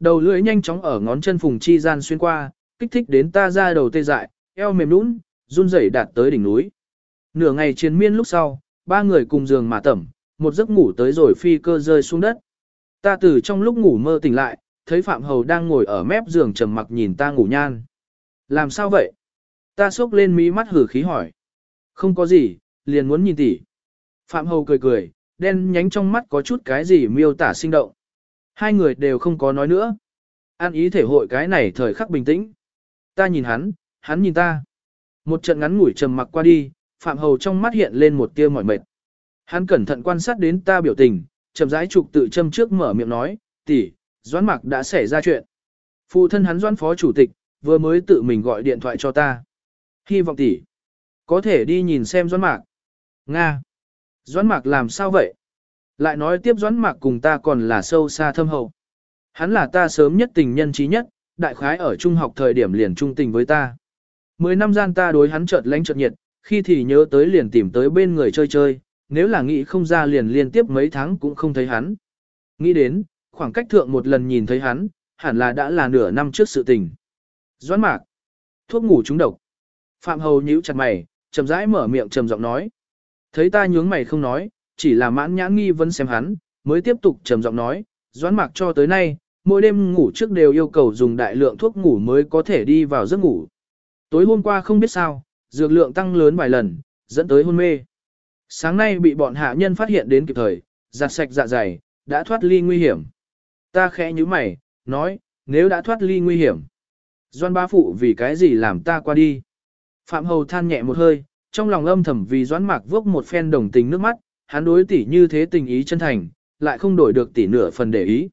Đầu lưỡi nhanh chóng ở ngón chân phùng chi gian xuyên qua, kích thích đến ta ra đầu tê dại, eo mềm nũng, run rẩy đạt tới đỉnh núi. Nửa ngày chiến miên lúc sau, ba người cùng giường mà tẩm, một giấc ngủ tới rồi phi cơ rơi xuống đất. Ta từ trong lúc ngủ mơ tỉnh lại, thấy Phạm Hầu đang ngồi ở mép giường trầm mặc nhìn ta ngủ nhan. Làm sao vậy? Ta sốc lên mí mắt hử khí hỏi. Không có gì, liền muốn nhìn tỉ. Phạm Hầu cười cười, đen nhánh trong mắt có chút cái gì miêu tả sinh động. Hai người đều không có nói nữa. An ý thể hội cái này thời khắc bình tĩnh. Ta nhìn hắn, hắn nhìn ta. Một trận ngắn ngủi trầm mặc qua đi, Phạm Hầu trong mắt hiện lên một tia mỏi mệt. Hắn cẩn thận quan sát đến ta biểu tình, chậm rãi trục tự châm trước mở miệng nói, tỷ, Doãn Mạc đã xảy ra chuyện. Phụ thân hắn Doãn phó chủ tịch, vừa mới tự mình gọi điện thoại cho ta. Hy vọng tỷ, có thể đi nhìn xem Doãn Mạc. Nga. Doãn Mạc làm sao vậy? Lại nói tiếp Doãn Mạc cùng ta còn là sâu xa thâm hậu. Hắn là ta sớm nhất tình nhân trí nhất, đại khái ở trung học thời điểm liền trung tình với ta. Mười năm gian ta đối hắn chợt lánh chợt nhiệt, khi thì nhớ tới liền tìm tới bên người chơi chơi, nếu là nghĩ không ra liền liên tiếp mấy tháng cũng không thấy hắn. Nghĩ đến, khoảng cách thượng một lần nhìn thấy hắn, hẳn là đã là nửa năm trước sự tình. Doãn mạc, thuốc ngủ trúng độc. Phạm Hầu nhíu chặt mày, chậm rãi mở miệng trầm giọng nói. Thấy ta nhướng mày không nói, chỉ là mãn nhãn nghi vẫn xem hắn, mới tiếp tục trầm giọng nói, Doãn mạc cho tới nay, mỗi đêm ngủ trước đều yêu cầu dùng đại lượng thuốc ngủ mới có thể đi vào giấc ngủ. Tối hôm qua không biết sao, dược lượng tăng lớn vài lần, dẫn tới hôn mê. Sáng nay bị bọn hạ nhân phát hiện đến kịp thời, giặt sạch dạ dày, đã thoát ly nguy hiểm. Ta khẽ như mày, nói, nếu đã thoát ly nguy hiểm. Doan ba phụ vì cái gì làm ta qua đi. Phạm Hầu than nhẹ một hơi, trong lòng âm thầm vì Doãn Mạc vốc một phen đồng tình nước mắt, hắn đối tỷ như thế tình ý chân thành, lại không đổi được tỷ nửa phần để ý.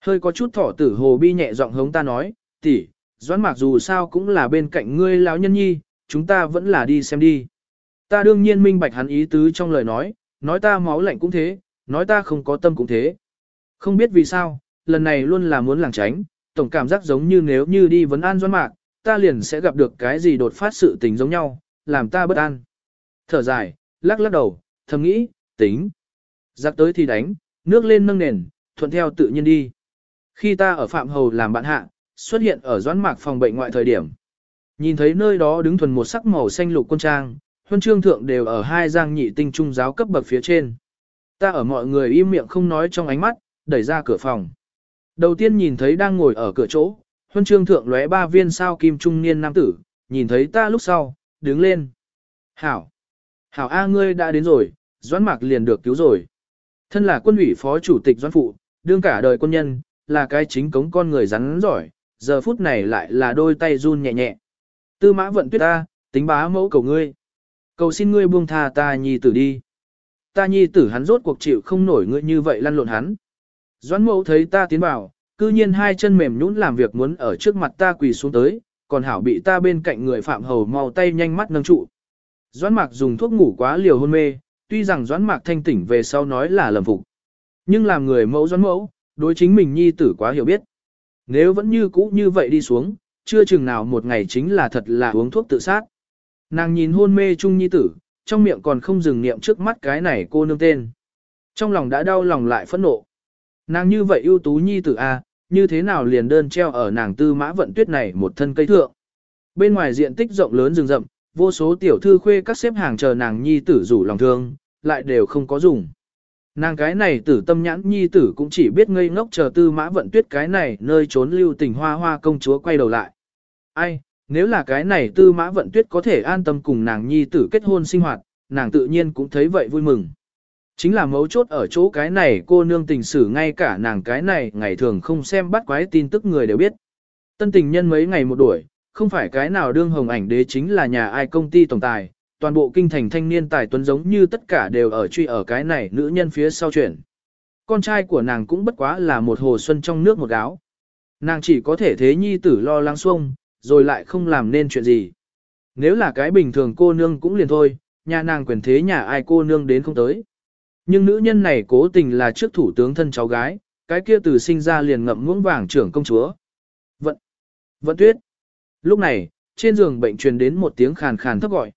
Hơi có chút thỏ tử hồ bi nhẹ giọng hống ta nói, tỷ, Doãn Mạc dù sao cũng là bên cạnh ngươi lão nhân nhi, chúng ta vẫn là đi xem đi. Ta đương nhiên minh bạch hắn ý tứ trong lời nói, nói ta máu lạnh cũng thế, nói ta không có tâm cũng thế. Không biết vì sao, lần này luôn là muốn làng tránh, tổng cảm giác giống như nếu như đi vấn an doãn mạc, ta liền sẽ gặp được cái gì đột phát sự tình giống nhau, làm ta bất an. Thở dài, lắc lắc đầu, thầm nghĩ, tính. Giặc tới thì đánh, nước lên nâng nền, thuận theo tự nhiên đi. Khi ta ở Phạm Hầu làm bạn hạ, xuất hiện ở doãn mạc phòng bệnh ngoại thời điểm. Nhìn thấy nơi đó đứng thuần một sắc màu xanh lục quân trang, huân chương thượng đều ở hai giang nhị tinh trung giáo cấp bậc phía trên. Ta ở mọi người im miệng không nói trong ánh mắt, đẩy ra cửa phòng. Đầu tiên nhìn thấy đang ngồi ở cửa chỗ, huân chương thượng lóe ba viên sao kim trung niên nam tử, nhìn thấy ta lúc sau, đứng lên. Hảo! Hảo A ngươi đã đến rồi, Doãn Mạc liền được cứu rồi. Thân là quân ủy phó chủ tịch Doãn Phụ, đương cả đời quân nhân, là cái chính cống con người rắn giỏi, giờ phút này lại là đôi tay run nhẹ nhẹ. Tư mã vận tuyết ta, tính bá mẫu cầu ngươi. Cầu xin ngươi buông tha ta nhi tử đi. Ta nhi tử hắn rốt cuộc chịu không nổi ngươi như vậy lăn lộn hắn. Doãn mẫu thấy ta tiến vào, cư nhiên hai chân mềm nhũn làm việc muốn ở trước mặt ta quỳ xuống tới, còn hảo bị ta bên cạnh người phạm hầu mau tay nhanh mắt nâng trụ. Doãn mạc dùng thuốc ngủ quá liều hôn mê, tuy rằng doãn mạc thanh tỉnh về sau nói là lầm phục. Nhưng làm người mẫu doãn mẫu, đối chính mình nhi tử quá hiểu biết. Nếu vẫn như cũ như vậy đi xuống, chưa chừng nào một ngày chính là thật là uống thuốc tự sát. Nàng nhìn hôn mê trung nhi tử, trong miệng còn không dừng niệm trước mắt cái này cô nương tên. Trong lòng đã đau lòng lại phẫn nộ. Nàng như vậy ưu tú nhi tử A, như thế nào liền đơn treo ở nàng tư mã vận tuyết này một thân cây thượng. Bên ngoài diện tích rộng lớn rừng rậm, vô số tiểu thư khuê các xếp hàng chờ nàng nhi tử rủ lòng thương, lại đều không có dùng. Nàng cái này tử tâm nhãn nhi tử cũng chỉ biết ngây ngốc chờ tư mã vận tuyết cái này nơi trốn lưu tình hoa hoa công chúa quay đầu lại. Ai, nếu là cái này tư mã vận tuyết có thể an tâm cùng nàng nhi tử kết hôn sinh hoạt, nàng tự nhiên cũng thấy vậy vui mừng. Chính là mấu chốt ở chỗ cái này cô nương tình sử ngay cả nàng cái này ngày thường không xem bắt quái tin tức người đều biết. Tân tình nhân mấy ngày một đuổi, không phải cái nào đương hồng ảnh đế chính là nhà ai công ty tổng tài, toàn bộ kinh thành thanh niên tài tuấn giống như tất cả đều ở truy ở cái này nữ nhân phía sau chuyển. Con trai của nàng cũng bất quá là một hồ xuân trong nước một gáo. Nàng chỉ có thể thế nhi tử lo lắng xuông, rồi lại không làm nên chuyện gì. Nếu là cái bình thường cô nương cũng liền thôi, nhà nàng quyền thế nhà ai cô nương đến không tới. Nhưng nữ nhân này cố tình là trước thủ tướng thân cháu gái, cái kia từ sinh ra liền ngậm ngưỡng vàng trưởng công chúa. Vận, vận tuyết. Lúc này, trên giường bệnh truyền đến một tiếng khàn khàn thấp gọi.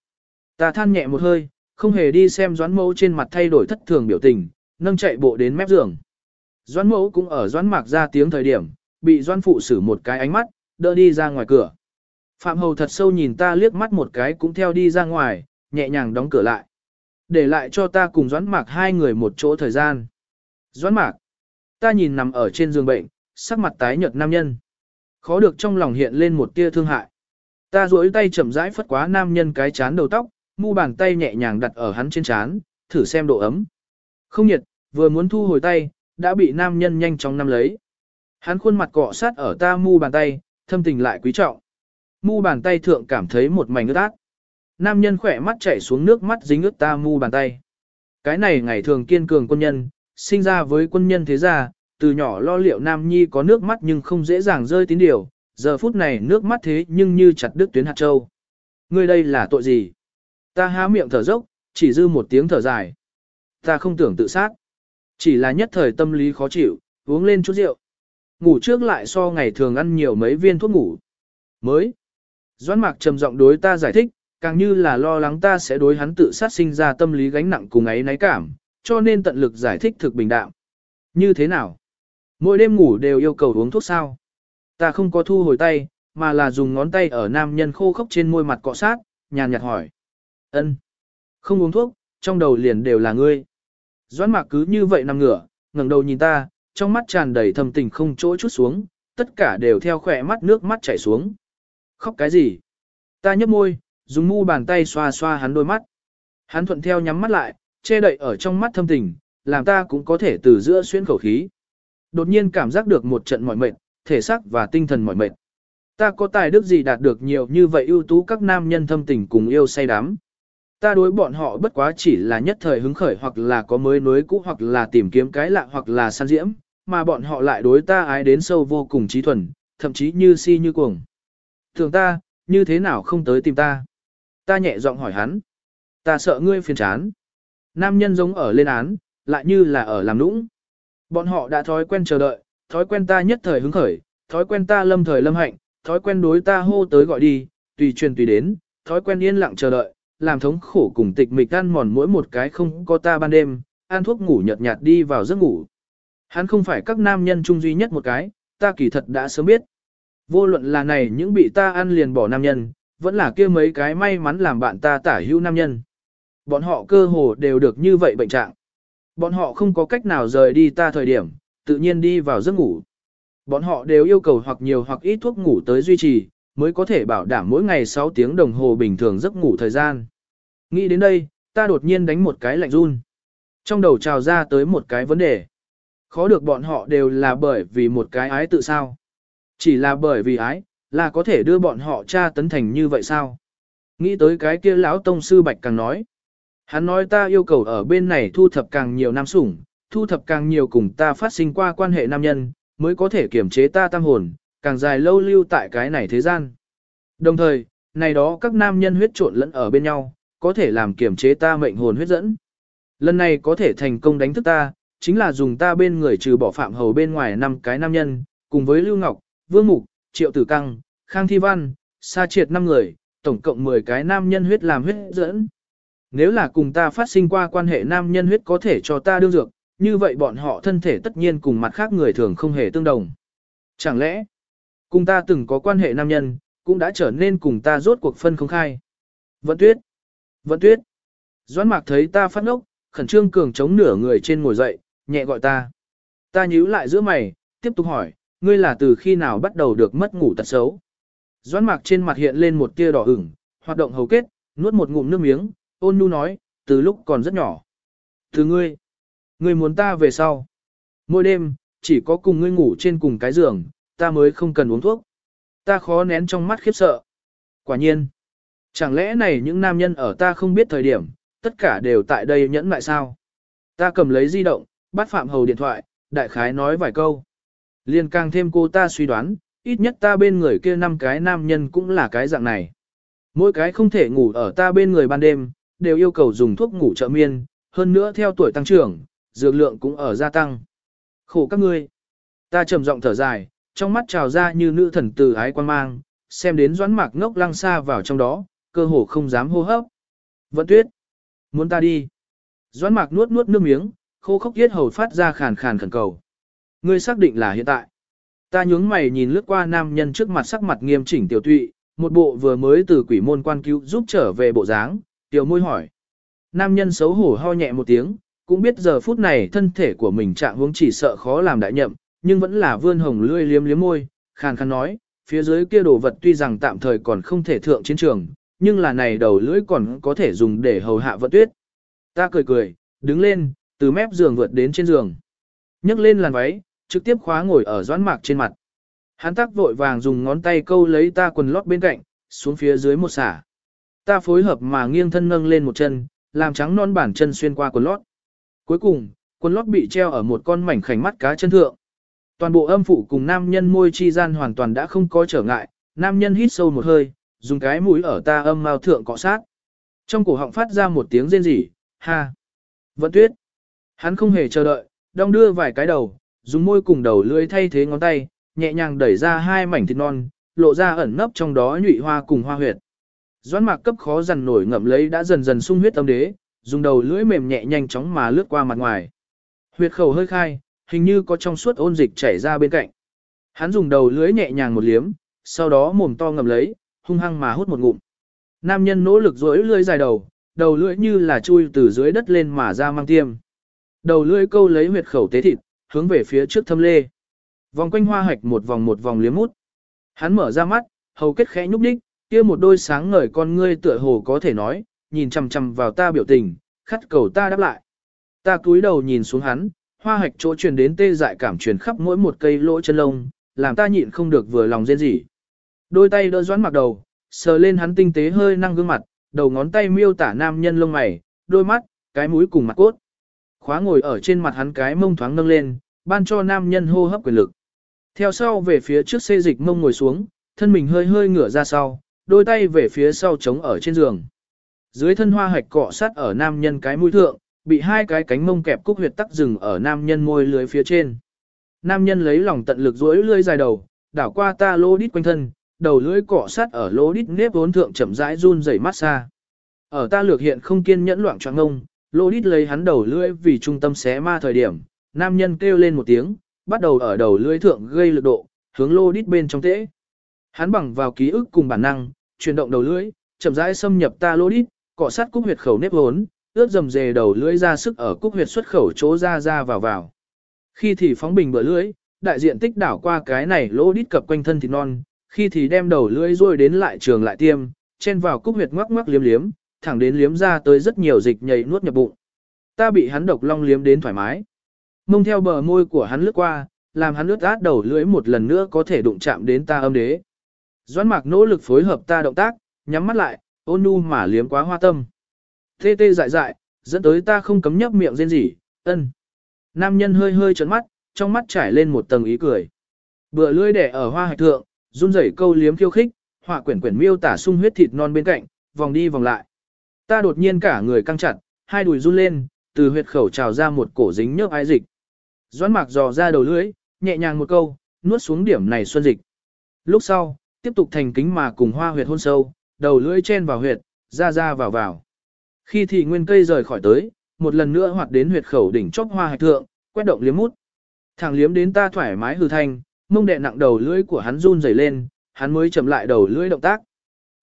Ta than nhẹ một hơi, không hề đi xem doãn mẫu trên mặt thay đổi thất thường biểu tình, nâng chạy bộ đến mép giường. Doãn mẫu cũng ở doãn mạc ra tiếng thời điểm, bị doãn phụ xử một cái ánh mắt, đỡ đi ra ngoài cửa. Phạm Hầu thật sâu nhìn ta liếc mắt một cái cũng theo đi ra ngoài, nhẹ nhàng đóng cửa lại. Để lại cho ta cùng Doãn Mạc hai người một chỗ thời gian. Doãn Mạc, ta nhìn nằm ở trên giường bệnh, sắc mặt tái nhợt nam nhân. Khó được trong lòng hiện lên một tia thương hại. Ta duỗi tay chậm rãi phất quá nam nhân cái chán đầu tóc, mu bàn tay nhẹ nhàng đặt ở hắn trên chán, thử xem độ ấm. Không nhiệt, vừa muốn thu hồi tay, đã bị nam nhân nhanh chóng nắm lấy. Hắn khuôn mặt cọ sát ở ta mu bàn tay, thâm tình lại quý trọng. Mu bàn tay thượng cảm thấy một mảnh ướt át. Nam nhân khỏe mắt chảy xuống nước mắt dính ướt ta mu bàn tay. Cái này ngày thường kiên cường quân nhân, sinh ra với quân nhân thế gia, từ nhỏ lo liệu Nam Nhi có nước mắt nhưng không dễ dàng rơi tín điều, giờ phút này nước mắt thế nhưng như chặt đứt tuyến hạt châu. Ngươi đây là tội gì? Ta há miệng thở dốc, chỉ dư một tiếng thở dài. Ta không tưởng tự sát. Chỉ là nhất thời tâm lý khó chịu, uống lên chút rượu. Ngủ trước lại so ngày thường ăn nhiều mấy viên thuốc ngủ. Mới. Doãn mạc trầm giọng đối ta giải thích, càng như là lo lắng ta sẽ đối hắn tự sát sinh ra tâm lý gánh nặng cùng ấy náy cảm, cho nên tận lực giải thích thực bình đạm. Như thế nào? Mỗi đêm ngủ đều yêu cầu uống thuốc sao? Ta không có thu hồi tay, mà là dùng ngón tay ở nam nhân khô khốc trên môi mặt cọ sát, nhàn nhạt hỏi. ân Không uống thuốc, trong đầu liền đều là ngươi. Doãn mạc cứ như vậy nằm ngửa, ngẩng đầu nhìn ta, trong mắt tràn đầy thầm tình không chỗ chút xuống, tất cả đều theo khỏe mắt nước mắt chảy xuống. Khóc cái gì? Ta nhấp môi, dùng mu bàn tay xoa xoa hắn đôi mắt. Hắn thuận theo nhắm mắt lại, che đậy ở trong mắt thâm tình, làm ta cũng có thể từ giữa xuyên khẩu khí. Đột nhiên cảm giác được một trận mỏi mệt, thể xác và tinh thần mỏi mệt. Ta có tài đức gì đạt được nhiều như vậy ưu tú các nam nhân thâm tình cùng yêu say đắm. Ta đối bọn họ bất quá chỉ là nhất thời hứng khởi hoặc là có mới nối cũ hoặc là tìm kiếm cái lạ hoặc là săn diễm, mà bọn họ lại đối ta ái đến sâu vô cùng trí thuần, thậm chí như si như cuồng. Thường ta, như thế nào không tới tìm ta? Ta nhẹ giọng hỏi hắn. Ta sợ ngươi phiền chán. Nam nhân giống ở lên án, lại như là ở làm nũng. Bọn họ đã thói quen chờ đợi, thói quen ta nhất thời hứng khởi, thói quen ta lâm thời lâm hạnh, thói quen đối ta hô tới gọi đi, tùy truyền tùy đến, thói quen yên lặng chờ đợi, làm thống khổ cùng tịch mịch tan mòn mỗi một cái không có ta ban đêm, ăn thuốc ngủ nhợt nhạt đi vào giấc ngủ. Hắn không phải các nam nhân chung duy nhất một cái, ta kỳ thật đã sớm biết. Vô luận là này những bị ta ăn liền bỏ nam nhân, vẫn là kia mấy cái may mắn làm bạn ta tả hữu nam nhân. Bọn họ cơ hồ đều được như vậy bệnh trạng. Bọn họ không có cách nào rời đi ta thời điểm, tự nhiên đi vào giấc ngủ. Bọn họ đều yêu cầu hoặc nhiều hoặc ít thuốc ngủ tới duy trì, mới có thể bảo đảm mỗi ngày 6 tiếng đồng hồ bình thường giấc ngủ thời gian. Nghĩ đến đây, ta đột nhiên đánh một cái lạnh run. Trong đầu trào ra tới một cái vấn đề. Khó được bọn họ đều là bởi vì một cái ái tự sao. Chỉ là bởi vì ái, là có thể đưa bọn họ tra tấn thành như vậy sao? Nghĩ tới cái kia lão tông sư Bạch càng nói. Hắn nói ta yêu cầu ở bên này thu thập càng nhiều nam sủng, thu thập càng nhiều cùng ta phát sinh qua quan hệ nam nhân, mới có thể kiểm chế ta tam hồn, càng dài lâu lưu tại cái này thế gian. Đồng thời, này đó các nam nhân huyết trộn lẫn ở bên nhau, có thể làm kiểm chế ta mệnh hồn huyết dẫn. Lần này có thể thành công đánh thức ta, chính là dùng ta bên người trừ bỏ phạm hầu bên ngoài năm cái nam nhân, cùng với Lưu Ngọc, Vương Mục, Triệu Tử Căng, Khang Thi Văn, Sa Triệt năm người, tổng cộng 10 cái nam nhân huyết làm huyết dẫn. Nếu là cùng ta phát sinh qua quan hệ nam nhân huyết có thể cho ta đương dược, như vậy bọn họ thân thể tất nhiên cùng mặt khác người thường không hề tương đồng. Chẳng lẽ, cùng ta từng có quan hệ nam nhân, cũng đã trở nên cùng ta rốt cuộc phân không khai. Vận tuyết, vận tuyết. Doãn mạc thấy ta phát ngốc, khẩn trương cường chống nửa người trên ngồi dậy, nhẹ gọi ta. Ta nhíu lại giữa mày, tiếp tục hỏi, ngươi là từ khi nào bắt đầu được mất ngủ tật xấu? Doãn mạc trên mặt hiện lên một tia đỏ ửng, hoạt động hầu kết, nuốt một ngụm nước miếng, ôn nhu nói, từ lúc còn rất nhỏ. Từ ngươi, ngươi muốn ta về sau. Mỗi đêm, chỉ có cùng ngươi ngủ trên cùng cái giường, ta mới không cần uống thuốc. Ta khó nén trong mắt khiếp sợ. Quả nhiên, chẳng lẽ này những nam nhân ở ta không biết thời điểm, tất cả đều tại đây nhẫn lại sao? Ta cầm lấy di động, bắt Phạm Hầu điện thoại, đại khái nói vài câu. Liên càng thêm cô ta suy đoán, ít nhất ta bên người kia năm cái nam nhân cũng là cái dạng này. Mỗi cái không thể ngủ ở ta bên người ban đêm, đều yêu cầu dùng thuốc ngủ trợ miên, hơn nữa theo tuổi tăng trưởng, dược lượng cũng ở gia tăng. Khổ các ngươi. Ta trầm giọng thở dài, trong mắt trào ra như nữ thần từ ái quan mang, xem đến doãn mạc ngốc lăng xa vào trong đó, cơ hồ không dám hô hấp. Vận tuyết. Muốn ta đi. Doãn mạc nuốt nuốt nước miếng, khô khốc yết hầu phát ra khàn khàn khẩn cầu. Ngươi xác định là hiện tại. Ta nhướng mày nhìn lướt qua nam nhân trước mặt sắc mặt nghiêm chỉnh tiểu tụy, một bộ vừa mới từ quỷ môn quan cứu giúp trở về bộ dáng, tiểu môi hỏi. Nam nhân xấu hổ ho nhẹ một tiếng, cũng biết giờ phút này thân thể của mình trạng huống chỉ sợ khó làm đại nhậm, nhưng vẫn là vươn hồng lươi liếm liếm môi, khàn khàn nói, phía dưới kia đồ vật tuy rằng tạm thời còn không thể thượng chiến trường, nhưng là này đầu lưỡi còn có thể dùng để hầu hạ vận tuyết. Ta cười cười, đứng lên, từ mép giường vượt đến trên giường. nhấc lên làn váy, trực tiếp khóa ngồi ở doãn mạc trên mặt. Hắn tác vội vàng dùng ngón tay câu lấy ta quần lót bên cạnh, xuống phía dưới một xả. Ta phối hợp mà nghiêng thân nâng lên một chân, làm trắng non bản chân xuyên qua quần lót. Cuối cùng, quần lót bị treo ở một con mảnh khảnh mắt cá chân thượng. Toàn bộ âm phụ cùng nam nhân môi chi gian hoàn toàn đã không có trở ngại, nam nhân hít sâu một hơi, dùng cái mũi ở ta âm mao thượng cọ sát. Trong cổ họng phát ra một tiếng rên rỉ, ha. Vận tuyết. Hắn không hề chờ đợi, đong đưa vài cái đầu, dùng môi cùng đầu lưỡi thay thế ngón tay, nhẹ nhàng đẩy ra hai mảnh thịt non, lộ ra ẩn nấp trong đó nhụy hoa cùng hoa huyệt. Doãn mạc cấp khó dằn nổi ngậm lấy đã dần dần sung huyết âm đế, dùng đầu lưỡi mềm nhẹ nhanh chóng mà lướt qua mặt ngoài. Huyệt khẩu hơi khai, hình như có trong suốt ôn dịch chảy ra bên cạnh. Hắn dùng đầu lưỡi nhẹ nhàng một liếm, sau đó mồm to ngậm lấy, hung hăng mà hút một ngụm. Nam nhân nỗ lực duỗi lưỡi dài đầu, đầu lưỡi như là chui từ dưới đất lên mà ra mang tiêm. Đầu lưỡi câu lấy huyệt khẩu tế thịt, hướng về phía trước thâm lê. Vòng quanh hoa hạch một vòng một vòng liếm mút. Hắn mở ra mắt, hầu kết khẽ nhúc nhích, kia một đôi sáng ngời con ngươi tựa hồ có thể nói, nhìn chằm chằm vào ta biểu tình, khắt cầu ta đáp lại. Ta cúi đầu nhìn xuống hắn, hoa hạch chỗ truyền đến tê dại cảm truyền khắp mỗi một cây lỗ chân lông, làm ta nhịn không được vừa lòng rên rỉ. Đôi tay đỡ doãn mặc đầu, sờ lên hắn tinh tế hơi năng gương mặt, đầu ngón tay miêu tả nam nhân lông mày, đôi mắt, cái mũi cùng mặt cốt. Khóa ngồi ở trên mặt hắn cái mông thoáng nâng lên, ban cho nam nhân hô hấp quyền lực. Theo sau về phía trước xê dịch mông ngồi xuống, thân mình hơi hơi ngửa ra sau, đôi tay về phía sau chống ở trên giường. Dưới thân hoa hạch cọ sát ở nam nhân cái mũi thượng, bị hai cái cánh mông kẹp cúc huyệt tắc rừng ở nam nhân môi lưới phía trên. Nam nhân lấy lòng tận lực duỗi lưỡi dài đầu, đảo qua ta lô đít quanh thân, đầu lưỡi cọ sát ở lô đít nếp vốn thượng chậm rãi run rẩy mát xa. Ở ta lược hiện không kiên nhẫn loạn choạng ngông, lô đít lấy hắn đầu lưỡi vì trung tâm xé ma thời điểm, nam nhân kêu lên một tiếng, bắt đầu ở đầu lưỡi thượng gây lực độ, hướng lô đít bên trong tễ. Hắn bằng vào ký ức cùng bản năng, chuyển động đầu lưỡi, chậm rãi xâm nhập ta lỗ đít, cọ sát cúc huyệt khẩu nếp vốn, ướt dầm dề đầu lưỡi ra sức ở cúc huyệt xuất khẩu chỗ ra ra vào vào. Khi thì phóng bình bờ lưỡi, đại diện tích đảo qua cái này lỗ đít cập quanh thân thịt non, khi thì đem đầu lưỡi rồi đến lại trường lại tiêm, chen vào cúc huyệt ngoắc ngoắc liếm liếm, thẳng đến liếm ra tới rất nhiều dịch nhầy nuốt nhập bụng. Ta bị hắn độc long liếm đến thoải mái. Mông theo bờ môi của hắn lướt qua, làm hắn lướt át đầu lưỡi một lần nữa có thể đụng chạm đến ta âm đế. Doãn mạc nỗ lực phối hợp ta động tác, nhắm mắt lại, ôn nhu mà liếm quá hoa tâm. Tê tê dại dại, dẫn tới ta không cấm nhấp miệng rên rỉ, ân. Nam nhân hơi hơi trấn mắt, trong mắt trải lên một tầng ý cười. Bữa lưỡi đẻ ở hoa hạch thượng, run rẩy câu liếm khiêu khích, họa quyển quyển miêu tả sung huyết thịt non bên cạnh, vòng đi vòng lại. Ta đột nhiên cả người căng chặt, hai đùi run lên, từ huyệt khẩu trào ra một cổ dính nhớp ai dịch. Doãn mạc dò ra đầu lưỡi, nhẹ nhàng một câu, nuốt xuống điểm này xuân dịch. Lúc sau, tiếp tục thành kính mà cùng hoa huyệt hôn sâu, đầu lưỡi chen vào huyệt, ra ra vào vào. Khi thì nguyên cây rời khỏi tới, một lần nữa hoạt đến huyệt khẩu đỉnh chóp hoa hạch thượng, quét động liếm mút. Thẳng liếm đến ta thoải mái hư thanh, mông đệ nặng đầu lưỡi của hắn run rẩy lên, hắn mới chậm lại đầu lưỡi động tác.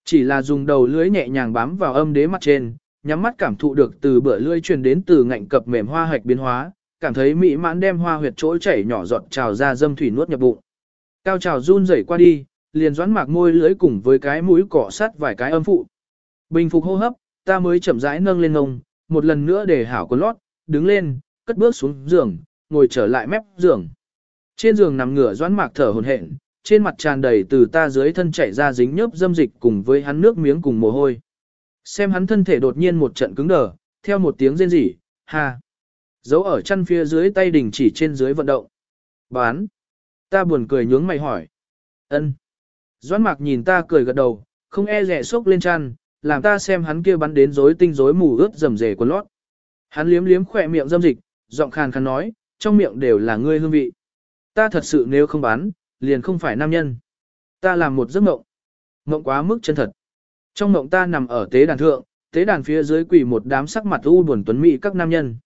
Chỉ là dùng đầu lưỡi nhẹ nhàng bám vào âm đế mặt trên, nhắm mắt cảm thụ được từ bữa lưỡi truyền đến từ ngạnh cập mềm hoa hạch biến hóa, cảm thấy mỹ mãn đem hoa huyệt chỗ chảy nhỏ giọt trào ra dâm thủy nuốt nhập bụng. Cao trào run rẩy qua đi, liền doãn mạc môi lưỡi cùng với cái mũi cọ sát vài cái âm phụ. Bình phục hô hấp, ta mới chậm rãi nâng lên ngông, một lần nữa để hảo quần lót, đứng lên, cất bước xuống giường, ngồi trở lại mép giường. Trên giường nằm ngửa doãn mạc thở hổn hển, trên mặt tràn đầy từ ta dưới thân chảy ra dính nhớp dâm dịch cùng với hắn nước miếng cùng mồ hôi. Xem hắn thân thể đột nhiên một trận cứng đờ, theo một tiếng rên rỉ, ha. Giấu ở chân phía dưới tay đình chỉ trên dưới vận động. Bán. Ta buồn cười nhướng mày hỏi. ân. Doãn mạc nhìn ta cười gật đầu, không e rẻ sốc lên chăn, làm ta xem hắn kia bắn đến rối tinh rối mù ướt rầm rề quần lót. Hắn liếm liếm khỏe miệng dâm dịch, giọng khàn khàn nói, trong miệng đều là ngươi hương vị. Ta thật sự nếu không bán, liền không phải nam nhân. Ta làm một giấc mộng. Mộng quá mức chân thật. Trong mộng ta nằm ở tế đàn thượng, tế đàn phía dưới quỳ một đám sắc mặt u buồn tuấn mỹ các nam nhân.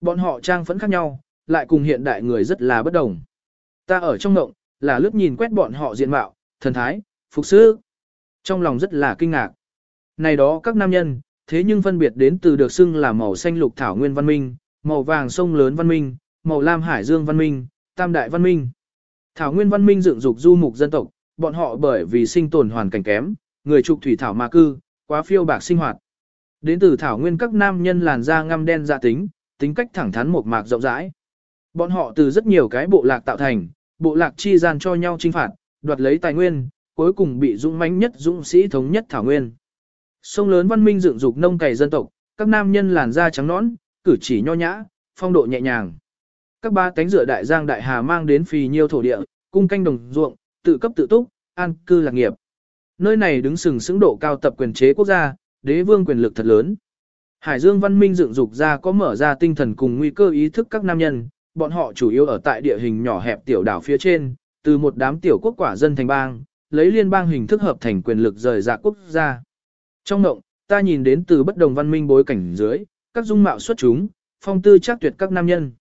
Bọn họ trang phẫn khác nhau, lại cùng hiện đại người rất là bất đồng. Ta ở trong mộng, là lướt nhìn quét bọn họ diện mạo, thần thái, phục sức. Trong lòng rất là kinh ngạc. Này đó các nam nhân, thế nhưng phân biệt đến từ được xưng là màu xanh lục thảo nguyên văn minh, màu vàng sông lớn văn minh, màu lam hải dương văn minh, tam đại văn minh. Thảo nguyên văn minh dựng dục du mục dân tộc, bọn họ bởi vì sinh tồn hoàn cảnh kém, người trục thủy thảo mà cư, quá phiêu bạc sinh hoạt. Đến từ thảo nguyên các nam nhân làn da ngăm đen dạ tính, tính cách thẳng thắn một mạc rộng rãi. Bọn họ từ rất nhiều cái bộ lạc tạo thành, bộ lạc chi gian cho nhau chinh phạt, đoạt lấy tài nguyên, cuối cùng bị dũng mãnh nhất dũng sĩ thống nhất thảo nguyên. Sông lớn văn minh dựng dục nông cày dân tộc, các nam nhân làn da trắng nõn, cử chỉ nho nhã, phong độ nhẹ nhàng. Các ba tánh rửa đại giang đại hà mang đến phì nhiêu thổ địa, cung canh đồng ruộng, tự cấp tự túc, an cư lạc nghiệp. Nơi này đứng sừng sững độ cao tập quyền chế quốc gia, đế vương quyền lực thật lớn. Hải Dương văn minh dựng dục ra có mở ra tinh thần cùng nguy cơ ý thức các nam nhân, bọn họ chủ yếu ở tại địa hình nhỏ hẹp tiểu đảo phía trên, từ một đám tiểu quốc quả dân thành bang, lấy liên bang hình thức hợp thành quyền lực rời dạ quốc gia. Trong động, ta nhìn đến từ bất đồng văn minh bối cảnh dưới, các dung mạo xuất chúng, phong tư chắc tuyệt các nam nhân.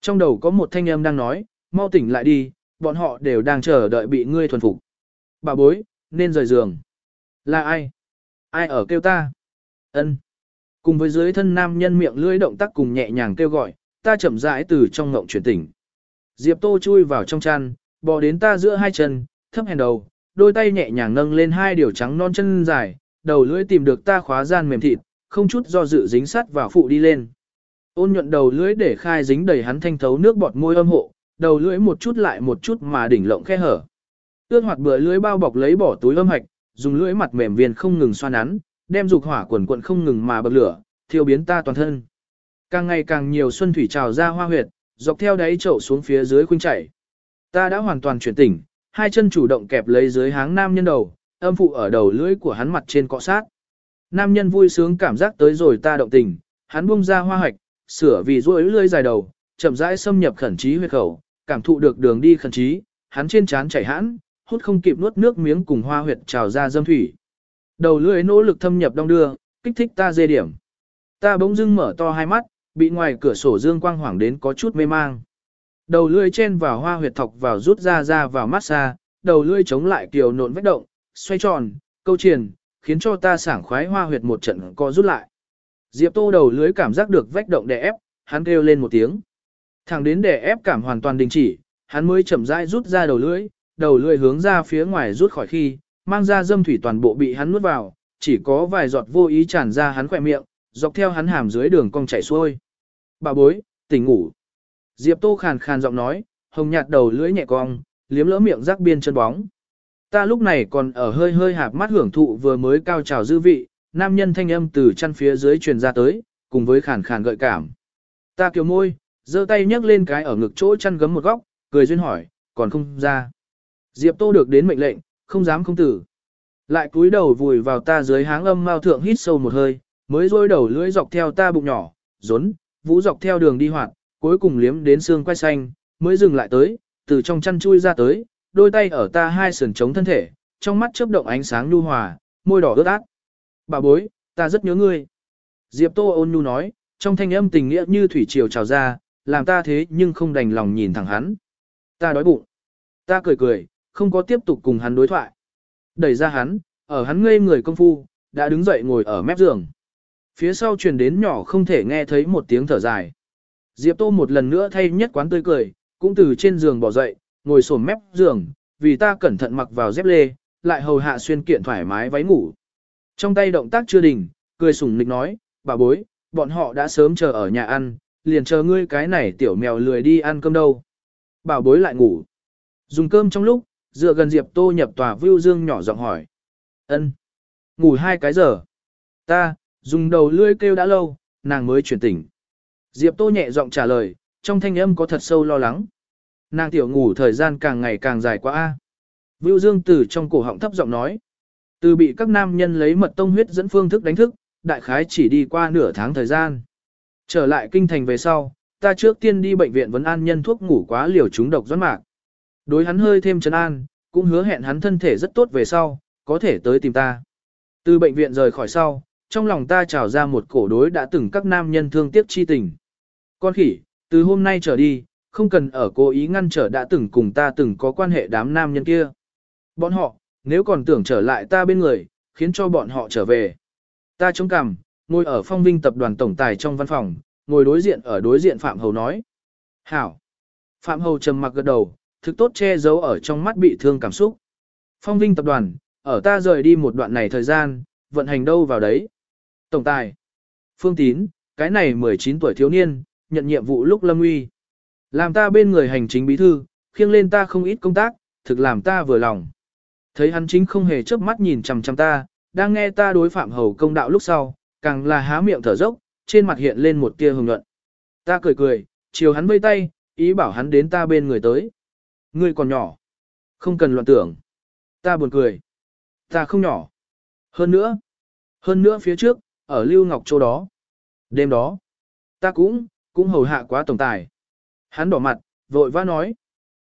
Trong đầu có một thanh âm đang nói, mau tỉnh lại đi, bọn họ đều đang chờ đợi bị ngươi thuần phục. Bà bối, nên rời giường. Là ai? Ai ở kêu ta? Ân. Cùng với dưới thân nam nhân miệng lưỡi động tác cùng nhẹ nhàng kêu gọi, ta chậm rãi từ trong ngộng chuyển tỉnh. Diệp Tô chui vào trong chăn, bò đến ta giữa hai chân, thấp hèn đầu, đôi tay nhẹ nhàng nâng lên hai điều trắng non chân dài, đầu lưỡi tìm được ta khóa gian mềm thịt, không chút do dự dính sát vào phụ đi lên. Ôn nhuận đầu lưỡi để khai dính đầy hắn thanh thấu nước bọt môi âm hộ, đầu lưỡi một chút lại một chút mà đỉnh lộng khe hở. Ước hoạt bữa lưỡi bao bọc lấy bỏ túi âm hạch, dùng lưỡi mặt mềm viên không ngừng xoa nắn, đem dục hỏa quần quần không ngừng mà bập lửa, thiêu biến ta toàn thân. Càng ngày càng nhiều xuân thủy trào ra hoa huyệt, dọc theo đáy chậu xuống phía dưới khuynh chảy. Ta đã hoàn toàn chuyển tỉnh, hai chân chủ động kẹp lấy dưới háng nam nhân đầu, âm phụ ở đầu lưỡi của hắn mặt trên cọ sát. Nam nhân vui sướng cảm giác tới rồi ta động tình, hắn buông ra hoa hạch, sửa vì duỗi lưỡi dài đầu, chậm rãi xâm nhập khẩn trí huyệt khẩu, cảm thụ được đường đi khẩn trí, hắn trên trán chảy hãn, hút không kịp nuốt nước miếng cùng hoa huyệt trào ra dâm thủy. Đầu lưỡi nỗ lực thâm nhập đong đưa, kích thích ta dê điểm. Ta bỗng dưng mở to hai mắt, bị ngoài cửa sổ dương quang hoảng đến có chút mê mang. Đầu lưỡi chen vào hoa huyệt thọc vào rút ra ra vào mát xa, đầu lưỡi chống lại kiều nộn vết động, xoay tròn, câu triền, khiến cho ta sảng khoái hoa huyệt một trận co rút lại. Diệp Tô đầu lưới cảm giác được vách động đè ép, hắn kêu lên một tiếng. Thẳng đến đè ép cảm hoàn toàn đình chỉ, hắn mới chậm rãi rút ra đầu lưỡi, đầu lưỡi hướng ra phía ngoài rút khỏi khi, mang ra dâm thủy toàn bộ bị hắn nuốt vào, chỉ có vài giọt vô ý tràn ra hắn khỏe miệng, dọc theo hắn hàm dưới đường cong chảy xuôi. Bà bối, tỉnh ngủ. Diệp Tô khàn khàn giọng nói, hồng nhạt đầu lưỡi nhẹ cong, liếm lỡ miệng rắc biên chân bóng. Ta lúc này còn ở hơi hơi hạp mắt hưởng thụ vừa mới cao trào dư vị, nam nhân thanh âm từ chăn phía dưới truyền ra tới, cùng với khàn khàn gợi cảm. Ta kiều môi, giơ tay nhấc lên cái ở ngực chỗ chăn gấm một góc, cười duyên hỏi, còn không ra. Diệp Tô được đến mệnh lệnh, không dám không tử. Lại cúi đầu vùi vào ta dưới háng âm mao thượng hít sâu một hơi, mới rôi đầu lưỡi dọc theo ta bụng nhỏ, rốn, vũ dọc theo đường đi hoạt, cuối cùng liếm đến xương quay xanh, mới dừng lại tới, từ trong chăn chui ra tới, đôi tay ở ta hai sườn chống thân thể, trong mắt chớp động ánh sáng nhu hòa, môi đỏ ướt át. Bà bối, ta rất nhớ ngươi. Diệp Tô ôn nhu nói, trong thanh âm tình nghĩa như thủy triều trào ra, làm ta thế nhưng không đành lòng nhìn thẳng hắn. Ta đói bụng. Ta cười cười, không có tiếp tục cùng hắn đối thoại. Đẩy ra hắn, ở hắn ngây người công phu, đã đứng dậy ngồi ở mép giường. Phía sau truyền đến nhỏ không thể nghe thấy một tiếng thở dài. Diệp Tô một lần nữa thay nhất quán tươi cười, cũng từ trên giường bỏ dậy, ngồi xổm mép giường, vì ta cẩn thận mặc vào dép lê, lại hầu hạ xuyên kiện thoải mái váy ngủ. Trong tay động tác chưa đỉnh, cười sủng nịch nói, bà bối, bọn họ đã sớm chờ ở nhà ăn, liền chờ ngươi cái này tiểu mèo lười đi ăn cơm đâu. Bảo bối lại ngủ. Dùng cơm trong lúc, dựa gần Diệp Tô nhập tòa Vưu Dương nhỏ giọng hỏi. ân Ngủ hai cái giờ. Ta, dùng đầu lưỡi kêu đã lâu, nàng mới chuyển tỉnh. Diệp Tô nhẹ giọng trả lời, trong thanh âm có thật sâu lo lắng. Nàng tiểu ngủ thời gian càng ngày càng dài quá a. Vưu Dương từ trong cổ họng thấp giọng nói. Từ bị các nam nhân lấy mật tông huyết dẫn phương thức đánh thức, đại khái chỉ đi qua nửa tháng thời gian. Trở lại kinh thành về sau, ta trước tiên đi bệnh viện vấn an nhân thuốc ngủ quá liều chúng độc doãn mạc. Đối hắn hơi thêm trấn an, cũng hứa hẹn hắn thân thể rất tốt về sau, có thể tới tìm ta. Từ bệnh viện rời khỏi sau, trong lòng ta trào ra một cổ đối đã từng các nam nhân thương tiếc chi tình. Con khỉ, từ hôm nay trở đi, không cần ở cố ý ngăn trở đã từng cùng ta từng có quan hệ đám nam nhân kia. Bọn họ, nếu còn tưởng trở lại ta bên người, khiến cho bọn họ trở về. Ta chống cằm, ngồi ở phong vinh tập đoàn tổng tài trong văn phòng, ngồi đối diện ở đối diện Phạm Hầu nói. Hảo. Phạm Hầu trầm mặc gật đầu, thực tốt che giấu ở trong mắt bị thương cảm xúc. Phong vinh tập đoàn, ở ta rời đi một đoạn này thời gian, vận hành đâu vào đấy. Tổng tài. Phương Tín, cái này 19 tuổi thiếu niên, nhận nhiệm vụ lúc lâm uy. Làm ta bên người hành chính bí thư, khiêng lên ta không ít công tác, thực làm ta vừa lòng. Thấy hắn chính không hề chớp mắt nhìn chằm chằm ta, đang nghe ta đối phạm hầu công đạo lúc sau, càng là há miệng thở dốc, trên mặt hiện lên một tia hồng luận Ta cười cười, chiều hắn vây tay, ý bảo hắn đến ta bên người tới. Ngươi còn nhỏ, không cần loạn tưởng. Ta buồn cười. Ta không nhỏ. Hơn nữa, hơn nữa phía trước, ở Lưu Ngọc Châu đó. Đêm đó, ta cũng, cũng hầu hạ quá tổng tài. Hắn đỏ mặt, vội vã nói.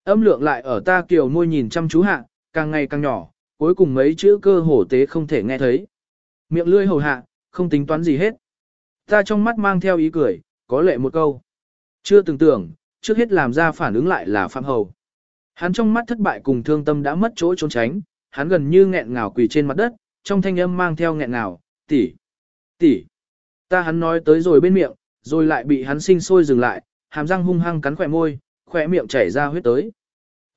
Âm lượng lại ở ta kiều môi nhìn chăm chú hạ, càng ngày càng nhỏ, cuối cùng mấy chữ cơ hổ tế không thể nghe thấy. Miệng lươi hầu hạ, không tính toán gì hết. Ta trong mắt mang theo ý cười, có lệ một câu. Chưa từng tưởng, trước hết làm ra phản ứng lại là Phạm Hầu. Hắn trong mắt thất bại cùng thương tâm đã mất chỗ trốn tránh, hắn gần như nghẹn ngào quỳ trên mặt đất, trong thanh âm mang theo nghẹn ngào, tỷ, tỷ. Ta hắn nói tới rồi bên miệng, rồi lại bị hắn sinh sôi dừng lại, hàm răng hung hăng cắn khỏe môi, khỏe miệng chảy ra huyết tới.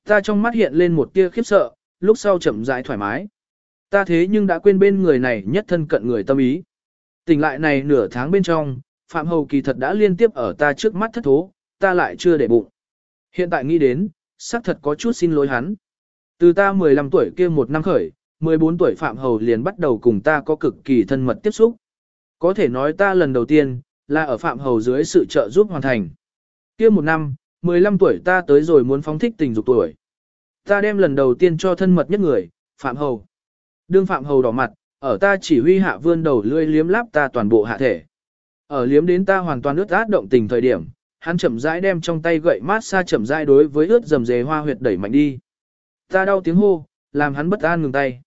Ta trong mắt hiện lên một tia khiếp sợ, lúc sau chậm rãi thoải mái. Ta thế nhưng đã quên bên người này nhất thân cận người tâm ý. Tỉnh lại này nửa tháng bên trong, Phạm Hầu kỳ thật đã liên tiếp ở ta trước mắt thất thố, ta lại chưa để bụng. Hiện tại nghĩ đến, xác thật có chút xin lỗi hắn. Từ ta 15 tuổi kia một năm khởi, 14 tuổi Phạm Hầu liền bắt đầu cùng ta có cực kỳ thân mật tiếp xúc. Có thể nói ta lần đầu tiên, là ở Phạm Hầu dưới sự trợ giúp hoàn thành. Kia một năm, 15 tuổi ta tới rồi muốn phóng thích tình dục tuổi. Ta đem lần đầu tiên cho thân mật nhất người, Phạm Hầu. Đương Phạm Hầu đỏ mặt, ở ta chỉ huy hạ vươn đầu lươi liếm láp ta toàn bộ hạ thể. Ở liếm đến ta hoàn toàn ướt át động tình thời điểm, hắn chậm rãi đem trong tay gậy mát xa chậm rãi đối với ướt dầm dề hoa huyệt đẩy mạnh đi. Ta đau tiếng hô, làm hắn bất an ngừng tay.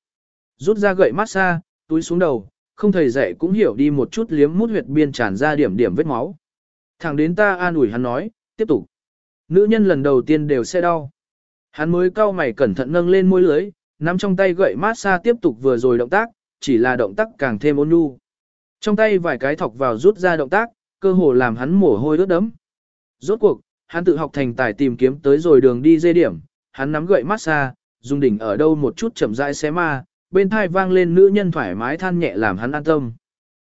Rút ra gậy mát xa, túi xuống đầu, không thầy dạy cũng hiểu đi một chút liếm mút huyệt biên tràn ra điểm điểm vết máu. Thẳng đến ta an ủi hắn nói, tiếp tục. Nữ nhân lần đầu tiên đều sẽ đau. Hắn mới cau mày cẩn thận nâng lên môi lưới, nắm trong tay gậy mát xa tiếp tục vừa rồi động tác, chỉ là động tác càng thêm ôn nhu. Trong tay vài cái thọc vào rút ra động tác, cơ hồ làm hắn mồ hôi ướt đẫm. Rốt cuộc, hắn tự học thành tài tìm kiếm tới rồi đường đi dê điểm, hắn nắm gậy mát xa, dùng đỉnh ở đâu một chút chậm rãi xé ma, bên thai vang lên nữ nhân thoải mái than nhẹ làm hắn an tâm.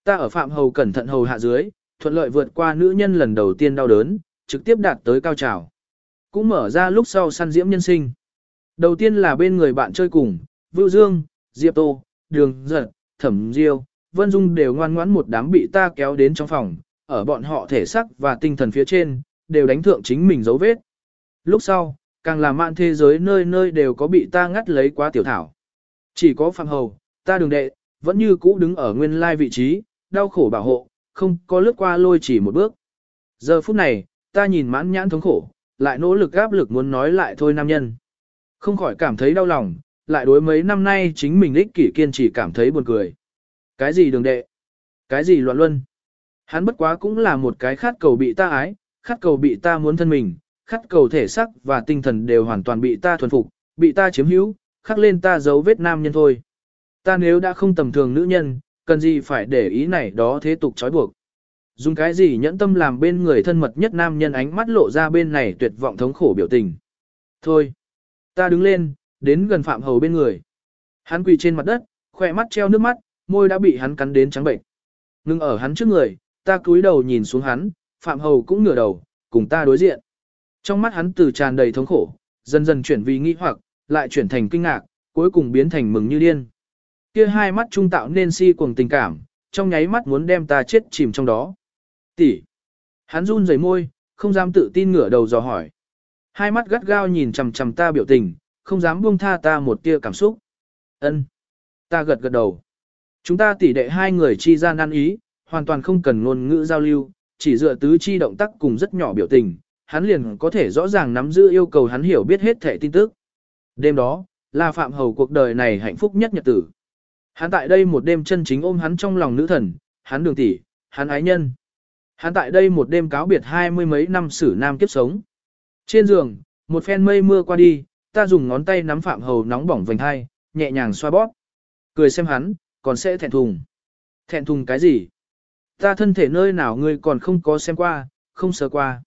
Ta ở phạm hầu cẩn thận hầu hạ dưới, thuận lợi vượt qua nữ nhân lần đầu tiên đau đớn, trực tiếp đạt tới cao trào. Cũng mở ra lúc sau săn diễm nhân sinh. Đầu tiên là bên người bạn chơi cùng, Vưu Dương, Diệp Tô, Đường Giật, Thẩm Diêu, Vân Dung đều ngoan ngoãn một đám bị ta kéo đến trong phòng, ở bọn họ thể sắc và tinh thần phía trên, đều đánh thượng chính mình dấu vết. Lúc sau, càng là mạn thế giới nơi nơi đều có bị ta ngắt lấy quá tiểu thảo. Chỉ có Phạm Hầu, ta đường đệ, vẫn như cũ đứng ở nguyên lai vị trí, đau khổ bảo hộ, không có lướt qua lôi chỉ một bước. Giờ phút này, ta nhìn mãn nhãn thống khổ, lại nỗ lực áp lực muốn nói lại thôi nam nhân. Không khỏi cảm thấy đau lòng, lại đối mấy năm nay chính mình ích kỷ kiên trì cảm thấy buồn cười. Cái gì đường đệ? Cái gì loạn luân? Hắn bất quá cũng là một cái khát cầu bị ta ái, khát cầu bị ta muốn thân mình, khát cầu thể sắc và tinh thần đều hoàn toàn bị ta thuần phục, bị ta chiếm hữu, khắc lên ta dấu vết nam nhân thôi. Ta nếu đã không tầm thường nữ nhân, cần gì phải để ý này đó thế tục trói buộc. Dùng cái gì nhẫn tâm làm bên người thân mật nhất nam nhân ánh mắt lộ ra bên này tuyệt vọng thống khổ biểu tình. Thôi, ta đứng lên, đến gần Phạm Hầu bên người. Hắn quỳ trên mặt đất, khỏe mắt treo nước mắt, môi đã bị hắn cắn đến trắng bệnh. Ngưng ở hắn trước người, ta cúi đầu nhìn xuống hắn, Phạm Hầu cũng ngửa đầu, cùng ta đối diện. Trong mắt hắn từ tràn đầy thống khổ, dần dần chuyển vì nghi hoặc, lại chuyển thành kinh ngạc, cuối cùng biến thành mừng như điên. Kia hai mắt trung tạo nên si cuồng tình cảm, trong nháy mắt muốn đem ta chết chìm trong đó. Tỷ. Hắn run rẩy môi, không dám tự tin ngửa đầu dò hỏi. Hai mắt gắt gao nhìn chằm chằm ta biểu tình, không dám buông tha ta một tia cảm xúc. Ân. Ta gật gật đầu. Chúng ta tỷ đệ hai người chi ra ăn ý, hoàn toàn không cần ngôn ngữ giao lưu, chỉ dựa tứ chi động tác cùng rất nhỏ biểu tình, hắn liền có thể rõ ràng nắm giữ yêu cầu hắn hiểu biết hết thể tin tức. Đêm đó, là Phạm Hầu cuộc đời này hạnh phúc nhất nhật tử. Hắn tại đây một đêm chân chính ôm hắn trong lòng nữ thần, hắn đường tỷ, hắn ái nhân. Hắn tại đây một đêm cáo biệt hai mươi mấy năm xử nam kiếp sống. Trên giường, một phen mây mưa qua đi, ta dùng ngón tay nắm Phạm Hầu nóng bỏng vành hai, nhẹ nhàng xoa bóp. Cười xem hắn, còn sẽ thẹn thùng. Thẹn thùng cái gì? Ta thân thể nơi nào ngươi còn không có xem qua, không sờ qua.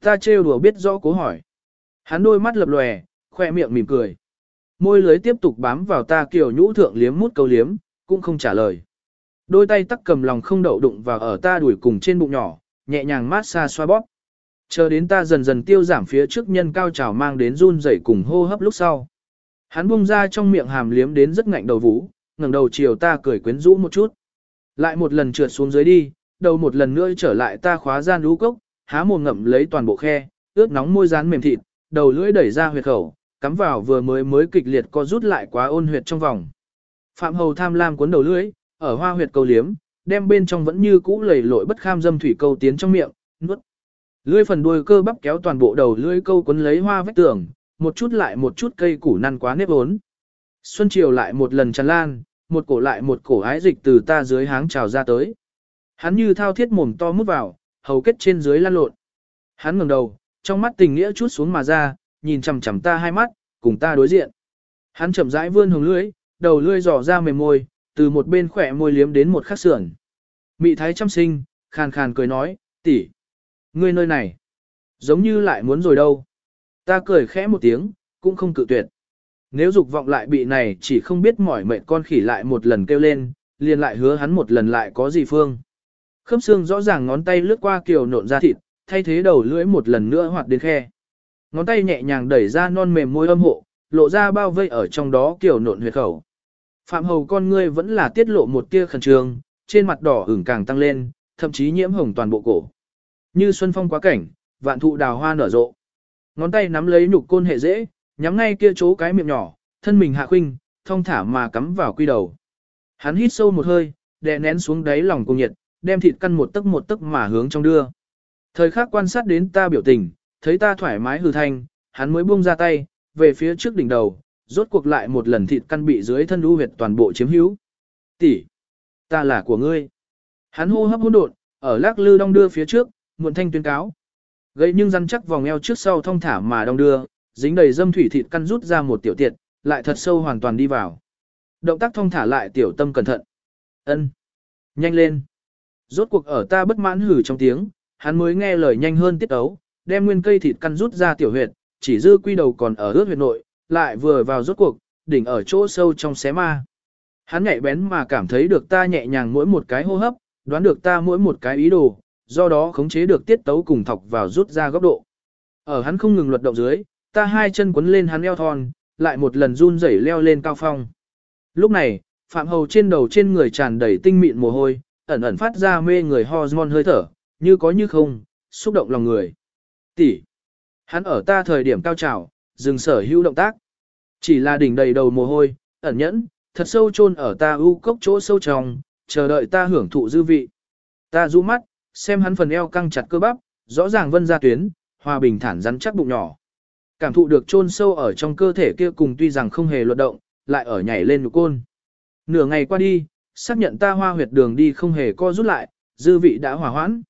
Ta trêu đùa biết rõ cố hỏi. Hắn đôi mắt lập lòe, khoe miệng mỉm cười. Môi lưới tiếp tục bám vào ta kiểu nhũ thượng liếm mút câu liếm, cũng không trả lời. Đôi tay tắc cầm lòng không đậu đụng vào ở ta đuổi cùng trên bụng nhỏ, nhẹ nhàng mát xa xoa bóp. Chờ đến ta dần dần tiêu giảm phía trước nhân cao trào mang đến run rẩy cùng hô hấp lúc sau. Hắn bung ra trong miệng hàm liếm đến rất ngạnh đầu vũ, ngẩng đầu chiều ta cười quyến rũ một chút. Lại một lần trượt xuống dưới đi, đầu một lần nữa trở lại ta khóa gian lũ cốc, há mồm ngậm lấy toàn bộ khe, ướt nóng môi rán mềm thịt, đầu lưỡi đẩy ra huyệt khẩu, cắm vào vừa mới mới kịch liệt co rút lại quá ôn huyệt trong vòng. Phạm Hầu tham lam cuốn đầu lưỡi, ở hoa huyệt câu liếm, đem bên trong vẫn như cũ lầy lội bất kham dâm thủy câu tiến trong miệng, nuốt. Lưỡi phần đuôi cơ bắp kéo toàn bộ đầu lưỡi câu cuốn lấy hoa vách tường, một chút lại một chút cây củ năn quá nếp ốn. Xuân chiều lại một lần tràn lan, một cổ lại một cổ ái dịch từ ta dưới háng trào ra tới. Hắn như thao thiết mồm to mút vào, hầu kết trên dưới lan lộn. Hắn ngẩng đầu, trong mắt tình nghĩa chút xuống mà ra, nhìn chằm chằm ta hai mắt, cùng ta đối diện. Hắn chậm rãi vươn hồng lưỡi, đầu lưỡi dò ra mềm môi, từ một bên khỏe môi liếm đến một khắc sườn. Mị thái chăm sinh, khàn khàn cười nói, tỷ, ngươi nơi này, giống như lại muốn rồi đâu. Ta cười khẽ một tiếng, cũng không cự tuyệt. Nếu dục vọng lại bị này chỉ không biết mỏi mệt con khỉ lại một lần kêu lên, liền lại hứa hắn một lần lại có gì phương. Khớp xương rõ ràng ngón tay lướt qua kiều nộn ra thịt, thay thế đầu lưỡi một lần nữa hoạt đến khe. Ngón tay nhẹ nhàng đẩy ra non mềm môi âm hộ, lộ ra bao vây ở trong đó kiểu nộn huyệt khẩu. Phạm hầu con ngươi vẫn là tiết lộ một tia khẩn trương, trên mặt đỏ ửng càng tăng lên, thậm chí nhiễm hồng toàn bộ cổ. Như xuân phong quá cảnh, vạn thụ đào hoa nở rộ. Ngón tay nắm lấy nhục côn hệ dễ, nhắm ngay kia chỗ cái miệng nhỏ, thân mình hạ khuynh, thông thả mà cắm vào quy đầu. Hắn hít sâu một hơi, đè nén xuống đáy lòng cùng nhiệt, đem thịt căn một tấc một tấc mà hướng trong đưa. Thời khắc quan sát đến ta biểu tình, thấy ta thoải mái hừ thanh, hắn mới buông ra tay, về phía trước đỉnh đầu, rốt cuộc lại một lần thịt căn bị dưới thân lũ huyệt toàn bộ chiếm hữu. Tỷ, ta là của ngươi. Hắn hô hấp hỗn độn, ở lắc lư đong đưa phía trước, muộn thanh tuyên cáo. Gây nhưng rắn chắc vòng eo trước sau thông thả mà đong đưa, dính đầy dâm thủy thịt căn rút ra một tiểu tiệt, lại thật sâu hoàn toàn đi vào. Động tác thông thả lại tiểu tâm cẩn thận. Ân, Nhanh lên. Rốt cuộc ở ta bất mãn hử trong tiếng, hắn mới nghe lời nhanh hơn tiết ấu, đem nguyên cây thịt căn rút ra tiểu huyệt, chỉ dư quy đầu còn ở ướt huyệt nội, lại vừa vào rốt cuộc, đỉnh ở chỗ sâu trong xé ma. Hắn nhạy bén mà cảm thấy được ta nhẹ nhàng mỗi một cái hô hấp, đoán được ta mỗi một cái ý đồ, do đó khống chế được tiết tấu cùng thọc vào rút ra góc độ. Ở hắn không ngừng luật động dưới, ta hai chân quấn lên hắn eo thon, lại một lần run rẩy leo lên cao phong. Lúc này, Phạm Hầu trên đầu trên người tràn đầy tinh mịn mồ hôi, ẩn ẩn phát ra mê người hormone hơi thở, như có như không, xúc động lòng người. Tỷ, hắn ở ta thời điểm cao trào, dừng sở hữu động tác. Chỉ là đỉnh đầy đầu mồ hôi, ẩn nhẫn, thật sâu chôn ở ta u cốc chỗ sâu trong, chờ đợi ta hưởng thụ dư vị. Ta rũ mắt, xem hắn phần eo căng chặt cơ bắp, rõ ràng vân ra tuyến, hòa bình thản rắn chắc bụng nhỏ. Cảm thụ được chôn sâu ở trong cơ thể kia cùng tuy rằng không hề luật động, lại ở nhảy lên nhục côn. Nửa ngày qua đi, xác nhận ta hoa huyệt đường đi không hề co rút lại, dư vị đã hòa hoãn.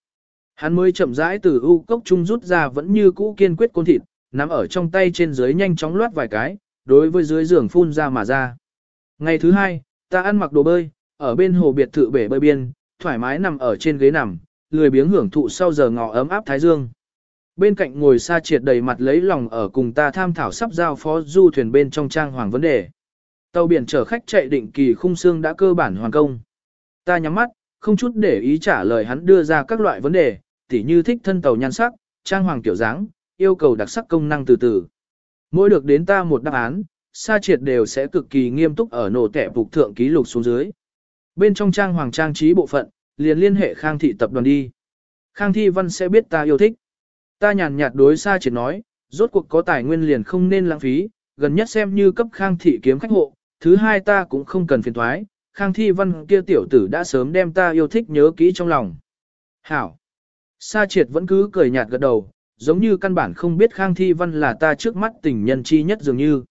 Hắn mới chậm rãi từ u cốc trung rút ra vẫn như cũ kiên quyết côn thịt, nắm ở trong tay trên dưới nhanh chóng loát vài cái, đối với dưới giường phun ra mà ra. Ngày thứ hai, ta ăn mặc đồ bơi, ở bên hồ biệt thự bể bơi biên, thoải mái nằm ở trên ghế nằm, lười biếng hưởng thụ sau giờ ngọ ấm áp thái dương. Bên cạnh ngồi xa triệt đầy mặt lấy lòng ở cùng ta tham thảo sắp giao phó du thuyền bên trong trang hoàng vấn đề. Tàu biển chở khách chạy định kỳ khung xương đã cơ bản hoàn công. Ta nhắm mắt, không chút để ý trả lời hắn đưa ra các loại vấn đề, tỉ như thích thân tàu nhan sắc, trang hoàng kiểu dáng, yêu cầu đặc sắc công năng từ từ. Mỗi được đến ta một đáp án, sa triệt đều sẽ cực kỳ nghiêm túc ở nổ tẻ phục thượng ký lục xuống dưới. Bên trong trang hoàng trang trí bộ phận, liền liên hệ Khang Thị tập đoàn đi. Khang Thi Văn sẽ biết ta yêu thích. Ta nhàn nhạt đối sa triệt nói, rốt cuộc có tài nguyên liền không nên lãng phí, gần nhất xem như cấp Khang Thị kiếm khách hộ, thứ hai ta cũng không cần phiền thoái, Khang Thi Văn kia tiểu tử đã sớm đem ta yêu thích nhớ kỹ trong lòng. Hảo! Sa triệt vẫn cứ cười nhạt gật đầu, giống như căn bản không biết Khang Thi Văn là ta trước mắt tình nhân chi nhất dường như.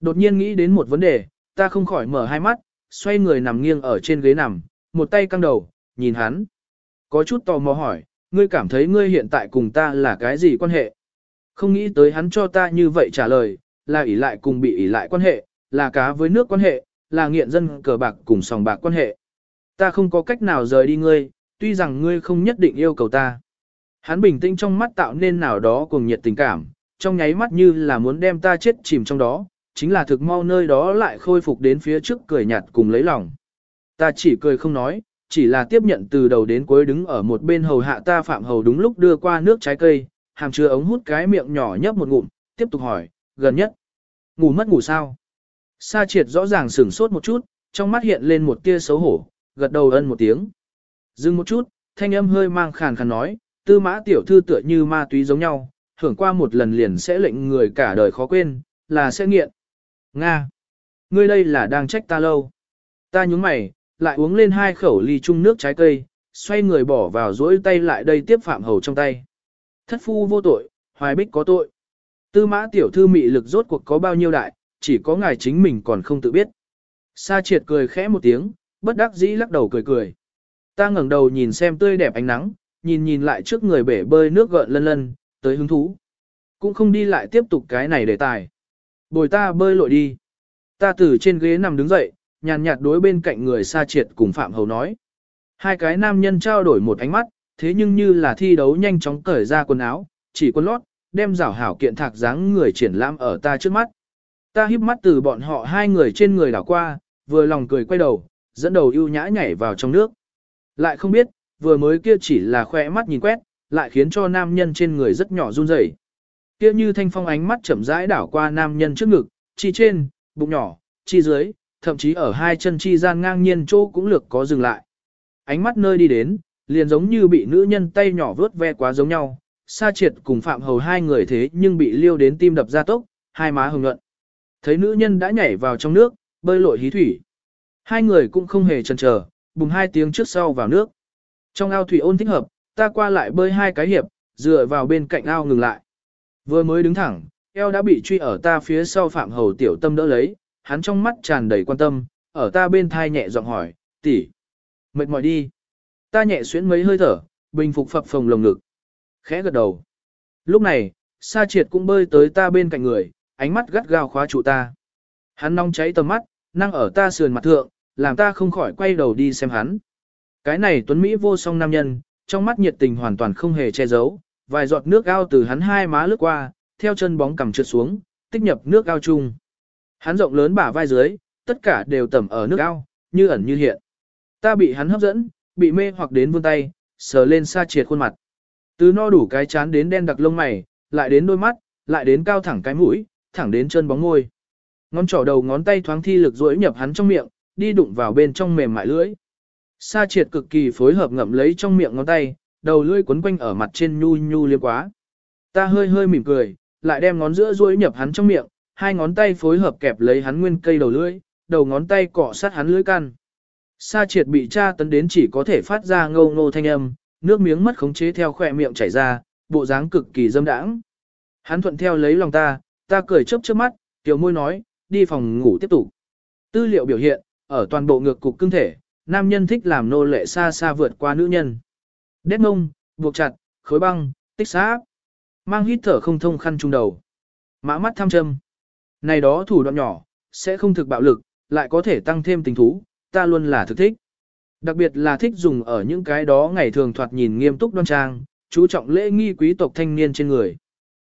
Đột nhiên nghĩ đến một vấn đề, ta không khỏi mở hai mắt, xoay người nằm nghiêng ở trên ghế nằm, một tay căng đầu, nhìn hắn. Có chút tò mò hỏi, ngươi cảm thấy ngươi hiện tại cùng ta là cái gì quan hệ? Không nghĩ tới hắn cho ta như vậy trả lời, là ỷ lại cùng bị ỷ lại quan hệ, là cá với nước quan hệ, là nghiện dân cờ bạc cùng sòng bạc quan hệ. Ta không có cách nào rời đi ngươi, tuy rằng ngươi không nhất định yêu cầu ta. Hắn bình tĩnh trong mắt tạo nên nào đó cùng nhiệt tình cảm, trong nháy mắt như là muốn đem ta chết chìm trong đó, chính là thực mau nơi đó lại khôi phục đến phía trước cười nhạt cùng lấy lòng. Ta chỉ cười không nói, chỉ là tiếp nhận từ đầu đến cuối đứng ở một bên hầu hạ ta phạm hầu đúng lúc đưa qua nước trái cây, hàm chứa ống hút cái miệng nhỏ nhấp một ngụm, tiếp tục hỏi, gần nhất. Ngủ mất ngủ sao? Sa triệt rõ ràng sửng sốt một chút, trong mắt hiện lên một tia xấu hổ, gật đầu ân một tiếng. Dừng một chút, thanh âm hơi mang khàn khàn nói, tư mã tiểu thư tựa như ma túy giống nhau, hưởng qua một lần liền sẽ lệnh người cả đời khó quên, là sẽ nghiện. Nga! Ngươi đây là đang trách ta lâu. Ta nhúng mày, lại uống lên hai khẩu ly chung nước trái cây, xoay người bỏ vào rỗi tay lại đây tiếp phạm hầu trong tay. Thất phu vô tội, hoài bích có tội. Tư mã tiểu thư mị lực rốt cuộc có bao nhiêu đại, chỉ có ngài chính mình còn không tự biết. Sa triệt cười khẽ một tiếng, bất đắc dĩ lắc đầu cười cười. Ta ngẩng đầu nhìn xem tươi đẹp ánh nắng, nhìn nhìn lại trước người bể bơi nước gợn lân lân, tới hứng thú. Cũng không đi lại tiếp tục cái này đề tài. Bồi ta bơi lội đi. Ta từ trên ghế nằm đứng dậy, nhàn nhạt đối bên cạnh người xa triệt cùng Phạm Hầu nói. Hai cái nam nhân trao đổi một ánh mắt, thế nhưng như là thi đấu nhanh chóng cởi ra quần áo, chỉ quần lót, đem rảo hảo kiện thạc dáng người triển lãm ở ta trước mắt. Ta híp mắt từ bọn họ hai người trên người đảo qua, vừa lòng cười quay đầu, dẫn đầu ưu nhã nhảy vào trong nước. Lại không biết, vừa mới kia chỉ là khoe mắt nhìn quét, lại khiến cho nam nhân trên người rất nhỏ run rẩy. Kia như thanh phong ánh mắt chậm rãi đảo qua nam nhân trước ngực, chi trên, bụng nhỏ, chi dưới, thậm chí ở hai chân chi gian ngang nhiên chỗ cũng lược có dừng lại. Ánh mắt nơi đi đến, liền giống như bị nữ nhân tay nhỏ vớt ve quá giống nhau, Sa Triệt cùng Phạm Hầu hai người thế nhưng bị liêu đến tim đập ra tốc, hai má hồng nhuận. Thấy nữ nhân đã nhảy vào trong nước, bơi lội hí thủy. Hai người cũng không hề chần chờ, bùng hai tiếng trước sau vào nước. Trong ao thủy ôn thích hợp, ta qua lại bơi hai cái hiệp, dựa vào bên cạnh ao ngừng lại. Vừa mới đứng thẳng, eo đã bị truy ở ta phía sau Phạm Hầu tiểu tâm đỡ lấy, hắn trong mắt tràn đầy quan tâm, ở ta bên thai nhẹ giọng hỏi, tỷ, mệt mỏi đi. Ta nhẹ xuyến mấy hơi thở, bình phục phập phồng lồng ngực. Khẽ gật đầu. Lúc này, Sa Triệt cũng bơi tới ta bên cạnh người, ánh mắt gắt gao khóa trụ ta. Hắn nóng cháy tầm mắt, năng ở ta sườn mặt thượng, làm ta không khỏi quay đầu đi xem hắn. Cái này tuấn Mỹ vô song nam nhân, trong mắt nhiệt tình hoàn toàn không hề che giấu, vài giọt nước ao từ hắn hai má lướt qua, theo chân bóng cằm trượt xuống, tích nhập nước ao chung. Hắn rộng lớn bả vai dưới, tất cả đều tẩm ở nước ao, như ẩn như hiện. Ta bị hắn hấp dẫn, bị mê hoặc đến vươn tay, sờ lên xa triệt khuôn mặt. Từ no đủ cái chán đến đen đặc lông mày, lại đến đôi mắt, lại đến cao thẳng cái mũi, thẳng đến chân bóng ngôi. Ngón trỏ đầu ngón tay thoáng thi lực duỗi nhập hắn trong miệng, đi đụng vào bên trong mềm mại lưỡi. Sa triệt cực kỳ phối hợp ngậm lấy trong miệng ngón tay, đầu lưỡi quấn quanh ở mặt trên nhu nhu liếm quá. Ta hơi hơi mỉm cười, lại đem ngón giữa duỗi nhập hắn trong miệng, hai ngón tay phối hợp kẹp lấy hắn nguyên cây đầu lưỡi, đầu ngón tay cọ sát hắn lưỡi căn. Sa triệt bị tra tấn đến chỉ có thể phát ra ngâu ngô thanh âm, nước miếng mất khống chế theo khỏe miệng chảy ra, bộ dáng cực kỳ dâm đãng. Hắn thuận theo lấy lòng ta, ta cười chớp chớp mắt, tiểu môi nói, đi phòng ngủ tiếp tục. Tư liệu biểu hiện, ở toàn bộ ngược cục cưng thể, nam nhân thích làm nô lệ xa xa vượt qua nữ nhân. Đét ngông, buộc chặt, khối băng, tích xá. Mang hít thở không thông khăn trung đầu. Mã mắt tham châm. Này đó thủ đoạn nhỏ, sẽ không thực bạo lực, lại có thể tăng thêm tình thú, ta luôn là thực thích. Đặc biệt là thích dùng ở những cái đó ngày thường thoạt nhìn nghiêm túc đoan trang, chú trọng lễ nghi quý tộc thanh niên trên người.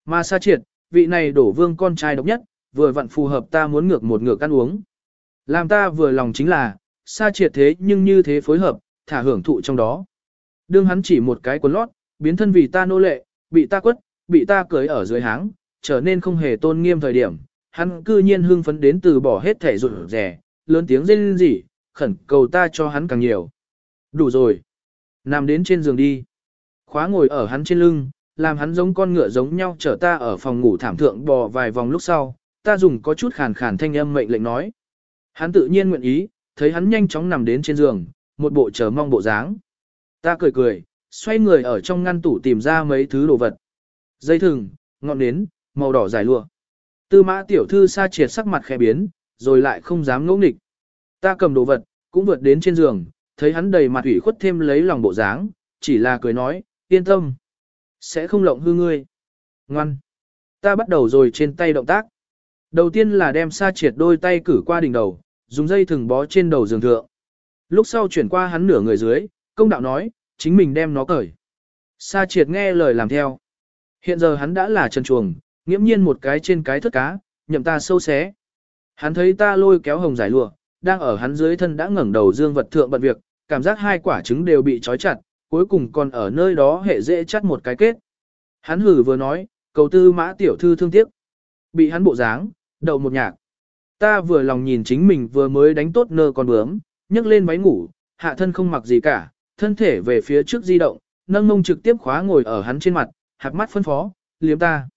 Mà sa triệt, vị này đổ vương con trai độc nhất, vừa vặn phù hợp ta muốn ngược một ngược ăn uống. Làm ta vừa lòng chính là, xa triệt thế nhưng như thế phối hợp, thả hưởng thụ trong đó. Đương hắn chỉ một cái quần lót, biến thân vì ta nô lệ, bị ta quất, bị ta cưới ở dưới háng, trở nên không hề tôn nghiêm thời điểm, hắn cư nhiên hưng phấn đến từ bỏ hết thể rụt rẻ, lớn tiếng rên rỉ, khẩn cầu ta cho hắn càng nhiều. Đủ rồi. Nằm đến trên giường đi. Khóa ngồi ở hắn trên lưng, làm hắn giống con ngựa giống nhau chở ta ở phòng ngủ thảm thượng bò vài vòng lúc sau, ta dùng có chút khàn khàn thanh âm mệnh lệnh nói. Hắn tự nhiên nguyện ý, thấy hắn nhanh chóng nằm đến trên giường, một bộ chờ mong bộ dáng. Ta cười cười, xoay người ở trong ngăn tủ tìm ra mấy thứ đồ vật. Dây thừng, ngọn nến, màu đỏ dài lụa. Tư mã tiểu thư sa triệt sắc mặt khẽ biến, rồi lại không dám ngỗ nghịch. Ta cầm đồ vật, cũng vượt đến trên giường, thấy hắn đầy mặt ủy khuất thêm lấy lòng bộ dáng, chỉ là cười nói, yên tâm. Sẽ không lộng hư ngươi. Ngoan. Ta bắt đầu rồi trên tay động tác. Đầu tiên là đem sa triệt đôi tay cử qua đỉnh đầu, dùng dây thừng bó trên đầu giường thượng. Lúc sau chuyển qua hắn nửa người dưới, công đạo nói, chính mình đem nó cởi. Sa triệt nghe lời làm theo. Hiện giờ hắn đã là chân chuồng, nghiễm nhiên một cái trên cái thất cá, nhậm ta sâu xé. Hắn thấy ta lôi kéo hồng giải lụa, đang ở hắn dưới thân đã ngẩng đầu dương vật thượng bận việc, cảm giác hai quả trứng đều bị trói chặt, cuối cùng còn ở nơi đó hệ dễ chắt một cái kết. Hắn hử vừa nói, cầu tư mã tiểu thư thương tiếc. Bị hắn bộ dáng, đậu một nhạc. Ta vừa lòng nhìn chính mình vừa mới đánh tốt nơ con bướm, nhấc lên váy ngủ, hạ thân không mặc gì cả, thân thể về phía trước di động, nâng mông trực tiếp khóa ngồi ở hắn trên mặt, hạt mắt phân phó, liếm ta.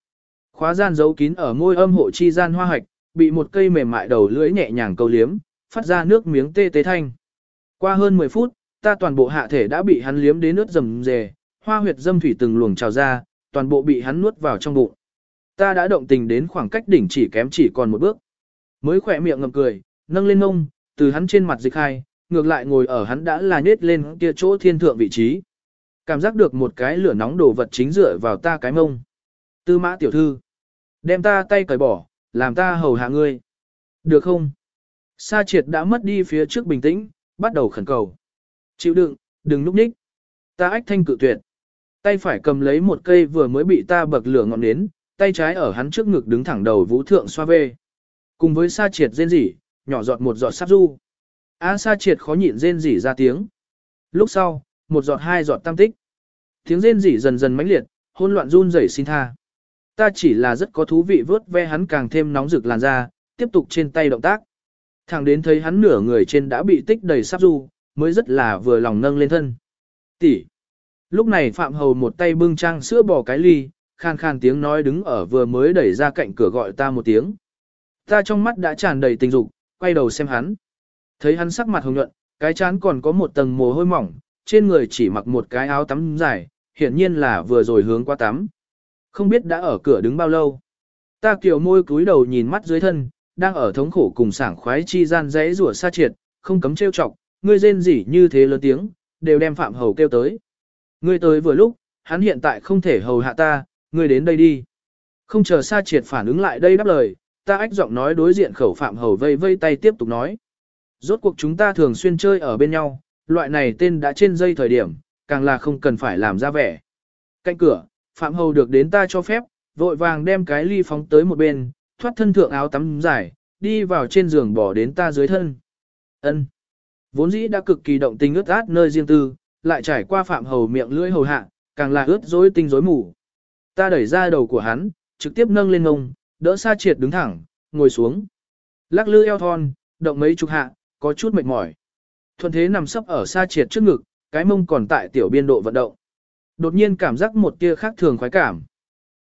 Khóa gian giấu kín ở môi âm hộ chi gian hoa hạch, bị một cây mềm mại đầu lưỡi nhẹ nhàng câu liếm, phát ra nước miếng tê tê thanh. Qua hơn 10 phút, ta toàn bộ hạ thể đã bị hắn liếm đến nước rầm rề, hoa huyệt dâm thủy từng luồng trào ra, toàn bộ bị hắn nuốt vào trong bụng. Ta đã động tình đến khoảng cách đỉnh chỉ kém chỉ còn một bước. Mới khỏe miệng ngậm cười, nâng lên ngông, từ hắn trên mặt dịch hai, ngược lại ngồi ở hắn đã là nết lên kia chỗ thiên thượng vị trí. Cảm giác được một cái lửa nóng đồ vật chính dựa vào ta cái mông. Tư mã tiểu thư. Đem ta tay cởi bỏ, làm ta hầu hạ ngươi. Được không? Sa triệt đã mất đi phía trước bình tĩnh, bắt đầu khẩn cầu. Chịu đựng, đừng núp nhích. Ta ách thanh cự tuyệt. Tay phải cầm lấy một cây vừa mới bị ta bậc lửa ngọn nến, tay trái ở hắn trước ngực đứng thẳng đầu vũ thượng xoa về. Cùng với sa triệt rên rỉ, nhỏ giọt một giọt sắp du. A sa triệt khó nhịn rên rỉ ra tiếng. Lúc sau, một giọt hai giọt tam tích. Tiếng rên rỉ dần dần mãnh liệt, hỗn loạn run rẩy xin tha. Ta chỉ là rất có thú vị vớt ve hắn càng thêm nóng rực làn da, tiếp tục trên tay động tác. Thẳng đến thấy hắn nửa người trên đã bị tích đầy sắp du, mới rất là vừa lòng nâng lên thân. Tỷ. Lúc này Phạm Hầu một tay bưng trang sữa bò cái ly, khan khan tiếng nói đứng ở vừa mới đẩy ra cạnh cửa gọi ta một tiếng. Ta trong mắt đã tràn đầy tình dục, quay đầu xem hắn. Thấy hắn sắc mặt hồng nhuận, cái chán còn có một tầng mồ hôi mỏng, trên người chỉ mặc một cái áo tắm dài, hiển nhiên là vừa rồi hướng qua tắm. Không biết đã ở cửa đứng bao lâu. Ta kiểu môi cúi đầu nhìn mắt dưới thân, đang ở thống khổ cùng sảng khoái chi gian rẽ rủa xa triệt, không cấm trêu chọc, ngươi rên rỉ như thế lớn tiếng, đều đem Phạm Hầu kêu tới. Ngươi tới vừa lúc, hắn hiện tại không thể hầu hạ ta, ngươi đến đây đi. Không chờ xa triệt phản ứng lại đây đáp lời, ta ách giọng nói đối diện khẩu Phạm Hầu vây vây tay tiếp tục nói. Rốt cuộc chúng ta thường xuyên chơi ở bên nhau, loại này tên đã trên dây thời điểm, càng là không cần phải làm ra vẻ. Cạnh cửa, Phạm Hầu được đến ta cho phép, vội vàng đem cái ly phóng tới một bên, thoát thân thượng áo tắm dài, đi vào trên giường bỏ đến ta dưới thân. Ân. Vốn dĩ đã cực kỳ động tình ướt át nơi riêng tư, lại trải qua Phạm Hầu miệng lưỡi hầu hạ, càng là ướt rối tinh rối mù. Ta đẩy ra đầu của hắn, trực tiếp nâng lên ngông, đỡ sa triệt đứng thẳng, ngồi xuống. Lắc lư eo thon, động mấy chục hạ, có chút mệt mỏi. Thuần thế nằm sấp ở sa triệt trước ngực, cái mông còn tại tiểu biên độ vận động. Đột nhiên cảm giác một tia khác thường khoái cảm.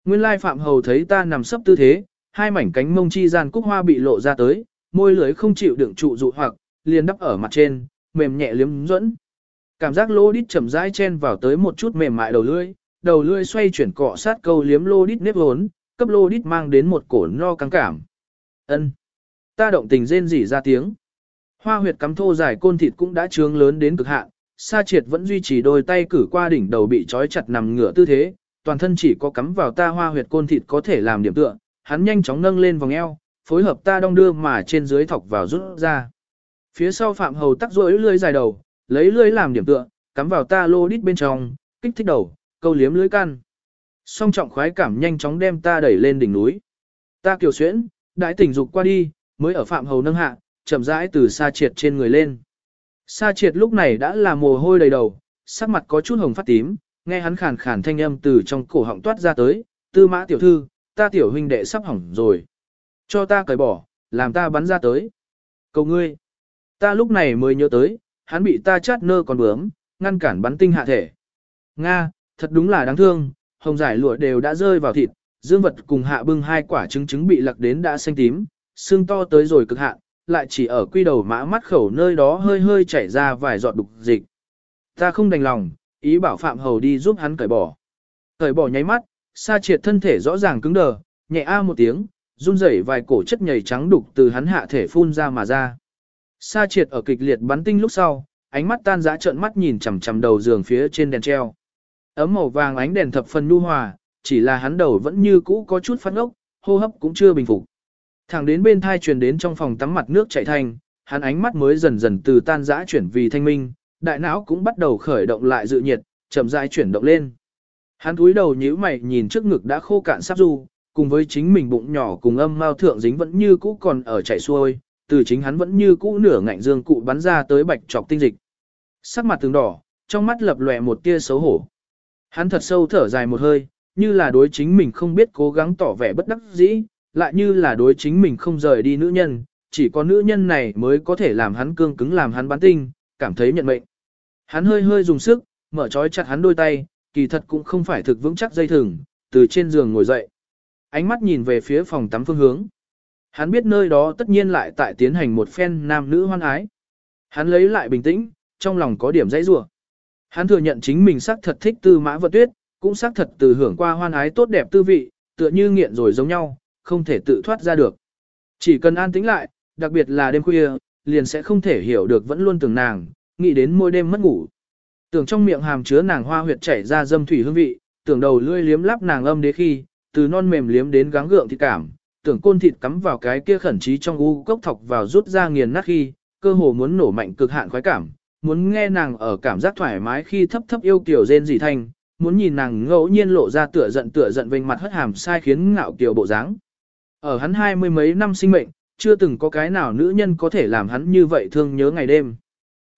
Nguyên lai Phạm Hầu thấy ta nằm sấp tư thế, hai mảnh cánh mông chi gian cúc hoa bị lộ ra tới, môi lưới không chịu đựng trụ dụ hoặc, liền đắp ở mặt trên, mềm nhẹ liếm dẫn. Cảm giác lô đít chậm rãi chen vào tới một chút mềm mại đầu lưỡi, đầu lưỡi xoay chuyển cọ sát câu liếm lô đít nếp hốn, cấp lô đít mang đến một cổ no căng cảm. Ân, Ta động tình rên rỉ ra tiếng. Hoa huyệt cắm thô dài côn thịt cũng đã trướng lớn đến cực hạn, Sa Triệt vẫn duy trì đôi tay cử qua đỉnh đầu bị trói chặt nằm ngửa tư thế, toàn thân chỉ có cắm vào ta hoa huyệt côn thịt có thể làm điểm tựa, hắn nhanh chóng nâng lên vòng eo, phối hợp ta đong đưa mà trên dưới thọc vào rút ra. Phía sau Phạm Hầu tắc rỗi lưỡi dài đầu, lấy lưỡi làm điểm tựa, cắm vào ta lô đít bên trong, kích thích đầu, câu liếm lưỡi căn. Song trọng khoái cảm nhanh chóng đem ta đẩy lên đỉnh núi. Ta kiều xuyễn, đãi tỉnh dục qua đi, mới ở Phạm Hầu nâng hạ, chậm rãi từ xa triệt trên người lên. Sa triệt lúc này đã là mồ hôi đầy đầu, sắc mặt có chút hồng phát tím, nghe hắn khàn khàn thanh âm từ trong cổ họng toát ra tới, tư mã tiểu thư, ta tiểu huynh đệ sắp hỏng rồi. Cho ta cởi bỏ, làm ta bắn ra tới. Cầu ngươi. Ta lúc này mới nhớ tới, hắn bị ta chát nơ còn bướm, ngăn cản bắn tinh hạ thể. Nga, thật đúng là đáng thương, hồng giải lụa đều đã rơi vào thịt, dương vật cùng hạ bưng hai quả trứng trứng bị lặc đến đã xanh tím, xương to tới rồi cực hạn, lại chỉ ở quy đầu mã mắt khẩu nơi đó hơi hơi chảy ra vài giọt đục dịch. Ta không đành lòng, ý bảo Phạm Hầu đi giúp hắn cởi bỏ. Cởi bỏ nháy mắt, sa triệt thân thể rõ ràng cứng đờ, nhẹ a một tiếng, run rẩy vài cổ chất nhầy trắng đục từ hắn hạ thể phun ra mà ra. Sa triệt ở kịch liệt bắn tinh lúc sau, ánh mắt tan dã trợn mắt nhìn chằm chằm đầu giường phía trên đèn treo. Ấm màu vàng ánh đèn thập phần nhu hòa, chỉ là hắn đầu vẫn như cũ có chút phát ốc, hô hấp cũng chưa bình phục. Thẳng đến bên thai truyền đến trong phòng tắm mặt nước chảy thành, hắn ánh mắt mới dần dần từ tan dã chuyển vì thanh minh, đại não cũng bắt đầu khởi động lại dự nhiệt, chậm rãi chuyển động lên. Hắn cúi đầu nhíu mày nhìn trước ngực đã khô cạn sắp du, cùng với chính mình bụng nhỏ cùng âm mao thượng dính vẫn như cũ còn ở chảy xuôi, từ chính hắn vẫn như cũ nửa ngạnh dương cụ bắn ra tới bạch trọc tinh dịch. Sắc mặt từng đỏ, trong mắt lập lòe một tia xấu hổ. Hắn thật sâu thở dài một hơi, như là đối chính mình không biết cố gắng tỏ vẻ bất đắc dĩ, lại như là đối chính mình không rời đi nữ nhân, chỉ có nữ nhân này mới có thể làm hắn cương cứng làm hắn bán tinh, cảm thấy nhận mệnh. Hắn hơi hơi dùng sức, mở trói chặt hắn đôi tay, kỳ thật cũng không phải thực vững chắc dây thừng, từ trên giường ngồi dậy. Ánh mắt nhìn về phía phòng tắm phương hướng. Hắn biết nơi đó tất nhiên lại tại tiến hành một phen nam nữ hoan ái. Hắn lấy lại bình tĩnh, trong lòng có điểm dãy rủa. Hắn thừa nhận chính mình xác thật thích tư mã vật tuyết, cũng xác thật từ hưởng qua hoan ái tốt đẹp tư vị, tựa như nghiện rồi giống nhau, không thể tự thoát ra được. Chỉ cần an tĩnh lại, đặc biệt là đêm khuya, liền sẽ không thể hiểu được vẫn luôn tưởng nàng, nghĩ đến mỗi đêm mất ngủ. Tưởng trong miệng hàm chứa nàng hoa huyệt chảy ra dâm thủy hương vị, tưởng đầu lưỡi liếm lắp nàng âm đế khi, từ non mềm liếm đến gắng gượng thịt cảm, tưởng côn thịt cắm vào cái kia khẩn trí trong u cốc thọc vào rút ra nghiền nát khi, cơ hồ muốn nổ mạnh cực hạn khoái cảm, muốn nghe nàng ở cảm giác thoải mái khi thấp thấp yêu kiểu rên dị thanh, muốn nhìn nàng ngẫu nhiên lộ ra tựa giận tựa giận vênh mặt hất hàm sai khiến ngạo kiểu bộ dáng. Ở hắn hai mươi mấy năm sinh mệnh, chưa từng có cái nào nữ nhân có thể làm hắn như vậy thương nhớ ngày đêm.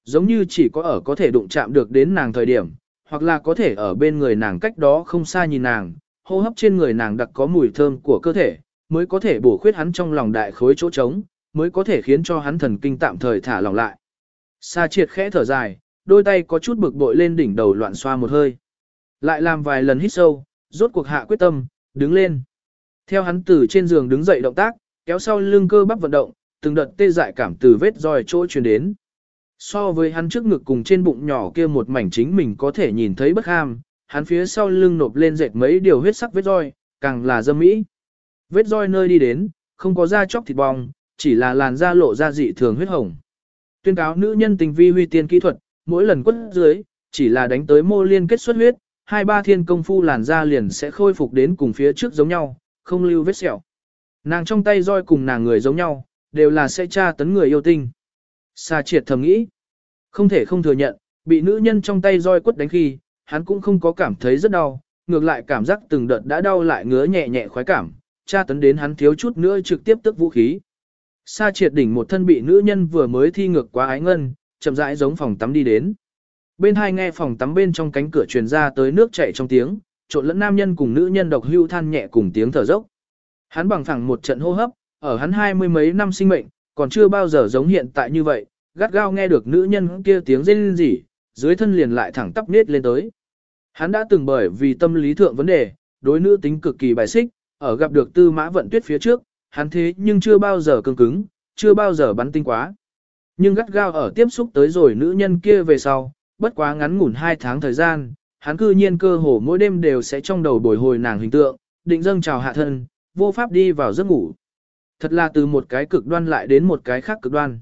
Giống như chỉ có ở có thể đụng chạm được đến nàng thời điểm, hoặc là có thể ở bên người nàng cách đó không xa nhìn nàng, hô hấp trên người nàng đặc có mùi thơm của cơ thể, mới có thể bổ khuyết hắn trong lòng đại khối chỗ trống, mới có thể khiến cho hắn thần kinh tạm thời thả lỏng lại. Sa triệt khẽ thở dài, đôi tay có chút bực bội lên đỉnh đầu loạn xoa một hơi. Lại làm vài lần hít sâu, rốt cuộc hạ quyết tâm, đứng lên. Theo hắn từ trên giường đứng dậy động tác, kéo sau lưng cơ bắp vận động, từng đợt tê dại cảm từ vết roi chỗ truyền đến. So với hắn trước ngực cùng trên bụng nhỏ kia một mảnh chính mình có thể nhìn thấy bất ham, hắn phía sau lưng nộp lên dệt mấy điều huyết sắc vết roi, càng là dâm mỹ. Vết roi nơi đi đến, không có da chóc thịt bong, chỉ là làn da lộ ra dị thường huyết hồng. Tuyên cáo nữ nhân tình vi huy tiên kỹ thuật, mỗi lần quất dưới, chỉ là đánh tới mô liên kết xuất huyết, hai ba thiên công phu làn da liền sẽ khôi phục đến cùng phía trước giống nhau, không lưu vết sẹo. Nàng trong tay roi cùng nàng người giống nhau, đều là sẽ tra tấn người yêu tinh. Sa triệt thầm nghĩ, không thể không thừa nhận, bị nữ nhân trong tay roi quất đánh khi, hắn cũng không có cảm thấy rất đau, ngược lại cảm giác từng đợt đã đau lại ngứa nhẹ nhẹ khoái cảm, tra tấn đến hắn thiếu chút nữa trực tiếp tức vũ khí. Sa triệt đỉnh một thân bị nữ nhân vừa mới thi ngược quá ái ngân, chậm rãi giống phòng tắm đi đến. Bên hai nghe phòng tắm bên trong cánh cửa truyền ra tới nước chảy trong tiếng, trộn lẫn nam nhân cùng nữ nhân độc hưu than nhẹ cùng tiếng thở dốc. Hắn bằng phẳng một trận hô hấp, ở hắn hai mươi mấy năm sinh mệnh, còn chưa bao giờ giống hiện tại như vậy, gắt gao nghe được nữ nhân kia tiếng rên rỉ, dưới thân liền lại thẳng tắp nết lên tới. Hắn đã từng bởi vì tâm lý thượng vấn đề, đối nữ tính cực kỳ bài xích, ở gặp được tư mã vận tuyết phía trước, hắn thế nhưng chưa bao giờ cứng cứng, chưa bao giờ bắn tinh quá. Nhưng gắt gao ở tiếp xúc tới rồi nữ nhân kia về sau, bất quá ngắn ngủn hai tháng thời gian, hắn cư nhiên cơ hồ mỗi đêm đều sẽ trong đầu bồi hồi nàng hình tượng, định dâng chào hạ thân, vô pháp đi vào giấc ngủ. Thật là từ một cái cực đoan lại đến một cái khác cực đoan.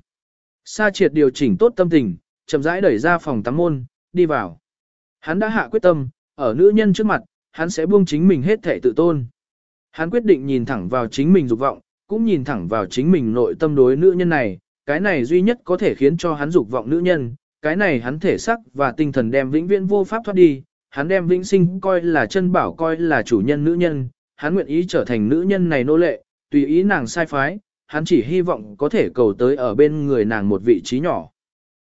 Sa triệt điều chỉnh tốt tâm tình, chậm rãi đẩy ra phòng tắm môn, đi vào. Hắn đã hạ quyết tâm, ở nữ nhân trước mặt, hắn sẽ buông chính mình hết thể tự tôn. Hắn quyết định nhìn thẳng vào chính mình dục vọng, cũng nhìn thẳng vào chính mình nội tâm đối nữ nhân này, cái này duy nhất có thể khiến cho hắn dục vọng nữ nhân, cái này hắn thể sắc và tinh thần đem vĩnh viễn vô pháp thoát đi, hắn đem vĩnh sinh coi là chân bảo coi là chủ nhân nữ nhân, hắn nguyện ý trở thành nữ nhân này nô lệ, tùy ý nàng sai phái, hắn chỉ hy vọng có thể cầu tới ở bên người nàng một vị trí nhỏ.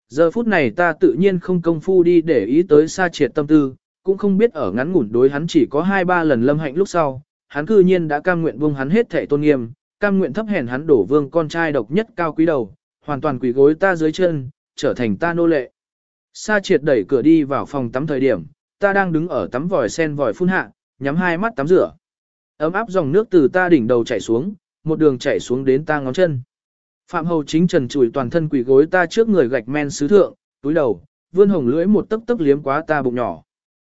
Giờ phút này ta tự nhiên không công phu đi để ý tới xa triệt tâm tư, cũng không biết ở ngắn ngủn đối hắn chỉ có hai ba lần lâm hạnh lúc sau, hắn cư nhiên đã cam nguyện buông hắn hết thể tôn nghiêm, cam nguyện thấp hèn hắn đổ vương con trai độc nhất cao quý đầu, hoàn toàn quỳ gối ta dưới chân, trở thành ta nô lệ. Sa triệt đẩy cửa đi vào phòng tắm thời điểm, ta đang đứng ở tắm vòi sen vòi phun hạ, nhắm hai mắt tắm rửa. Ấm áp dòng nước từ ta đỉnh đầu chảy xuống, một đường chảy xuống đến ta ngón chân. Phạm Hầu chính trần chùi toàn thân quỳ gối ta trước người gạch men sứ thượng, túi đầu, vươn hồng lưỡi một tấc tấc liếm quá ta bụng nhỏ.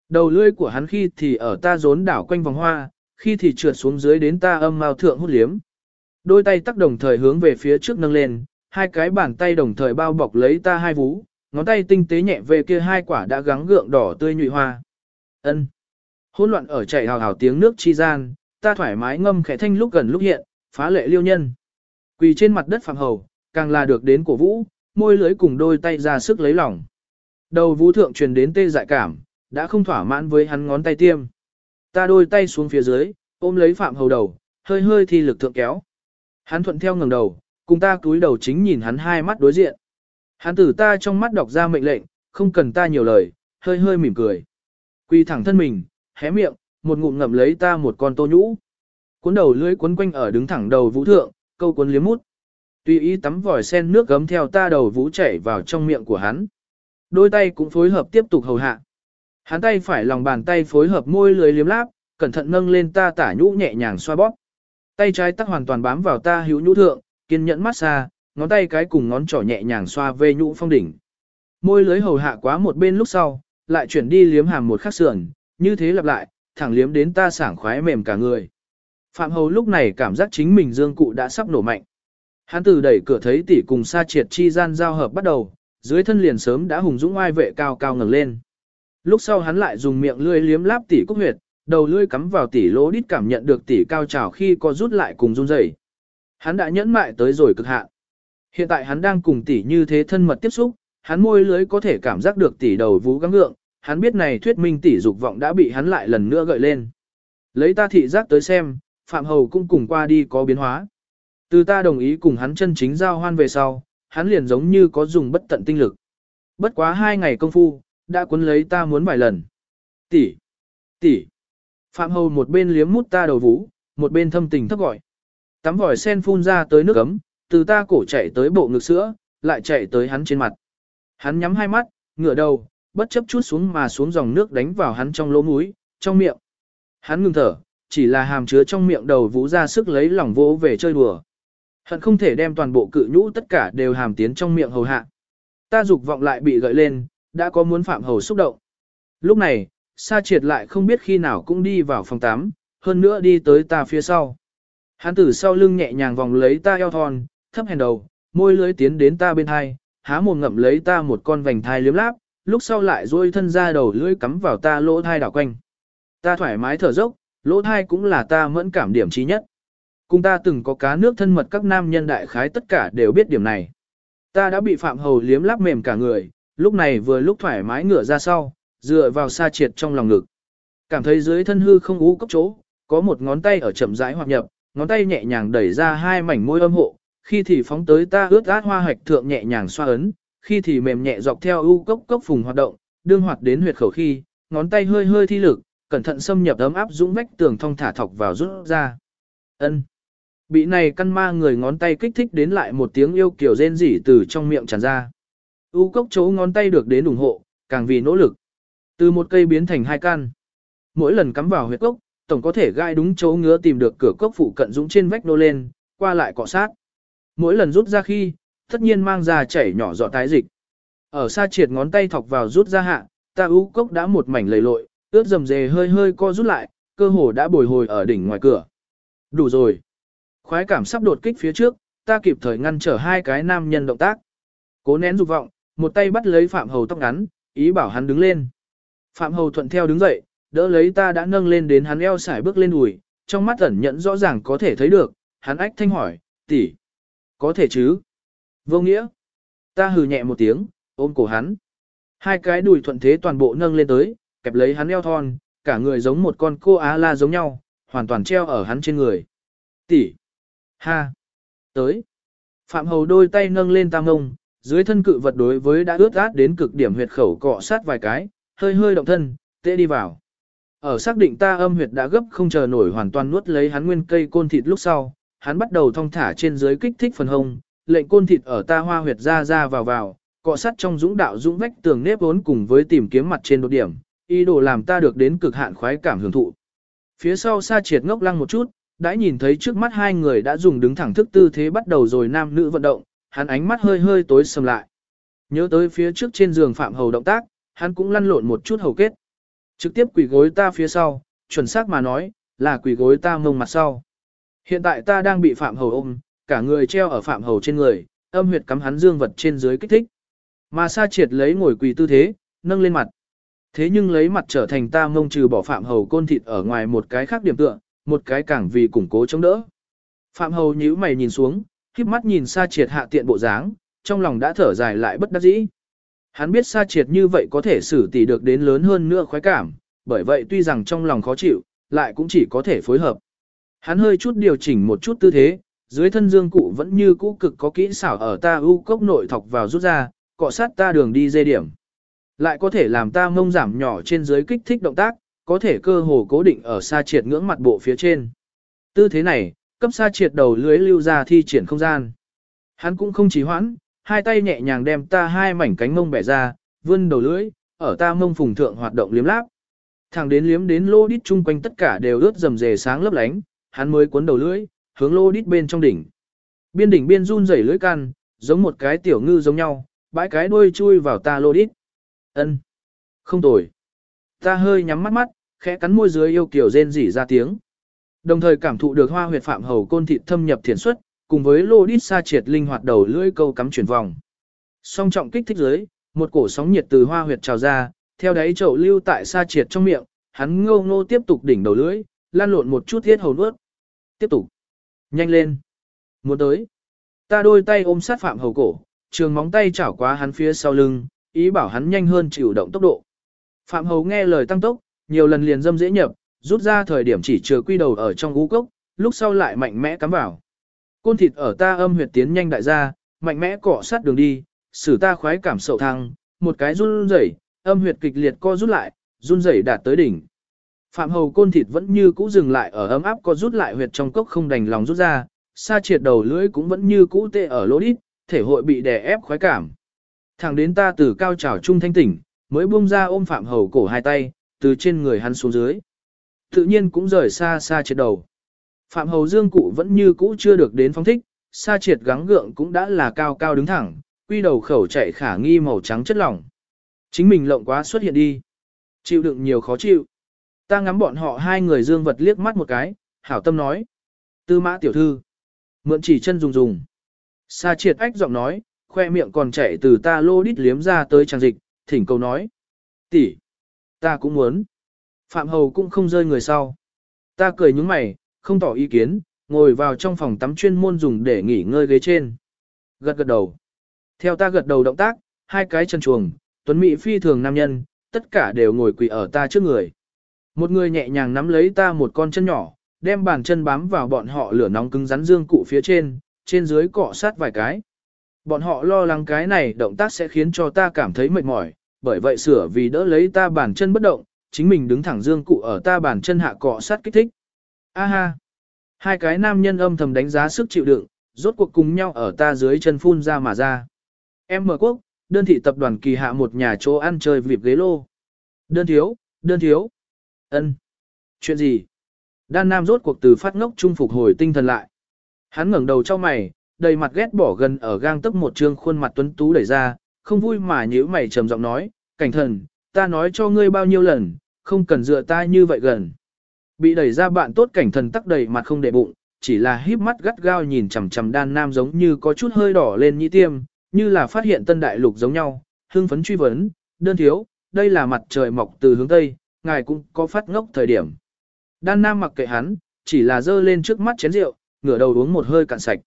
Đầu lưỡi của hắn khi thì ở ta rốn đảo quanh vòng hoa, khi thì trượt xuống dưới đến ta âm mao thượng hút liếm. Đôi tay tắc đồng thời hướng về phía trước nâng lên, hai cái bàn tay đồng thời bao bọc lấy ta hai vú, ngón tay tinh tế nhẹ về kia hai quả đã gắng gượng đỏ tươi nhụy hoa. Ân. Hỗn loạn ở chảy hào hào tiếng nước chi gian, ta thoải mái ngâm khẽ thanh lúc gần lúc hiện, phá lệ liêu nhân. Quỳ trên mặt đất phạm hầu, càng là được đến cổ vũ, môi lưới cùng đôi tay ra sức lấy lòng. Đầu vũ thượng truyền đến tê dại cảm, đã không thỏa mãn với hắn ngón tay tiêm. Ta đôi tay xuống phía dưới, ôm lấy phạm hầu đầu, hơi hơi thi lực thượng kéo. Hắn thuận theo ngẩng đầu, cùng ta cúi đầu chính nhìn hắn hai mắt đối diện. Hắn tử ta trong mắt đọc ra mệnh lệnh, không cần ta nhiều lời, hơi hơi mỉm cười. Quy thẳng thân mình, hé miệng, một ngụm ngậm lấy ta một con tô nhũ. Cuốn đầu lưỡi cuốn quanh ở đứng thẳng đầu vũ thượng, câu cuốn liếm mút. Tùy ý tắm vòi sen nước gấm theo ta đầu vũ chảy vào trong miệng của hắn. Đôi tay cũng phối hợp tiếp tục hầu hạ. Hắn tay phải lòng bàn tay phối hợp môi lưới liếm láp, cẩn thận nâng lên ta tả nhũ nhẹ nhàng xoa bóp. Tay trái tắc hoàn toàn bám vào ta hữu nhũ thượng, kiên nhẫn mát xa, ngón tay cái cùng ngón trỏ nhẹ nhàng xoa về nhũ phong đỉnh. Môi lưới hầu hạ quá một bên lúc sau, lại chuyển đi liếm hàm một khắc sườn, như thế lặp lại, thẳng liếm đến ta sảng khoái mềm cả người. Phạm Hầu lúc này cảm giác chính mình dương cụ đã sắp nổ mạnh. Hắn từ đẩy cửa thấy tỷ cùng sa triệt chi gian giao hợp bắt đầu, dưới thân liền sớm đã hùng dũng oai vệ cao cao ngẩng lên. Lúc sau hắn lại dùng miệng lưỡi liếm láp tỷ cúc huyệt, đầu lưỡi cắm vào tỷ lỗ đít cảm nhận được tỷ cao trào khi có rút lại cùng run rẩy. Hắn đã nhẫn mại tới rồi cực hạn. Hiện tại hắn đang cùng tỷ như thế thân mật tiếp xúc, hắn môi lưới có thể cảm giác được tỷ đầu vú gắng ngượng, hắn biết này thuyết minh tỷ dục vọng đã bị hắn lại lần nữa gợi lên. Lấy ta thị giác tới xem, Phạm Hầu cũng cùng qua đi có biến hóa. Từ ta đồng ý cùng hắn chân chính giao hoan về sau, hắn liền giống như có dùng bất tận tinh lực. Bất quá hai ngày công phu, đã cuốn lấy ta muốn vài lần. Tỷ, tỷ. Phạm Hầu một bên liếm mút ta đầu vũ, một bên thâm tình thấp gọi. Tắm vòi sen phun ra tới nước ấm, từ ta cổ chạy tới bộ ngực sữa, lại chạy tới hắn trên mặt. Hắn nhắm hai mắt, ngửa đầu, bất chấp chút xuống mà xuống dòng nước đánh vào hắn trong lỗ mũi, trong miệng. Hắn ngừng thở, chỉ là hàm chứa trong miệng đầu vũ ra sức lấy lòng vỗ về chơi đùa. Hận không thể đem toàn bộ cự nhũ tất cả đều hàm tiến trong miệng hầu hạ. Ta dục vọng lại bị gợi lên, đã có muốn phạm hầu xúc động. Lúc này, Sa triệt lại không biết khi nào cũng đi vào phòng 8, hơn nữa đi tới ta phía sau. Hắn từ sau lưng nhẹ nhàng vòng lấy ta eo thon, thấp hèn đầu, môi lưới tiến đến ta bên hai, há mồm ngậm lấy ta một con vành thai liếm láp, lúc sau lại duỗi thân ra đầu lưỡi cắm vào ta lỗ thai đảo quanh. Ta thoải mái thở dốc, lỗ thai cũng là ta mẫn cảm điểm trí nhất. Cùng ta từng có cá nước thân mật các nam nhân đại khái tất cả đều biết điểm này. Ta đã bị phạm hầu liếm láp mềm cả người, lúc này vừa lúc thoải mái ngửa ra sau, dựa vào xa triệt trong lòng ngực. Cảm thấy dưới thân hư không ú cốc chỗ, có một ngón tay ở chậm rãi hoạt nhập, ngón tay nhẹ nhàng đẩy ra hai mảnh môi âm hộ, khi thì phóng tới ta ướt át hoa hạch thượng nhẹ nhàng xoa ấn, khi thì mềm nhẹ dọc theo u cốc cốc phùng hoạt động, đương hoạt đến huyệt khẩu khi, ngón tay hơi hơi thi lực, cẩn thận xâm nhập ấm áp dũng vách tường thông thả thọc vào rút ra. Ân. Bị này căn ma người ngón tay kích thích đến lại một tiếng yêu kiểu rên rỉ từ trong miệng tràn ra. U cốc chấu ngón tay được đến ủng hộ, càng vì nỗ lực. Từ một cây biến thành hai căn. Mỗi lần cắm vào huyệt cốc, tổng có thể gai đúng chỗ ngứa tìm được cửa cốc phụ cận dũng trên vách nô lên, qua lại cọ sát. Mỗi lần rút ra khi, tất nhiên mang ra chảy nhỏ giọt tái dịch. Ở xa triệt ngón tay thọc vào rút ra hạ, ta u cốc đã một mảnh lầy lội, ướt dầm dề hơi hơi co rút lại, cơ hồ đã bồi hồi ở đỉnh ngoài cửa. Đủ rồi. Khoái cảm sắp đột kích phía trước, ta kịp thời ngăn trở hai cái nam nhân động tác. Cố nén dục vọng, một tay bắt lấy Phạm Hầu tóc ngắn, ý bảo hắn đứng lên. Phạm Hầu thuận theo đứng dậy, đỡ lấy ta đã nâng lên đến hắn eo sải bước lên đùi, trong mắt ẩn nhận rõ ràng có thể thấy được, hắn ách thanh hỏi, tỷ, có thể chứ? Vô nghĩa. Ta hừ nhẹ một tiếng, ôm cổ hắn. Hai cái đùi thuận thế toàn bộ nâng lên tới, kẹp lấy hắn eo thon, cả người giống một con cô á la giống nhau, hoàn toàn treo ở hắn trên người. Tỷ. Ha. Tới. Phạm Hầu đôi tay nâng lên tam ngông, dưới thân cự vật đối với đã ướt át đến cực điểm huyệt khẩu cọ sát vài cái, hơi hơi động thân, tệ đi vào. Ở xác định ta âm huyệt đã gấp không chờ nổi hoàn toàn nuốt lấy hắn nguyên cây côn thịt lúc sau, hắn bắt đầu thong thả trên dưới kích thích phần hông, lệnh côn thịt ở ta hoa huyệt ra ra vào vào, cọ sát trong dũng đạo dũng vách tường nếp vốn cùng với tìm kiếm mặt trên đột điểm, ý đồ làm ta được đến cực hạn khoái cảm hưởng thụ. Phía sau xa triệt ngốc lăng một chút, đã nhìn thấy trước mắt hai người đã dùng đứng thẳng thức tư thế bắt đầu rồi nam nữ vận động, hắn ánh mắt hơi hơi tối sầm lại. Nhớ tới phía trước trên giường phạm hầu động tác, hắn cũng lăn lộn một chút hầu kết. Trực tiếp quỳ gối ta phía sau, chuẩn xác mà nói, là quỳ gối ta mông mặt sau. Hiện tại ta đang bị phạm hầu ôm, cả người treo ở phạm hầu trên người, âm huyệt cắm hắn dương vật trên dưới kích thích. Mà sa triệt lấy ngồi quỳ tư thế, nâng lên mặt. Thế nhưng lấy mặt trở thành ta mông trừ bỏ phạm hầu côn thịt ở ngoài một cái khác điểm tựa, một cái càng vì củng cố chống đỡ. Phạm hầu nhíu mày nhìn xuống, híp mắt nhìn xa triệt hạ tiện bộ dáng, trong lòng đã thở dài lại bất đắc dĩ. Hắn biết xa triệt như vậy có thể xử tỷ được đến lớn hơn nữa khoái cảm, bởi vậy tuy rằng trong lòng khó chịu, lại cũng chỉ có thể phối hợp. Hắn hơi chút điều chỉnh một chút tư thế, dưới thân dương cụ vẫn như cũ cực có kỹ xảo ở ta u cốc nội thọc vào rút ra, cọ sát ta đường đi dây điểm. Lại có thể làm ta mông giảm nhỏ trên dưới kích thích động tác, có thể cơ hồ cố định ở xa triệt ngưỡng mặt bộ phía trên. Tư thế này, cấp xa triệt đầu lưới lưu ra thi triển không gian. Hắn cũng không trì hoãn, hai tay nhẹ nhàng đem ta hai mảnh cánh mông bẻ ra, vươn đầu lưới, ở ta mông phùng thượng hoạt động liếm láp. Thẳng đến liếm đến lô đít chung quanh tất cả đều ướt rầm rề sáng lấp lánh, hắn mới cuốn đầu lưới, hướng lô đít bên trong đỉnh. Biên đỉnh biên run rẩy lưỡi can, giống một cái tiểu ngư giống nhau, bãi cái đuôi chui vào ta lô đít. Ân, Không tồi. Ta hơi nhắm mắt mắt, khẽ cắn môi dưới yêu kiểu rên rỉ ra tiếng. Đồng thời cảm thụ được hoa huyệt phạm hầu côn thịt thâm nhập thiền xuất, cùng với lô đít xa triệt linh hoạt đầu lưỡi câu cắm chuyển vòng. Song trọng kích thích dưới, một cổ sóng nhiệt từ hoa huyệt trào ra, theo đáy chậu lưu tại xa triệt trong miệng, hắn ngô ngô tiếp tục đỉnh đầu lưỡi, lan lộn một chút thiết hầu nuốt. Tiếp tục. Nhanh lên. Muốn tới. Ta đôi tay ôm sát phạm hầu cổ, trường móng tay chảo quá hắn phía sau lưng, ý bảo hắn nhanh hơn chịu động tốc độ. Phạm hầu nghe lời tăng tốc, nhiều lần liền dâm dễ nhập, rút ra thời điểm chỉ chờ quy đầu ở trong gú cốc, lúc sau lại mạnh mẽ cắm vào. Côn thịt ở ta âm huyệt tiến nhanh đại gia, mạnh mẽ cọ sát đường đi, xử ta khoái cảm sậu thăng, một cái run rẩy, âm huyệt kịch liệt co rút lại, run rẩy đạt tới đỉnh. Phạm hầu côn thịt vẫn như cũ dừng lại ở ấm áp co rút lại huyệt trong cốc không đành lòng rút ra, xa triệt đầu lưỡi cũng vẫn như cũ tê ở lỗ đít, thể hội bị đè ép khoái cảm. Thẳng đến ta từ cao trào trung thanh tỉnh, mới buông ra ôm phạm hầu cổ hai tay, từ trên người hắn xuống dưới. Tự nhiên cũng rời xa xa triệt đầu. Phạm hầu dương cụ vẫn như cũ chưa được đến phong thích, sa triệt gắng gượng cũng đã là cao cao đứng thẳng, quy đầu khẩu chạy khả nghi màu trắng chất lỏng. Chính mình lộng quá xuất hiện đi. Chịu đựng nhiều khó chịu. Ta ngắm bọn họ hai người dương vật liếc mắt một cái, hảo tâm nói. Tư mã tiểu thư. Mượn chỉ chân dùng dùng. Sa triệt ách giọng nói, khoe miệng còn chạy từ ta lô đít liếm ra tới trang dịch, thỉnh cầu nói. tỷ, ta cũng muốn. Phạm hầu cũng không rơi người sau. Ta cười nhúng mày, không tỏ ý kiến, ngồi vào trong phòng tắm chuyên môn dùng để nghỉ ngơi ghế trên. Gật gật đầu. Theo ta gật đầu động tác, hai cái chân chuồng, tuấn mỹ phi thường nam nhân, tất cả đều ngồi quỳ ở ta trước người. Một người nhẹ nhàng nắm lấy ta một con chân nhỏ, đem bàn chân bám vào bọn họ lửa nóng cứng rắn dương cụ phía trên, trên dưới cọ sát vài cái. Bọn họ lo lắng cái này động tác sẽ khiến cho ta cảm thấy mệt mỏi, bởi vậy sửa vì đỡ lấy ta bàn chân bất động, chính mình đứng thẳng dương cụ ở ta bàn chân hạ cọ sát kích thích. A ha! Hai cái nam nhân âm thầm đánh giá sức chịu đựng, rốt cuộc cùng nhau ở ta dưới chân phun ra mà ra. Em mở quốc, đơn thị tập đoàn kỳ hạ một nhà chỗ ăn chơi vịp ghế lô. Đơn thiếu, đơn thiếu. ân Chuyện gì? Đan Nam rốt cuộc từ phát ngốc trung phục hồi tinh thần lại. Hắn ngẩng đầu cho mày, đầy mặt ghét bỏ gần ở gang tấc một trương khuôn mặt tuấn tú đẩy ra, không vui mà nhíu mày trầm giọng nói, cảnh thần, ta nói cho ngươi bao nhiêu lần, không cần dựa ta như vậy gần. Bị đẩy ra bạn tốt cảnh thần tắc đầy mặt không để bụng, chỉ là híp mắt gắt gao nhìn chằm chằm đan nam giống như có chút hơi đỏ lên nhĩ tiêm, như là phát hiện tân đại lục giống nhau, hưng phấn truy vấn, đơn thiếu, đây là mặt trời mọc từ hướng tây, ngài cũng có phát ngốc thời điểm. Đan nam mặc kệ hắn, chỉ là dơ lên trước mắt chén rượu, ngửa đầu uống một hơi cạn sạch.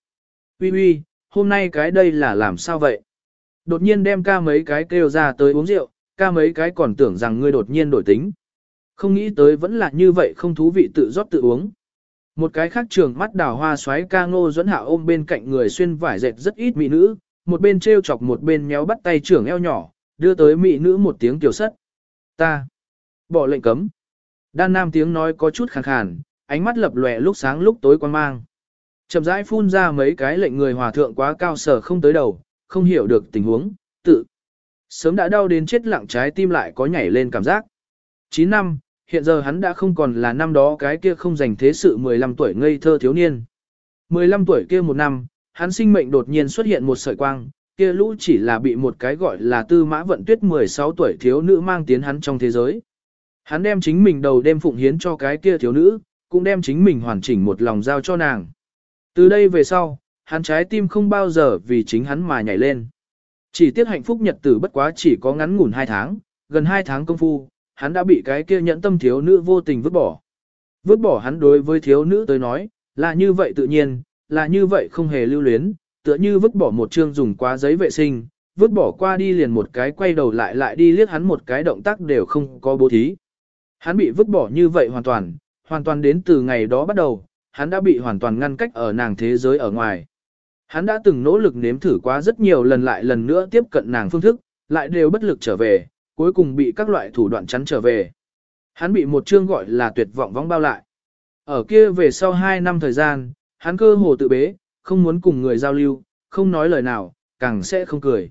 Ui ui, hôm nay cái đây là làm sao vậy? Đột nhiên đem ca mấy cái kêu ra tới uống rượu, ca mấy cái còn tưởng rằng ngươi đột nhiên đổi tính. Không nghĩ tới vẫn là như vậy không thú vị tự rót tự uống. Một cái khác trường mắt đào hoa xoáy ca ngô dẫn hạ ôm bên cạnh người xuyên vải dệt rất ít mỹ nữ, một bên treo chọc một bên méo bắt tay trưởng eo nhỏ, đưa tới mỹ nữ một tiếng tiểu sất. Ta. Bỏ lệnh cấm. Đan nam tiếng nói có chút khàn khàn, ánh mắt lập lòe lúc sáng lúc tối quan mang. Chậm rãi phun ra mấy cái lệnh người hòa thượng quá cao sở không tới đầu, không hiểu được tình huống, tự. Sớm đã đau đến chết lặng trái tim lại có nhảy lên cảm giác. 9 năm, hiện giờ hắn đã không còn là năm đó cái kia không dành thế sự 15 tuổi ngây thơ thiếu niên. 15 tuổi kia một năm, hắn sinh mệnh đột nhiên xuất hiện một sợi quang, kia lũ chỉ là bị một cái gọi là tư mã vận tuyết 16 tuổi thiếu nữ mang tiến hắn trong thế giới. Hắn đem chính mình đầu đêm phụng hiến cho cái kia thiếu nữ, cũng đem chính mình hoàn chỉnh một lòng giao cho nàng. Từ đây về sau, hắn trái tim không bao giờ vì chính hắn mà nhảy lên. Chỉ tiếc hạnh phúc nhật tử bất quá chỉ có ngắn ngủn hai tháng, gần hai tháng công phu, hắn đã bị cái kia nhẫn tâm thiếu nữ vô tình vứt bỏ. Vứt bỏ hắn đối với thiếu nữ tới nói, là như vậy tự nhiên, là như vậy không hề lưu luyến, tựa như vứt bỏ một chương dùng quá giấy vệ sinh, vứt bỏ qua đi liền một cái quay đầu lại lại đi liếc hắn một cái động tác đều không có bố thí. Hắn bị vứt bỏ như vậy hoàn toàn, hoàn toàn đến từ ngày đó bắt đầu, hắn đã bị hoàn toàn ngăn cách ở nàng thế giới ở ngoài. Hắn đã từng nỗ lực nếm thử quá rất nhiều lần lại lần nữa tiếp cận nàng phương thức, lại đều bất lực trở về, cuối cùng bị các loại thủ đoạn chắn trở về. Hắn bị một chương gọi là tuyệt vọng vong bao lại. Ở kia về sau 2 năm thời gian, hắn cơ hồ tự bế, không muốn cùng người giao lưu, không nói lời nào, càng sẽ không cười.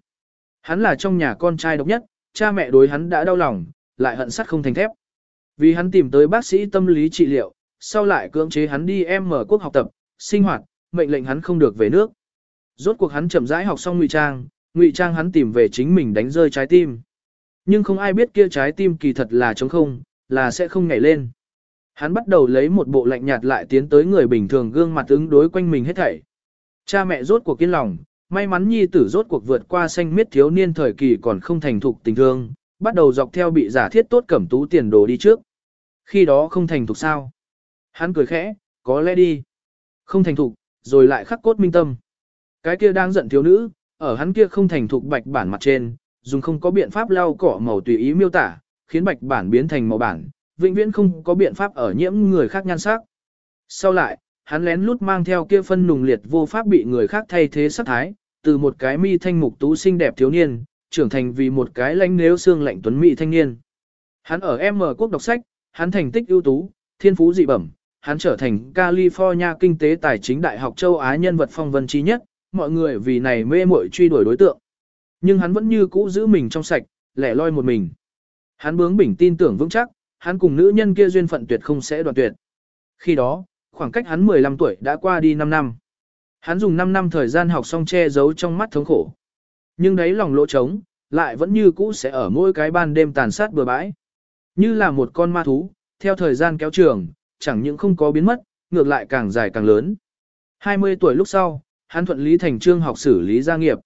Hắn là trong nhà con trai độc nhất, cha mẹ đối hắn đã đau lòng, lại hận sắt không thành thép. Vì hắn tìm tới bác sĩ tâm lý trị liệu, sau lại cưỡng chế hắn đi em mở quốc học tập, sinh hoạt, mệnh lệnh hắn không được về nước. Rốt cuộc hắn chậm rãi học xong ngụy trang, ngụy trang hắn tìm về chính mình đánh rơi trái tim. Nhưng không ai biết kia trái tim kỳ thật là trống không, là sẽ không nhảy lên. Hắn bắt đầu lấy một bộ lạnh nhạt lại tiến tới người bình thường gương mặt ứng đối quanh mình hết thảy. Cha mẹ rốt cuộc kiên lòng, may mắn nhi tử rốt cuộc vượt qua xanh miết thiếu niên thời kỳ còn không thành thục tình thương, bắt đầu dọc theo bị giả thiết tốt cẩm tú tiền đồ đi trước. Khi đó không thành thục sao? Hắn cười khẽ, có lẽ đi. Không thành thục, rồi lại khắc cốt minh tâm. Cái kia đang giận thiếu nữ, ở hắn kia không thành thục bạch bản mặt trên, dùng không có biện pháp lau cỏ màu tùy ý miêu tả, khiến bạch bản biến thành màu bản, vĩnh viễn không có biện pháp ở nhiễm người khác nhan sắc. Sau lại, hắn lén lút mang theo kia phân nùng liệt vô pháp bị người khác thay thế sắc thái, từ một cái mi thanh mục tú xinh đẹp thiếu niên, trưởng thành vì một cái lãnh nếu xương lạnh tuấn mỹ thanh niên. Hắn ở M quốc đọc sách, hắn thành tích ưu tú, thiên phú dị bẩm, hắn trở thành California kinh tế tài chính đại học châu Á nhân vật phong vân trí nhất, mọi người vì này mê muội truy đuổi đối tượng. Nhưng hắn vẫn như cũ giữ mình trong sạch, lẻ loi một mình. Hắn bướng bỉnh tin tưởng vững chắc, hắn cùng nữ nhân kia duyên phận tuyệt không sẽ đoạn tuyệt. Khi đó, khoảng cách hắn 15 tuổi đã qua đi 5 năm. Hắn dùng 5 năm thời gian học xong che giấu trong mắt thống khổ. Nhưng đấy lòng lỗ trống, lại vẫn như cũ sẽ ở mỗi cái ban đêm tàn sát bừa bãi. Như là một con ma thú, theo thời gian kéo trường, chẳng những không có biến mất, ngược lại càng dài càng lớn. 20 tuổi lúc sau, hắn thuận lý thành trương học xử lý gia nghiệp.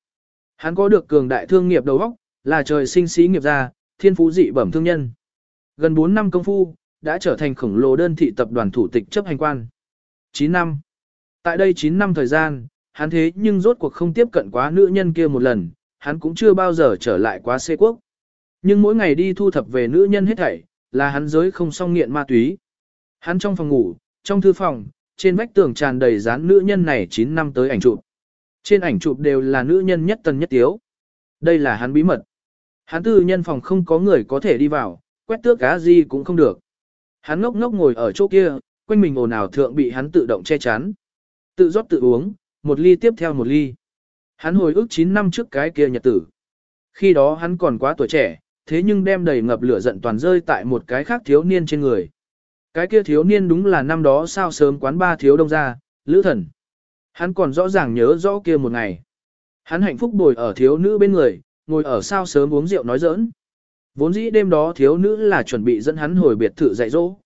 Hắn có được cường đại thương nghiệp đầu óc, là trời sinh sĩ nghiệp gia, thiên phú dị bẩm thương nhân. Gần 4 năm công phu, đã trở thành khổng lồ đơn thị tập đoàn thủ tịch chấp hành quan. 9 năm. Tại đây 9 năm thời gian, hắn thế nhưng rốt cuộc không tiếp cận quá nữ nhân kia một lần, hắn cũng chưa bao giờ trở lại quá xê quốc. Nhưng mỗi ngày đi thu thập về nữ nhân hết thảy, là hắn giới không song nghiện ma túy. Hắn trong phòng ngủ, trong thư phòng, trên vách tường tràn đầy dán nữ nhân này 9 năm tới ảnh chụp. Trên ảnh chụp đều là nữ nhân nhất tần nhất tiếu. Đây là hắn bí mật. Hắn tư nhân phòng không có người có thể đi vào, quét tước cá gì cũng không được. Hắn ngốc ngốc ngồi ở chỗ kia, quanh mình ồn ào thượng bị hắn tự động che chắn. Tự rót tự uống, một ly tiếp theo một ly. Hắn hồi ức 9 năm trước cái kia nhật tử. Khi đó hắn còn quá tuổi trẻ, thế nhưng đem đầy ngập lửa giận toàn rơi tại một cái khác thiếu niên trên người. Cái kia thiếu niên đúng là năm đó sao sớm quán ba thiếu đông ra, lữ thần. Hắn còn rõ ràng nhớ rõ kia một ngày. Hắn hạnh phúc bồi ở thiếu nữ bên người, ngồi ở sao sớm uống rượu nói giỡn. Vốn dĩ đêm đó thiếu nữ là chuẩn bị dẫn hắn hồi biệt thự dạy dỗ.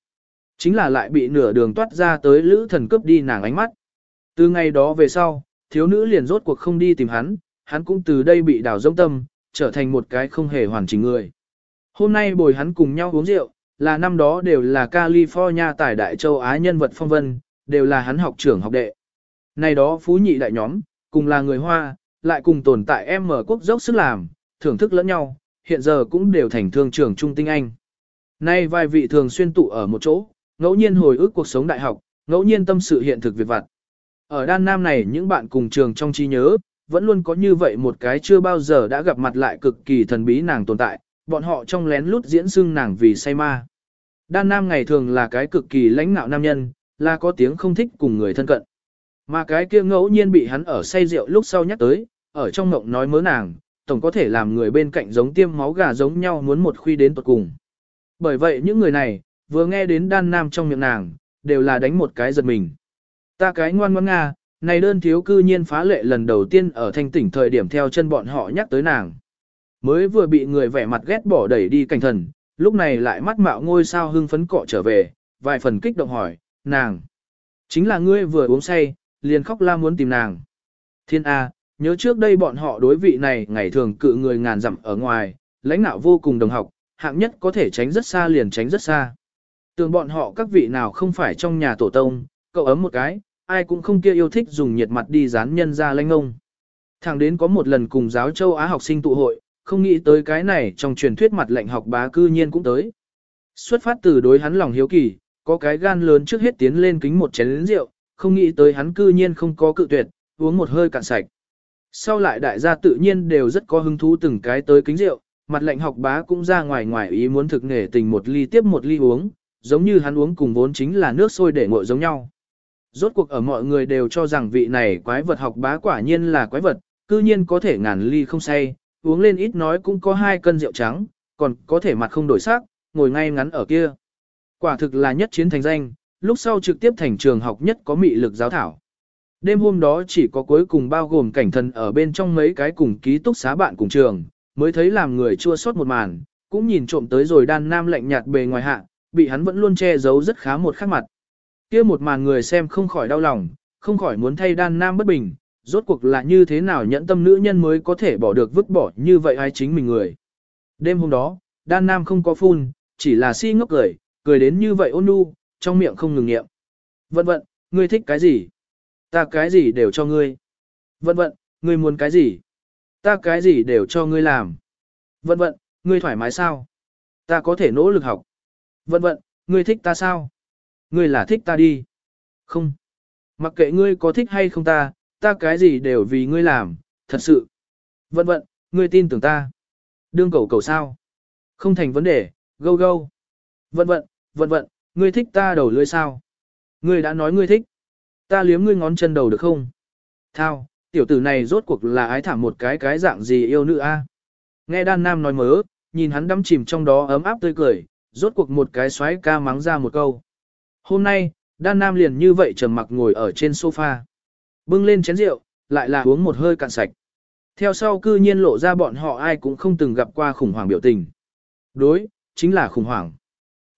Chính là lại bị nửa đường toát ra tới lữ thần cướp đi nàng ánh mắt. Từ ngày đó về sau, thiếu nữ liền rốt cuộc không đi tìm hắn, hắn cũng từ đây bị đào rông tâm, trở thành một cái không hề hoàn chỉnh người. Hôm nay bồi hắn cùng nhau uống rượu, là năm đó đều là California tại Đại Châu Á nhân vật phong vân, đều là hắn học trưởng học đệ. Này đó phú nhị đại nhóm, cùng là người Hoa, lại cùng tồn tại em mở quốc dốc sức làm, thưởng thức lẫn nhau, hiện giờ cũng đều thành thương trưởng trung tinh anh. Nay vài vị thường xuyên tụ ở một chỗ, ngẫu nhiên hồi ức cuộc sống đại học, ngẫu nhiên tâm sự hiện thực việc vặt. Ở đan nam này những bạn cùng trường trong trí nhớ, vẫn luôn có như vậy một cái chưa bao giờ đã gặp mặt lại cực kỳ thần bí nàng tồn tại, bọn họ trong lén lút diễn xưng nàng vì say ma. Đan nam ngày thường là cái cực kỳ lãnh nạo nam nhân, là có tiếng không thích cùng người thân cận. Mà cái kia ngẫu nhiên bị hắn ở say rượu lúc sau nhắc tới, ở trong ngộng nói mớ nàng, tổng có thể làm người bên cạnh giống tiêm máu gà giống nhau muốn một khuy đến tuột cùng. Bởi vậy những người này, vừa nghe đến đan nam trong miệng nàng, đều là đánh một cái giật mình. Ta cái ngoan ngoãn nga, này đơn thiếu cư nhiên phá lệ lần đầu tiên ở thanh tỉnh thời điểm theo chân bọn họ nhắc tới nàng. Mới vừa bị người vẻ mặt ghét bỏ đẩy đi cảnh thần, lúc này lại mắt mạo ngôi sao hưng phấn cọ trở về, vài phần kích động hỏi, nàng. Chính là ngươi vừa uống say, liền khóc la muốn tìm nàng. Thiên A, nhớ trước đây bọn họ đối vị này ngày thường cự người ngàn dặm ở ngoài, lãnh nạo vô cùng đồng học, hạng nhất có thể tránh rất xa liền tránh rất xa. Tưởng bọn họ các vị nào không phải trong nhà tổ tông, cậu ấm một cái, ai cũng không kia yêu thích dùng nhiệt mặt đi dán nhân ra lãnh ông. Thẳng đến có một lần cùng giáo châu Á học sinh tụ hội, không nghĩ tới cái này trong truyền thuyết mặt lệnh học bá cư nhiên cũng tới. Xuất phát từ đối hắn lòng hiếu kỳ, có cái gan lớn trước hết tiến lên kính một chén rượu, không nghĩ tới hắn cư nhiên không có cự tuyệt, uống một hơi cạn sạch. Sau lại đại gia tự nhiên đều rất có hứng thú từng cái tới kính rượu, mặt lệnh học bá cũng ra ngoài ngoài ý muốn thực nghề tình một ly tiếp một ly uống, giống như hắn uống cùng vốn chính là nước sôi để nguội giống nhau. Rốt cuộc ở mọi người đều cho rằng vị này quái vật học bá quả nhiên là quái vật, cư nhiên có thể ngàn ly không say, uống lên ít nói cũng có hai cân rượu trắng, còn có thể mặt không đổi sắc, ngồi ngay ngắn ở kia. Quả thực là nhất chiến thành danh, lúc sau trực tiếp thành trường học nhất có mị lực giáo thảo. Đêm hôm đó chỉ có cuối cùng bao gồm cảnh thần ở bên trong mấy cái cùng ký túc xá bạn cùng trường, mới thấy làm người chua xót một màn, cũng nhìn trộm tới rồi đan nam lạnh nhạt bề ngoài hạ, bị hắn vẫn luôn che giấu rất khá một khắc mặt. kia một màn người xem không khỏi đau lòng, không khỏi muốn thay đan nam bất bình, rốt cuộc là như thế nào nhẫn tâm nữ nhân mới có thể bỏ được vứt bỏ như vậy ai chính mình người. Đêm hôm đó, đan nam không có phun, chỉ là si ngốc cười, cười đến như vậy ôn nhu, trong miệng không ngừng niệm. Vận vận, ngươi thích cái gì? Ta cái gì đều cho ngươi. Vận vận, ngươi muốn cái gì? Ta cái gì đều cho ngươi làm. Vận vận, ngươi thoải mái sao? Ta có thể nỗ lực học. Vận vận, ngươi thích ta sao? Ngươi là thích ta đi. Không. Mặc kệ ngươi có thích hay không ta, ta cái gì đều vì ngươi làm, thật sự. Vận vận, ngươi tin tưởng ta. Đương cầu cầu sao? Không thành vấn đề, gâu gâu. Vận vận, vận vận, ngươi thích ta đầu lưỡi sao? Ngươi đã nói ngươi thích. Ta liếm ngươi ngón chân đầu được không? Thao, tiểu tử này rốt cuộc là ái thảm một cái cái dạng gì yêu nữ a? Nghe đan nam nói mớ, nhìn hắn đắm chìm trong đó ấm áp tươi cười, rốt cuộc một cái xoáy ca mắng ra một câu. Hôm nay, đan nam liền như vậy trầm mặc ngồi ở trên sofa. Bưng lên chén rượu, lại là uống một hơi cạn sạch. Theo sau cư nhiên lộ ra bọn họ ai cũng không từng gặp qua khủng hoảng biểu tình. Đối, chính là khủng hoảng.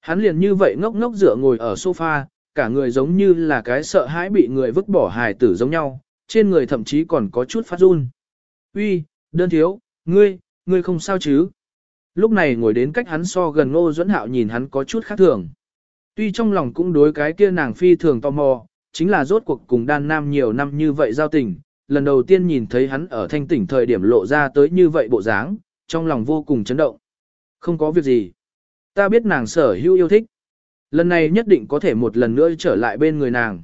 Hắn liền như vậy ngốc ngốc dựa ngồi ở sofa, cả người giống như là cái sợ hãi bị người vứt bỏ hài tử giống nhau, trên người thậm chí còn có chút phát run. Uy, đơn thiếu, ngươi, ngươi không sao chứ? Lúc này ngồi đến cách hắn so gần ngô dẫn hạo nhìn hắn có chút khác thường. Tuy trong lòng cũng đối cái kia nàng phi thường tò mò, chính là rốt cuộc cùng đan nam nhiều năm như vậy giao tình, lần đầu tiên nhìn thấy hắn ở thanh tỉnh thời điểm lộ ra tới như vậy bộ dáng, trong lòng vô cùng chấn động. Không có việc gì. Ta biết nàng sở hữu yêu thích. Lần này nhất định có thể một lần nữa trở lại bên người nàng.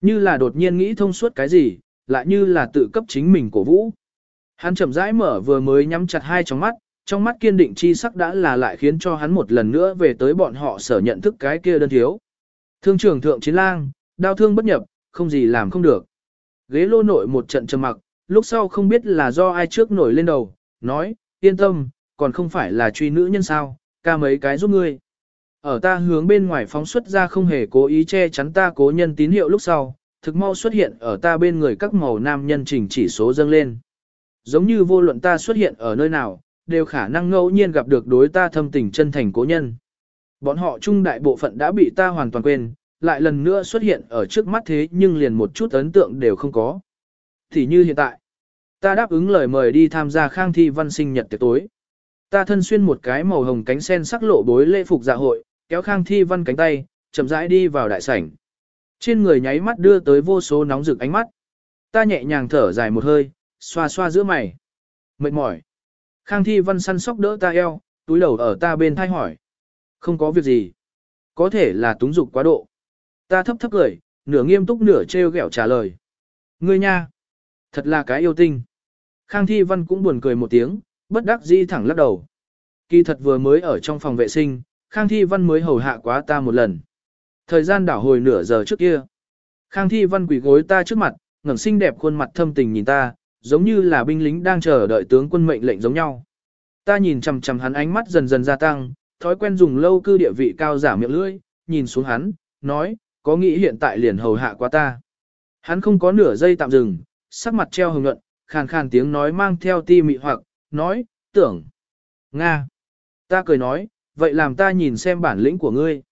Như là đột nhiên nghĩ thông suốt cái gì, lại như là tự cấp chính mình cổ vũ. Hắn chậm rãi mở vừa mới nhắm chặt hai tròng mắt, trong mắt kiên định chi sắc đã là lại khiến cho hắn một lần nữa về tới bọn họ sở nhận thức cái kia đơn thiếu. Thương trưởng thượng chiến lang, đau thương bất nhập, không gì làm không được. Ghế lô nội một trận trầm mặc, lúc sau không biết là do ai trước nổi lên đầu, nói, yên tâm, còn không phải là truy nữ nhân sao, ca mấy cái giúp ngươi. Ở ta hướng bên ngoài phóng xuất ra không hề cố ý che chắn ta cố nhân tín hiệu lúc sau, thực mau xuất hiện ở ta bên người các màu nam nhân trình chỉ số dâng lên. Giống như vô luận ta xuất hiện ở nơi nào, đều khả năng ngẫu nhiên gặp được đối ta thâm tình chân thành cố nhân. Bọn họ trung đại bộ phận đã bị ta hoàn toàn quên, lại lần nữa xuất hiện ở trước mắt thế nhưng liền một chút ấn tượng đều không có. Thì như hiện tại, ta đáp ứng lời mời đi tham gia khang thi văn sinh nhật tiệc tối. Ta thân xuyên một cái màu hồng cánh sen sắc lộ bối lễ phục dạ hội, kéo khang thi văn cánh tay, chậm rãi đi vào đại sảnh. Trên người nháy mắt đưa tới vô số nóng rực ánh mắt. Ta nhẹ nhàng thở dài một hơi, xoa xoa giữa mày. Mệt mỏi. Khang thi văn săn sóc đỡ ta eo, túi đầu ở ta bên thai hỏi. Không có việc gì. Có thể là túng dục quá độ. Ta thấp thấp cười, nửa nghiêm túc nửa trêu ghẹo trả lời. Ngươi nha. Thật là cái yêu tinh. Khang thi văn cũng buồn cười một tiếng, bất đắc dĩ thẳng lắc đầu. Kỳ thật vừa mới ở trong phòng vệ sinh, Khang Thi Văn mới hầu hạ quá ta một lần. Thời gian đảo hồi nửa giờ trước kia. Khang Thi Văn quỳ gối ta trước mặt, ngẩng xinh đẹp khuôn mặt thâm tình nhìn ta, giống như là binh lính đang chờ đợi tướng quân mệnh lệnh giống nhau. Ta nhìn chằm chằm hắn ánh mắt dần dần gia tăng, thói quen dùng lâu cư địa vị cao giả miệng lưỡi, nhìn xuống hắn, nói, có nghĩ hiện tại liền hầu hạ quá ta. Hắn không có nửa giây tạm dừng, sắc mặt treo hồng nhuận, khàn khàn tiếng nói mang theo ti mị hoặc, nói, tưởng. Nga. Ta cười nói, vậy làm ta nhìn xem bản lĩnh của ngươi.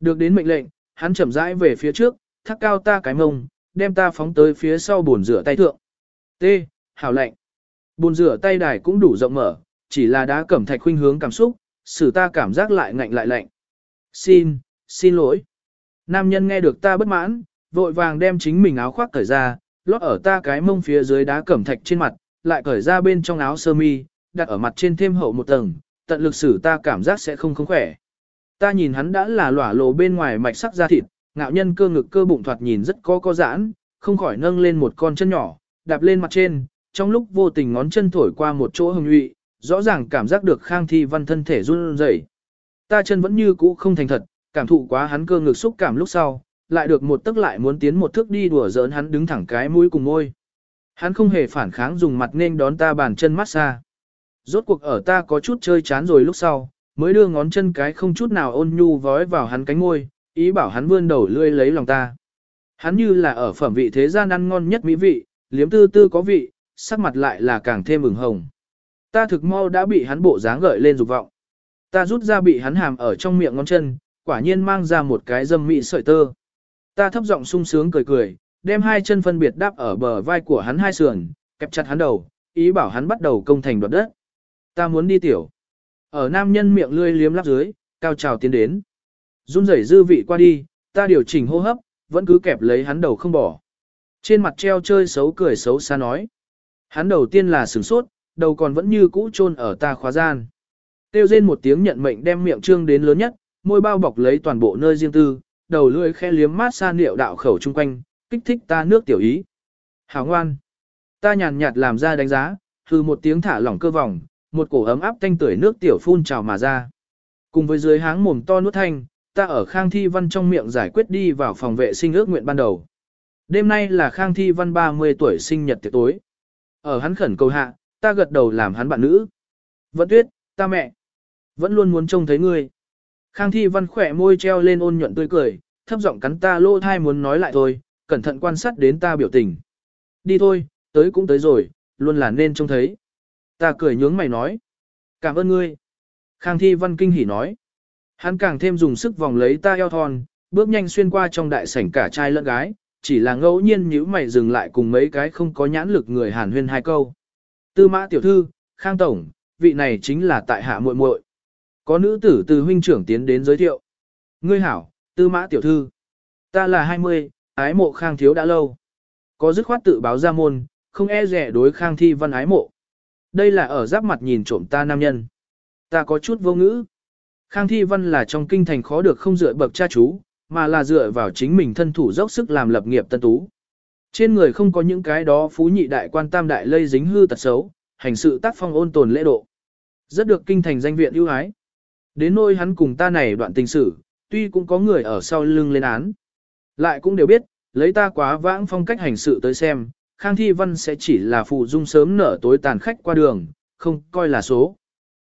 Được đến mệnh lệnh, hắn chậm rãi về phía trước, thắt cao ta cái mông, đem ta phóng tới phía sau bồn rửa tay thượng. T. Hảo lạnh. Bồn rửa tay đài cũng đủ rộng mở, chỉ là đá cẩm thạch khuynh hướng cảm xúc, xử ta cảm giác lại ngạnh lại lạnh. Xin, xin lỗi. Nam nhân nghe được ta bất mãn, vội vàng đem chính mình áo khoác cởi ra, lót ở ta cái mông phía dưới đá cẩm thạch trên mặt, lại cởi ra bên trong áo sơ mi, đặt ở mặt trên thêm hậu một tầng, tận lực xử ta cảm giác sẽ không không khỏe. Ta nhìn hắn đã là lỏa lộ bên ngoài mạch sắc da thịt, ngạo nhân cơ ngực cơ bụng thoạt nhìn rất có có giãn, không khỏi nâng lên một con chân nhỏ, đạp lên mặt trên, trong lúc vô tình ngón chân thổi qua một chỗ hồng nhụy, rõ ràng cảm giác được Khang Thi Văn thân thể run rẩy. Ta chân vẫn như cũ không thành thật, cảm thụ quá hắn cơ ngực xúc cảm lúc sau, lại được một tức lại muốn tiến một thước đi đùa giỡn hắn đứng thẳng cái mũi cùng môi. Hắn không hề phản kháng dùng mặt nên đón ta bàn chân mát xa. Rốt cuộc ở ta có chút chơi chán rồi lúc sau, mới đưa ngón chân cái không chút nào ôn nhu vói vào hắn cánh môi, ý bảo hắn vươn đầu lươi lấy lòng ta. Hắn như là ở phẩm vị thế gian ăn ngon nhất mỹ vị, liếm tư tư có vị, sắc mặt lại là càng thêm ửng hồng. Ta thực mau đã bị hắn bộ dáng gợi lên dục vọng. Ta rút ra bị hắn hàm ở trong miệng ngón chân, quả nhiên mang ra một cái dâm mị sợi tơ. Ta thấp giọng sung sướng cười cười, đem hai chân phân biệt đáp ở bờ vai của hắn hai sườn, kẹp chặt hắn đầu, ý bảo hắn bắt đầu công thành đoạt đất. Ta muốn đi tiểu. Ở nam nhân miệng lươi liếm lắp dưới, cao trào tiến đến. Run rẩy dư vị qua đi, ta điều chỉnh hô hấp, vẫn cứ kẹp lấy hắn đầu không bỏ. Trên mặt treo chơi xấu cười xấu xa nói. Hắn đầu tiên là sửng sốt, đầu còn vẫn như cũ chôn ở ta khóa gian. Tiêu rên một tiếng nhận mệnh đem miệng trương đến lớn nhất, môi bao bọc lấy toàn bộ nơi riêng tư, đầu lưỡi khe liếm mát xa niệu đạo khẩu chung quanh, kích thích ta nước tiểu ý. Hảo ngoan. Ta nhàn nhạt làm ra đánh giá, hư một tiếng thả lỏng cơ vòng, một cổ ấm áp thanh tưởi nước tiểu phun trào mà ra. Cùng với dưới háng mồm to nuốt thanh, ta ở Khang Thi Văn trong miệng giải quyết đi vào phòng vệ sinh ước nguyện ban đầu. Đêm nay là Khang Thi Văn 30 tuổi sinh nhật tiệc tối. Ở hắn khẩn cầu hạ, ta gật đầu làm hắn bạn nữ. Vẫn tuyết, ta mẹ. Vẫn luôn muốn trông thấy ngươi. Khang Thi Văn khỏe môi treo lên ôn nhuận tươi cười, thấp giọng cắn ta lô thai muốn nói lại thôi, cẩn thận quan sát đến ta biểu tình. Đi thôi, tới cũng tới rồi, luôn là nên trông thấy. Ta cười nhướng mày nói. Cảm ơn ngươi. Khang Thi Văn kinh hỉ nói. Hắn càng thêm dùng sức vòng lấy ta eo thon, bước nhanh xuyên qua trong đại sảnh cả trai lẫn gái, chỉ là ngẫu nhiên nhíu mày dừng lại cùng mấy cái không có nhãn lực người hàn huyên hai câu. Tư mã tiểu thư, Khang Tổng, vị này chính là tại hạ muội muội. Có nữ tử từ huynh trưởng tiến đến giới thiệu. Ngươi hảo, tư mã tiểu thư. Ta là 20, ái mộ Khang thiếu đã lâu. Có dứt khoát tự báo ra môn, không e rẻ đối Khang thi văn ái mộ. Đây là ở giáp mặt nhìn trộm ta nam nhân. Ta có chút vô ngữ. Khang thi văn là trong kinh thành khó được không dựa bậc cha chú, mà là dựa vào chính mình thân thủ dốc sức làm lập nghiệp tân tú. Trên người không có những cái đó phú nhị đại quan tam đại lây dính hư tật xấu, hành sự tác phong ôn tồn lễ độ. Rất được kinh thành danh viện ưu ái. Đến nôi hắn cùng ta này đoạn tình sử, tuy cũng có người ở sau lưng lên án. Lại cũng đều biết, lấy ta quá vãng phong cách hành sự tới xem, Khang Thi Văn sẽ chỉ là phụ dung sớm nở tối tàn khách qua đường, không coi là số.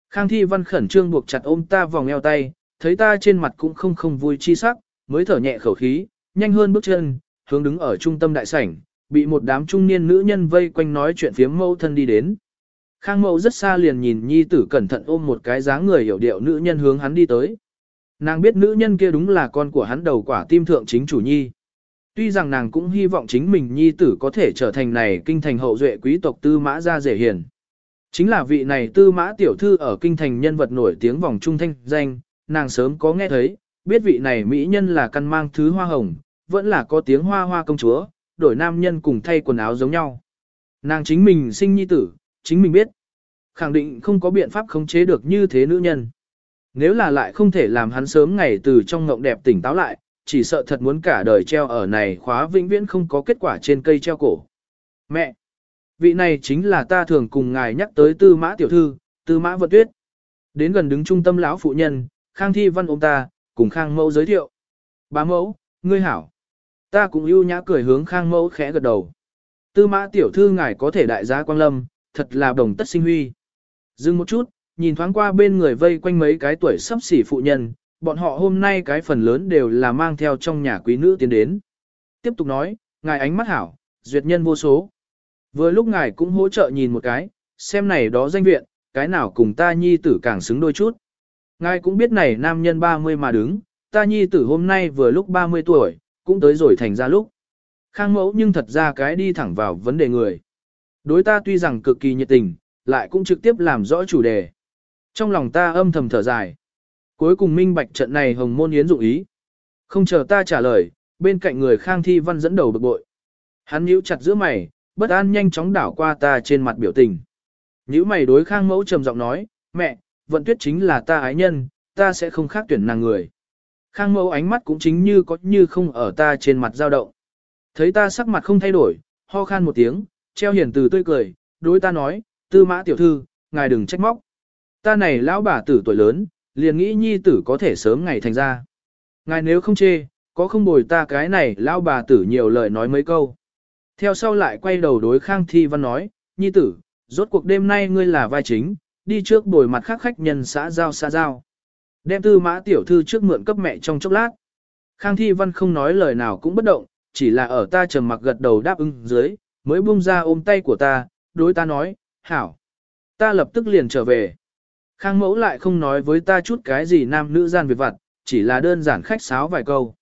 Khang Thi Văn khẩn trương buộc chặt ôm ta vòng eo tay, thấy ta trên mặt cũng không không vui chi sắc, mới thở nhẹ khẩu khí, nhanh hơn bước chân, hướng đứng ở trung tâm đại sảnh, bị một đám trung niên nữ nhân vây quanh nói chuyện phiếm mâu thân đi đến. Khang mẫu rất xa liền nhìn nhi tử cẩn thận ôm một cái dáng người hiểu điệu nữ nhân hướng hắn đi tới. Nàng biết nữ nhân kia đúng là con của hắn đầu quả tim thượng chính chủ nhi. Tuy rằng nàng cũng hy vọng chính mình nhi tử có thể trở thành này kinh thành hậu duệ quý tộc tư mã gia rể hiền. Chính là vị này tư mã tiểu thư ở kinh thành nhân vật nổi tiếng vòng trung thanh danh, nàng sớm có nghe thấy, biết vị này mỹ nhân là căn mang thứ hoa hồng, vẫn là có tiếng hoa hoa công chúa, đổi nam nhân cùng thay quần áo giống nhau. Nàng chính mình sinh nhi tử, chính mình biết. Khẳng định không có biện pháp khống chế được như thế nữ nhân. Nếu là lại không thể làm hắn sớm ngày từ trong ngộng đẹp tỉnh táo lại, chỉ sợ thật muốn cả đời treo ở này khóa vĩnh viễn không có kết quả trên cây treo cổ. Mẹ! Vị này chính là ta thường cùng ngài nhắc tới tư mã tiểu thư, tư mã vật tuyết. Đến gần đứng trung tâm lão phụ nhân, Khang Thi Văn ôm ta, cùng Khang Mẫu giới thiệu. Bá Mẫu, ngươi hảo. Ta cũng ưu nhã cười hướng Khang Mẫu khẽ gật đầu. Tư mã tiểu thư ngài có thể đại giá quang lâm, thật là đồng tất sinh huy. Dừng một chút, nhìn thoáng qua bên người vây quanh mấy cái tuổi sắp xỉ phụ nhân, bọn họ hôm nay cái phần lớn đều là mang theo trong nhà quý nữ tiến đến. Tiếp tục nói, ngài ánh mắt hảo, duyệt nhân vô số. Vừa lúc ngài cũng hỗ trợ nhìn một cái, xem này đó danh viện, cái nào cùng ta nhi tử càng xứng đôi chút. Ngài cũng biết này nam nhân 30 mà đứng, ta nhi tử hôm nay vừa lúc 30 tuổi, cũng tới rồi thành ra lúc. Khang mẫu nhưng thật ra cái đi thẳng vào vấn đề người. Đối ta tuy rằng cực kỳ nhiệt tình, lại cũng trực tiếp làm rõ chủ đề. Trong lòng ta âm thầm thở dài. Cuối cùng minh bạch trận này hồng môn yến dụng ý. Không chờ ta trả lời, bên cạnh người khang thi văn dẫn đầu bực bội. Hắn nhíu chặt giữa mày, bất an nhanh chóng đảo qua ta trên mặt biểu tình. Nhíu mày đối khang mẫu trầm giọng nói, mẹ, vận tuyết chính là ta ái nhân, ta sẽ không khác tuyển nàng người. Khang mẫu ánh mắt cũng chính như có như không ở ta trên mặt dao động. Thấy ta sắc mặt không thay đổi, ho khan một tiếng, treo hiển từ tươi cười, đối ta nói, tư mã tiểu thư, ngài đừng trách móc. Ta này lão bà tử tuổi lớn, liền nghĩ nhi tử có thể sớm ngày thành ra. Ngài nếu không chê, có không bồi ta cái này lão bà tử nhiều lời nói mấy câu. Theo sau lại quay đầu đối Khang Thi Văn nói, nhi tử, rốt cuộc đêm nay ngươi là vai chính, đi trước bồi mặt khác khách nhân xã giao xã giao. Đem tư mã tiểu thư trước mượn cấp mẹ trong chốc lát. Khang Thi Văn không nói lời nào cũng bất động, chỉ là ở ta trầm mặc gật đầu đáp ứng dưới, mới buông ra ôm tay của ta, đối ta nói, hảo. Ta lập tức liền trở về. Khang mẫu lại không nói với ta chút cái gì nam nữ gian việc vặt, chỉ là đơn giản khách sáo vài câu.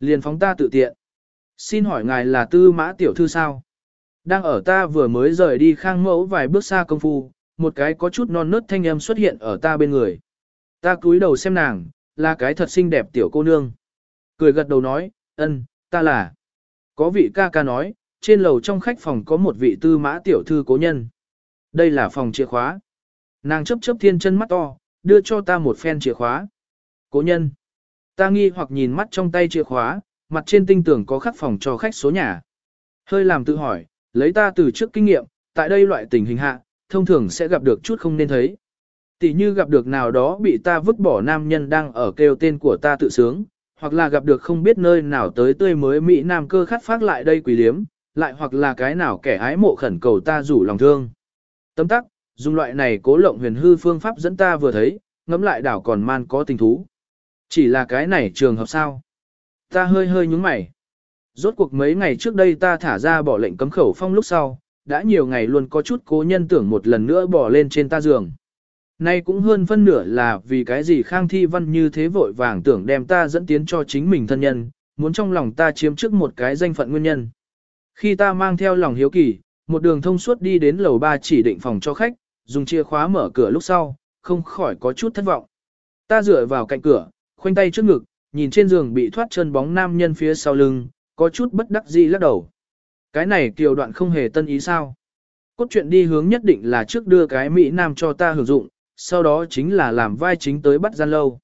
Liền phóng ta tự tiện. Xin hỏi ngài là tư mã tiểu thư sao? Đang ở ta vừa mới rời đi khang mẫu vài bước xa công phu, một cái có chút non nớt thanh âm xuất hiện ở ta bên người. Ta cúi đầu xem nàng, là cái thật xinh đẹp tiểu cô nương. Cười gật đầu nói, ân, ta là. Có vị ca ca nói, trên lầu trong khách phòng có một vị tư mã tiểu thư cố nhân. Đây là phòng chìa khóa. Nàng chấp chấp thiên chân mắt to, đưa cho ta một phen chìa khóa. Cố nhân. Ta nghi hoặc nhìn mắt trong tay chìa khóa, mặt trên tinh tưởng có khắc phòng cho khách số nhà. Hơi làm tự hỏi, lấy ta từ trước kinh nghiệm, tại đây loại tình hình hạ, thông thường sẽ gặp được chút không nên thấy. Tỷ như gặp được nào đó bị ta vứt bỏ nam nhân đang ở kêu tên của ta tự sướng, hoặc là gặp được không biết nơi nào tới tươi mới Mỹ Nam cơ khát phát lại đây quỷ liếm, lại hoặc là cái nào kẻ ái mộ khẩn cầu ta rủ lòng thương. Tấm tắc, dùng loại này cố lộng huyền hư phương pháp dẫn ta vừa thấy, ngẫm lại đảo còn man có tình thú. Chỉ là cái này trường hợp sao? Ta hơi hơi nhúng mày. Rốt cuộc mấy ngày trước đây ta thả ra bỏ lệnh cấm khẩu phong lúc sau, đã nhiều ngày luôn có chút cố nhân tưởng một lần nữa bỏ lên trên ta giường. Nay cũng hơn phân nửa là vì cái gì Khang Thi Văn như thế vội vàng tưởng đem ta dẫn tiến cho chính mình thân nhân, muốn trong lòng ta chiếm trước một cái danh phận nguyên nhân. Khi ta mang theo lòng hiếu kỳ, một đường thông suốt đi đến lầu ba chỉ định phòng cho khách, dùng chìa khóa mở cửa lúc sau, không khỏi có chút thất vọng. Ta dựa vào cạnh cửa, khoanh tay trước ngực, nhìn trên giường bị thoát chân bóng nam nhân phía sau lưng, có chút bất đắc dĩ lắc đầu. Cái này kiều đoạn không hề tân ý sao. Cốt truyện đi hướng nhất định là trước đưa cái Mỹ Nam cho ta hưởng dụng, sau đó chính là làm vai chính tới bắt gian lâu.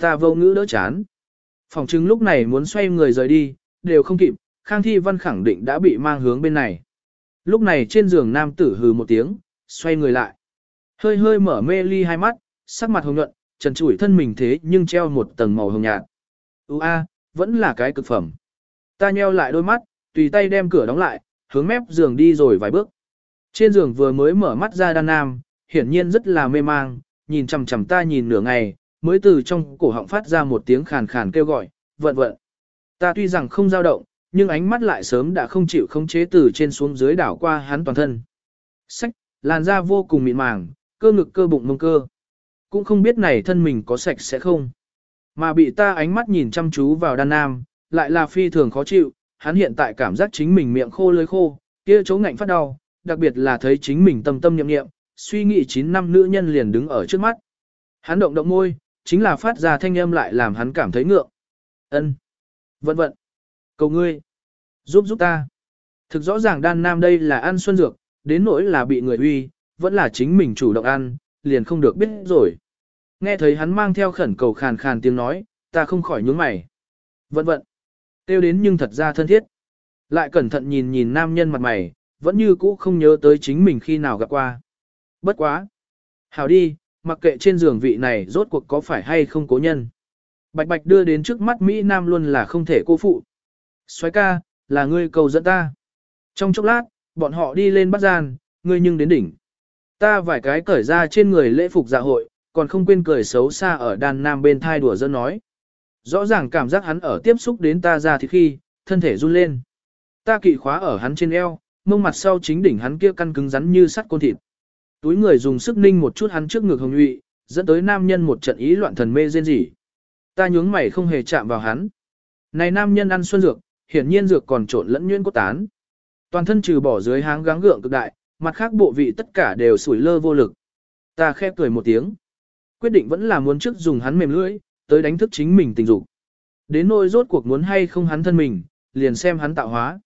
Ta vô ngữ đỡ chán. Phòng chứng lúc này muốn xoay người rời đi, đều không kịp, Khang Thi Văn khẳng định đã bị mang hướng bên này. Lúc này trên giường nam tử hừ một tiếng, xoay người lại. Hơi hơi mở mê ly hai mắt, sắc mặt hồng nhuận, trần trụi thân mình thế nhưng treo một tầng màu hồng nhạt. Ú a, vẫn là cái cực phẩm. Ta nheo lại đôi mắt, tùy tay đem cửa đóng lại, hướng mép giường đi rồi vài bước. Trên giường vừa mới mở mắt ra đan nam, hiển nhiên rất là mê mang, nhìn chằm chằm ta nhìn nửa ngày, mới từ trong cổ họng phát ra một tiếng khàn khàn kêu gọi, vận vận. Ta tuy rằng không dao động, nhưng ánh mắt lại sớm đã không chịu khống chế từ trên xuống dưới đảo qua hắn toàn thân. Sách, làn da vô cùng mịn màng, cơ ngực cơ bụng mông cơ. Cũng không biết này thân mình có sạch sẽ không. Mà bị ta ánh mắt nhìn chăm chú vào đan nam, lại là phi thường khó chịu, hắn hiện tại cảm giác chính mình miệng khô lưỡi khô, kia chỗ ngạnh phát đau, đặc biệt là thấy chính mình tâm tâm niệm niệm, suy nghĩ chín năm nữ nhân liền đứng ở trước mắt. Hắn động động môi, chính là phát ra thanh âm lại làm hắn cảm thấy ngượng. Ân, Vận vận. Cầu ngươi. Giúp giúp ta. Thực rõ ràng đan nam đây là ăn xuân dược, đến nỗi là bị người uy, vẫn là chính mình chủ động ăn, liền không được biết rồi. Nghe thấy hắn mang theo khẩn cầu khàn khàn tiếng nói, ta không khỏi nhướng mày. Vận vận. Tiêu đến nhưng thật ra thân thiết. Lại cẩn thận nhìn nhìn nam nhân mặt mày, vẫn như cũ không nhớ tới chính mình khi nào gặp qua. Bất quá. Hảo đi, mặc kệ trên giường vị này rốt cuộc có phải hay không cố nhân. Bạch bạch đưa đến trước mắt Mỹ Nam luôn là không thể cô phụ. Xoái ca, là ngươi cầu dẫn ta. Trong chốc lát, bọn họ đi lên bắt gian, ngươi nhưng đến đỉnh. Ta vài cái cởi ra trên người lễ phục dạ hội, còn không quên cười xấu xa ở đàn nam bên thai đùa dân nói. Rõ ràng cảm giác hắn ở tiếp xúc đến ta ra thì khi, thân thể run lên. Ta kỵ khóa ở hắn trên eo, mông mặt sau chính đỉnh hắn kia căn cứng rắn như sắt côn thịt. Túi người dùng sức ninh một chút hắn trước ngực hồng nhụy, dẫn tới nam nhân một trận ý loạn thần mê rên rỉ. Ta nhướng mày không hề chạm vào hắn. Này nam nhân ăn xuân dược, hiển nhiên dược còn trộn lẫn nhuyễn cốt tán. Toàn thân trừ bỏ dưới háng gắng gượng cực đại, mặt khác bộ vị tất cả đều sủi lơ vô lực. Ta khẽ cười một tiếng. Quyết định vẫn là muốn trước dùng hắn mềm lưỡi, tới đánh thức chính mình tình dục. Đến nỗi rốt cuộc muốn hay không hắn thân mình, liền xem hắn tạo hóa.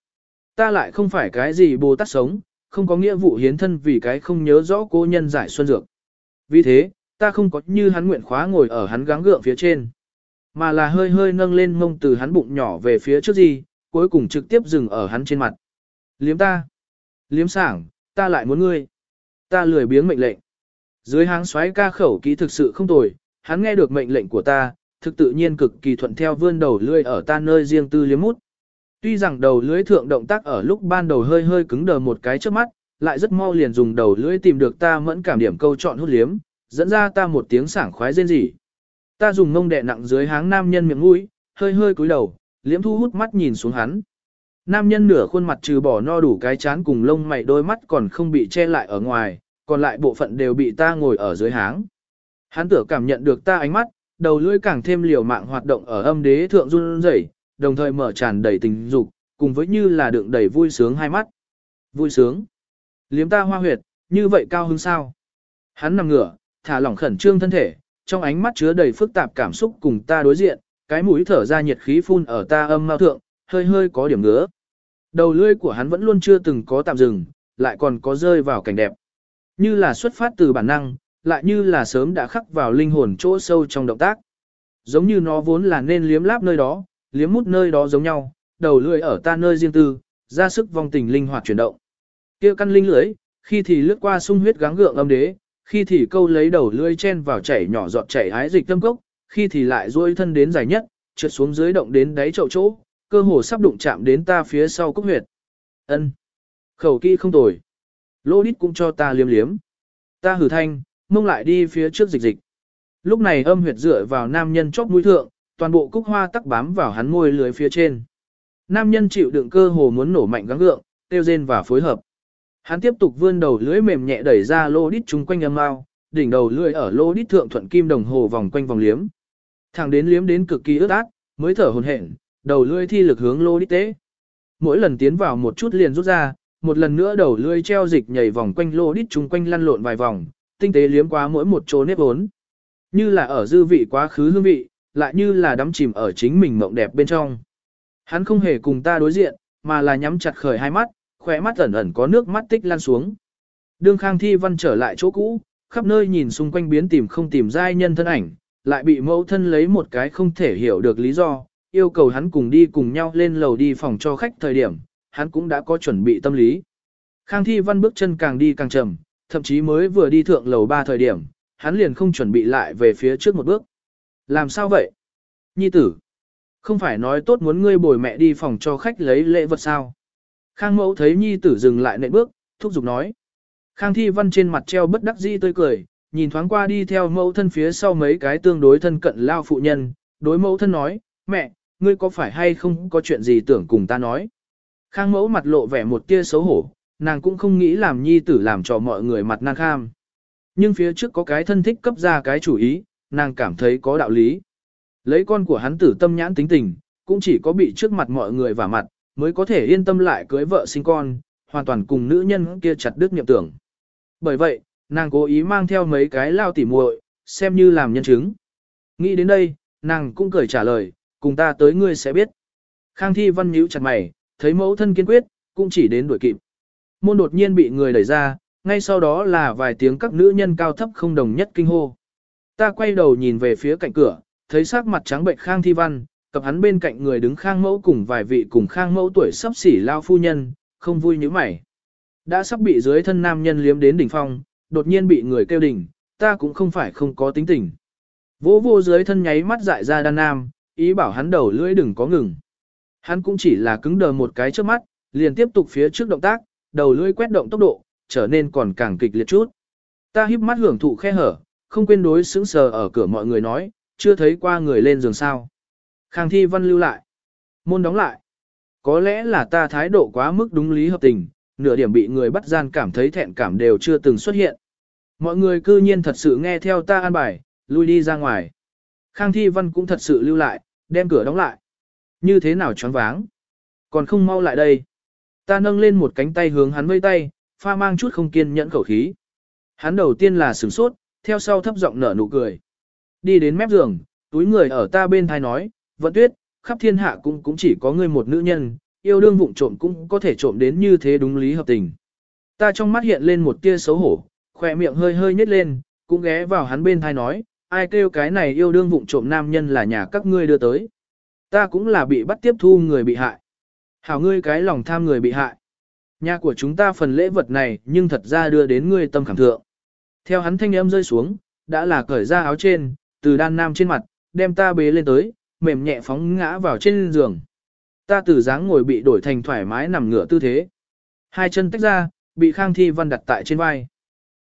Ta lại không phải cái gì Bồ Tát sống, không có nghĩa vụ hiến thân vì cái không nhớ rõ cô nhân giải xuân dược. Vì thế, ta không có như hắn nguyện khóa ngồi ở hắn gắng gượng phía trên, mà là hơi hơi nâng lên mông từ hắn bụng nhỏ về phía trước gì, cuối cùng trực tiếp dừng ở hắn trên mặt. Liếm ta, liếm sảng, ta lại muốn ngươi. Ta lười biếng mệnh lệnh. Dưới háng xoáy ca khẩu kỹ thực sự không tồi, hắn nghe được mệnh lệnh của ta, thực tự nhiên cực kỳ thuận theo vươn đầu lưỡi ở ta nơi riêng tư liếm mút. Tuy rằng đầu lưỡi thượng động tác ở lúc ban đầu hơi hơi cứng đờ một cái trước mắt, lại rất mau liền dùng đầu lưỡi tìm được ta mẫn cảm điểm câu chọn hút liếm, dẫn ra ta một tiếng sảng khoái rên rỉ. Ta dùng mông đè nặng dưới háng nam nhân miệng mũi, hơi hơi cúi đầu, liếm thu hút mắt nhìn xuống hắn. Nam nhân nửa khuôn mặt trừ bỏ no đủ cái chán cùng lông mày đôi mắt còn không bị che lại ở ngoài, còn lại bộ phận đều bị ta ngồi ở dưới háng. Hắn tựa cảm nhận được ta ánh mắt, đầu lưỡi càng thêm liều mạng hoạt động ở âm đế thượng run rẩy, đồng thời mở tràn đầy tình dục, cùng với như là đựng đầy vui sướng hai mắt. Vui sướng. Liếm ta hoa huyệt, như vậy cao hứng sao? Hắn nằm ngửa, thả lỏng khẩn trương thân thể, trong ánh mắt chứa đầy phức tạp cảm xúc cùng ta đối diện, cái mũi thở ra nhiệt khí phun ở ta âm mao thượng, hơi hơi có điểm ngứa. Đầu lưỡi của hắn vẫn luôn chưa từng có tạm dừng, lại còn có rơi vào cảnh đẹp. Như là xuất phát từ bản năng, lại như là sớm đã khắc vào linh hồn chỗ sâu trong động tác. Giống như nó vốn là nên liếm láp nơi đó, liếm mút nơi đó giống nhau, đầu lưỡi ở ta nơi riêng tư, ra sức vong tình linh hoạt chuyển động. Kia căn linh lưỡi, khi thì lướt qua sung huyết gắng gượng âm đế, khi thì câu lấy đầu lưỡi chen vào chảy nhỏ giọt chảy hái dịch tâm cốc, khi thì lại duỗi thân đến dài nhất, trượt xuống dưới động đến đáy chậu chỗ, cơ hồ sắp đụng chạm đến ta phía sau cốc huyệt. Ân, Khẩu kỹ không tồi. Lô đít cũng cho ta liếm liếm. Ta hử thanh, mông lại đi phía trước dịch dịch. Lúc này âm huyệt dựa vào nam nhân chóp mũi thượng, toàn bộ cúc hoa tắc bám vào hắn môi lưới phía trên. Nam nhân chịu đựng cơ hồ muốn nổ mạnh gắng gượng, tiêu rên và phối hợp. Hắn tiếp tục vươn đầu lưỡi mềm nhẹ đẩy ra lô đít chung quanh âm ao, đỉnh đầu lưỡi ở lô đít thượng thuận kim đồng hồ vòng quanh vòng liếm. Thẳng đến liếm đến cực kỳ ướt át, mới thở hồn hển, đầu lưỡi thi lực hướng lô đít tế. Mỗi lần tiến vào một chút liền rút ra, một lần nữa đầu lưỡi treo dịch nhảy vòng quanh lô đít chung quanh lăn lộn vài vòng, tinh tế liếm qua mỗi một chỗ nếp vốn. Như là ở dư vị quá khứ hương vị, lại như là đắm chìm ở chính mình mộng đẹp bên trong. Hắn không hề cùng ta đối diện, mà là nhắm chặt khởi hai mắt, khỏe mắt ẩn ẩn có nước mắt tích lan xuống. Đương Khang Thi Văn trở lại chỗ cũ, khắp nơi nhìn xung quanh biến tìm không tìm giai nhân thân ảnh, lại bị mẫu thân lấy một cái không thể hiểu được lý do, yêu cầu hắn cùng đi cùng nhau lên lầu đi phòng cho khách thời điểm, hắn cũng đã có chuẩn bị tâm lý. Khang Thi Văn bước chân càng đi càng chậm, thậm chí mới vừa đi thượng lầu ba thời điểm, hắn liền không chuẩn bị lại về phía trước một bước. Làm sao vậy? Nhi tử, không phải nói tốt muốn ngươi bồi mẹ đi phòng cho khách lấy lễ vật sao? Khang mẫu thấy nhi tử dừng lại nệm bước, thúc giục nói. Khang thi văn trên mặt treo bất đắc dĩ tươi cười, nhìn thoáng qua đi theo mẫu thân phía sau mấy cái tương đối thân cận lao phụ nhân, đối mẫu thân nói, mẹ, ngươi có phải hay không có chuyện gì tưởng cùng ta nói. Khang mẫu mặt lộ vẻ một tia xấu hổ, nàng cũng không nghĩ làm nhi tử làm cho mọi người mặt nàng kham. Nhưng phía trước có cái thân thích cấp ra cái chủ ý, nàng cảm thấy có đạo lý. Lấy con của hắn tử tâm nhãn tính tình, cũng chỉ có bị trước mặt mọi người vả mặt, mới có thể yên tâm lại cưới vợ sinh con, hoàn toàn cùng nữ nhân kia chặt đứt niệm tưởng. Bởi vậy, nàng cố ý mang theo mấy cái lao tỉ muội, xem như làm nhân chứng. Nghĩ đến đây, nàng cũng cười trả lời, cùng ta tới ngươi sẽ biết. Khang thi văn nhíu chặt mày, thấy mẫu thân kiên quyết, cũng chỉ đến đuổi kịp. Môn đột nhiên bị người đẩy ra, ngay sau đó là vài tiếng các nữ nhân cao thấp không đồng nhất kinh hô. Ta quay đầu nhìn về phía cạnh cửa, thấy sắc mặt trắng bệnh Khang Thi Văn, cặp hắn bên cạnh người đứng Khang Mẫu cùng vài vị cùng Khang Mẫu tuổi sắp xỉ lao phu nhân, không vui như mày. Đã sắp bị dưới thân nam nhân liếm đến đỉnh phong, đột nhiên bị người kêu đỉnh, ta cũng không phải không có tính tình. Vô vô dưới thân nháy mắt dại ra đan nam, ý bảo hắn đầu lưỡi đừng có ngừng. Hắn cũng chỉ là cứng đờ một cái trước mắt, liền tiếp tục phía trước động tác, đầu lưỡi quét động tốc độ, trở nên còn càng kịch liệt chút. Ta híp mắt hưởng thụ khe hở, không quên đối sững sờ ở cửa mọi người nói, chưa thấy qua người lên giường sao. Khang thi văn lưu lại. Môn đóng lại. Có lẽ là ta thái độ quá mức đúng lý hợp tình, nửa điểm bị người bắt gian cảm thấy thẹn cảm đều chưa từng xuất hiện. Mọi người cư nhiên thật sự nghe theo ta an bài, lui đi ra ngoài. Khang thi văn cũng thật sự lưu lại, đem cửa đóng lại. Như thế nào choáng váng? Còn không mau lại đây. Ta nâng lên một cánh tay hướng hắn vây tay, pha mang chút không kiên nhẫn khẩu khí. Hắn đầu tiên là sửng sốt, theo sau thấp giọng nở nụ cười. Đi đến mép giường, túi người ở ta bên thai nói, vận tuyết, khắp thiên hạ cũng cũng chỉ có ngươi một nữ nhân, yêu đương vụng trộm cũng có thể trộm đến như thế đúng lý hợp tình. Ta trong mắt hiện lên một tia xấu hổ, khỏe miệng hơi hơi nhếch lên, cũng ghé vào hắn bên thai nói, ai kêu cái này yêu đương vụng trộm nam nhân là nhà các ngươi đưa tới. Ta cũng là bị bắt tiếp thu người bị hại. Hảo ngươi cái lòng tham người bị hại. Nhà của chúng ta phần lễ vật này nhưng thật ra đưa đến ngươi tâm khảm thượng. Theo hắn thanh âm rơi xuống, đã là cởi ra áo trên, từ đan nam trên mặt, đem ta bế lên tới, mềm nhẹ phóng ngã vào trên giường. Ta từ dáng ngồi bị đổi thành thoải mái nằm ngửa tư thế. Hai chân tách ra, bị Khang Thi Văn đặt tại trên vai.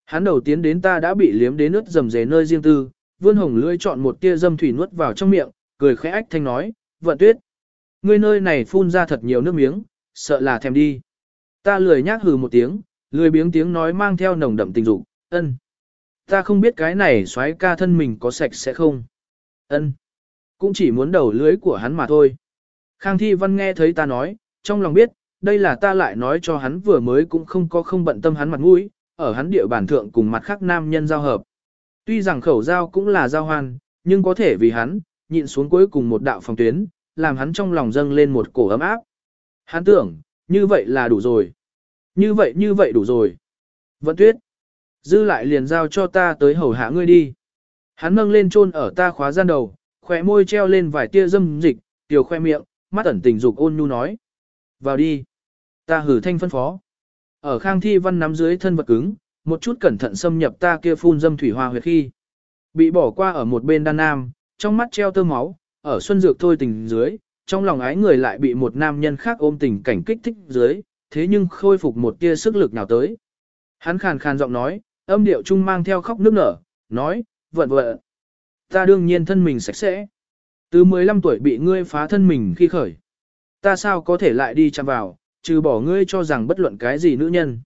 Hắn đầu tiến đến ta đã bị liếm đến nước rầm rề nơi riêng tư, vươn hồng lưỡi chọn một tia dâm thủy nuốt vào trong miệng, cười khẽ ách thanh nói, vận tuyết. Ngươi nơi này phun ra thật nhiều nước miếng, sợ là thèm đi. Ta lười nhác hừ một tiếng, lười biếng tiếng nói mang theo nồng đậm tình dục, ân. Ta không biết cái này xoáy ca thân mình có sạch sẽ không. ân. Cũng chỉ muốn đầu lưới của hắn mà thôi. Khang Thi Văn nghe thấy ta nói, trong lòng biết, đây là ta lại nói cho hắn vừa mới cũng không có không bận tâm hắn mặt mũi, ở hắn địa bản thượng cùng mặt khác nam nhân giao hợp. Tuy rằng khẩu giao cũng là giao hoan, nhưng có thể vì hắn, nhịn xuống cuối cùng một đạo phòng tuyến, làm hắn trong lòng dâng lên một cổ ấm áp. Hắn tưởng, như vậy là đủ rồi. Như vậy như vậy đủ rồi. Vận tuyết. Dư lại liền giao cho ta tới hầu hạ ngươi đi. Hắn nâng lên chôn ở ta khóa gian đầu, khỏe môi treo lên vài tia dâm dịch, tiểu khoe miệng, mắt ẩn tình dục ôn nhu nói. Vào đi. Ta hử thanh phân phó. Ở khang thi văn nắm dưới thân vật cứng, một chút cẩn thận xâm nhập ta kia phun dâm thủy hoa huyệt khi. Bị bỏ qua ở một bên đan nam, trong mắt treo tơ máu, ở xuân dược thôi tình dưới, trong lòng ái người lại bị một nam nhân khác ôm tình cảnh kích thích dưới, thế nhưng khôi phục một tia sức lực nào tới. Hắn khàn khàn giọng nói, âm điệu trung mang theo khóc nước nở, nói, vận vận. Ta đương nhiên thân mình sạch sẽ. Từ 15 tuổi bị ngươi phá thân mình khi khởi. Ta sao có thể lại đi chạm vào, trừ bỏ ngươi cho rằng bất luận cái gì nữ nhân.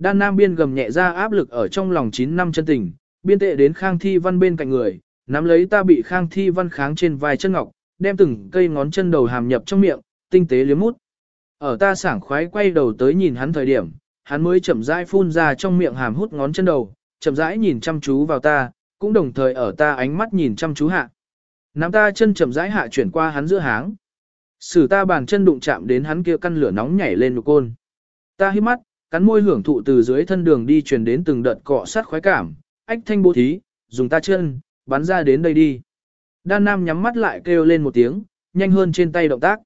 Đan Nam Biên gầm nhẹ ra áp lực ở trong lòng 9 năm chân tình, biên tệ đến Khang Thi Văn bên cạnh người, nắm lấy ta bị Khang Thi Văn kháng trên vai chân ngọc, đem từng cây ngón chân đầu hàm nhập trong miệng, tinh tế liếm mút. Ở ta sảng khoái quay đầu tới nhìn hắn thời điểm, hắn mới chậm rãi phun ra trong miệng hàm hút ngón chân đầu, chậm rãi nhìn chăm chú vào ta, cũng đồng thời ở ta ánh mắt nhìn chăm chú hạ. Nắm ta chân chậm rãi hạ chuyển qua hắn giữa háng. Sử ta bàn chân đụng chạm đến hắn kia căn lửa nóng nhảy lên nụ côn. Ta hít mắt, cắn môi hưởng thụ từ dưới thân đường đi truyền đến từng đợt cọ sát khoái cảm, ách thanh bố thí, dùng ta chân, bắn ra đến đây đi. Đan Nam nhắm mắt lại kêu lên một tiếng, nhanh hơn trên tay động tác.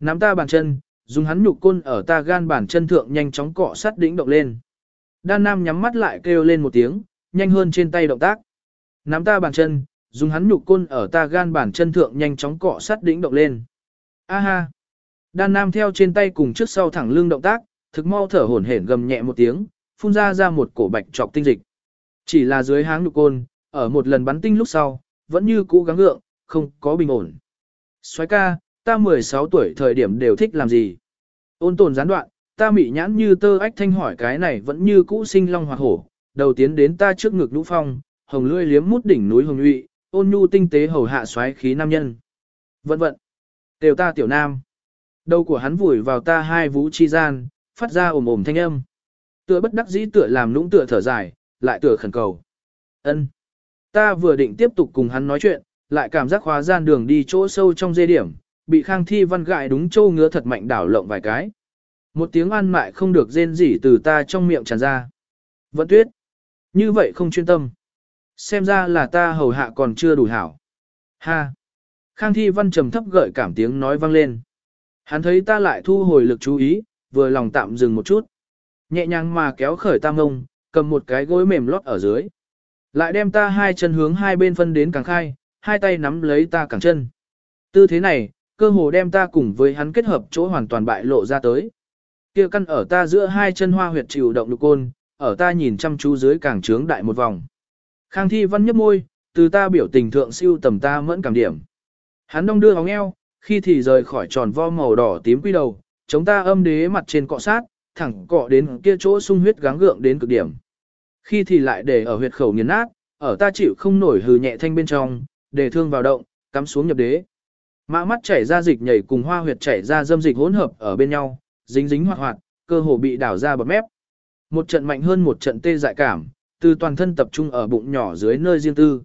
Nắm ta bàn chân, dùng hắn nhục côn ở ta gan bàn chân thượng nhanh chóng cọ sát đỉnh động lên. Đan Nam nhắm mắt lại kêu lên một tiếng, nhanh hơn trên tay động tác. Nắm ta bàn chân, dùng hắn nhục côn ở ta gan bàn chân thượng nhanh chóng cọ sát đỉnh động lên. A ha. Đan Nam theo trên tay cùng trước sau thẳng lưng động tác, thực mau thở hổn hển gầm nhẹ một tiếng, phun ra ra một cổ bạch trọc tinh dịch. Chỉ là dưới háng nhục côn, ở một lần bắn tinh lúc sau, vẫn như cũ gắng gượng, không có bình ổn. Xoái ca, ta 16 tuổi thời điểm đều thích làm gì? Ôn tồn gián đoạn, ta mị nhãn như tơ ách thanh hỏi cái này vẫn như cũ sinh long hoặc hổ, đầu tiến đến ta trước ngực lũ phong, hồng lươi liếm mút đỉnh núi hồng nhụy, ôn nhu tinh tế hầu hạ xoáy khí nam nhân. Vận vận, đều ta tiểu nam. Đầu của hắn vùi vào ta hai vũ chi gian, phát ra ồm ồm thanh âm. Tựa bất đắc dĩ tựa làm lũng tựa thở dài, lại tựa khẩn cầu. Ân. Ta vừa định tiếp tục cùng hắn nói chuyện, lại cảm giác khóa gian đường đi chỗ sâu trong dây điểm, bị Khang Thi Văn gại đúng châu ngứa thật mạnh đảo lộng vài cái. Một tiếng ăn mại không được rên rỉ từ ta trong miệng tràn ra. Vận tuyết. Như vậy không chuyên tâm. Xem ra là ta hầu hạ còn chưa đủ hảo. Ha. Khang Thi Văn trầm thấp gợi cảm tiếng nói vang lên. Hắn thấy ta lại thu hồi lực chú ý, vừa lòng tạm dừng một chút. Nhẹ nhàng mà kéo khởi tam mông, cầm một cái gối mềm lót ở dưới. Lại đem ta hai chân hướng hai bên phân đến càng khai, hai tay nắm lấy ta càng chân. Tư thế này, cơ hồ đem ta cùng với hắn kết hợp chỗ hoàn toàn bại lộ ra tới. Kia căn ở ta giữa hai chân hoa huyệt chịu động lục côn, ở ta nhìn chăm chú dưới càng trướng đại một vòng. Khang thi văn nhấp môi, từ ta biểu tình thượng siêu tầm ta mẫn cảm điểm. Hắn đông đưa hóng eo, khi thì rời khỏi tròn vo màu đỏ tím quy đầu, chống ta âm đế mặt trên cọ sát, thẳng cọ đến kia chỗ sung huyết gắng gượng đến cực điểm. Khi thì lại để ở huyệt khẩu nghiền nát, ở ta chịu không nổi hừ nhẹ thanh bên trong, để thương vào động, cắm xuống nhập đế. Mã mắt chảy ra dịch nhảy cùng hoa huyệt chảy ra dâm dịch hỗn hợp ở bên nhau, dính dính hoạt hoạt, cơ hồ bị đảo ra bọt mép. Một trận mạnh hơn một trận tê dại cảm, từ toàn thân tập trung ở bụng nhỏ dưới nơi riêng tư.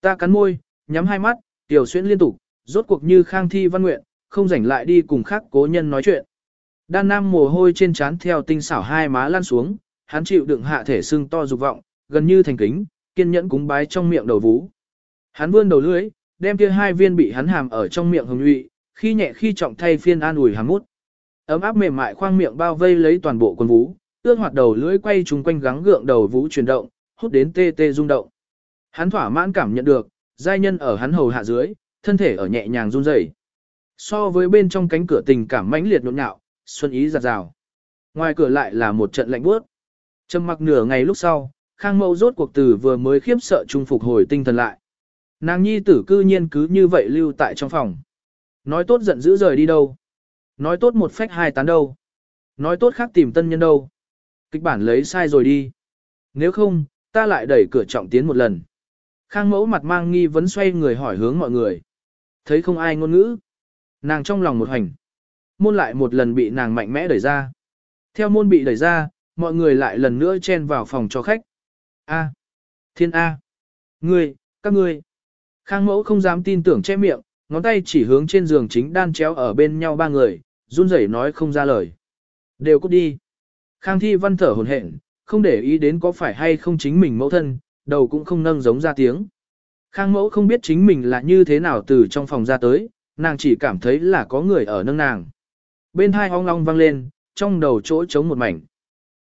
Ta cắn môi, nhắm hai mắt, tiểu xuyên liên tục, rốt cuộc như khang thi văn nguyện, không rảnh lại đi cùng khác cố nhân nói chuyện. Đan Nam mồ hôi trên trán theo tinh xảo hai má lăn xuống, hắn chịu đựng hạ thể xương to dục vọng, gần như thành kính, kiên nhẫn cúng bái trong miệng đầu vú. Hắn vươn đầu lưỡi, đem kia hai viên bị hắn hàm ở trong miệng hồng nhụy, khi nhẹ khi trọng thay phiên an ủi hàm mút. Ấm áp mềm mại khoang miệng bao vây lấy toàn bộ quần vú, ướt hoạt đầu lưỡi quay trùng quanh gắng gượng đầu vú chuyển động, hút đến tê tê rung động. Hắn thỏa mãn cảm nhận được, giai nhân ở hắn hầu hạ dưới, thân thể ở nhẹ nhàng run rẩy. So với bên trong cánh cửa tình cảm mãnh liệt nhộn nhạo, xuân ý giặt rào. Ngoài cửa lại là một trận lạnh buốt. Trầm mặc nửa ngày lúc sau, Khang mẫu rốt cuộc từ vừa mới khiếp sợ trung phục hồi tinh thần lại. Nàng nhi tử cư nhiên cứ như vậy lưu tại trong phòng. Nói tốt giận dữ rời đi đâu. Nói tốt một phách hai tán đâu. Nói tốt khác tìm tân nhân đâu. Kịch bản lấy sai rồi đi. Nếu không, ta lại đẩy cửa trọng tiến một lần. Khang mẫu mặt mang nghi vấn xoay người hỏi hướng mọi người. Thấy không ai ngôn ngữ. Nàng trong lòng một hành. Môn lại một lần bị nàng mạnh mẽ đẩy ra. Theo môn bị đẩy ra, mọi người lại lần nữa chen vào phòng cho khách. A. Thiên A. Ngươi, các ngươi. Khang mẫu không dám tin tưởng che miệng, ngón tay chỉ hướng trên giường chính đan chéo ở bên nhau ba người, run rẩy nói không ra lời. Đều cút đi. Khang thi văn thở hồn hển, không để ý đến có phải hay không chính mình mẫu thân, đầu cũng không nâng giống ra tiếng. Khang mẫu không biết chính mình là như thế nào từ trong phòng ra tới, nàng chỉ cảm thấy là có người ở nâng nàng. Bên hai ong long vang lên, trong đầu chỗ trống một mảnh.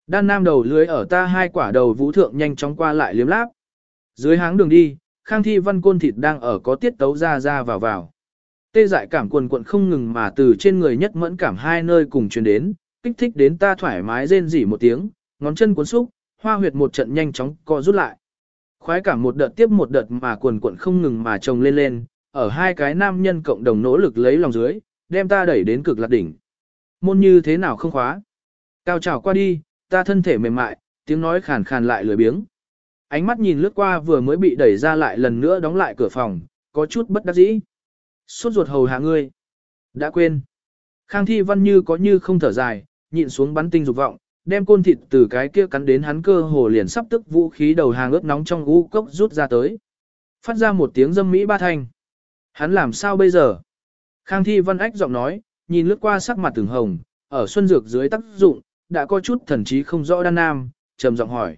Đan nam đầu lưới ở ta hai quả đầu vũ thượng nhanh chóng qua lại liếm láp. Dưới háng đường đi, khang thi văn côn thịt đang ở có tiết tấu ra ra vào vào. Tê dại cảm quần quận không ngừng mà từ trên người nhất mẫn cảm hai nơi cùng truyền đến, kích thích đến ta thoải mái rên rỉ một tiếng, ngón chân cuốn xúc, hoa huyệt một trận nhanh chóng co rút lại. Khoái cảm một đợt tiếp một đợt mà quần quận không ngừng mà trồng lên lên, ở hai cái nam nhân cộng đồng nỗ lực lấy lòng dưới, đem ta đẩy đến cực lạc đỉnh. Môn như thế nào không khóa? Cao trào qua đi, ta thân thể mềm mại, tiếng nói khàn khàn lại lười biếng. Ánh mắt nhìn lướt qua vừa mới bị đẩy ra lại lần nữa đóng lại cửa phòng, có chút bất đắc dĩ. Suốt ruột hầu hạ ngươi. Đã quên. Khang thi văn như có như không thở dài, nhịn xuống bắn tinh dục vọng, đem côn thịt từ cái kia cắn đến hắn cơ hồ liền sắp tức vũ khí đầu hàng ướt nóng trong u cốc rút ra tới. Phát ra một tiếng dâm mỹ ba thanh. Hắn làm sao bây giờ? Khang thi văn ách giọng nói, nhìn lướt qua sắc mặt từng hồng, ở xuân dược dưới tác dụng, đã có chút thần trí không rõ đan nam, trầm giọng hỏi.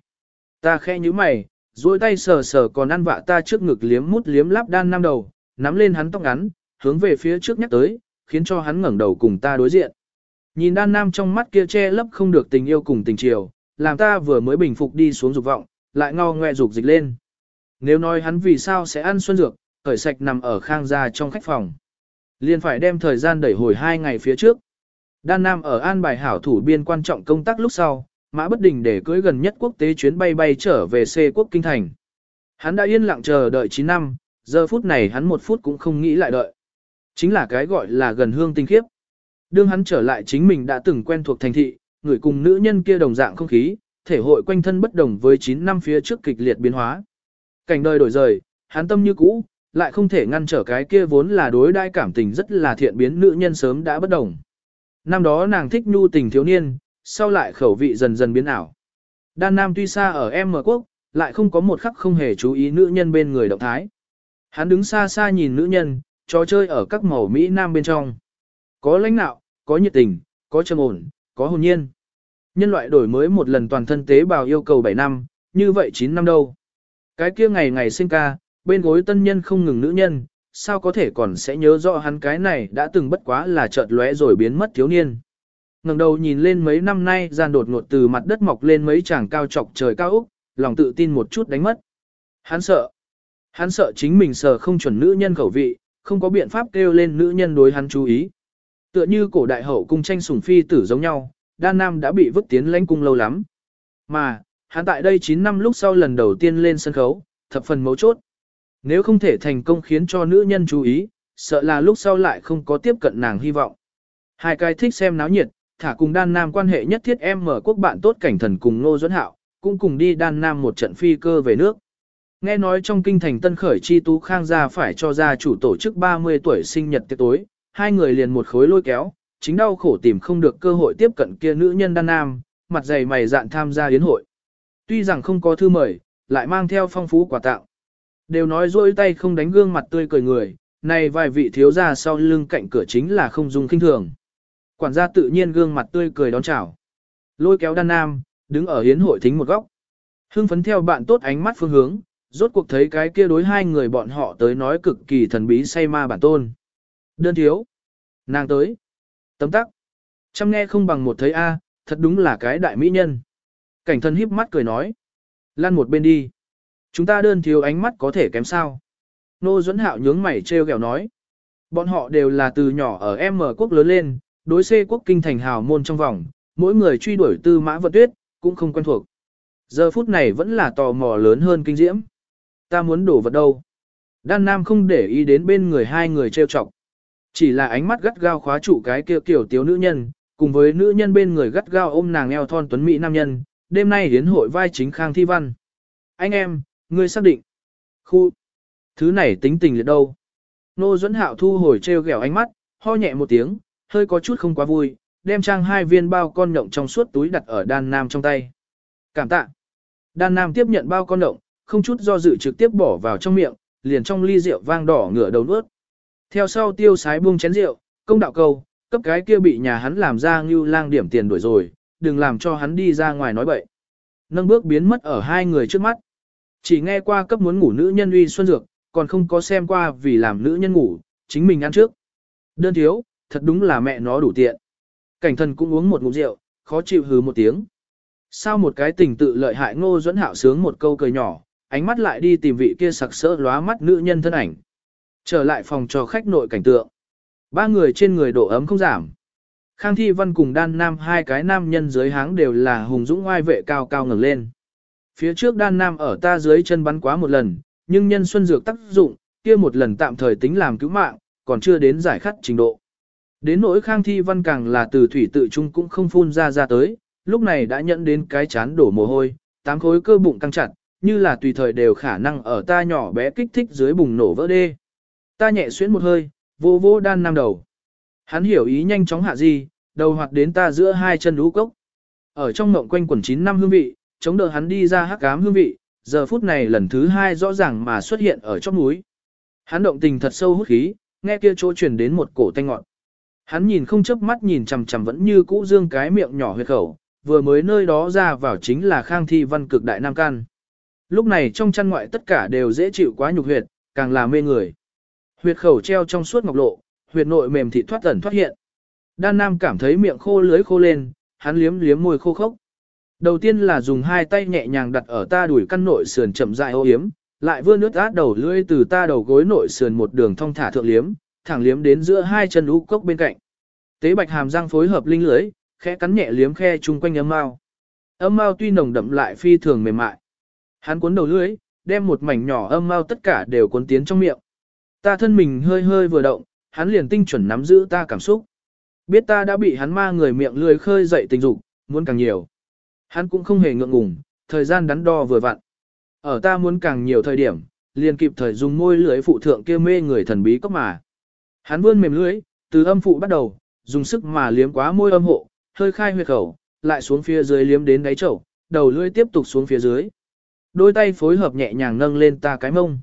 Ta khẽ như mày, duỗi tay sờ sờ còn ăn vạ ta trước ngực liếm mút liếm lắp đan nam đầu, nắm lên hắn tóc ngắn, hướng về phía trước nhắc tới, khiến cho hắn ngẩng đầu cùng ta đối diện. Nhìn đan nam trong mắt kia che lấp không được tình yêu cùng tình chiều, làm ta vừa mới bình phục đi xuống dục vọng, lại ngao ngoe dục dịch lên. Nếu nói hắn vì sao sẽ ăn xuân dược, khởi sạch nằm ở khang gia trong khách phòng. Liền phải đem thời gian đẩy hồi hai ngày phía trước. Đan Nam ở an bài hảo thủ biên quan trọng công tác lúc sau, mã bất đình để cưới gần nhất quốc tế chuyến bay bay trở về C quốc kinh thành. Hắn đã yên lặng chờ đợi 9 năm, giờ phút này hắn một phút cũng không nghĩ lại đợi. Chính là cái gọi là gần hương tinh khiếp. Đương hắn trở lại chính mình đã từng quen thuộc thành thị, người cùng nữ nhân kia đồng dạng không khí, thể hội quanh thân bất đồng với 9 năm phía trước kịch liệt biến hóa. Cảnh đời đổi rời, hắn tâm như cũ, lại không thể ngăn trở cái kia vốn là đối đai cảm tình rất là thiện biến nữ nhân sớm đã bất đồng. Năm đó nàng thích nhu tình thiếu niên, sau lại khẩu vị dần dần biến ảo. Đan Nam tuy xa ở M quốc, lại không có một khắc không hề chú ý nữ nhân bên người động thái. Hắn đứng xa xa nhìn nữ nhân, trò chơi ở các màu Mỹ Nam bên trong. Có lãnh nạo, có nhiệt tình, có trầm ổn, có hồn nhiên. Nhân loại đổi mới một lần toàn thân tế bào yêu cầu 7 năm, như vậy 9 năm đâu. Cái kia ngày ngày sinh ca, bên gối tân nhân không ngừng nữ nhân, sao có thể còn sẽ nhớ rõ hắn cái này đã từng bất quá là chợt lóe rồi biến mất thiếu niên. ngẩng đầu nhìn lên mấy năm nay gian đột ngột từ mặt đất mọc lên mấy chàng cao trọc trời cao úc, lòng tự tin một chút đánh mất. Hắn sợ. Hắn sợ chính mình sợ không chuẩn nữ nhân khẩu vị, không có biện pháp kêu lên nữ nhân đối hắn chú ý. Tựa như cổ đại hậu cung tranh sủng phi tử giống nhau, đan nam đã bị vứt tiến lãnh cung lâu lắm. Mà, hắn tại đây 9 năm lúc sau lần đầu tiên lên sân khấu, thập phần mấu chốt. Nếu không thể thành công khiến cho nữ nhân chú ý, sợ là lúc sau lại không có tiếp cận nàng hy vọng. Hai cái thích xem náo nhiệt, thả cùng đan nam quan hệ nhất thiết em mở quốc bạn tốt cảnh thần cùng Ngô Duẫn Hạo, cũng cùng đi đan nam một trận phi cơ về nước. Nghe nói trong kinh thành tân khởi chi tú khang gia phải cho gia chủ tổ chức 30 tuổi sinh nhật tiệc tối, hai người liền một khối lôi kéo, chính đau khổ tìm không được cơ hội tiếp cận kia nữ nhân đan nam, mặt dày mày dạn tham gia yến hội. Tuy rằng không có thư mời, lại mang theo phong phú quà tặng. Đều nói dôi tay không đánh gương mặt tươi cười người, này vài vị thiếu gia sau lưng cạnh cửa chính là không dùng kinh thường. Quản gia tự nhiên gương mặt tươi cười đón chào. Lôi kéo đan nam, đứng ở hiến hội thính một góc. Hưng phấn theo bạn tốt ánh mắt phương hướng, rốt cuộc thấy cái kia đối hai người bọn họ tới nói cực kỳ thần bí say ma bản tôn. Đơn thiếu. Nàng tới. Tấm tắc. Chăm nghe không bằng một thấy A, thật đúng là cái đại mỹ nhân. Cảnh thân híp mắt cười nói. Lan một bên đi. Chúng ta đơn thiếu ánh mắt có thể kém sao. Nô Duẫn Hạo nhướng mày treo gẹo nói. Bọn họ đều là từ nhỏ ở M quốc lớn lên, đối C quốc kinh thành hào môn trong vòng, mỗi người truy đuổi tư mã vận tuyết, cũng không quen thuộc. Giờ phút này vẫn là tò mò lớn hơn kinh diễm. Ta muốn đổ vật đâu. Đan Nam không để ý đến bên người hai người treo chọc. Chỉ là ánh mắt gắt gao khóa trụ cái kia kiểu tiếu nữ nhân, cùng với nữ nhân bên người gắt gao ôm nàng eo thon tuấn mỹ nam nhân, đêm nay hiến hội vai chính Khang Thi Văn. Anh em, ngươi xác định. Khu. Thứ này tính tình liệt đâu. Nô Duẫn Hạo thu hồi treo gẻo ánh mắt, ho nhẹ một tiếng, hơi có chút không quá vui, đem trang hai viên bao con nhộng trong suốt túi đặt ở đan nam trong tay. Cảm tạ. Đan nam tiếp nhận bao con nhộng, không chút do dự trực tiếp bỏ vào trong miệng, liền trong ly rượu vang đỏ ngửa đầu nuốt. Theo sau tiêu sái buông chén rượu, công đạo câu, cấp cái kia bị nhà hắn làm ra như lang điểm tiền đuổi rồi, đừng làm cho hắn đi ra ngoài nói bậy. Nâng bước biến mất ở hai người trước mắt. Chỉ nghe qua cấp muốn ngủ nữ nhân uy xuân dược, còn không có xem qua vì làm nữ nhân ngủ, chính mình ăn trước. Đơn thiếu, thật đúng là mẹ nó đủ tiện. Cảnh thần cũng uống một ngụm rượu, khó chịu hừ một tiếng. Sao một cái tình tự lợi hại ngô dẫn hạo sướng một câu cười nhỏ, ánh mắt lại đi tìm vị kia sặc sỡ lóa mắt nữ nhân thân ảnh. Trở lại phòng cho khách nội cảnh tượng. Ba người trên người độ ấm không giảm. Khang Thi Văn cùng đan nam hai cái nam nhân dưới háng đều là hùng dũng oai vệ cao cao ngẩng lên. Phía trước đan nam ở ta dưới chân bắn quá một lần, nhưng nhân xuân dược tác dụng, kia một lần tạm thời tính làm cứu mạng, còn chưa đến giải khát trình độ. Đến nỗi Khang Thi Văn càng là từ thủy tự trung cũng không phun ra ra tới, lúc này đã nhận đến cái chán đổ mồ hôi, tám khối cơ bụng căng chặt, như là tùy thời đều khả năng ở ta nhỏ bé kích thích dưới bùng nổ vỡ đê. Ta nhẹ xuyến một hơi, vô vô đan nam đầu. Hắn hiểu ý nhanh chóng hạ gì, đầu hoạt đến ta giữa hai chân lũ cốc. Ở trong mộng quanh quần 9 năm hương vị, chống đỡ hắn đi ra hắc ám hương vị, giờ phút này lần thứ hai rõ ràng mà xuất hiện ở trong núi. Hắn động tình thật sâu hút khí, nghe kia chỗ truyền đến một cổ tanh ngọn. Hắn nhìn không chớp mắt nhìn chằm chằm vẫn như cũ dương cái miệng nhỏ huyệt khẩu, vừa mới nơi đó ra vào chính là khang thi văn cực đại nam can. Lúc này trong chăn ngoại tất cả đều dễ chịu quá nhục huyệt, càng là mê người. Huyệt khẩu treo trong suốt ngọc lộ, huyệt nội mềm thịt thoát ẩn thoát hiện. Đan Nam cảm thấy miệng khô lưới khô lên, hắn liếm liếm môi khô khốc. Đầu tiên là dùng hai tay nhẹ nhàng đặt ở ta đuổi căn nội sườn chậm rãi ô yếm, lại vươn nước át đầu lưỡi từ ta đầu gối nội sườn một đường thong thả thượng liếm, thẳng liếm đến giữa hai chân ú cốc bên cạnh. Tế bạch hàm răng phối hợp linh lưới, khẽ cắn nhẹ liếm khe chung quanh âm mao. Âm mao tuy nồng đậm lại phi thường mềm mại. Hắn cuốn đầu lưỡi, đem một mảnh nhỏ âm mao tất cả đều cuốn tiến trong miệng. Ta thân mình hơi hơi vừa động, hắn liền tinh chuẩn nắm giữ ta cảm xúc. Biết ta đã bị hắn ma người miệng lưỡi khơi dậy tình dục, muốn càng nhiều. Hắn cũng không hề ngượng ngùng, thời gian đắn đo vừa vặn. Ở ta muốn càng nhiều thời điểm, liền kịp thời dùng môi lưỡi phụ thượng kia mê người thần bí cốc mà. Hắn vươn mềm lưỡi từ âm phụ bắt đầu, dùng sức mà liếm quá môi âm hộ, hơi khai huyệt khẩu, lại xuống phía dưới liếm đến đáy chậu, đầu lưỡi tiếp tục xuống phía dưới. Đôi tay phối hợp nhẹ nhàng nâng lên ta cái mông.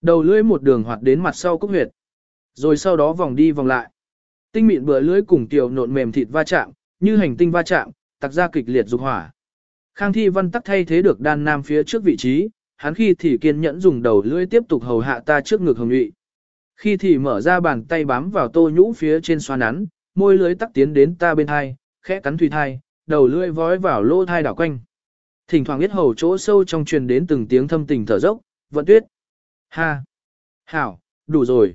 Đầu lưỡi một đường hoạt đến mặt sau cốc huyệt. Rồi sau đó vòng đi vòng lại. Tinh mịn bữa lưỡi cùng tiểu nộn mềm thịt va chạm, như hành tinh va chạm, tạc ra kịch liệt dục hỏa. Khang Thi Văn tắc thay thế được đan nam phía trước vị trí, hắn khi thì kiên nhẫn dùng đầu lưỡi tiếp tục hầu hạ ta trước ngực hồng nhụy. Khi thì mở ra bàn tay bám vào tô nhũ phía trên xoa nắn, môi lưỡi tắc tiến đến ta bên thai, khẽ cắn thủy thai, đầu lưỡi vói vào lỗ thai đảo quanh. Thỉnh thoảng biết hầu chỗ sâu trong truyền đến từng tiếng thâm tình thở dốc, vận tuyết. Ha! Hảo, đủ rồi.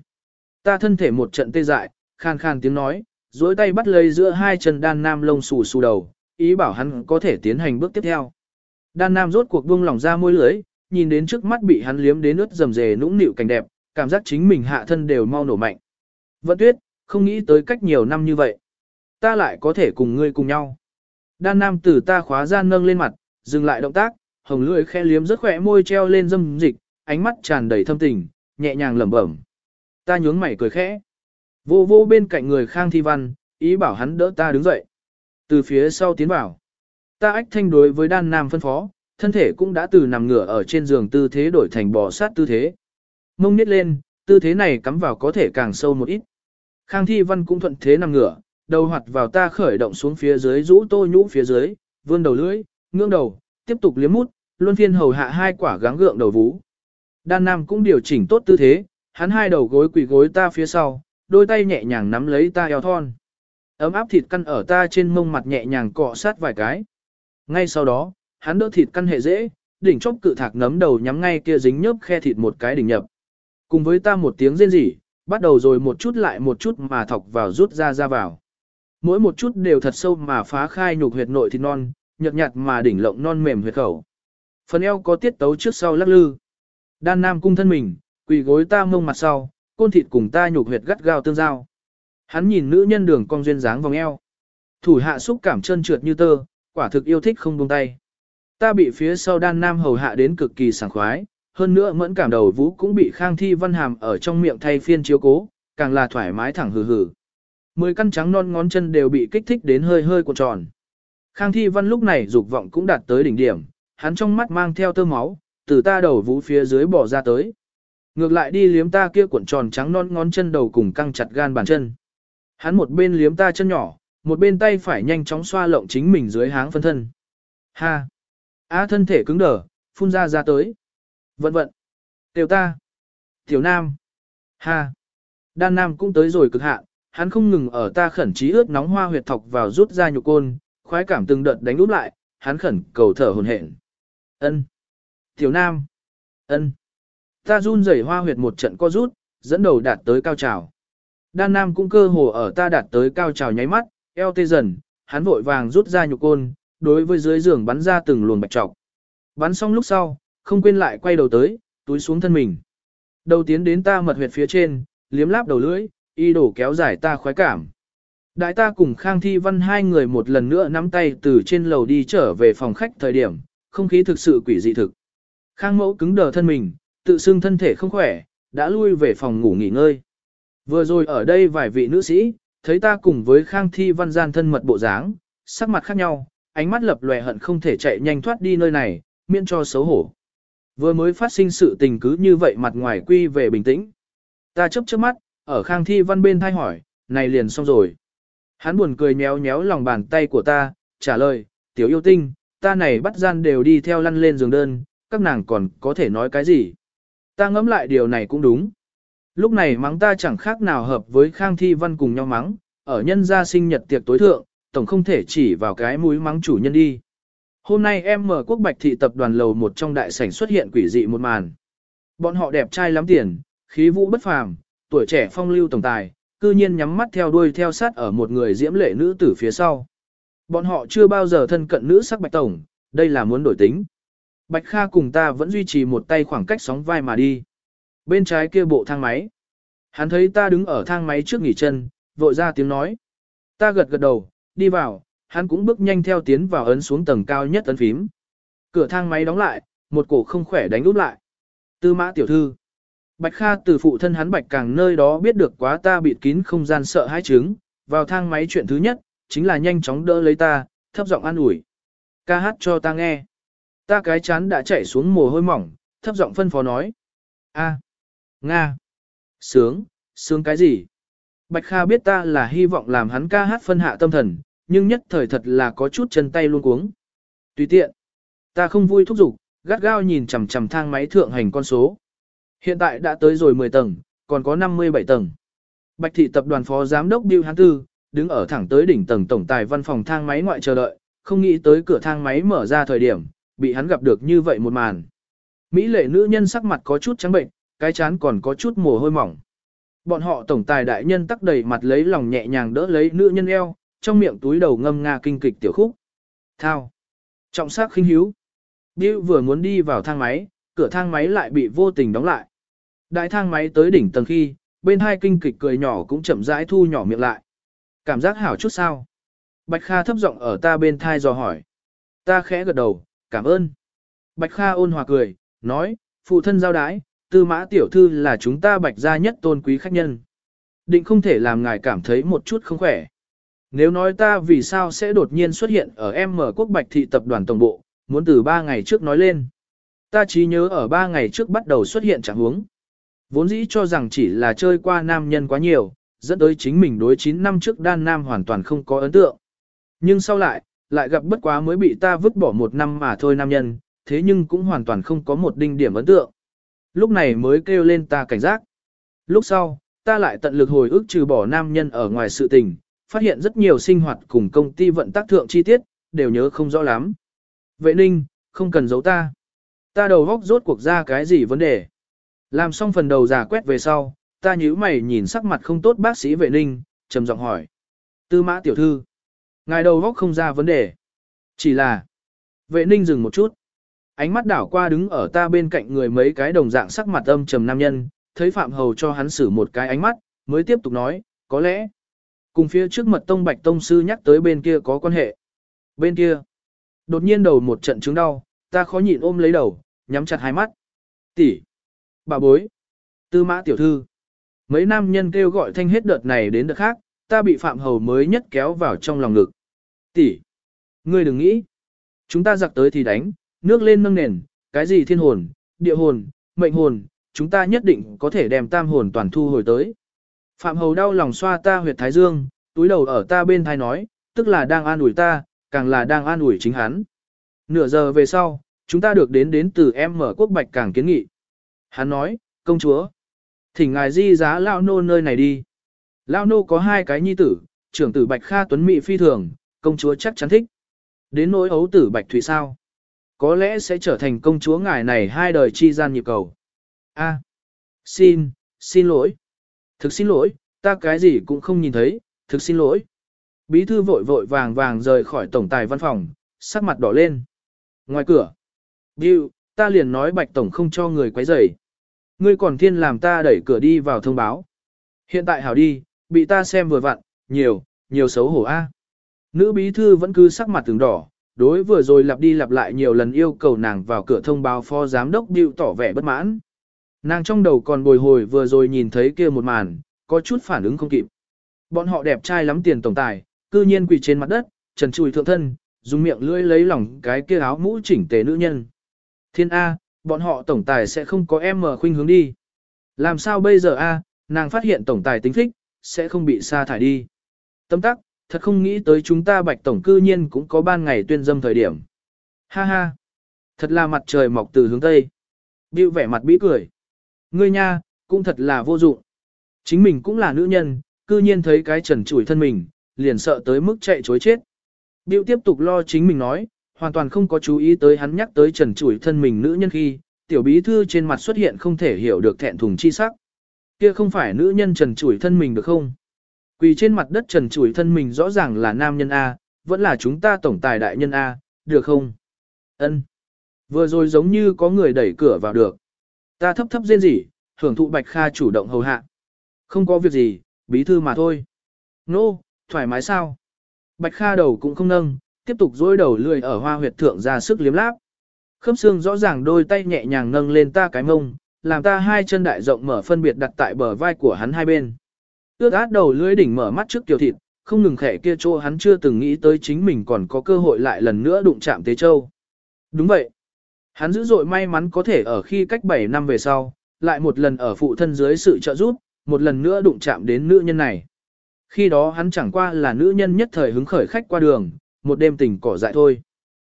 Ta thân thể một trận tê dại, khan khan tiếng nói, duỗi tay bắt lấy giữa hai chân đan nam lông xù xù đầu, ý bảo hắn có thể tiến hành bước tiếp theo. Đan nam rốt cuộc buông lỏng ra môi lưới, nhìn đến trước mắt bị hắn liếm đến ướt rầm rề nũng nịu cảnh đẹp, cảm giác chính mình hạ thân đều mau nổ mạnh. Vận tuyết, không nghĩ tới cách nhiều năm như vậy. Ta lại có thể cùng ngươi cùng nhau. Đan nam tử ta khóa gian nâng lên mặt, dừng lại động tác, hồng lưỡi khe liếm rất khỏe môi treo lên dâm dịch, ánh mắt tràn đầy thâm tình, nhẹ nhàng lẩm bẩm. Ta nhướng mày cười khẽ. Vô vô bên cạnh người Khang Thi Văn, ý bảo hắn đỡ ta đứng dậy. Từ phía sau tiến vào. Ta ách thanh đối với đan nam phân phó, Thân thể cũng đã từ nằm ngửa ở trên giường tư thế đổi thành bò sát tư thế. Mông nít lên, tư thế này cắm vào có thể càng sâu một ít. Khang Thi Văn cũng thuận thế nằm ngửa, đầu hoạt vào ta khởi động xuống phía dưới rũ tô nhũ phía dưới, vươn đầu lưỡi, ngưỡng đầu, tiếp tục liếm mút, luân phiên hầu hạ hai quả gắng gượng đầu vú. Đan Nam cũng điều chỉnh tốt tư thế, hắn hai đầu gối quỳ gối ta phía sau, đôi tay nhẹ nhàng nắm lấy ta eo thon. Ấm áp thịt căn ở ta trên mông mặt nhẹ nhàng cọ sát vài cái. Ngay sau đó, hắn đỡ thịt căn hệ dễ, đỉnh chóp cự thạc nấm đầu nhắm ngay kia dính nhớp khe thịt một cái đỉnh nhập. Cùng với ta một tiếng rên rỉ, bắt đầu rồi một chút lại một chút mà thọc vào rút ra ra vào. Mỗi một chút đều thật sâu mà phá khai nhục huyệt nội thịt non, nhợt nhạt mà đỉnh lộng non mềm huyệt khẩu. Phần eo có tiết tấu trước sau lắc lư. Đan Nam cung thân mình, quỳ gối ta mông mặt sau, côn thịt cùng ta nhục huyệt gắt gao tương giao. Hắn nhìn nữ nhân đường cong duyên dáng vòng eo. Thủ hạ xúc cảm chân trượt như tơ, quả thực yêu thích không buông tay. Ta bị phía sau đan nam hầu hạ đến cực kỳ sảng khoái, hơn nữa mẫn cảm đầu vũ cũng bị khang thi văn hàm ở trong miệng thay phiên chiếu cố, càng là thoải mái thẳng hừ hừ. Mười căn trắng non ngón chân đều bị kích thích đến hơi hơi cuộn tròn. Khang thi văn lúc này dục vọng cũng đạt tới đỉnh điểm, hắn trong mắt mang theo tơ máu, từ ta đầu vũ phía dưới bỏ ra tới. Ngược lại đi liếm ta kia cuộn tròn trắng non ngón chân đầu cùng căng chặt gan bàn chân. Hắn một bên liếm ta chân nhỏ, một bên tay phải nhanh chóng xoa lộng chính mình dưới háng phân thân. Ha! A thân thể cứng đờ, phun ra ra tới. Vận vận. Tiểu ta. Tiểu nam. Ha. Đan nam cũng tới rồi cực hạn, hắn không ngừng ở ta khẩn trí ướt nóng hoa huyệt thọc vào rút ra nhục côn, khoái cảm từng đợt đánh úp lại, hắn khẩn cầu thở hồn hển. Ân. Tiểu nam. Ân. Ta run rẩy hoa huyệt một trận co rút, dẫn đầu đạt tới cao trào. Đan nam cũng cơ hồ ở ta đạt tới cao trào nháy mắt, eo tê dần, hắn vội vàng rút ra nhục côn, đối với dưới giường bắn ra từng luồng bạch trọc. Bắn xong lúc sau, không quên lại quay đầu tới, túi xuống thân mình. Đầu tiến đến ta mật huyệt phía trên, liếm láp đầu lưỡi, y đổ kéo dài ta khoái cảm. Đại ta cùng Khang Thi Văn hai người một lần nữa nắm tay từ trên lầu đi trở về phòng khách thời điểm, không khí thực sự quỷ dị thực. Khang mẫu cứng đờ thân mình, tự xưng thân thể không khỏe, đã lui về phòng ngủ nghỉ ngơi. Vừa rồi ở đây vài vị nữ sĩ, thấy ta cùng với Khang Thi Văn gian thân mật bộ dáng, sắc mặt khác nhau, ánh mắt lập lòe hận không thể chạy nhanh thoát đi nơi này, miễn cho xấu hổ. Vừa mới phát sinh sự tình cứ như vậy mặt ngoài quy về bình tĩnh. Ta chấp chớp mắt, ở Khang Thi Văn bên thay hỏi, này liền xong rồi. Hắn buồn cười nhéo nhéo lòng bàn tay của ta, trả lời, tiểu yêu tinh, ta này bắt gian đều đi theo lăn lên giường đơn, các nàng còn có thể nói cái gì. Ta ngẫm lại điều này cũng đúng. Lúc này mắng ta chẳng khác nào hợp với Khang Thi Văn cùng nhau mắng, ở nhân gia sinh nhật tiệc tối thượng, tổng không thể chỉ vào cái mũi mắng chủ nhân đi. Hôm nay em mở quốc bạch thị tập đoàn lầu một trong đại sảnh xuất hiện quỷ dị một màn. Bọn họ đẹp trai lắm tiền, khí vũ bất phàm, tuổi trẻ phong lưu tổng tài, cư nhiên nhắm mắt theo đuôi theo sát ở một người diễm lệ nữ tử phía sau. Bọn họ chưa bao giờ thân cận nữ sắc bạch tổng, đây là muốn đổi tính. Bạch Kha cùng ta vẫn duy trì một tay khoảng cách sóng vai mà đi. Bên trái kia bộ thang máy. Hắn thấy ta đứng ở thang máy trước nghỉ chân, vội ra tiếng nói. Ta gật gật đầu, đi vào, hắn cũng bước nhanh theo tiến vào ấn xuống tầng cao nhất ấn phím. Cửa thang máy đóng lại, một cổ không khỏe đánh úp lại. Tư mã tiểu thư. Bạch Kha từ phụ thân hắn Bạch Càng nơi đó biết được quá ta bịt kín không gian sợ hãi chứng, vào thang máy chuyện thứ nhất, chính là nhanh chóng đỡ lấy ta, thấp giọng an ủi. Ca hát cho ta nghe. Ta cái chán đã chảy xuống mồ hôi mỏng, thấp giọng phân phó nói. A. Nga. Sướng, sướng cái gì? Bạch Kha biết ta là hy vọng làm hắn ca hát phân hạ tâm thần, nhưng nhất thời thật là có chút chân tay luôn cuống. Tùy tiện. Ta không vui thúc giục, gắt gao nhìn chằm chằm thang máy thượng hành con số. Hiện tại đã tới rồi 10 tầng, còn có 57 tầng. Bạch thị tập đoàn phó giám đốc Bill Hán Tư, đứng ở thẳng tới đỉnh tầng tổng tài văn phòng thang máy ngoại chờ đợi, không nghĩ tới cửa thang máy mở ra thời điểm, bị hắn gặp được như vậy một màn. Mỹ lệ nữ nhân sắc mặt có chút trắng bệnh, cái chán còn có chút mồ hôi mỏng. Bọn họ tổng tài đại nhân tắc đầy mặt lấy lòng nhẹ nhàng đỡ lấy nữ nhân eo, trong miệng túi đầu ngâm nga kinh kịch tiểu khúc. Thao. Trọng sắc khinh hiếu. Bill vừa muốn đi vào thang máy, cửa thang máy lại bị vô tình đóng lại. Đại thang máy tới đỉnh tầng khi, bên hai kinh kịch cười nhỏ cũng chậm rãi thu nhỏ miệng lại. Cảm giác hảo chút sao? Bạch Kha thấp giọng ở ta bên thai dò hỏi. Ta khẽ gật đầu, cảm ơn. Bạch Kha ôn hòa cười, nói, phụ thân giao đái, tư mã tiểu thư là chúng ta bạch gia nhất tôn quý khách nhân. Định không thể làm ngài cảm thấy một chút không khỏe. Nếu nói ta vì sao sẽ đột nhiên xuất hiện ở M quốc bạch thị tập đoàn tổng bộ, muốn từ ba ngày trước nói lên. Ta chỉ nhớ ở ba ngày trước bắt đầu xuất hiện trạng huống. Vốn dĩ cho rằng chỉ là chơi qua nam nhân quá nhiều, dẫn tới chính mình đối 9 năm trước đan nam hoàn toàn không có ấn tượng. Nhưng sau lại, lại gặp bất quá mới bị ta vứt bỏ một năm mà thôi nam nhân, thế nhưng cũng hoàn toàn không có một đinh điểm ấn tượng. Lúc này mới kêu lên ta cảnh giác. Lúc sau, ta lại tận lực hồi ức trừ bỏ nam nhân ở ngoài sự tình, phát hiện rất nhiều sinh hoạt cùng công ty vận tác thượng chi tiết, đều nhớ không rõ lắm. Vệ ninh, không cần giấu ta. Ta đầu góc rốt cuộc ra cái gì vấn đề. Làm xong phần đầu giả quét về sau, ta nhíu mày nhìn sắc mặt không tốt bác sĩ vệ ninh, trầm giọng hỏi. Tư mã tiểu thư. Ngài đầu góc không ra vấn đề. Chỉ là. Vệ ninh dừng một chút. Ánh mắt đảo qua đứng ở ta bên cạnh người mấy cái đồng dạng sắc mặt âm trầm nam nhân, thấy Phạm Hầu cho hắn xử một cái ánh mắt, mới tiếp tục nói, có lẽ. Cùng phía trước mật tông bạch tông sư nhắc tới bên kia có quan hệ. Bên kia. Đột nhiên đầu một trận chứng đau, ta khó nhịn ôm lấy đầu, nhắm chặt hai mắt. Tỷ. Bà bối. Tư mã tiểu thư. Mấy nam nhân kêu gọi thanh hết đợt này đến đợt khác, ta bị Phạm Hầu mới nhất kéo vào trong lòng ngực. Tỷ. Ngươi đừng nghĩ. Chúng ta giặc tới thì đánh, nước lên nâng nền, cái gì thiên hồn, địa hồn, mệnh hồn, chúng ta nhất định có thể đem tam hồn toàn thu hồi tới. Phạm Hầu đau lòng xoa ta huyệt thái dương, túi đầu ở ta bên thai nói, tức là đang an ủi ta, càng là đang an ủi chính hắn. Nửa giờ về sau, chúng ta được đến đến từ em mở quốc bạch càng kiến nghị. Hắn nói, công chúa, thỉnh ngài di giá lao nô nơi này đi. Lao nô có hai cái nhi tử, trưởng tử bạch kha tuấn mỹ phi thường, công chúa chắc chắn thích. Đến nỗi ấu tử bạch thủy sao? Có lẽ sẽ trở thành công chúa ngài này hai đời chi gian nhịp cầu. A, xin, xin lỗi. Thực xin lỗi, ta cái gì cũng không nhìn thấy, thực xin lỗi. Bí thư vội vội vàng vàng rời khỏi tổng tài văn phòng, sắc mặt đỏ lên. Ngoài cửa, Bill, ta liền nói bạch tổng không cho người quấy rầy. Ngươi còn thiên làm ta đẩy cửa đi vào thông báo. Hiện tại hảo đi, bị ta xem vừa vặn, nhiều, nhiều xấu hổ a. Nữ bí thư vẫn cứ sắc mặt từng đỏ, đối vừa rồi lặp đi lặp lại nhiều lần yêu cầu nàng vào cửa thông báo phó giám đốc Bill tỏ vẻ bất mãn. Nàng trong đầu còn bồi hồi vừa rồi nhìn thấy kia một màn, có chút phản ứng không kịp. Bọn họ đẹp trai lắm tiền tổng tài, cư nhiên quỳ trên mặt đất, trần trùi thượng thân, dùng miệng lưỡi lấy lòng cái kia áo mũ chỉnh tề nữ nhân. Thiên A, bọn họ tổng tài sẽ không có em mở khuynh hướng đi. Làm sao bây giờ A, nàng phát hiện tổng tài tính thích, sẽ không bị sa thải đi. Tâm tắc, thật không nghĩ tới chúng ta bạch tổng cư nhiên cũng có ban ngày tuyên dâm thời điểm. Ha ha, thật là mặt trời mọc từ hướng Tây. Bill vẻ mặt bĩ cười. Ngươi nha, cũng thật là vô dụng. Chính mình cũng là nữ nhân, cư nhiên thấy cái trần chủi thân mình, liền sợ tới mức chạy chối chết. Bill tiếp tục lo chính mình nói, hoàn toàn không có chú ý tới hắn nhắc tới trần chủi thân mình nữ nhân khi, tiểu bí thư trên mặt xuất hiện không thể hiểu được thẹn thùng chi sắc. Kia không phải nữ nhân trần chủi thân mình được không? Quỳ trên mặt đất trần trụi thân mình rõ ràng là nam nhân A, vẫn là chúng ta tổng tài đại nhân A, được không? Ân. Vừa rồi giống như có người đẩy cửa vào được. Ta thấp thấp rên rỉ, hưởng thụ Bạch Kha chủ động hầu hạ. Không có việc gì, bí thư mà thôi. Nô, no, thoải mái sao? Bạch Kha đầu cũng không nâng, tiếp tục dối đầu lười ở hoa huyệt thượng ra sức liếm láp. Khớp xương rõ ràng đôi tay nhẹ nhàng nâng lên ta cái mông, làm ta hai chân đại rộng mở phân biệt đặt tại bờ vai của hắn hai bên. Ước át đầu lưỡi đỉnh mở mắt trước tiểu thịt, không ngừng khẽ kia chỗ hắn chưa từng nghĩ tới chính mình còn có cơ hội lại lần nữa đụng chạm tế châu. Đúng vậy. Hắn dữ dội may mắn có thể ở khi cách 7 năm về sau, lại một lần ở phụ thân dưới sự trợ giúp, một lần nữa đụng chạm đến nữ nhân này. Khi đó hắn chẳng qua là nữ nhân nhất thời hứng khởi khách qua đường, một đêm tình cỏ dại thôi.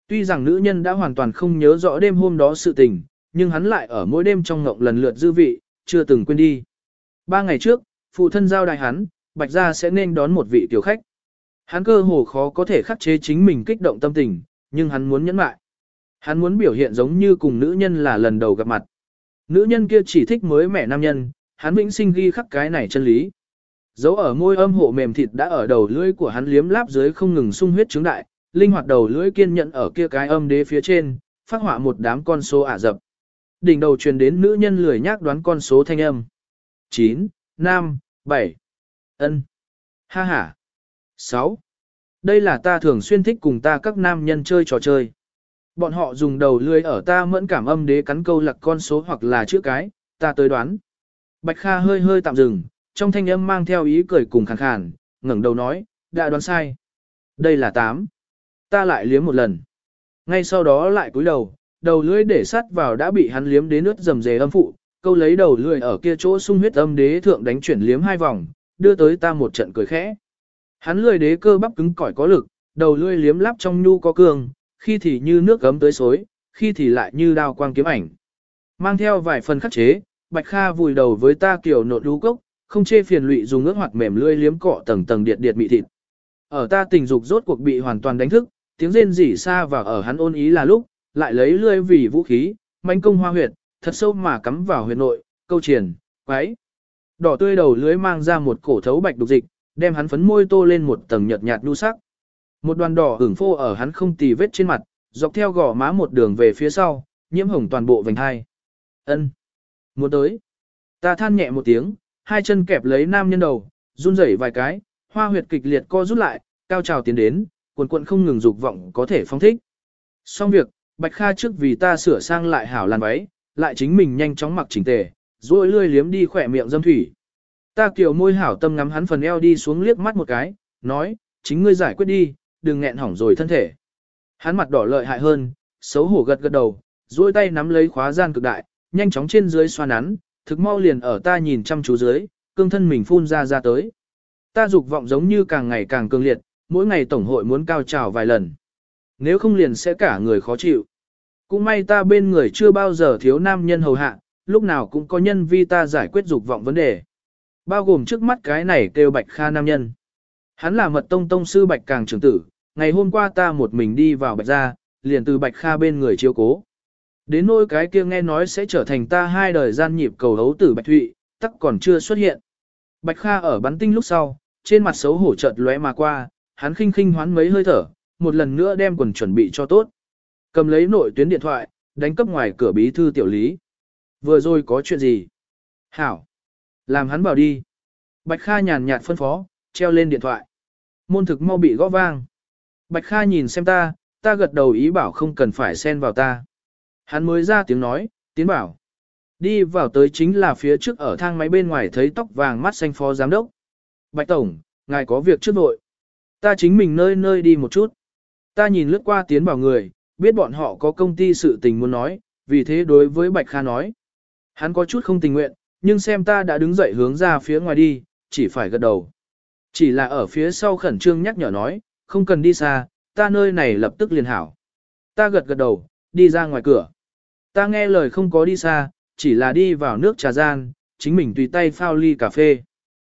Tuy rằng nữ nhân đã hoàn toàn không nhớ rõ đêm hôm đó sự tình, nhưng hắn lại ở mỗi đêm trong ngộng lần lượt dư vị, chưa từng quên đi. Ba ngày trước, phụ thân giao đại hắn, Bạch Gia sẽ nên đón một vị tiểu khách. Hắn cơ hồ khó có thể khắc chế chính mình kích động tâm tình, nhưng hắn muốn nhẫn lại. Hắn muốn biểu hiện giống như cùng nữ nhân là lần đầu gặp mặt. Nữ nhân kia chỉ thích mới mẹ nam nhân, hắn vĩnh sinh ghi khắc cái này chân lý. Dấu ở môi âm hộ mềm thịt đã ở đầu lưỡi của hắn liếm láp dưới không ngừng sung huyết trứng đại, linh hoạt đầu lưỡi kiên nhẫn ở kia cái âm đế phía trên, phát họa một đám con số ả dập. Đỉnh đầu truyền đến nữ nhân lười nhác đoán con số thanh âm. 9, 5, 7, ân, ha ha, 6. Đây là ta thường xuyên thích cùng ta các nam nhân chơi trò chơi. Bọn họ dùng đầu lưỡi ở ta mẫn cảm âm đế cắn câu lạc con số hoặc là chữ cái, ta tới đoán. Bạch Kha hơi hơi tạm dừng, trong thanh âm mang theo ý cười cùng khàn khàn, ngẩng đầu nói, đã đoán sai. Đây là 8. Ta lại liếm một lần. Ngay sau đó lại cúi đầu, đầu lưỡi để sát vào đã bị hắn liếm đến nước rầm rề âm phụ, câu lấy đầu lưỡi ở kia chỗ sung huyết âm đế thượng đánh chuyển liếm hai vòng, đưa tới ta một trận cười khẽ. Hắn lưỡi đế cơ bắp cứng cỏi có lực, đầu lưỡi liếm lắp trong nhu có cường khi thì như nước gấm tới xối, khi thì lại như đao quang kiếm ảnh. Mang theo vài phần khắc chế, Bạch Kha vùi đầu với ta kiểu nộn đú cốc, không chê phiền lụy dùng ước hoặc mềm lưỡi liếm cọ tầng tầng điện điện mị thịt. Ở ta tình dục rốt cuộc bị hoàn toàn đánh thức, tiếng rên rỉ xa và ở hắn ôn ý là lúc, lại lấy lưỡi vì vũ khí, mãnh công hoa huyệt, thật sâu mà cắm vào huyệt nội, câu triển, quái. Đỏ tươi đầu lưới mang ra một cổ thấu bạch đục dịch, đem hắn phấn môi tô lên một tầng nhợt nhạt nhu sắc. Một đoàn đỏ hưởng phô ở hắn không tì vết trên mặt, dọc theo gò má một đường về phía sau, nhiễm hồng toàn bộ vành hai. Ân, muốn tới. Ta than nhẹ một tiếng, hai chân kẹp lấy nam nhân đầu, run rẩy vài cái, hoa huyệt kịch liệt co rút lại, cao trào tiến đến, cuộn cuộn không ngừng dục vọng có thể phong thích. Xong việc, Bạch Kha trước vì ta sửa sang lại hảo làn váy, lại chính mình nhanh chóng mặc chỉnh tề, rồi lươi liếm đi khỏe miệng dâm thủy. Ta kiểu môi hảo tâm ngắm hắn phần eo đi xuống liếc mắt một cái, nói, chính ngươi giải quyết đi, đừng nghẹn hỏng rồi thân thể. Hắn mặt đỏ lợi hại hơn, xấu hổ gật gật đầu, duỗi tay nắm lấy khóa gian cực đại, nhanh chóng trên dưới xoa nắn, thực mau liền ở ta nhìn chăm chú dưới, cương thân mình phun ra ra tới. Ta dục vọng giống như càng ngày càng cương liệt, mỗi ngày tổng hội muốn cao trào vài lần. Nếu không liền sẽ cả người khó chịu. Cũng may ta bên người chưa bao giờ thiếu nam nhân hầu hạ, lúc nào cũng có nhân vi ta giải quyết dục vọng vấn đề. Bao gồm trước mắt cái này kêu Bạch Kha nam nhân. Hắn là mật tông tông sư Bạch Càng trưởng tử, ngày hôm qua ta một mình đi vào Bạch gia, liền từ Bạch Kha bên người chiếu cố. Đến nỗi cái kia nghe nói sẽ trở thành ta hai đời gian nhịp cầu hấu tử Bạch Thụy, tắc còn chưa xuất hiện. Bạch Kha ở bắn tinh lúc sau, trên mặt xấu hổ chợt lóe mà qua, hắn khinh khinh hoán mấy hơi thở, một lần nữa đem quần chuẩn bị cho tốt. Cầm lấy nội tuyến điện thoại, đánh cấp ngoài cửa bí thư tiểu lý. Vừa rồi có chuyện gì? Hảo. Làm hắn bảo đi. Bạch Kha nhàn nhạt phân phó, treo lên điện thoại. Môn thực mau bị gõ vang. Bạch Kha nhìn xem ta, ta gật đầu ý bảo không cần phải xen vào ta. Hắn mới ra tiếng nói, tiến bảo. Đi vào tới chính là phía trước ở thang máy bên ngoài thấy tóc vàng mắt xanh phó giám đốc. Bạch Tổng, ngài có việc trước vội. Ta chính mình nơi nơi đi một chút. Ta nhìn lướt qua tiến bảo người, biết bọn họ có công ty sự tình muốn nói, vì thế đối với Bạch Kha nói. Hắn có chút không tình nguyện, nhưng xem ta đã đứng dậy hướng ra phía ngoài đi, chỉ phải gật đầu. Chỉ là ở phía sau khẩn trương nhắc nhở nói, không cần đi xa, ta nơi này lập tức liền hảo. Ta gật gật đầu, đi ra ngoài cửa. Ta nghe lời không có đi xa, chỉ là đi vào nước trà gian, chính mình tùy tay phao ly cà phê.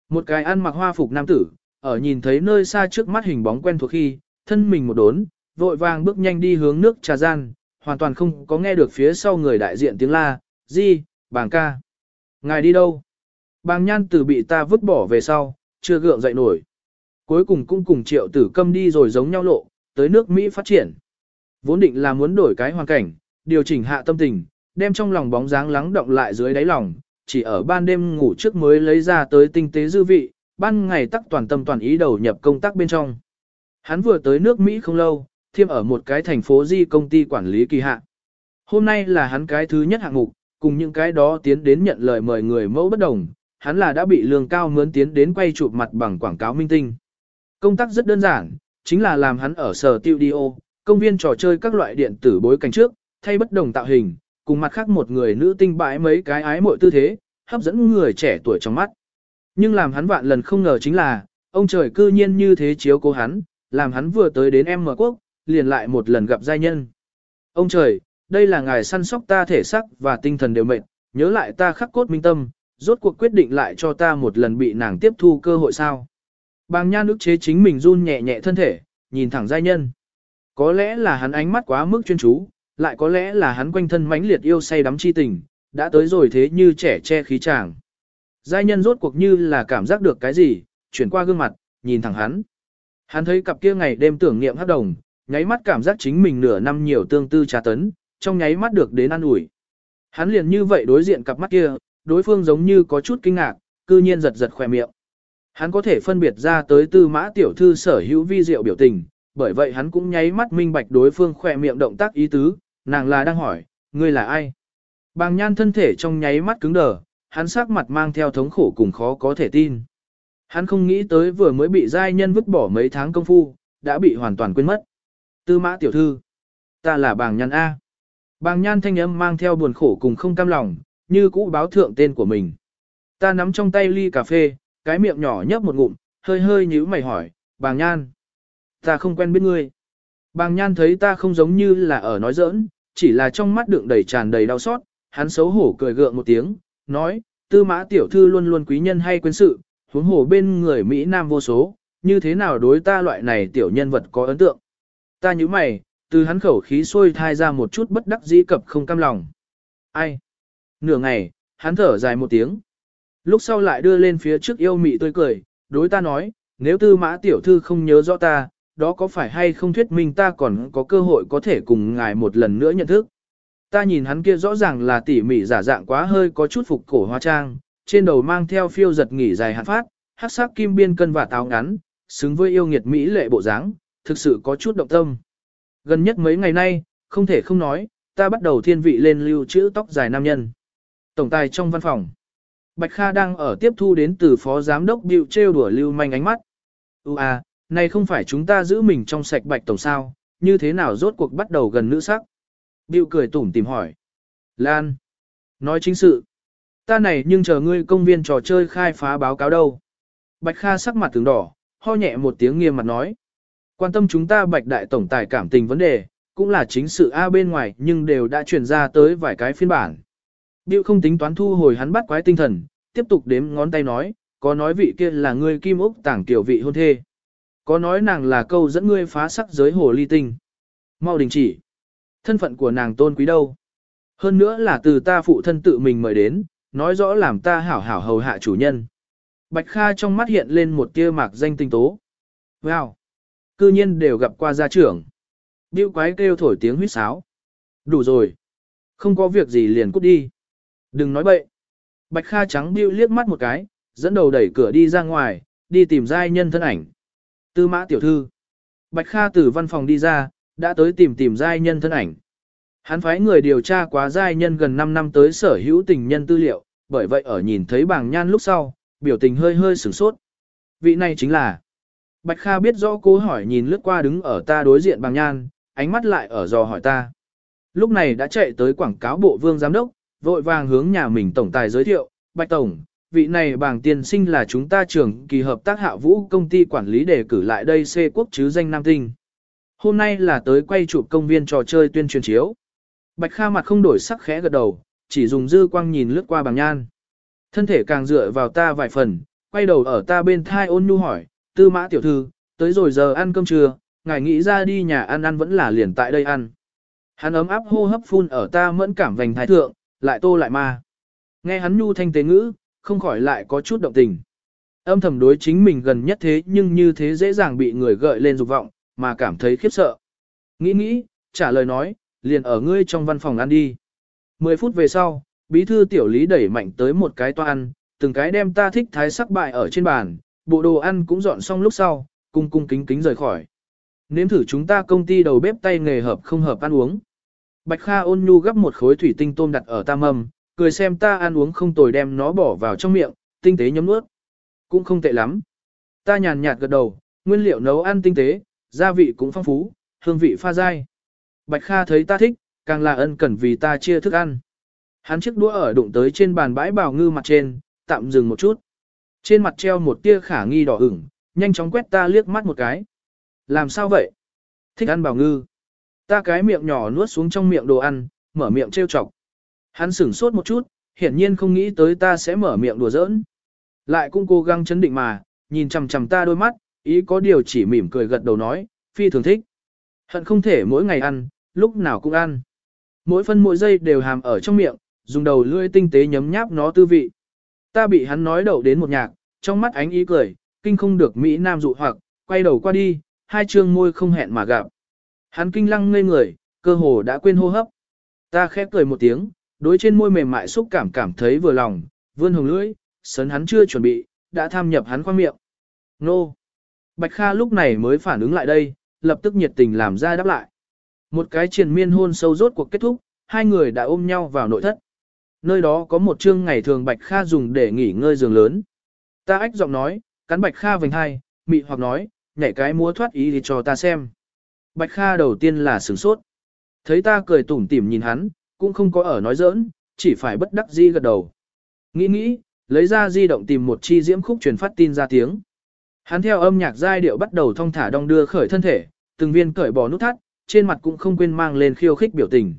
Một cái ăn mặc hoa phục nam tử, ở nhìn thấy nơi xa trước mắt hình bóng quen thuộc khi, thân mình một đốn, vội vàng bước nhanh đi hướng nước trà gian, hoàn toàn không có nghe được phía sau người đại diện tiếng la, gì, bàng ca. Ngài đi đâu? Bàng nhan tử bị ta vứt bỏ về sau, chưa gượng dậy nổi. Cuối cùng cũng cùng triệu tử câm đi rồi giống nhau lộ, tới nước Mỹ phát triển. Vốn định là muốn đổi cái hoàn cảnh, điều chỉnh hạ tâm tình, đem trong lòng bóng dáng lắng động lại dưới đáy lòng, chỉ ở ban đêm ngủ trước mới lấy ra tới tinh tế dư vị, ban ngày tắc toàn tâm toàn ý đầu nhập công tác bên trong. Hắn vừa tới nước Mỹ không lâu, thiêm ở một cái thành phố di công ty quản lý kỳ hạ. Hôm nay là hắn cái thứ nhất hạng mục, cùng những cái đó tiến đến nhận lời mời người mẫu bất đồng, hắn là đã bị lương cao mướn tiến đến quay chụp mặt bằng quảng cáo minh tinh. Công tác rất đơn giản, chính là làm hắn ở sở tiêu đi ô, công viên trò chơi các loại điện tử bối cảnh trước, thay bất đồng tạo hình, cùng mặt khác một người nữ tinh bãi mấy cái ái mội tư thế, hấp dẫn người trẻ tuổi trong mắt. Nhưng làm hắn vạn lần không ngờ chính là, ông trời cư nhiên như thế chiếu cố hắn, làm hắn vừa tới đến em mở quốc, liền lại một lần gặp giai nhân. Ông trời, đây là ngài săn sóc ta thể sắc và tinh thần đều mệt, nhớ lại ta khắc cốt minh tâm, rốt cuộc quyết định lại cho ta một lần bị nàng tiếp thu cơ hội sao. Bàng nhan ức chế chính mình run nhẹ nhẹ thân thể, nhìn thẳng giai nhân. Có lẽ là hắn ánh mắt quá mức chuyên chú, lại có lẽ là hắn quanh thân mãnh liệt yêu say đắm chi tình, đã tới rồi thế như trẻ che khí chàng. Giai nhân rốt cuộc như là cảm giác được cái gì, chuyển qua gương mặt, nhìn thẳng hắn. Hắn thấy cặp kia ngày đêm tưởng niệm hắc đồng, nháy mắt cảm giác chính mình nửa năm nhiều tương tư trà tấn, trong nháy mắt được đến ăn ủi. Hắn liền như vậy đối diện cặp mắt kia, đối phương giống như có chút kinh ngạc, cư nhiên giật giật khỏe miệng. Hắn có thể phân biệt ra tới tư mã tiểu thư sở hữu vi diệu biểu tình, bởi vậy hắn cũng nháy mắt minh bạch đối phương khỏe miệng động tác ý tứ, nàng là đang hỏi, ngươi là ai? Bàng nhan thân thể trong nháy mắt cứng đờ, hắn sắc mặt mang theo thống khổ cùng khó có thể tin. Hắn không nghĩ tới vừa mới bị giai nhân vứt bỏ mấy tháng công phu, đã bị hoàn toàn quên mất. Tư mã tiểu thư. Ta là bàng nhan A. Bàng nhan thanh âm mang theo buồn khổ cùng không cam lòng, như cũ báo thượng tên của mình. Ta nắm trong tay ly cà phê, cái miệng nhỏ nhấp một ngụm, hơi hơi nhíu mày hỏi, bàng nhan. Ta không quen biết ngươi. Bàng nhan thấy ta không giống như là ở nói giỡn, chỉ là trong mắt đựng đầy tràn đầy đau xót, hắn xấu hổ cười gượng một tiếng, nói, tư mã tiểu thư luôn luôn quý nhân hay quên sự, huống hồ bên người Mỹ Nam vô số, như thế nào đối ta loại này tiểu nhân vật có ấn tượng. Ta nhíu mày, từ hắn khẩu khí xôi thai ra một chút bất đắc dĩ cập không cam lòng. Ai? Nửa ngày, hắn thở dài một tiếng. Lúc sau lại đưa lên phía trước yêu mị tươi cười, đối ta nói, nếu tư mã tiểu thư không nhớ rõ ta, đó có phải hay không thuyết minh ta còn có cơ hội có thể cùng ngài một lần nữa nhận thức. Ta nhìn hắn kia rõ ràng là tỉ mỉ giả dạng quá hơi có chút phục cổ hoa trang, trên đầu mang theo phiêu giật nghỉ dài hạt phát, hắc sắc kim biên cân và táo ngắn, xứng với yêu nghiệt mỹ lệ bộ dáng, thực sự có chút động tâm. Gần nhất mấy ngày nay, không thể không nói, ta bắt đầu thiên vị lên lưu trữ tóc dài nam nhân. Tổng tài trong văn phòng. Bạch Kha đang ở tiếp thu đến từ phó giám đốc Bill trêu đùa lưu manh ánh mắt. Ú à, này không phải chúng ta giữ mình trong sạch bạch tổng sao, như thế nào rốt cuộc bắt đầu gần nữ sắc. Bill cười tủm tìm hỏi. Lan. Nói chính sự. Ta này nhưng chờ ngươi công viên trò chơi khai phá báo cáo đâu. Bạch Kha sắc mặt tướng đỏ, ho nhẹ một tiếng nghiêm mặt nói. Quan tâm chúng ta bạch đại tổng tài cảm tình vấn đề, cũng là chính sự A bên ngoài nhưng đều đã truyền ra tới vài cái phiên bản. Bill không tính toán thu hồi hắn bắt quái tinh thần, tiếp tục đếm ngón tay nói, có nói vị kia là ngươi kim úc tảng tiểu vị hôn thê. Có nói nàng là câu dẫn ngươi phá sắc giới hồ ly tinh. Mau đình chỉ. Thân phận của nàng tôn quý đâu. Hơn nữa là từ ta phụ thân tự mình mời đến, nói rõ làm ta hảo hảo hầu hạ chủ nhân. Bạch Kha trong mắt hiện lên một tia mạc danh tinh tố. Wow! Cư nhiên đều gặp qua gia trưởng. Biêu quái kêu thổi tiếng huýt sáo. Đủ rồi. Không có việc gì liền cút đi. Đừng nói bậy. Bạch Kha trắng Biêu liếc mắt một cái, dẫn đầu đẩy cửa đi ra ngoài, đi tìm giai nhân thân ảnh. Tư mã tiểu thư. Bạch Kha từ văn phòng đi ra, đã tới tìm tìm giai nhân thân ảnh. Hắn phái người điều tra quá giai nhân gần 5 năm tới sở hữu tình nhân tư liệu, bởi vậy ở nhìn thấy bảng nhan lúc sau, biểu tình hơi hơi sửng sốt. Vị này chính là Bạch Kha biết rõ cố hỏi nhìn lướt qua đứng ở ta đối diện bằng nhan, ánh mắt lại ở dò hỏi ta. Lúc này đã chạy tới quảng cáo bộ vương giám đốc, vội vàng hướng nhà mình tổng tài giới thiệu, Bạch Tổng, vị này bảng tiên sinh là chúng ta trưởng kỳ hợp tác hạ vũ công ty quản lý đề cử lại đây C quốc chứ danh Nam Tinh. Hôm nay là tới quay chụp công viên trò chơi tuyên truyền chiếu. Bạch Kha mặt không đổi sắc khẽ gật đầu, chỉ dùng dư quang nhìn lướt qua bằng nhan. Thân thể càng dựa vào ta vài phần, quay đầu ở ta bên thai ôn nhu hỏi, tư mã tiểu thư, tới rồi giờ ăn cơm trưa, ngài nghĩ ra đi nhà ăn ăn vẫn là liền tại đây ăn. Hắn ấm áp hô hấp phun ở ta mẫn cảm vành thái thượng, lại tô lại ma. Nghe hắn nhu thanh tế ngữ, không khỏi lại có chút động tình. Âm thầm đối chính mình gần nhất thế nhưng như thế dễ dàng bị người gợi lên dục vọng, mà cảm thấy khiếp sợ. Nghĩ nghĩ, trả lời nói, liền ở ngươi trong văn phòng ăn đi. Mười phút về sau, bí thư tiểu lý đẩy mạnh tới một cái toa ăn, từng cái đem ta thích thái sắc bại ở trên bàn, bộ đồ ăn cũng dọn xong lúc sau, cung cung kính kính rời khỏi. Nếm thử chúng ta công ty đầu bếp tay nghề hợp không hợp ăn uống. Bạch Kha ôn nhu gấp một khối thủy tinh tôm đặt ở ta mâm, cười xem ta ăn uống không tồi đem nó bỏ vào trong miệng, tinh tế nhấm nuốt. Cũng không tệ lắm. Ta nhàn nhạt gật đầu, nguyên liệu nấu ăn tinh tế, gia vị cũng phong phú, hương vị pha dai. Bạch Kha thấy ta thích, càng là ân cần vì ta chia thức ăn. Hắn chiếc đũa ở đụng tới trên bàn bãi bào ngư mặt trên, tạm dừng một chút. Trên mặt treo một tia khả nghi đỏ ửng, nhanh chóng quét ta liếc mắt một cái. Làm sao vậy? Thích ăn bào ngư. Ta cái miệng nhỏ nuốt xuống trong miệng đồ ăn, mở miệng trêu chọc. Hắn sửng sốt một chút, hiển nhiên không nghĩ tới ta sẽ mở miệng đùa giỡn. Lại cũng cố gắng chấn định mà, nhìn chằm chằm ta đôi mắt, ý có điều chỉ mỉm cười gật đầu nói, phi thường thích. Hận không thể mỗi ngày ăn, lúc nào cũng ăn. Mỗi phân mỗi giây đều hàm ở trong miệng, dùng đầu lưỡi tinh tế nhấm nháp nó tư vị. Ta bị hắn nói đậu đến một nhạc, trong mắt ánh ý cười, kinh không được Mỹ Nam dụ hoặc, quay đầu qua đi, hai trương môi không hẹn mà gặp. Hắn kinh lăng ngây người, cơ hồ đã quên hô hấp. Ta khép cười một tiếng, đối trên môi mềm mại xúc cảm cảm thấy vừa lòng, vươn hồng lưỡi, sấn hắn chưa chuẩn bị, đã tham nhập hắn khoang miệng. Nô! Bạch Kha lúc này mới phản ứng lại đây, lập tức nhiệt tình làm ra đáp lại. Một cái triền miên hôn sâu rốt cuộc kết thúc, hai người đã ôm nhau vào nội thất. Nơi đó có một chương ngày thường Bạch Kha dùng để nghỉ ngơi giường lớn. Ta ách giọng nói, cắn Bạch Kha vành hai, mị hoặc nói, nhảy cái múa thoát ý thì cho ta xem. Bạch Kha đầu tiên là sửng sốt. Thấy ta cười tủm tỉm nhìn hắn, cũng không có ở nói giỡn, chỉ phải bất đắc dĩ gật đầu. Nghĩ nghĩ, lấy ra di động tìm một chi diễm khúc truyền phát tin ra tiếng. Hắn theo âm nhạc giai điệu bắt đầu thong thả đong đưa khởi thân thể, từng viên cởi bỏ nút thắt, trên mặt cũng không quên mang lên khiêu khích biểu tình.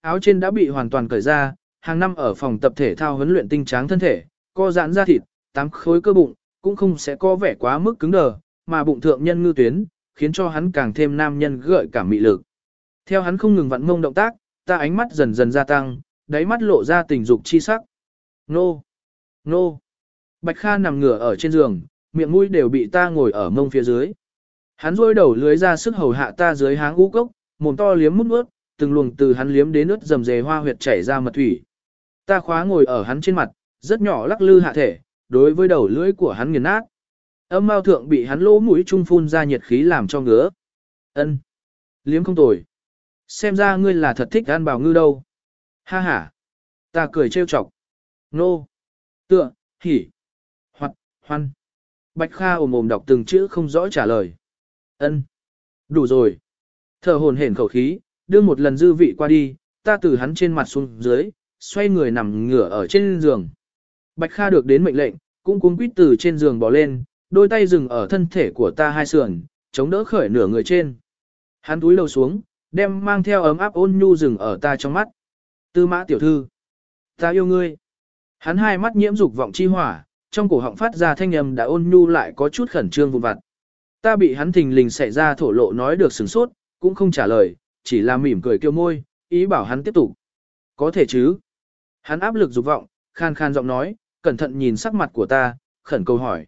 Áo trên đã bị hoàn toàn cởi ra, hàng năm ở phòng tập thể thao huấn luyện tinh tráng thân thể, co giãn ra thịt, tám khối cơ bụng, cũng không sẽ có vẻ quá mức cứng đờ, mà bụng thượng nhân ngư tuyến, khiến cho hắn càng thêm nam nhân gợi cảm mị lực. Theo hắn không ngừng vặn mông động tác, ta ánh mắt dần dần gia tăng, đáy mắt lộ ra tình dục chi sắc. Nô! Nô! Bạch Kha nằm ngửa ở trên giường, miệng mũi đều bị ta ngồi ở mông phía dưới. Hắn rôi đầu lưới ra sức hầu hạ ta dưới háng u cốc, mồm to liếm mút mướt, từng luồng từ hắn liếm đến ướt dầm dề hoa huyệt chảy ra mật thủy. Ta khóa ngồi ở hắn trên mặt, rất nhỏ lắc lư hạ thể, đối với đầu lưỡi của hắn nghiền nát. Âm mao thượng bị hắn lỗ mũi trung phun ra nhiệt khí làm cho ngứa. Ân, Liếm không tồi. Xem ra ngươi là thật thích ăn bào ngư đâu. Ha ha. Ta cười trêu chọc. Nô. Tựa, hỉ. Hoặc, hoan. Bạch Kha ồm ồm đọc từng chữ không rõ trả lời. Ân, Đủ rồi. Thở hồn hển khẩu khí, đưa một lần dư vị qua đi, ta từ hắn trên mặt xuống dưới, xoay người nằm ngửa ở trên giường. Bạch Kha được đến mệnh lệnh, cũng cuống quýt từ trên giường bò lên, đôi tay dừng ở thân thể của ta hai sườn, chống đỡ khởi nửa người trên. Hắn túi lầu xuống, đem mang theo ấm áp ôn nhu dừng ở ta trong mắt. Tư mã tiểu thư. Ta yêu ngươi. Hắn hai mắt nhiễm dục vọng chi hỏa, trong cổ họng phát ra thanh âm đã ôn nhu lại có chút khẩn trương vụn vặt. Ta bị hắn thình lình xảy ra thổ lộ nói được sừng sốt, cũng không trả lời, chỉ là mỉm cười kêu môi, ý bảo hắn tiếp tục. Có thể chứ. Hắn áp lực dục vọng, khan khan giọng nói, cẩn thận nhìn sắc mặt của ta, khẩn cầu hỏi.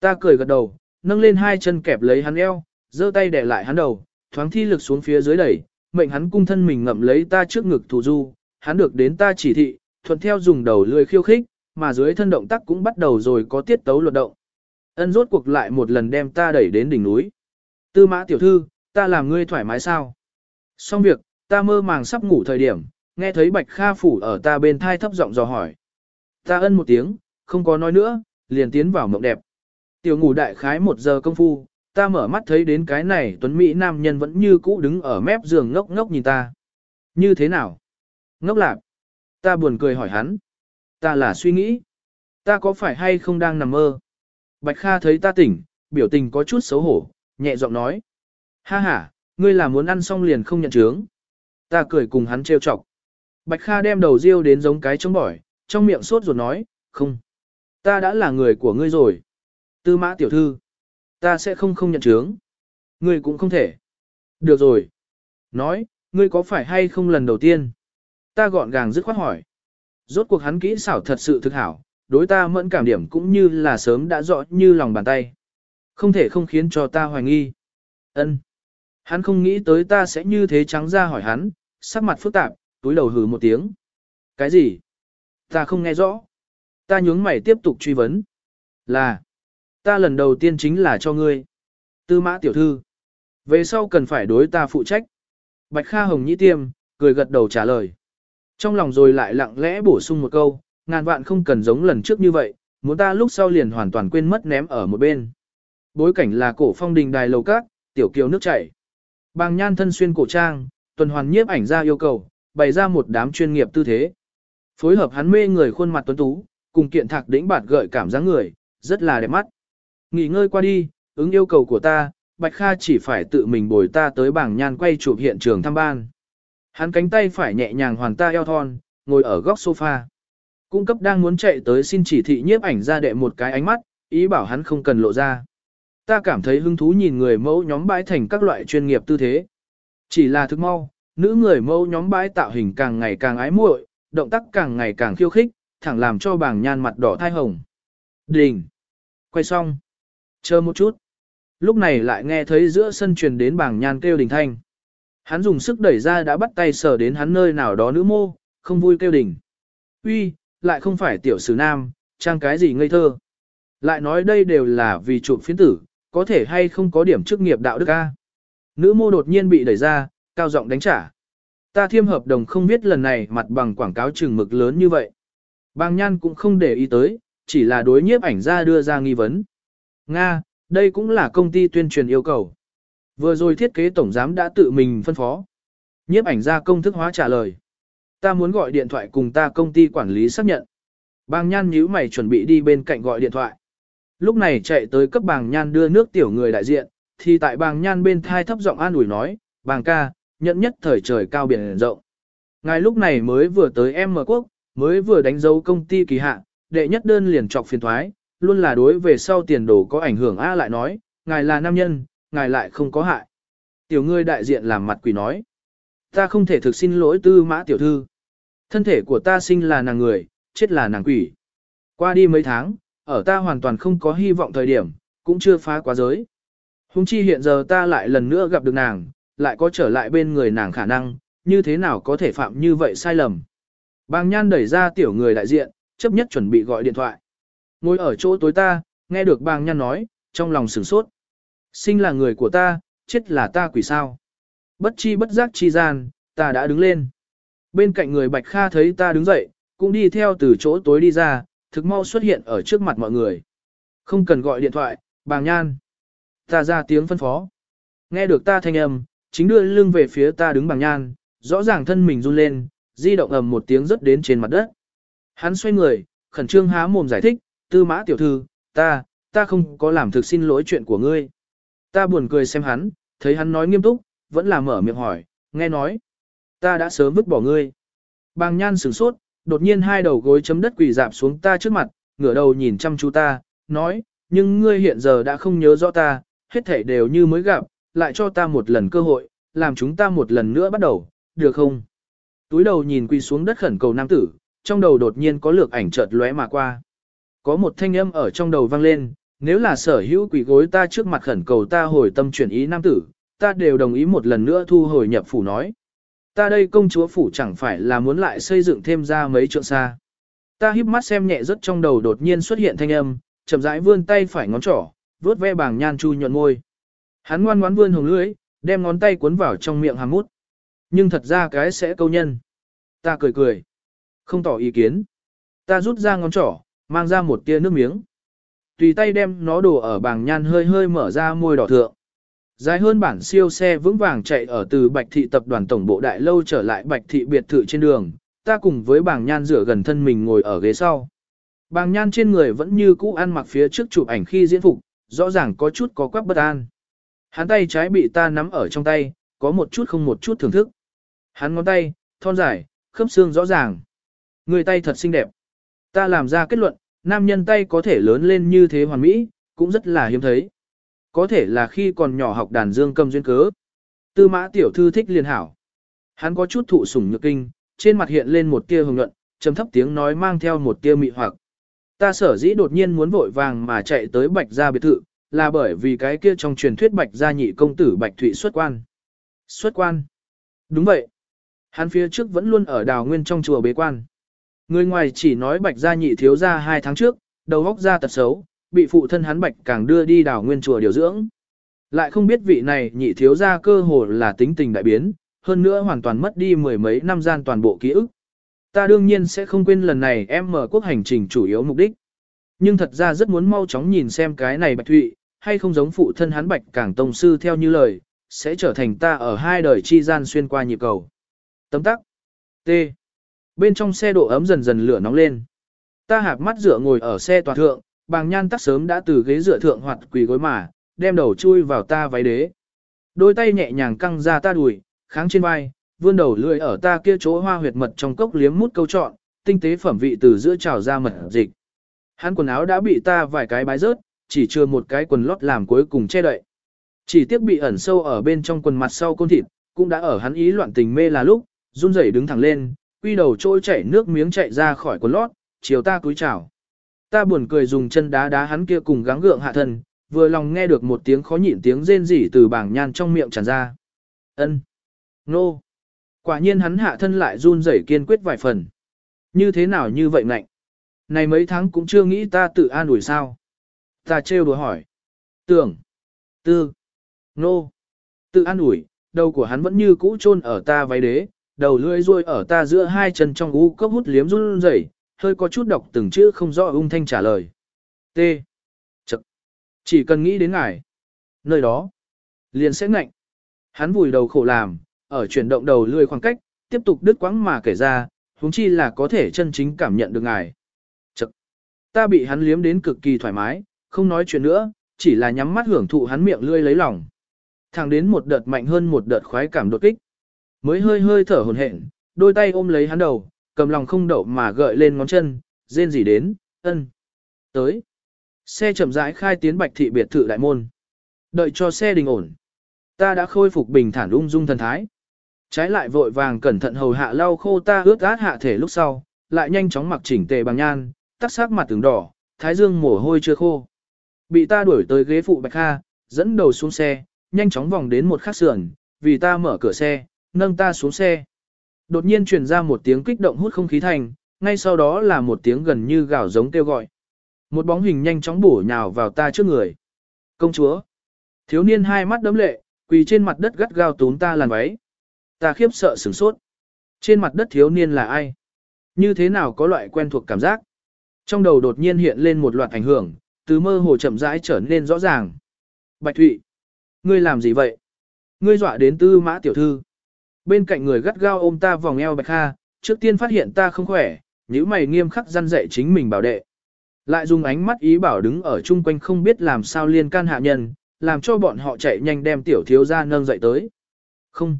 Ta cười gật đầu, nâng lên hai chân kẹp lấy hắn eo, giơ tay để lại hắn đầu, thoáng thi lực xuống phía dưới đẩy, mệnh hắn cung thân mình ngậm lấy ta trước ngực thủ du, hắn được đến ta chỉ thị, thuận theo dùng đầu lười khiêu khích, mà dưới thân động tác cũng bắt đầu rồi có tiết tấu luật động. Ân rốt cuộc lại một lần đem ta đẩy đến đỉnh núi. Tư mã tiểu thư, ta làm ngươi thoải mái sao? Xong việc, ta mơ màng sắp ngủ thời điểm, nghe thấy Bạch Kha phủ ở ta bên thai thấp giọng dò hỏi. Ta ân một tiếng, không có nói nữa, liền tiến vào mộng đẹp. Tiểu ngủ đại khái một giờ công phu, ta mở mắt thấy đến cái này tuấn Mỹ nam nhân vẫn như cũ đứng ở mép giường ngốc ngốc nhìn ta. Như thế nào? Ngốc lạc. Ta buồn cười hỏi hắn. Ta là suy nghĩ. Ta có phải hay không đang nằm mơ? Bạch Kha thấy ta tỉnh, biểu tình có chút xấu hổ, nhẹ giọng nói. Ha ha, ngươi là muốn ăn xong liền không nhận chướng. Ta cười cùng hắn trêu chọc. Bạch Kha đem đầu riêu đến giống cái trống bỏi, trong miệng sốt ruột nói, không. Ta đã là người của ngươi rồi. Tư mã tiểu thư. Ta sẽ không không nhận chướng. Ngươi cũng không thể. Được rồi. Nói, ngươi có phải hay không lần đầu tiên? Ta gọn gàng dứt khoát hỏi. Rốt cuộc hắn kỹ xảo thật sự thực hảo, đối ta mẫn cảm điểm cũng như là sớm đã rõ như lòng bàn tay. Không thể không khiến cho ta hoài nghi. Ân. Hắn không nghĩ tới ta sẽ như thế trắng ra hỏi hắn, sắc mặt phức tạp, túi đầu hừ một tiếng. Cái gì? Ta không nghe rõ. Ta nhướng mày tiếp tục truy vấn. Là. Ta lần đầu tiên chính là cho ngươi. Tư mã tiểu thư. Về sau cần phải đối ta phụ trách. Bạch Kha Hồng Nhĩ Tiêm, cười gật đầu trả lời. Trong lòng rồi lại lặng lẽ bổ sung một câu, ngàn vạn không cần giống lần trước như vậy, muốn ta lúc sau liền hoàn toàn quên mất ném ở một bên. Bối cảnh là cổ phong đình đài lầu cát, tiểu kiều nước chảy. Bàng nhan thân xuyên cổ trang, tuần hoàn nhiếp ảnh ra yêu cầu, bày ra một đám chuyên nghiệp tư thế. Phối hợp hắn mê người khuôn mặt tuấn tú, cùng kiện thạc đỉnh bạt gợi cảm giác người, rất là đẹp mắt. Nghỉ ngơi qua đi, ứng yêu cầu của ta, Bạch Kha chỉ phải tự mình bồi ta tới bảng nhan quay chụp hiện trường thăm ban. Hắn cánh tay phải nhẹ nhàng hoàn ta eo thon, ngồi ở góc sofa. Cung cấp đang muốn chạy tới xin chỉ thị nhiếp ảnh ra đệ một cái ánh mắt, ý bảo hắn không cần lộ ra. Ta cảm thấy hứng thú nhìn người mẫu nhóm bãi thành các loại chuyên nghiệp tư thế. Chỉ là thức mau, nữ người mẫu nhóm bãi tạo hình càng ngày càng ái muội, động tác càng ngày càng khiêu khích, thẳng làm cho bảng nhan mặt đỏ thai hồng. Đình! Quay xong. Chờ một chút. Lúc này lại nghe thấy giữa sân truyền đến bảng nhan kêu đình thanh. Hắn dùng sức đẩy ra đã bắt tay sờ đến hắn nơi nào đó nữ mô, không vui kêu đình. Uy, lại không phải tiểu sử nam, trang cái gì ngây thơ. Lại nói đây đều là vì chụp phiến tử, có thể hay không có điểm chức nghiệp đạo đức a. Nữ mô đột nhiên bị đẩy ra, cao giọng đánh trả. Ta thiêm hợp đồng không biết lần này mặt bằng quảng cáo chừng mực lớn như vậy. Bang nhan cũng không để ý tới, chỉ là đối nhiếp ảnh ra đưa ra nghi vấn. Nga, đây cũng là công ty tuyên truyền yêu cầu. Vừa rồi thiết kế tổng giám đã tự mình phân phó. Nhiếp ảnh ra công thức hóa trả lời. Ta muốn gọi điện thoại cùng ta công ty quản lý xác nhận. Bàng nhan nhíu mày chuẩn bị đi bên cạnh gọi điện thoại. Lúc này chạy tới cấp bàng nhan đưa nước tiểu người đại diện, thì tại bàng nhan bên thai thấp giọng an ủi nói, bàng ca, nhận nhất thời trời cao biển rộng. Ngài lúc này mới vừa tới em mở quốc, mới vừa đánh dấu công ty kỳ hạn, đệ nhất đơn liền trọc phiền thoái, luôn là đối về sau tiền đồ có ảnh hưởng A lại nói, ngài là nam nhân, ngài lại không có hại. Tiểu ngươi đại diện làm mặt quỷ nói. Ta không thể thực xin lỗi tư mã tiểu thư. Thân thể của ta sinh là nàng người, chết là nàng quỷ. Qua đi mấy tháng, ở ta hoàn toàn không có hy vọng thời điểm, cũng chưa phá quá giới. Hùng chi hiện giờ ta lại lần nữa gặp được nàng, lại có trở lại bên người nàng khả năng, như thế nào có thể phạm như vậy sai lầm. Bàng nhan đẩy ra tiểu người đại diện, chấp nhất chuẩn bị gọi điện thoại. Ngồi ở chỗ tối ta, nghe được bàng nhan nói, trong lòng sửng sốt. Sinh là người của ta, chết là ta quỷ sao. Bất chi bất giác chi gian, ta đã đứng lên. Bên cạnh người Bạch Kha thấy ta đứng dậy, cũng đi theo từ chỗ tối đi ra, thực mau xuất hiện ở trước mặt mọi người. Không cần gọi điện thoại, bàng nhan. Ta ra tiếng phân phó. Nghe được ta thanh âm, chính đưa lưng về phía ta đứng bằng nhan, rõ ràng thân mình run lên, di động ầm một tiếng rớt đến trên mặt đất. Hắn xoay người, khẩn trương há mồm giải thích, tư mã tiểu thư, ta, ta không có làm thực xin lỗi chuyện của ngươi. Ta buồn cười xem hắn, thấy hắn nói nghiêm túc, vẫn là mở miệng hỏi, nghe nói. Ta đã sớm vứt bỏ ngươi. Bàng nhan sửng sốt, đột nhiên hai đầu gối chấm đất quỳ dạp xuống ta trước mặt, ngửa đầu nhìn chăm chú ta, nói, nhưng ngươi hiện giờ đã không nhớ rõ ta, hết thảy đều như mới gặp, lại cho ta một lần cơ hội, làm chúng ta một lần nữa bắt đầu, được không? Túi đầu nhìn quỳ xuống đất khẩn cầu nam tử, trong đầu đột nhiên có lược ảnh chợt lóe mà qua. Có một thanh âm ở trong đầu vang lên, nếu là sở hữu quỷ gối ta trước mặt khẩn cầu ta hồi tâm chuyển ý nam tử, ta đều đồng ý một lần nữa thu hồi nhập phủ nói. Ta đây công chúa phủ chẳng phải là muốn lại xây dựng thêm ra mấy trượng xa. Ta híp mắt xem nhẹ rất trong đầu đột nhiên xuất hiện thanh âm, chậm rãi vươn tay phải ngón trỏ, vuốt ve bảng nhan chu nhuận môi. Hắn ngoan ngoãn vươn hồng lưỡi, đem ngón tay cuốn vào trong miệng hàm mút. Nhưng thật ra cái sẽ câu nhân. Ta cười cười. Không tỏ ý kiến. Ta rút ra ngón trỏ, mang ra một tia nước miếng. Tùy tay đem nó đổ ở bảng nhan hơi hơi mở ra môi đỏ thượng. Dài hơn bản siêu xe vững vàng chạy ở từ Bạch Thị tập đoàn tổng bộ đại lâu trở lại Bạch Thị biệt thự trên đường, ta cùng với bảng nhan rửa gần thân mình ngồi ở ghế sau. Bàng nhan trên người vẫn như cũ ăn mặc phía trước chụp ảnh khi diễn phục, rõ ràng có chút có quắc bất an. Hắn tay trái bị ta nắm ở trong tay, có một chút không một chút thưởng thức. Hắn ngón tay, thon dài, khớp xương rõ ràng. Người tay thật xinh đẹp. Ta làm ra kết luận, nam nhân tay có thể lớn lên như thế hoàn mỹ, cũng rất là hiếm thấy. Có thể là khi còn nhỏ học đàn dương cầm duyên cớ. Tư mã tiểu thư thích liền hảo. Hắn có chút thụ sủng nhược kinh, trên mặt hiện lên một tia hồng nhuận, trầm thấp tiếng nói mang theo một tia mị hoặc. Ta sở dĩ đột nhiên muốn vội vàng mà chạy tới bạch gia biệt thự, là bởi vì cái kia trong truyền thuyết bạch gia nhị công tử bạch thụy xuất quan. Xuất quan. Đúng vậy. Hắn phía trước vẫn luôn ở đào nguyên trong chùa bế quan. Người ngoài chỉ nói bạch gia nhị thiếu gia hai tháng trước, đầu góc ra tật xấu, bị phụ thân hắn bạch càng đưa đi đào nguyên chùa điều dưỡng. Lại không biết vị này nhị thiếu gia cơ hồ là tính tình đại biến, hơn nữa hoàn toàn mất đi mười mấy năm gian toàn bộ ký ức. Ta đương nhiên sẽ không quên lần này em mở quốc hành trình chủ yếu mục đích. Nhưng thật ra rất muốn mau chóng nhìn xem cái này bạch thụy, hay không giống phụ thân hắn bạch càng tông sư theo như lời, sẽ trở thành ta ở hai đời chi gian xuyên qua nhịp cầu. Tấm tắc. T. Bên trong xe độ ấm dần dần lửa nóng lên. Ta hạp mắt dựa ngồi ở xe tòa thượng, bàng nhan tắc sớm đã từ ghế dựa thượng hoặc quỳ gối mà, đem đầu chui vào ta váy đế. Đôi tay nhẹ nhàng căng ra ta đùi, kháng trên vai, vươn đầu lưỡi ở ta kia chỗ hoa huyệt mật trong cốc liếm mút câu trọn, tinh tế phẩm vị từ giữa trào ra mật dịch. Hắn quần áo đã bị ta vài cái bái rớt, chỉ chưa một cái quần lót làm cuối cùng che đậy. Chỉ tiếc bị ẩn sâu ở bên trong quần mặt sau côn thịt, cũng đã ở hắn ý loạn tình mê là lúc, run rẩy đứng thẳng lên, quy đầu trôi chảy nước miếng chạy ra khỏi quần lót, chiều ta cúi chào. Ta buồn cười dùng chân đá đá hắn kia cùng gắng gượng hạ thân, vừa lòng nghe được một tiếng khó nhịn tiếng rên rỉ từ bảng nhan trong miệng tràn ra. Ân, nô. Quả nhiên hắn hạ thân lại run rẩy kiên quyết vài phần. Như thế nào như vậy ngạnh? Này mấy tháng cũng chưa nghĩ ta tự an ủi sao? Ta trêu đùa hỏi. Tưởng. Tư. Nô. Tự an ủi, đầu của hắn vẫn như cũ chôn ở ta váy đế, đầu lưỡi ruôi ở ta giữa hai chân trong u cốc hút liếm run rẩy, hơi có chút đọc từng chữ không rõ ung thanh trả lời. T. Chậc. Chỉ cần nghĩ đến ngài. Nơi đó. Liền sẽ ngạnh. Hắn vùi đầu khổ làm, ở chuyển động đầu lưỡi khoảng cách, tiếp tục đứt quãng mà kể ra, huống chi là có thể chân chính cảm nhận được ngài. Chậc. Ta bị hắn liếm đến cực kỳ thoải mái, không nói chuyện nữa, chỉ là nhắm mắt hưởng thụ hắn miệng lươi lấy lòng. Thẳng đến một đợt mạnh hơn một đợt khoái cảm đột kích. Mới hơi hơi thở hồn hển, đôi tay ôm lấy hắn đầu, cầm lòng không đậu mà gợi lên ngón chân, rên gì đến, ân. Tới. Xe chậm rãi khai tiến bạch thị biệt thự đại môn. Đợi cho xe đình ổn. Ta đã khôi phục bình thản ung dung thần thái. Trái lại vội vàng cẩn thận hầu hạ lau khô ta ướt át hạ thể lúc sau, lại nhanh chóng mặc chỉnh tề bằng nhan, tắt sắc mặt từng đỏ, thái dương mồ hôi chưa khô. Bị ta đuổi tới ghế phụ Bạch Kha, dẫn đầu xuống xe, nhanh chóng vòng đến một khắc sườn, vì ta mở cửa xe, nâng ta xuống xe. Đột nhiên truyền ra một tiếng kích động hút không khí thành, ngay sau đó là một tiếng gần như gào giống kêu gọi. Một bóng hình nhanh chóng bổ nhào vào ta trước người. Công chúa. Thiếu niên hai mắt đấm lệ, quỳ trên mặt đất gắt gao túm ta làn váy. Ta khiếp sợ sửng sốt. Trên mặt đất thiếu niên là ai? Như thế nào có loại quen thuộc cảm giác? Trong đầu đột nhiên hiện lên một loạt ảnh hưởng, từ mơ hồ chậm rãi trở nên rõ ràng. Bạch Thụy, ngươi làm gì vậy? Ngươi dọa đến tư mã tiểu thư. Bên cạnh người gắt gao ôm ta vòng eo Bạch Kha, trước tiên phát hiện ta không khỏe, nhíu mày nghiêm khắc răn dạy chính mình bảo đệ. Lại dùng ánh mắt ý bảo đứng ở chung quanh không biết làm sao liên can hạ nhân, làm cho bọn họ chạy nhanh đem tiểu thiếu ra nâng dậy tới. Không.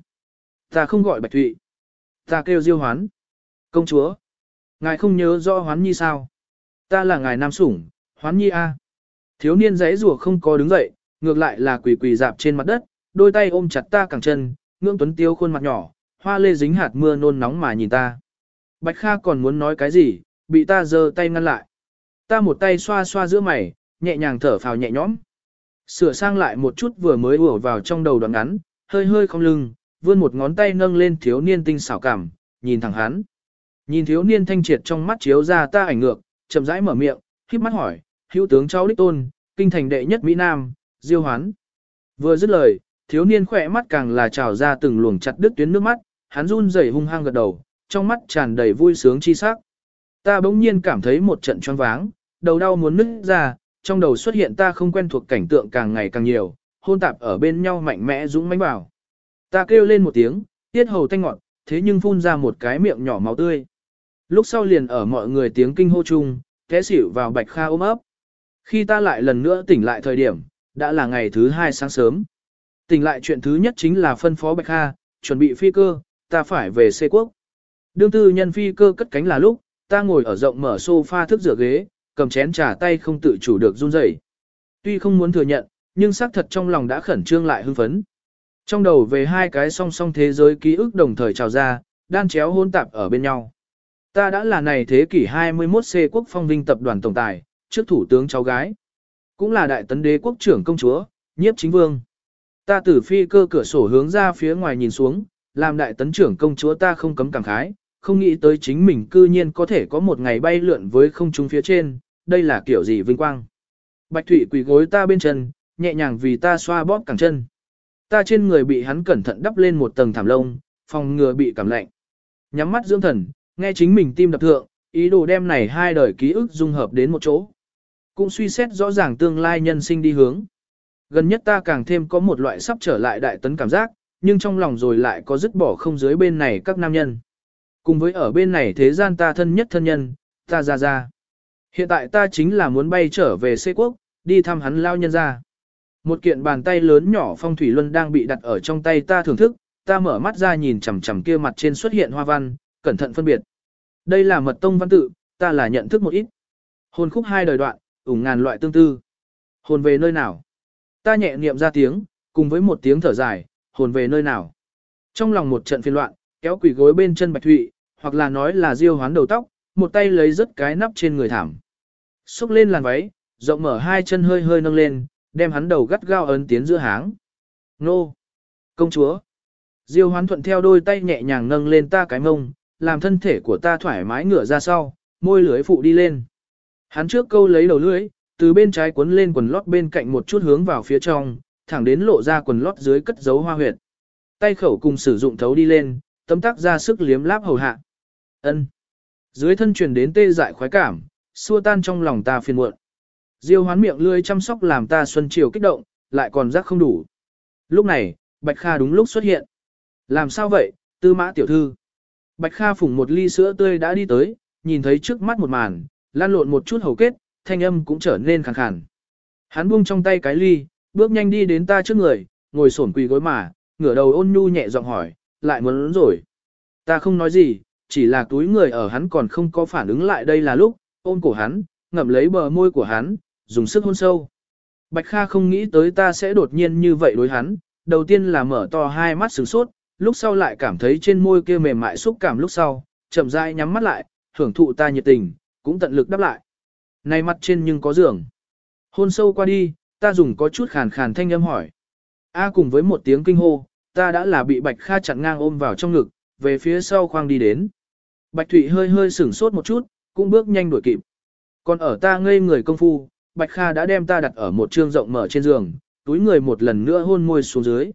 Ta không gọi Bạch Thụy. Ta kêu Diêu Hoán. Công chúa. Ngài không nhớ rõ Hoán Nhi sao? Ta là ngài nam sủng, Hoán Nhi A. Thiếu niên giấy rùa không có đứng dậy, ngược lại là quỳ quỳ dạp trên mặt đất, đôi tay ôm chặt ta cẳng chân, ngưỡng tuấn tiêu khuôn mặt nhỏ, hoa lê dính hạt mưa nôn nóng mà nhìn ta. Bạch Kha còn muốn nói cái gì, bị ta giơ tay ngăn lại. Ta một tay xoa xoa giữa mày, nhẹ nhàng thở phào nhẹ nhõm. Sửa sang lại một chút vừa mới ùa vào trong đầu đoạn ngắn, hơi hơi không lưng, vươn một ngón tay nâng lên thiếu niên tinh xảo cảm, nhìn thẳng hắn. Nhìn thiếu niên thanh triệt trong mắt chiếu ra ta ảnh ngược, chậm rãi mở miệng, khiếp mắt hỏi, hữu tướng cháu đích tôn, kinh thành đệ nhất Mỹ Nam, diêu hoán. Vừa dứt lời, thiếu niên khỏe mắt càng là trào ra từng luồng chặt đứt tuyến nước mắt, hắn run rẩy hung hăng gật đầu, trong mắt tràn đầy vui sướng chi sắc. Ta bỗng nhiên cảm thấy một trận choáng váng, đầu đau muốn nứt ra, trong đầu xuất hiện ta không quen thuộc cảnh tượng càng ngày càng nhiều, hôn tạp ở bên nhau mạnh mẽ dũng mãnh vào. Ta kêu lên một tiếng, tiết hầu thanh ngọn, thế nhưng phun ra một cái miệng nhỏ máu tươi. Lúc sau liền ở mọi người tiếng kinh hô chung, té xỉu vào bạch kha ôm ấp. Khi ta lại lần nữa tỉnh lại thời điểm, đã là ngày thứ hai sáng sớm. Tỉnh lại chuyện thứ nhất chính là phân phó bạch kha, chuẩn bị phi cơ, ta phải về xê quốc. Đương tư nhân phi cơ cất cánh là lúc, ta ngồi ở rộng mở sofa thức rửa ghế, cầm chén trà tay không tự chủ được run rẩy. Tuy không muốn thừa nhận, nhưng xác thật trong lòng đã khẩn trương lại hưng phấn. Trong đầu về hai cái song song thế giới ký ức đồng thời trào ra, đan chéo hôn tạp ở bên nhau. Ta đã là này thế kỷ 21C quốc phong vinh tập đoàn tổng tài, trước thủ tướng cháu gái. Cũng là đại tấn đế quốc trưởng công chúa, nhiếp chính vương. Ta tử phi cơ cửa sổ hướng ra phía ngoài nhìn xuống, làm đại tấn trưởng công chúa ta không cấm cảm khái, không nghĩ tới chính mình cư nhiên có thể có một ngày bay lượn với không trung phía trên, đây là kiểu gì vinh quang. Bạch Thụy quỳ gối ta bên chân, nhẹ nhàng vì ta xoa bóp cẳng chân. Ta trên người bị hắn cẩn thận đắp lên một tầng thảm lông, phòng ngừa bị cảm lạnh. Nhắm mắt dưỡng thần, nghe chính mình tim đập thượng, ý đồ đem này hai đời ký ức dung hợp đến một chỗ. Cũng suy xét rõ ràng tương lai nhân sinh đi hướng. Gần nhất ta càng thêm có một loại sắp trở lại đại tấn cảm giác, nhưng trong lòng rồi lại có dứt bỏ không dưới bên này các nam nhân. Cùng với ở bên này thế gian ta thân nhất thân nhân, ta ra ra. Hiện tại ta chính là muốn bay trở về xê quốc, đi thăm hắn lao nhân ra. Một kiện bàn tay lớn nhỏ phong thủy luân đang bị đặt ở trong tay ta thưởng thức, ta mở mắt ra nhìn chằm chằm kia mặt trên xuất hiện hoa văn, cẩn thận phân biệt. Đây là mật tông văn tự, ta là nhận thức một ít. Hồn khúc hai đời đoạn, ủng ngàn loại tương tư. Hồn về nơi nào? Ta nhẹ niệm ra tiếng, cùng với một tiếng thở dài, hồn về nơi nào? Trong lòng một trận phiên loạn, kéo quỷ gối bên chân Bạch Thụy, hoặc là nói là diêu hoán đầu tóc, một tay lấy rất cái nắp trên người thảm. Xúc lên làn váy, rộng mở hai chân hơi hơi nâng lên, đem hắn đầu gắt gao ấn tiến giữa háng. Nô! Công chúa! Diêu hoán thuận theo đôi tay nhẹ nhàng nâng lên ta cái mông, làm thân thể của ta thoải mái ngửa ra sau, môi lưới phụ đi lên. Hắn trước câu lấy đầu lưới, từ bên trái cuốn lên quần lót bên cạnh một chút hướng vào phía trong, thẳng đến lộ ra quần lót dưới cất dấu hoa huyệt. Tay khẩu cùng sử dụng thấu đi lên, tấm tắc ra sức liếm láp hầu hạ. Ân. Dưới thân truyền đến tê dại khoái cảm, xua tan trong lòng ta phiền muộn. Diêu hoán miệng lươi chăm sóc làm ta xuân chiều kích động, lại còn giác không đủ. Lúc này, Bạch Kha đúng lúc xuất hiện. Làm sao vậy, tư mã tiểu thư? Bạch Kha phủng một ly sữa tươi đã đi tới, nhìn thấy trước mắt một màn, lan lộn một chút hầu kết, thanh âm cũng trở nên khàn khàn. Hắn buông trong tay cái ly, bước nhanh đi đến ta trước người, ngồi xổm quỳ gối mà, ngửa đầu ôn nhu nhẹ giọng hỏi, lại muốn rồi. Ta không nói gì, chỉ là túi người ở hắn còn không có phản ứng lại đây là lúc, ôm cổ hắn, ngậm lấy bờ môi của hắn, dùng sức hôn sâu. Bạch Kha không nghĩ tới ta sẽ đột nhiên như vậy đối hắn, đầu tiên là mở to hai mắt sửng sốt, lúc sau lại cảm thấy trên môi kia mềm mại xúc cảm lúc sau, chậm rãi nhắm mắt lại, hưởng thụ ta nhiệt tình, cũng tận lực đáp lại. Này mặt trên nhưng có giường. Hôn sâu qua đi, ta dùng có chút khàn khàn thanh âm hỏi. A cùng với một tiếng kinh hô, ta đã là bị Bạch Kha chặn ngang ôm vào trong ngực, về phía sau khoang đi đến. Bạch Thụy hơi hơi sửng sốt một chút, cũng bước nhanh đuổi kịp. Còn ở ta ngây người công phu, Bạch Kha đã đem ta đặt ở một trương rộng mở trên giường, túi người một lần nữa hôn môi xuống dưới.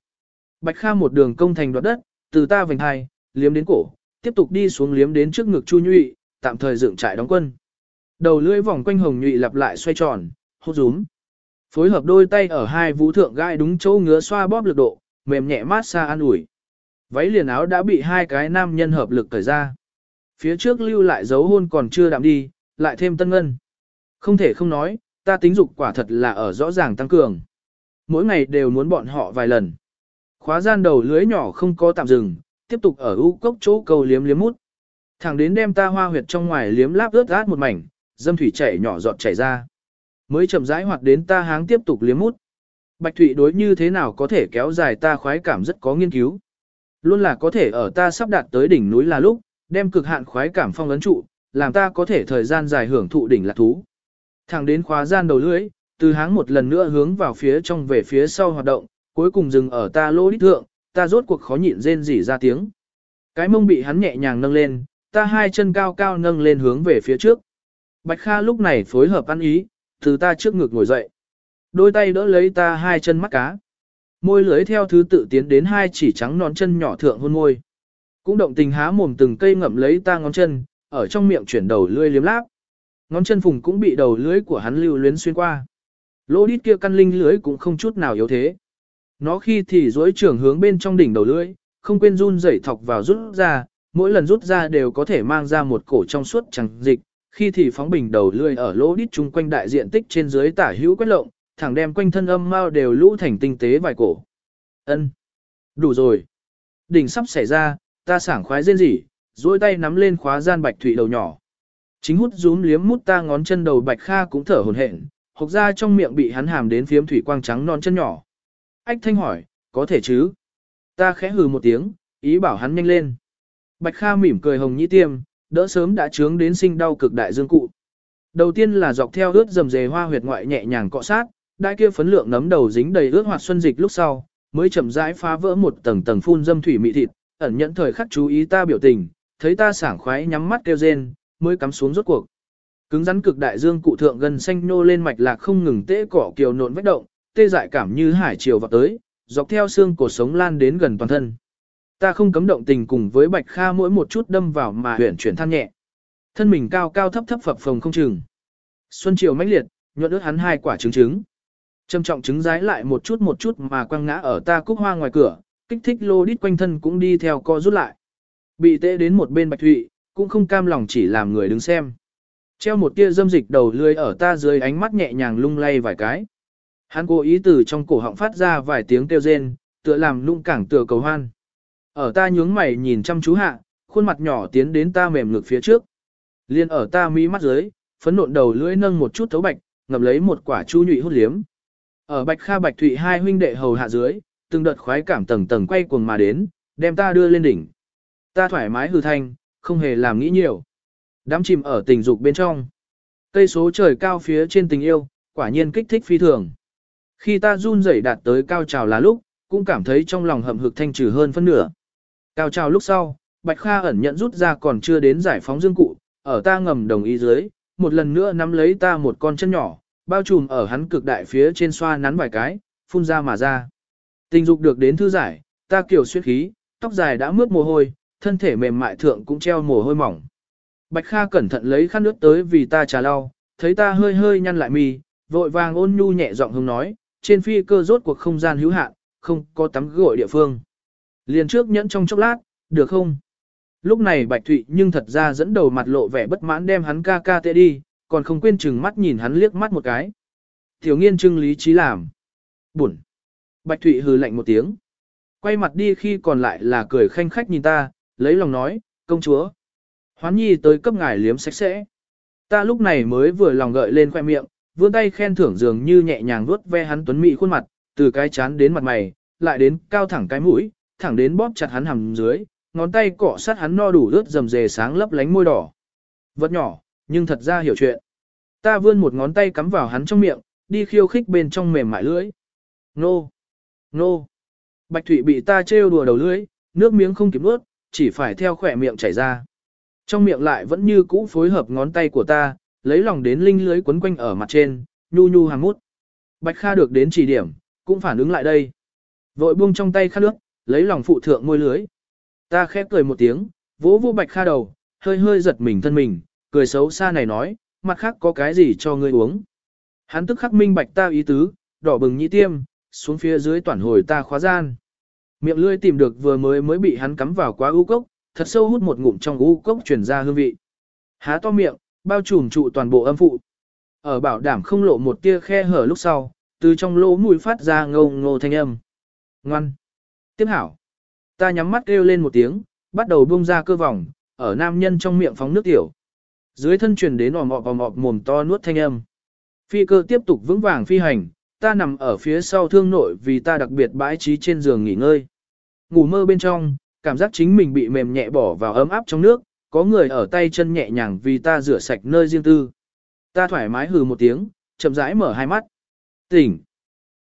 Bạch Kha một đường công thành đoạt đất, từ ta vành hai, liếm đến cổ, tiếp tục đi xuống liếm đến trước ngực Chu Nhụy, tạm thời dựng trại đóng quân. Đầu lưỡi vòng quanh hồng nhụy lặp lại xoay tròn, hút rúm. Phối hợp đôi tay ở hai vũ thượng gai đúng chỗ ngứa xoa bóp lực độ, mềm nhẹ mát xa an ủi. Váy liền áo đã bị hai cái nam nhân hợp lực cởi ra. Phía trước lưu lại dấu hôn còn chưa đạm đi, lại thêm tân ngân. Không thể không nói, ta tính dục quả thật là ở rõ ràng tăng cường. Mỗi ngày đều muốn bọn họ vài lần. Khóa gian đầu lưới nhỏ không có tạm dừng, tiếp tục ở u cốc chỗ cầu liếm liếm mút. Thẳng đến đem ta hoa huyệt trong ngoài liếm láp ướt át một mảnh, dâm thủy chảy nhỏ giọt chảy ra. Mới chậm rãi hoạt đến ta háng tiếp tục liếm mút. Bạch thủy đối như thế nào có thể kéo dài ta khoái cảm rất có nghiên cứu. Luôn là có thể ở ta sắp đạt tới đỉnh núi là lúc, đem cực hạn khoái cảm phong ấn trụ, làm ta có thể thời gian dài hưởng thụ đỉnh lạc thú. Thẳng đến khóa gian đầu lưỡi, từ háng một lần nữa hướng vào phía trong về phía sau hoạt động, cuối cùng dừng ở ta lô đít thượng, ta rốt cuộc khó nhịn rên rỉ ra tiếng. Cái mông bị hắn nhẹ nhàng nâng lên, ta hai chân cao cao nâng lên hướng về phía trước. Bạch Kha lúc này phối hợp ăn ý, từ ta trước ngực ngồi dậy. Đôi tay đỡ lấy ta hai chân mắt cá. Môi lưới theo thứ tự tiến đến hai chỉ trắng nón chân nhỏ thượng hôn môi. Cũng động tình há mồm từng cây ngậm lấy ta ngón chân, ở trong miệng chuyển đầu lưỡi liếm láp. Ngón chân phùng cũng bị đầu lưỡi của hắn lưu luyến xuyên qua. Lỗ đít kia căn linh lưới cũng không chút nào yếu thế. Nó khi thì duỗi trưởng hướng bên trong đỉnh đầu lưỡi, không quên run rẩy thọc vào rút ra, mỗi lần rút ra đều có thể mang ra một cổ trong suốt chẳng dịch, khi thì phóng bình đầu lưỡi ở lỗ đít chung quanh đại diện tích trên dưới tả hữu quét lộng, thẳng đem quanh thân âm mao đều lũ thành tinh tế vài cổ. Ân, Đủ rồi. Đỉnh sắp xảy ra, ta sảng khoái rên rỉ, duỗi tay nắm lên khóa gian bạch thủy đầu nhỏ. Chính hút rúm liếm mút ta ngón chân đầu bạch kha cũng thở hổn hển, hộc ra trong miệng bị hắn hàm đến phiếm thủy quang trắng non chân nhỏ. Ách thanh hỏi, có thể chứ? Ta khẽ hừ một tiếng, ý bảo hắn nhanh lên. Bạch kha mỉm cười hồng nhĩ tiêm, đỡ sớm đã trướng đến sinh đau cực đại dương cụ. Đầu tiên là dọc theo ướt dầm dề hoa huyệt ngoại nhẹ nhàng cọ sát, đại kia phấn lượng nấm đầu dính đầy ướt hoạt xuân dịch lúc sau, mới chậm rãi phá vỡ một tầng tầng phun dâm thủy mị thịt, ẩn nhẫn thời khắc chú ý ta biểu tình, thấy ta sảng khoái nhắm mắt kêu rên, mới cắm xuống rốt cuộc. Cứng rắn cực đại dương cụ thượng gần xanh nô lên mạch lạc không ngừng tê cỏ kiều nộn vách động, tê dại cảm như hải triều vào tới, dọc theo xương cổ sống lan đến gần toàn thân. Ta không cấm động tình cùng với Bạch Kha mỗi một chút đâm vào mà huyển chuyển than nhẹ. Thân mình cao cao thấp thấp phập phồng không chừng. Xuân chiều mãnh liệt, nhuận ướt hắn hai quả trứng trứng. Trầm trọng trứng rái lại một chút một chút mà quăng ngã ở ta cúc hoa ngoài cửa, kích thích lô đít quanh thân cũng đi theo co rút lại. Bị tệ đến một bên Bạch Thụy, cũng không cam lòng chỉ làm người đứng xem. Treo một tia dâm dịch đầu lưới ở ta dưới ánh mắt nhẹ nhàng lung lay vài cái. Hắn cố ý từ trong cổ họng phát ra vài tiếng kêu rên, tựa làm lung cảng tựa cầu hoan. Ở ta nhướng mày nhìn chăm chú hạ, khuôn mặt nhỏ tiến đến ta mềm ngực phía trước. Liên ở ta mí mắt dưới, phấn nộn đầu lưỡi nâng một chút thấu bạch, ngậm lấy một quả chu nhụy hút liếm. Ở bạch kha bạch thụy hai huynh đệ hầu hạ dưới, từng đợt khoái cảm tầng tầng quay cuồng mà đến, đem ta đưa lên đỉnh. Ta thoải mái hư thanh, không hề làm nghĩ nhiều. Đám chìm ở tình dục bên trong. Cây số trời cao phía trên tình yêu, quả nhiên kích thích phi thường. Khi ta run rẩy đạt tới cao trào là lúc, cũng cảm thấy trong lòng hậm hực thanh trừ hơn phân nửa. Cao trào lúc sau, Bạch Kha ẩn nhận rút ra còn chưa đến giải phóng dương cụ, ở ta ngầm đồng ý dưới, một lần nữa nắm lấy ta một con chân nhỏ, bao trùm ở hắn cực đại phía trên xoa nắn vài cái, phun ra mà ra. Tình dục được đến thư giải, ta kiểu suyết khí, tóc dài đã mướt mồ hôi, thân thể mềm mại thượng cũng treo mồ hôi mỏng. Bạch Kha cẩn thận lấy khăn nước tới vì ta trà lau, thấy ta hơi hơi nhăn lại mi, vội vàng ôn nhu nhẹ giọng hông nói, trên phi cơ rốt cuộc không gian hữu hạn, không có tắm gội địa phương. Liền trước nhẫn trong chốc lát, được không? Lúc này Bạch Thụy nhưng thật ra dẫn đầu mặt lộ vẻ bất mãn đem hắn ca ca tệ đi, còn không quên chừng mắt nhìn hắn liếc mắt một cái. Tiểu nghiên trưng lý trí làm. Buồn. Bạch Thụy hừ lạnh một tiếng. Quay mặt đi khi còn lại là cười khanh khách nhìn ta, lấy lòng nói, công chúa. Hoán nhi tới cấp ngài liếm sạch sẽ. Ta lúc này mới vừa lòng gợi lên khoe miệng, vươn tay khen thưởng dường như nhẹ nhàng vuốt ve hắn tuấn mỹ khuôn mặt, từ cái chán đến mặt mày, lại đến cao thẳng cái mũi, thẳng đến bóp chặt hắn hầm dưới, ngón tay cọ sát hắn no đủ rớt rầm rề sáng lấp lánh môi đỏ. Vật nhỏ, nhưng thật ra hiểu chuyện. Ta vươn một ngón tay cắm vào hắn trong miệng, đi khiêu khích bên trong mềm mại lưỡi. Nô! Nô! Bạch Thụy bị ta trêu đùa đầu lưỡi, nước miếng không kịp nuốt, chỉ phải theo khỏe miệng chảy ra. Trong miệng lại vẫn như cũ phối hợp ngón tay của ta, lấy lòng đến linh lưới quấn quanh ở mặt trên, nhu nhu hàng mút. Bạch Kha được đến chỉ điểm, cũng phản ứng lại đây. Vội buông trong tay khát nước, lấy lòng phụ thượng môi lưới. Ta khép cười một tiếng, vỗ vô Bạch Kha đầu, hơi hơi giật mình thân mình, cười xấu xa này nói, mặt khác có cái gì cho ngươi uống. Hắn tức khắc minh bạch ta ý tứ, đỏ bừng nhĩ tiêm, xuống phía dưới toàn hồi ta khóa gian. Miệng lưỡi tìm được vừa mới mới bị hắn cắm vào quá u cốc, thật sâu hút một ngụm trong u cốc truyền ra hương vị. Há to miệng, bao trùm trụ toàn bộ âm phụ. Ở bảo đảm không lộ một tia khe hở lúc sau, từ trong lỗ mũi phát ra ngô ngô thanh âm. Ngoan. Tiếp hảo. Ta nhắm mắt kêu lên một tiếng, bắt đầu buông ra cơ vòng, ở nam nhân trong miệng phóng nước tiểu. Dưới thân truyền đến ồm ọp ồm ọp mồm to nuốt thanh âm. Phi cơ tiếp tục vững vàng phi hành, ta nằm ở phía sau thương nội vì ta đặc biệt bãi trí trên giường nghỉ ngơi. Ngủ mơ bên trong, cảm giác chính mình bị mềm nhẹ bỏ vào ấm áp trong nước, có người ở tay chân nhẹ nhàng vì ta rửa sạch nơi riêng tư. Ta thoải mái hừ một tiếng, chậm rãi mở hai mắt. Tỉnh.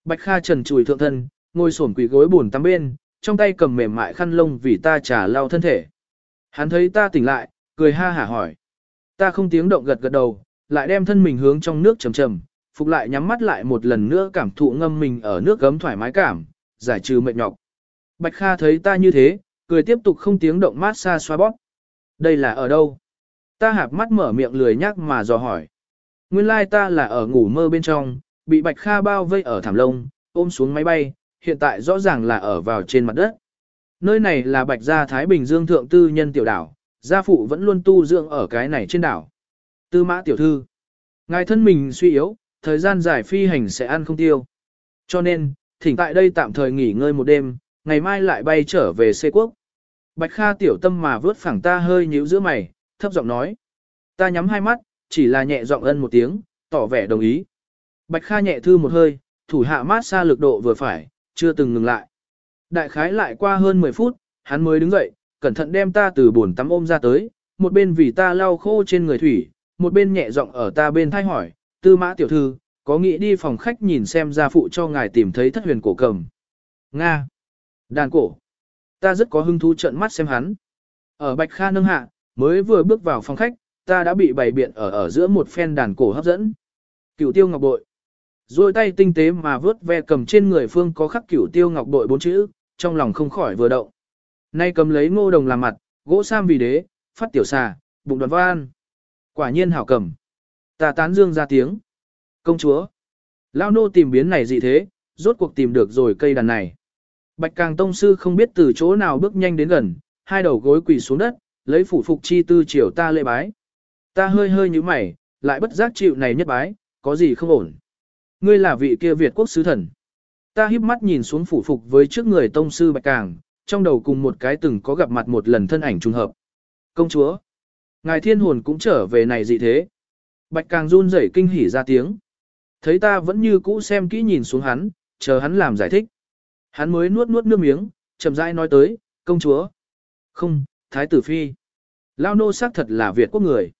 Bạch Kha trần chùi thượng thân, ngồi xổm quỳ gối buồn tắm bên, trong tay cầm mềm mại khăn lông vì ta trà lau thân thể. Hắn thấy ta tỉnh lại, cười ha hả hỏi. Ta không tiếng động gật gật đầu, lại đem thân mình hướng trong nước trầm trầm, phục lại nhắm mắt lại một lần nữa cảm thụ ngâm mình ở nước gấm thoải mái cảm, giải trừ mệt nhọc. Bạch Kha thấy ta như thế, cười tiếp tục không tiếng động mát xa xoa bóp. Đây là ở đâu? Ta hạp mắt mở miệng lười nhắc mà dò hỏi. Nguyên lai ta là ở ngủ mơ bên trong, bị Bạch Kha bao vây ở thảm lông, ôm xuống máy bay, hiện tại rõ ràng là ở vào trên mặt đất. Nơi này là Bạch Gia Thái Bình Dương Thượng Tư Nhân Tiểu Đảo, gia phụ vẫn luôn tu dưỡng ở cái này trên đảo. Tư mã tiểu thư. Ngài thân mình suy yếu, thời gian giải phi hành sẽ ăn không tiêu. Cho nên, thỉnh tại đây tạm thời nghỉ ngơi một đêm, ngày mai lại bay trở về xê quốc. Bạch Kha tiểu tâm mà vớt phẳng ta hơi nhíu giữa mày, thấp giọng nói. Ta nhắm hai mắt, chỉ là nhẹ giọng ân một tiếng, tỏ vẻ đồng ý. Bạch Kha nhẹ thư một hơi, thủ hạ mát xa lực độ vừa phải, chưa từng ngừng lại. Đại khái lại qua hơn 10 phút, hắn mới đứng dậy, cẩn thận đem ta từ bồn tắm ôm ra tới, một bên vì ta lau khô trên người thủy, một bên nhẹ giọng ở ta bên thay hỏi, tư mã tiểu thư, có nghĩ đi phòng khách nhìn xem gia phụ cho ngài tìm thấy thất huyền cổ cầm. Nga. Đàn cổ. Ta rất có hứng thú trợn mắt xem hắn. Ở Bạch Kha nâng hạ, mới vừa bước vào phòng khách, ta đã bị bày biện ở ở giữa một phen đàn cổ hấp dẫn. Cửu tiêu ngọc bội. Rồi tay tinh tế mà vớt ve cầm trên người phương có khắc cửu tiêu ngọc bội bốn chữ, trong lòng không khỏi vừa động. Nay cầm lấy ngô đồng làm mặt, gỗ sam vì đế, phát tiểu xà, bụng đoàn văn. Quả nhiên hảo cầm. Ta tán dương ra tiếng. Công chúa. Lao nô tìm biến này gì thế, rốt cuộc tìm được rồi cây đàn này. Bạch Càng Tông Sư không biết từ chỗ nào bước nhanh đến gần, hai đầu gối quỳ xuống đất, lấy phủ phục chi tư chiều ta lễ bái. Ta hơi hơi như mày, lại bất giác chịu này nhất bái, có gì không ổn. Ngươi là vị kia Việt quốc sứ thần. Ta híp mắt nhìn xuống phủ phục với trước người Tông Sư Bạch Càng, trong đầu cùng một cái từng có gặp mặt một lần thân ảnh trùng hợp. Công chúa. Ngài thiên hồn cũng trở về này gì thế? Bạch Càng run rẩy kinh hỉ ra tiếng. Thấy ta vẫn như cũ xem kỹ nhìn xuống hắn, chờ hắn làm giải thích. Hắn mới nuốt nuốt nước miếng, chậm rãi nói tới, công chúa. Không, thái tử phi. Lao nô xác thật là Việt quốc người.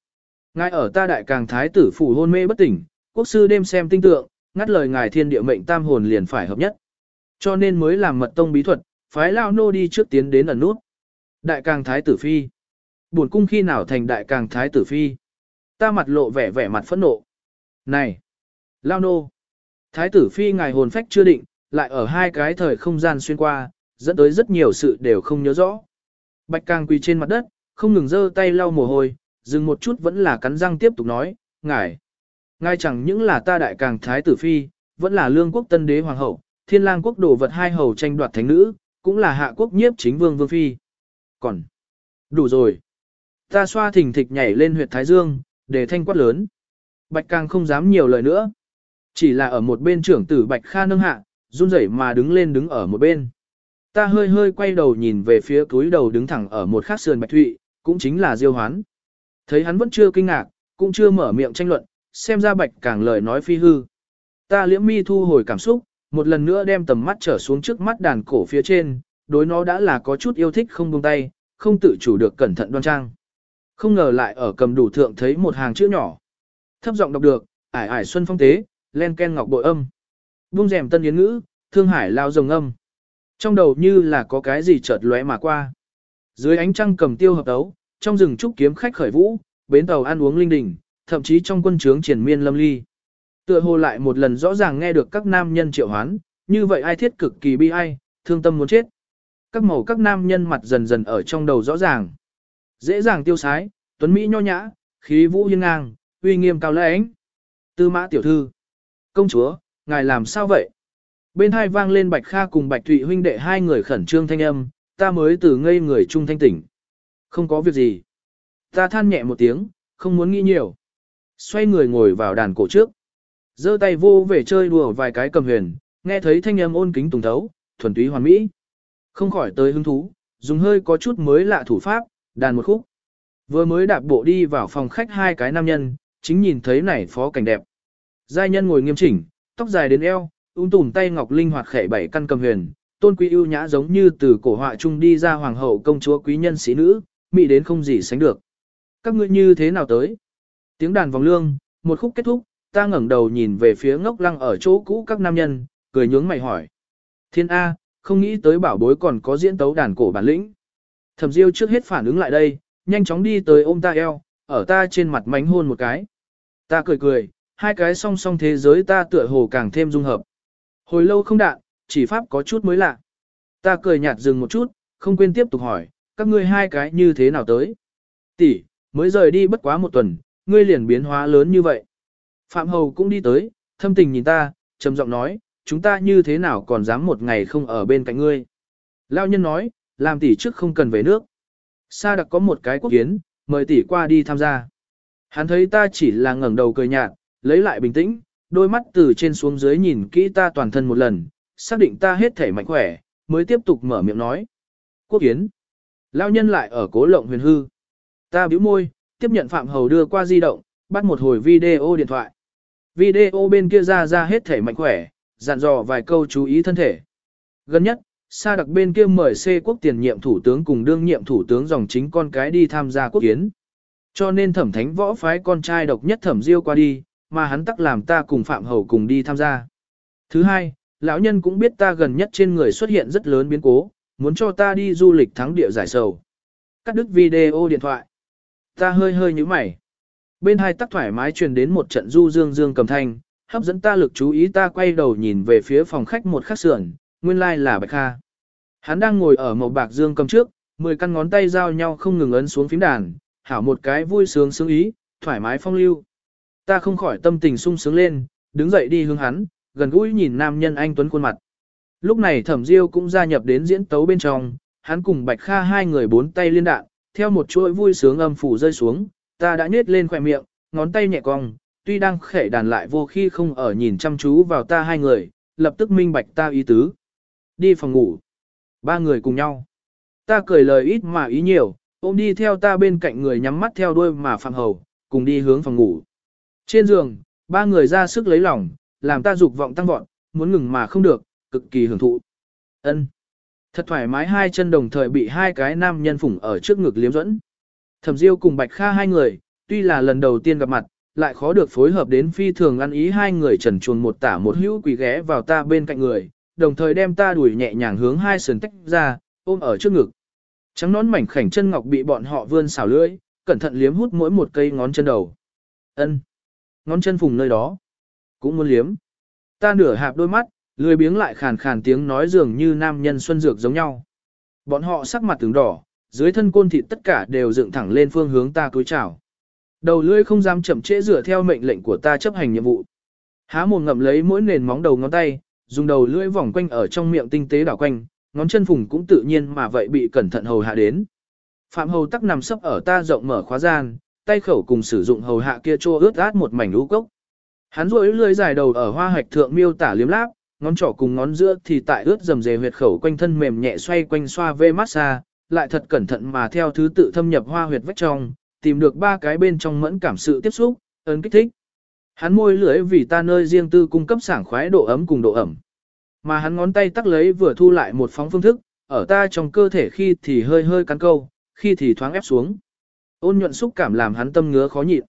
Ngài ở ta đại càng thái tử phủ hôn mê bất tỉnh, quốc sư đêm xem tinh tượng, ngắt lời ngài thiên địa mệnh tam hồn liền phải hợp nhất. Cho nên mới làm mật tông bí thuật, phái Lao nô đi trước tiến đến ẩn nút. Đại càng thái tử phi. Buồn cung khi nào thành đại càng thái tử phi. Ta mặt lộ vẻ vẻ mặt phẫn nộ. Này! Lao nô! Thái tử phi ngài hồn phách chưa định, lại ở hai cái thời không gian xuyên qua, dẫn tới rất nhiều sự đều không nhớ rõ. Bạch Càng quỳ trên mặt đất, không ngừng giơ tay lau mồ hôi, dừng một chút vẫn là cắn răng tiếp tục nói, ngài ngay chẳng những là ta đại càng thái tử phi, vẫn là lương quốc tân đế hoàng hậu, thiên lang quốc đồ vật hai hầu tranh đoạt thánh nữ, cũng là hạ quốc nhiếp chính vương vương phi. Còn, đủ rồi. Ta xoa thỉnh thịch nhảy lên huyệt thái dương, để thanh quát lớn. Bạch càng không dám nhiều lời nữa. Chỉ là ở một bên trưởng tử Bạch Kha nâng hạ, run rẩy mà đứng lên đứng ở một bên. Ta hơi hơi quay đầu nhìn về phía túi đầu đứng thẳng ở một khắc sườn Bạch Thụy, cũng chính là Diêu Hoán. Thấy hắn vẫn chưa kinh ngạc, cũng chưa mở miệng tranh luận, xem ra Bạch càng lời nói phi hư. Ta liễm mi thu hồi cảm xúc, một lần nữa đem tầm mắt trở xuống trước mắt đàn cổ phía trên, đối nó đã là có chút yêu thích không buông tay, không tự chủ được cẩn thận đoan trang. Không ngờ lại ở cầm đủ thượng thấy một hàng chữ nhỏ. Thấp giọng đọc được, ải ải xuân phong tế, len ken ngọc bội âm. buông rèm tân yến ngữ, thương hải lao rồng âm. Trong đầu như là có cái gì chợt lóe mà qua. Dưới ánh trăng cầm tiêu hợp đấu, trong rừng trúc kiếm khách khởi vũ, bến tàu ăn uống linh đình, thậm chí trong quân trướng triển miên lâm ly. Tựa hồ lại một lần rõ ràng nghe được các nam nhân triệu hoán, như vậy ai thiết cực kỳ bi ai, thương tâm muốn chết. Các màu các nam nhân mặt dần dần ở trong đầu rõ ràng. Dễ dàng tiêu sái, tuấn Mỹ nho nhã, khí vũ hiên ngang, uy nghiêm cao lãnh. Tư mã tiểu thư. Công chúa, ngài làm sao vậy? Bên hai vang lên Bạch Kha cùng Bạch Thụy huynh đệ hai người khẩn trương thanh âm, ta mới từ ngây người trung thanh tỉnh. Không có việc gì. Ta than nhẹ một tiếng, không muốn nghĩ nhiều. Xoay người ngồi vào đàn cổ trước. giơ tay vô về chơi đùa vài cái cầm huyền, nghe thấy thanh âm ôn kính tùng thấu, thuần túy hoàn mỹ. Không khỏi tới hứng thú, dùng hơi có chút mới lạ thủ pháp, đàn một khúc. Vừa mới đạp bộ đi vào phòng khách hai cái nam nhân, chính nhìn thấy này phó cảnh đẹp. Giai nhân ngồi nghiêm chỉnh, tóc dài đến eo, ung tùm tay ngọc linh hoạt khẽ bảy căn cầm huyền, tôn quý ưu nhã giống như từ cổ họa trung đi ra hoàng hậu công chúa quý nhân sĩ nữ, mỹ đến không gì sánh được. Các ngươi như thế nào tới? Tiếng đàn vòng lương, một khúc kết thúc, ta ngẩng đầu nhìn về phía ngốc lăng ở chỗ cũ các nam nhân, cười nhướng mày hỏi. Thiên A, không nghĩ tới bảo bối còn có diễn tấu đàn cổ bản lĩnh. Thẩm Diêu trước hết phản ứng lại đây, nhanh chóng đi tới ôm ta eo, ở ta trên mặt mánh hôn một cái. Ta cười cười, hai cái song song thế giới ta tựa hồ càng thêm dung hợp. Hồi lâu không đạn, chỉ pháp có chút mới lạ. Ta cười nhạt dừng một chút, không quên tiếp tục hỏi, các ngươi hai cái như thế nào tới? Tỷ, mới rời đi bất quá một tuần, ngươi liền biến hóa lớn như vậy. Phạm Hầu cũng đi tới, thâm tình nhìn ta, trầm giọng nói, chúng ta như thế nào còn dám một ngày không ở bên cạnh ngươi. Lao nhân nói, làm tỷ trước không cần về nước. Sa đặc có một cái quốc kiến, mời tỷ qua đi tham gia. Hắn thấy ta chỉ là ngẩng đầu cười nhạt, lấy lại bình tĩnh, đôi mắt từ trên xuống dưới nhìn kỹ ta toàn thân một lần, xác định ta hết thể mạnh khỏe, mới tiếp tục mở miệng nói. Quốc kiến. Lao nhân lại ở cố lộng huyền hư. Ta bĩu môi, tiếp nhận Phạm Hầu đưa qua di động, bắt một hồi video điện thoại. Video bên kia ra ra hết thể mạnh khỏe, dặn dò vài câu chú ý thân thể. Gần nhất, Sa đặc bên kia mời C quốc tiền nhiệm thủ tướng cùng đương nhiệm thủ tướng dòng chính con cái đi tham gia quốc kiến. Cho nên thẩm thánh võ phái con trai độc nhất thẩm diêu qua đi, mà hắn tắc làm ta cùng Phạm Hầu cùng đi tham gia. Thứ hai, lão nhân cũng biết ta gần nhất trên người xuất hiện rất lớn biến cố, muốn cho ta đi du lịch thắng địa giải sầu. Cắt đứt video điện thoại. Ta hơi hơi như mày. Bên hai tắc thoải mái truyền đến một trận du dương dương cầm thanh, hấp dẫn ta lực chú ý ta quay đầu nhìn về phía phòng khách một khắc sườn, nguyên lai like là Bạch Kha. Hắn đang ngồi ở màu bạc dương cầm trước, mười căn ngón tay giao nhau không ngừng ấn xuống phím đàn, hảo một cái vui sướng sướng ý, thoải mái phong lưu. Ta không khỏi tâm tình sung sướng lên, đứng dậy đi hướng hắn, gần gũi nhìn nam nhân anh tuấn khuôn mặt. Lúc này Thẩm Diêu cũng gia nhập đến diễn tấu bên trong, hắn cùng Bạch Kha hai người bốn tay liên đạn, theo một chuỗi vui sướng âm phủ rơi xuống, ta đã nhếch lên khỏe miệng, ngón tay nhẹ cong, tuy đang khẽ đàn lại vô khi không ở nhìn chăm chú vào ta hai người, lập tức minh bạch ta ý tứ. Đi phòng ngủ. Ba người cùng nhau. Ta cười lời ít mà ý nhiều, ôm đi theo ta bên cạnh người nhắm mắt theo đuôi mà phạm hầu, cùng đi hướng phòng ngủ. Trên giường, ba người ra sức lấy lòng, làm ta dục vọng tăng vọt, muốn ngừng mà không được, cực kỳ hưởng thụ. Ân, Thật thoải mái hai chân đồng thời bị hai cái nam nhân phủng ở trước ngực liếm dẫn. Thẩm Diêu cùng Bạch Kha hai người, tuy là lần đầu tiên gặp mặt, lại khó được phối hợp đến phi thường ăn ý hai người trần chuồn một tả một hữu quỳ ghé vào ta bên cạnh người, đồng thời đem ta đuổi nhẹ nhàng hướng hai sườn tách ra, ôm ở trước ngực. Trắng nón mảnh khảnh chân ngọc bị bọn họ vươn xào lưỡi, cẩn thận liếm hút mỗi một cây ngón chân đầu. Ân, Ngón chân phùng nơi đó. Cũng muốn liếm. Ta nửa hạp đôi mắt, lười biếng lại khàn khàn tiếng nói dường như nam nhân xuân dược giống nhau. Bọn họ sắc mặt tướng đỏ, dưới thân côn thịt tất cả đều dựng thẳng lên phương hướng ta cúi chào. Đầu lưỡi không dám chậm trễ dựa theo mệnh lệnh của ta chấp hành nhiệm vụ. Há mồm ngậm lấy mỗi nền móng đầu ngón tay, dùng đầu lưỡi vòng quanh ở trong miệng tinh tế đảo quanh, ngón chân phùng cũng tự nhiên mà vậy bị cẩn thận hầu hạ đến. Phạm hầu tắc nằm sấp ở ta rộng mở khóa gian, tay khẩu cùng sử dụng hầu hạ kia trô ướt át một mảnh lũ cốc. Hắn duỗi lưỡi dài đầu ở hoa hạch thượng miêu tả liếm láp, ngón trỏ cùng ngón giữa thì tại ướt dầm dề huyệt khẩu quanh thân mềm nhẹ xoay quanh xoa vê massage, lại thật cẩn thận mà theo thứ tự thâm nhập hoa huyệt vách trong, tìm được ba cái bên trong mẫn cảm sự tiếp xúc, ấn kích thích. Hắn môi lưỡi vì ta nơi riêng tư cung cấp sảng khoái độ ấm cùng độ ẩm. Mà hắn ngón tay tắc lấy vừa thu lại một phóng phương thức, ở ta trong cơ thể khi thì hơi hơi cắn câu, khi thì thoáng ép xuống. Ôn nhuận xúc cảm làm hắn tâm ngứa khó nhịn.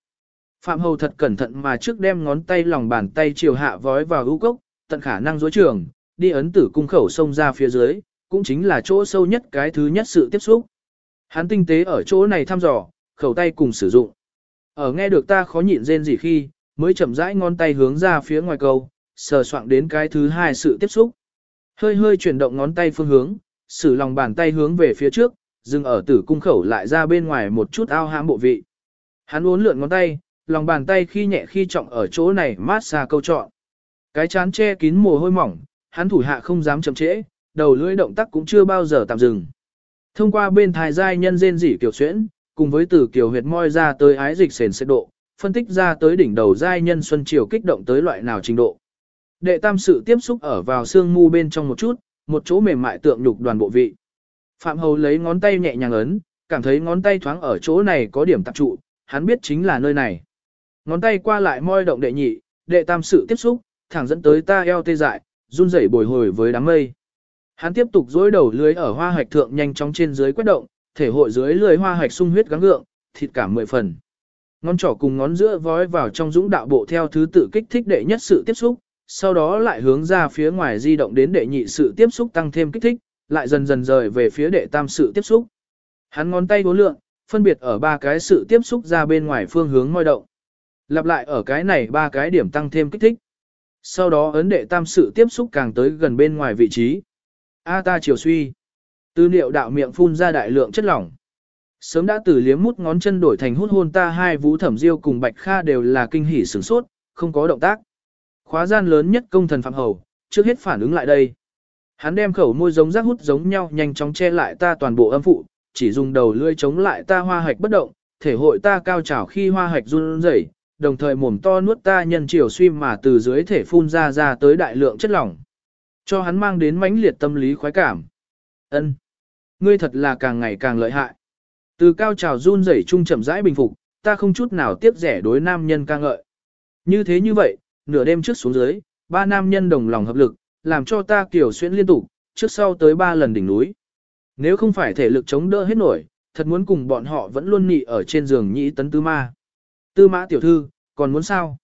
Phạm Hầu thật cẩn thận mà trước đem ngón tay lòng bàn tay chiều hạ vói vào hữu cốc, tận khả năng dối trường, đi ấn tử cung khẩu sông ra phía dưới, cũng chính là chỗ sâu nhất cái thứ nhất sự tiếp xúc. Hắn tinh tế ở chỗ này thăm dò, khẩu tay cùng sử dụng. Ở nghe được ta khó nhịn rên gì khi, mới chậm rãi ngón tay hướng ra phía ngoài cầu, sờ soạng đến cái thứ hai sự tiếp xúc. Hơi hơi chuyển động ngón tay phương hướng, sử lòng bàn tay hướng về phía trước, dừng ở tử cung khẩu lại ra bên ngoài một chút ao hãm bộ vị. Hắn uốn lượn ngón tay, lòng bàn tay khi nhẹ khi trọng ở chỗ này mát xa câu trọn. Cái chán che kín mồ hôi mỏng, hắn thủ hạ không dám chậm trễ, đầu lưỡi động tác cũng chưa bao giờ tạm dừng. Thông qua bên thái giai nhân rên rỉ kiểu xuyễn, cùng với từ kiểu huyệt moi ra tới ái dịch sền sẽ độ, phân tích ra tới đỉnh đầu giai nhân xuân triều kích động tới loại nào trình độ. Đệ tam sự tiếp xúc ở vào xương mu bên trong một chút, một chỗ mềm mại tượng nhục đoàn bộ vị. Phạm Hầu lấy ngón tay nhẹ nhàng ấn, cảm thấy ngón tay thoáng ở chỗ này có điểm tập trụ, hắn biết chính là nơi này. Ngón tay qua lại moi động đệ nhị, đệ tam sự tiếp xúc, thẳng dẫn tới ta eo tê dại, run rẩy bồi hồi với đám mây. Hắn tiếp tục dối đầu lưới ở hoa hạch thượng nhanh chóng trên dưới quét động, thể hội dưới lưới hoa hạch sung huyết gắng gượng, thịt cảm mười phần. Ngón trỏ cùng ngón giữa vói vào trong dũng đạo bộ theo thứ tự kích thích đệ nhất sự tiếp xúc, sau đó lại hướng ra phía ngoài di động đến đệ nhị sự tiếp xúc tăng thêm kích thích, lại dần dần rời về phía đệ tam sự tiếp xúc. Hắn ngón tay bốn lượng, phân biệt ở ba cái sự tiếp xúc ra bên ngoài phương hướng ngoi động. Lặp lại ở cái này ba cái điểm tăng thêm kích thích. Sau đó ấn đệ tam sự tiếp xúc càng tới gần bên ngoài vị trí. A ta chiều suy. Tư liệu đạo miệng phun ra đại lượng chất lỏng. Sớm đã từ liếm mút ngón chân đổi thành hút hôn ta hai vũ thẩm diêu cùng bạch kha đều là kinh hỉ sửng sốt, không có động tác. Khóa gian lớn nhất công thần phạm hầu, trước hết phản ứng lại đây. Hắn đem khẩu môi giống rác hút giống nhau nhanh chóng che lại ta toàn bộ âm phụ, chỉ dùng đầu lưỡi chống lại ta hoa hạch bất động, thể hội ta cao trào khi hoa hạch run rẩy, đồng thời mồm to nuốt ta nhân chiều suy mà từ dưới thể phun ra ra tới đại lượng chất lỏng. Cho hắn mang đến mãnh liệt tâm lý khoái cảm. Ân, Ngươi thật là càng ngày càng lợi hại. Từ cao trào run rẩy trung chậm rãi bình phục, ta không chút nào tiếc rẻ đối nam nhân ca ngợi. Như thế như vậy, nửa đêm trước xuống dưới, ba nam nhân đồng lòng hợp lực, làm cho ta kiểu xuyên liên tục, trước sau tới ba lần đỉnh núi. Nếu không phải thể lực chống đỡ hết nổi, thật muốn cùng bọn họ vẫn luôn nị ở trên giường nhĩ tấn tư ma. Tư mã tiểu thư, còn muốn sao?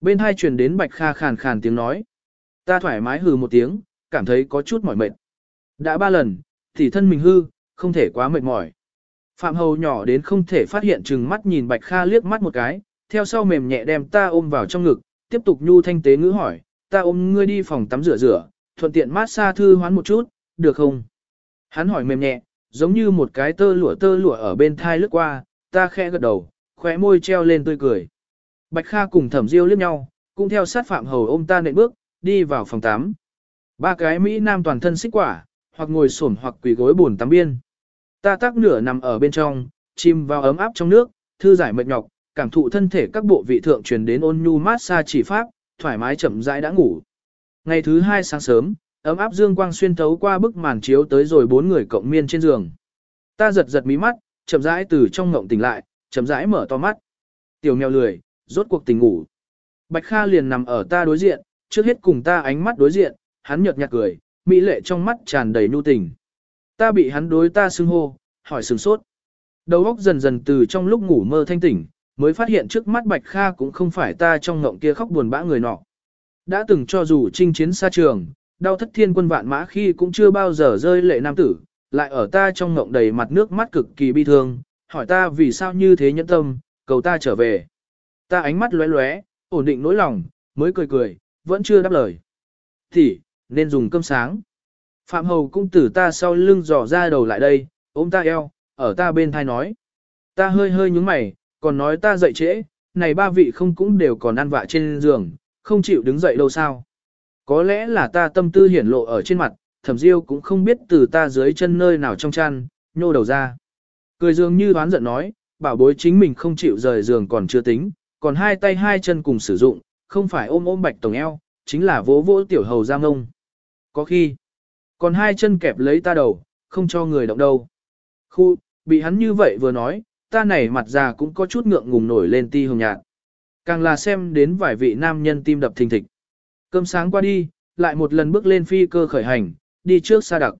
Bên hai truyền đến bạch kha khàn khàn tiếng nói. Ta thoải mái hừ một tiếng, cảm thấy có chút mỏi mệt. Đã ba lần, thì thân mình hư, không thể quá mệt mỏi. Phạm hầu nhỏ đến không thể phát hiện chừng mắt nhìn bạch kha liếc mắt một cái, theo sau mềm nhẹ đem ta ôm vào trong ngực, tiếp tục nhu thanh tế ngữ hỏi, ta ôm ngươi đi phòng tắm rửa rửa, thuận tiện mát xa thư hoán một chút, được không? Hắn hỏi mềm nhẹ, giống như một cái tơ lụa tơ lụa ở bên thai lướt qua, ta khẽ gật đầu, khóe môi treo lên tươi cười. Bạch Kha cùng Thẩm Diêu liếc nhau, cũng theo sát Phạm Hầu ôm ta nện bước, đi vào phòng tắm. Ba cái Mỹ Nam toàn thân xích quả, hoặc ngồi xổm hoặc quỳ gối buồn tắm biên. Ta tác nửa nằm ở bên trong, chìm vào ấm áp trong nước, thư giải mệt nhọc, cảm thụ thân thể các bộ vị thượng truyền đến ôn nhu mát xa chỉ pháp, thoải mái chậm rãi đã ngủ. Ngày thứ hai sáng sớm, ấm áp dương quang xuyên thấu qua bức màn chiếu tới rồi bốn người cộng miên trên giường. Ta giật giật mí mắt, chậm rãi từ trong ngộng tỉnh lại, chậm rãi mở to mắt. Tiểu mèo lười, rốt cuộc tỉnh ngủ. Bạch Kha liền nằm ở ta đối diện, trước hết cùng ta ánh mắt đối diện, hắn nhợt nhạt cười, mỹ lệ trong mắt tràn đầy nhu tình. Ta bị hắn đối ta xưng hô, hỏi sừng sốt. Đầu óc dần dần từ trong lúc ngủ mơ thanh tỉnh, mới phát hiện trước mắt Bạch Kha cũng không phải ta trong ngộng kia khóc buồn bã người nọ. Đã từng cho dù chinh chiến xa trường, đau thất thiên quân vạn mã khi cũng chưa bao giờ rơi lệ nam tử, lại ở ta trong ngộng đầy mặt nước mắt cực kỳ bi thương, hỏi ta vì sao như thế nhẫn tâm, cầu ta trở về. Ta ánh mắt lóe lóe, ổn định nỗi lòng, mới cười cười, vẫn chưa đáp lời. Thì, nên dùng cơm sáng. Phạm Hầu cũng từ ta sau lưng dò ra đầu lại đây, ôm ta eo, ở ta bên thai nói. Ta hơi hơi nhúng mày, còn nói ta dậy trễ, này ba vị không cũng đều còn ăn vạ trên giường, không chịu đứng dậy đâu sao. Có lẽ là ta tâm tư hiển lộ ở trên mặt, thẩm diêu cũng không biết từ ta dưới chân nơi nào trong chăn, nhô đầu ra. Cười dường như đoán giận nói, bảo bối chính mình không chịu rời giường còn chưa tính, còn hai tay hai chân cùng sử dụng, không phải ôm ôm bạch tổng eo, chính là vỗ vỗ tiểu hầu giang ông. Có khi, còn hai chân kẹp lấy ta đầu, không cho người động đâu. Khu, bị hắn như vậy vừa nói, ta này mặt già cũng có chút ngượng ngùng nổi lên ti hồng nhạt. Càng là xem đến vài vị nam nhân tim đập thình thịch. Cơm sáng qua đi, lại một lần bước lên phi cơ khởi hành, đi trước xa Đặc.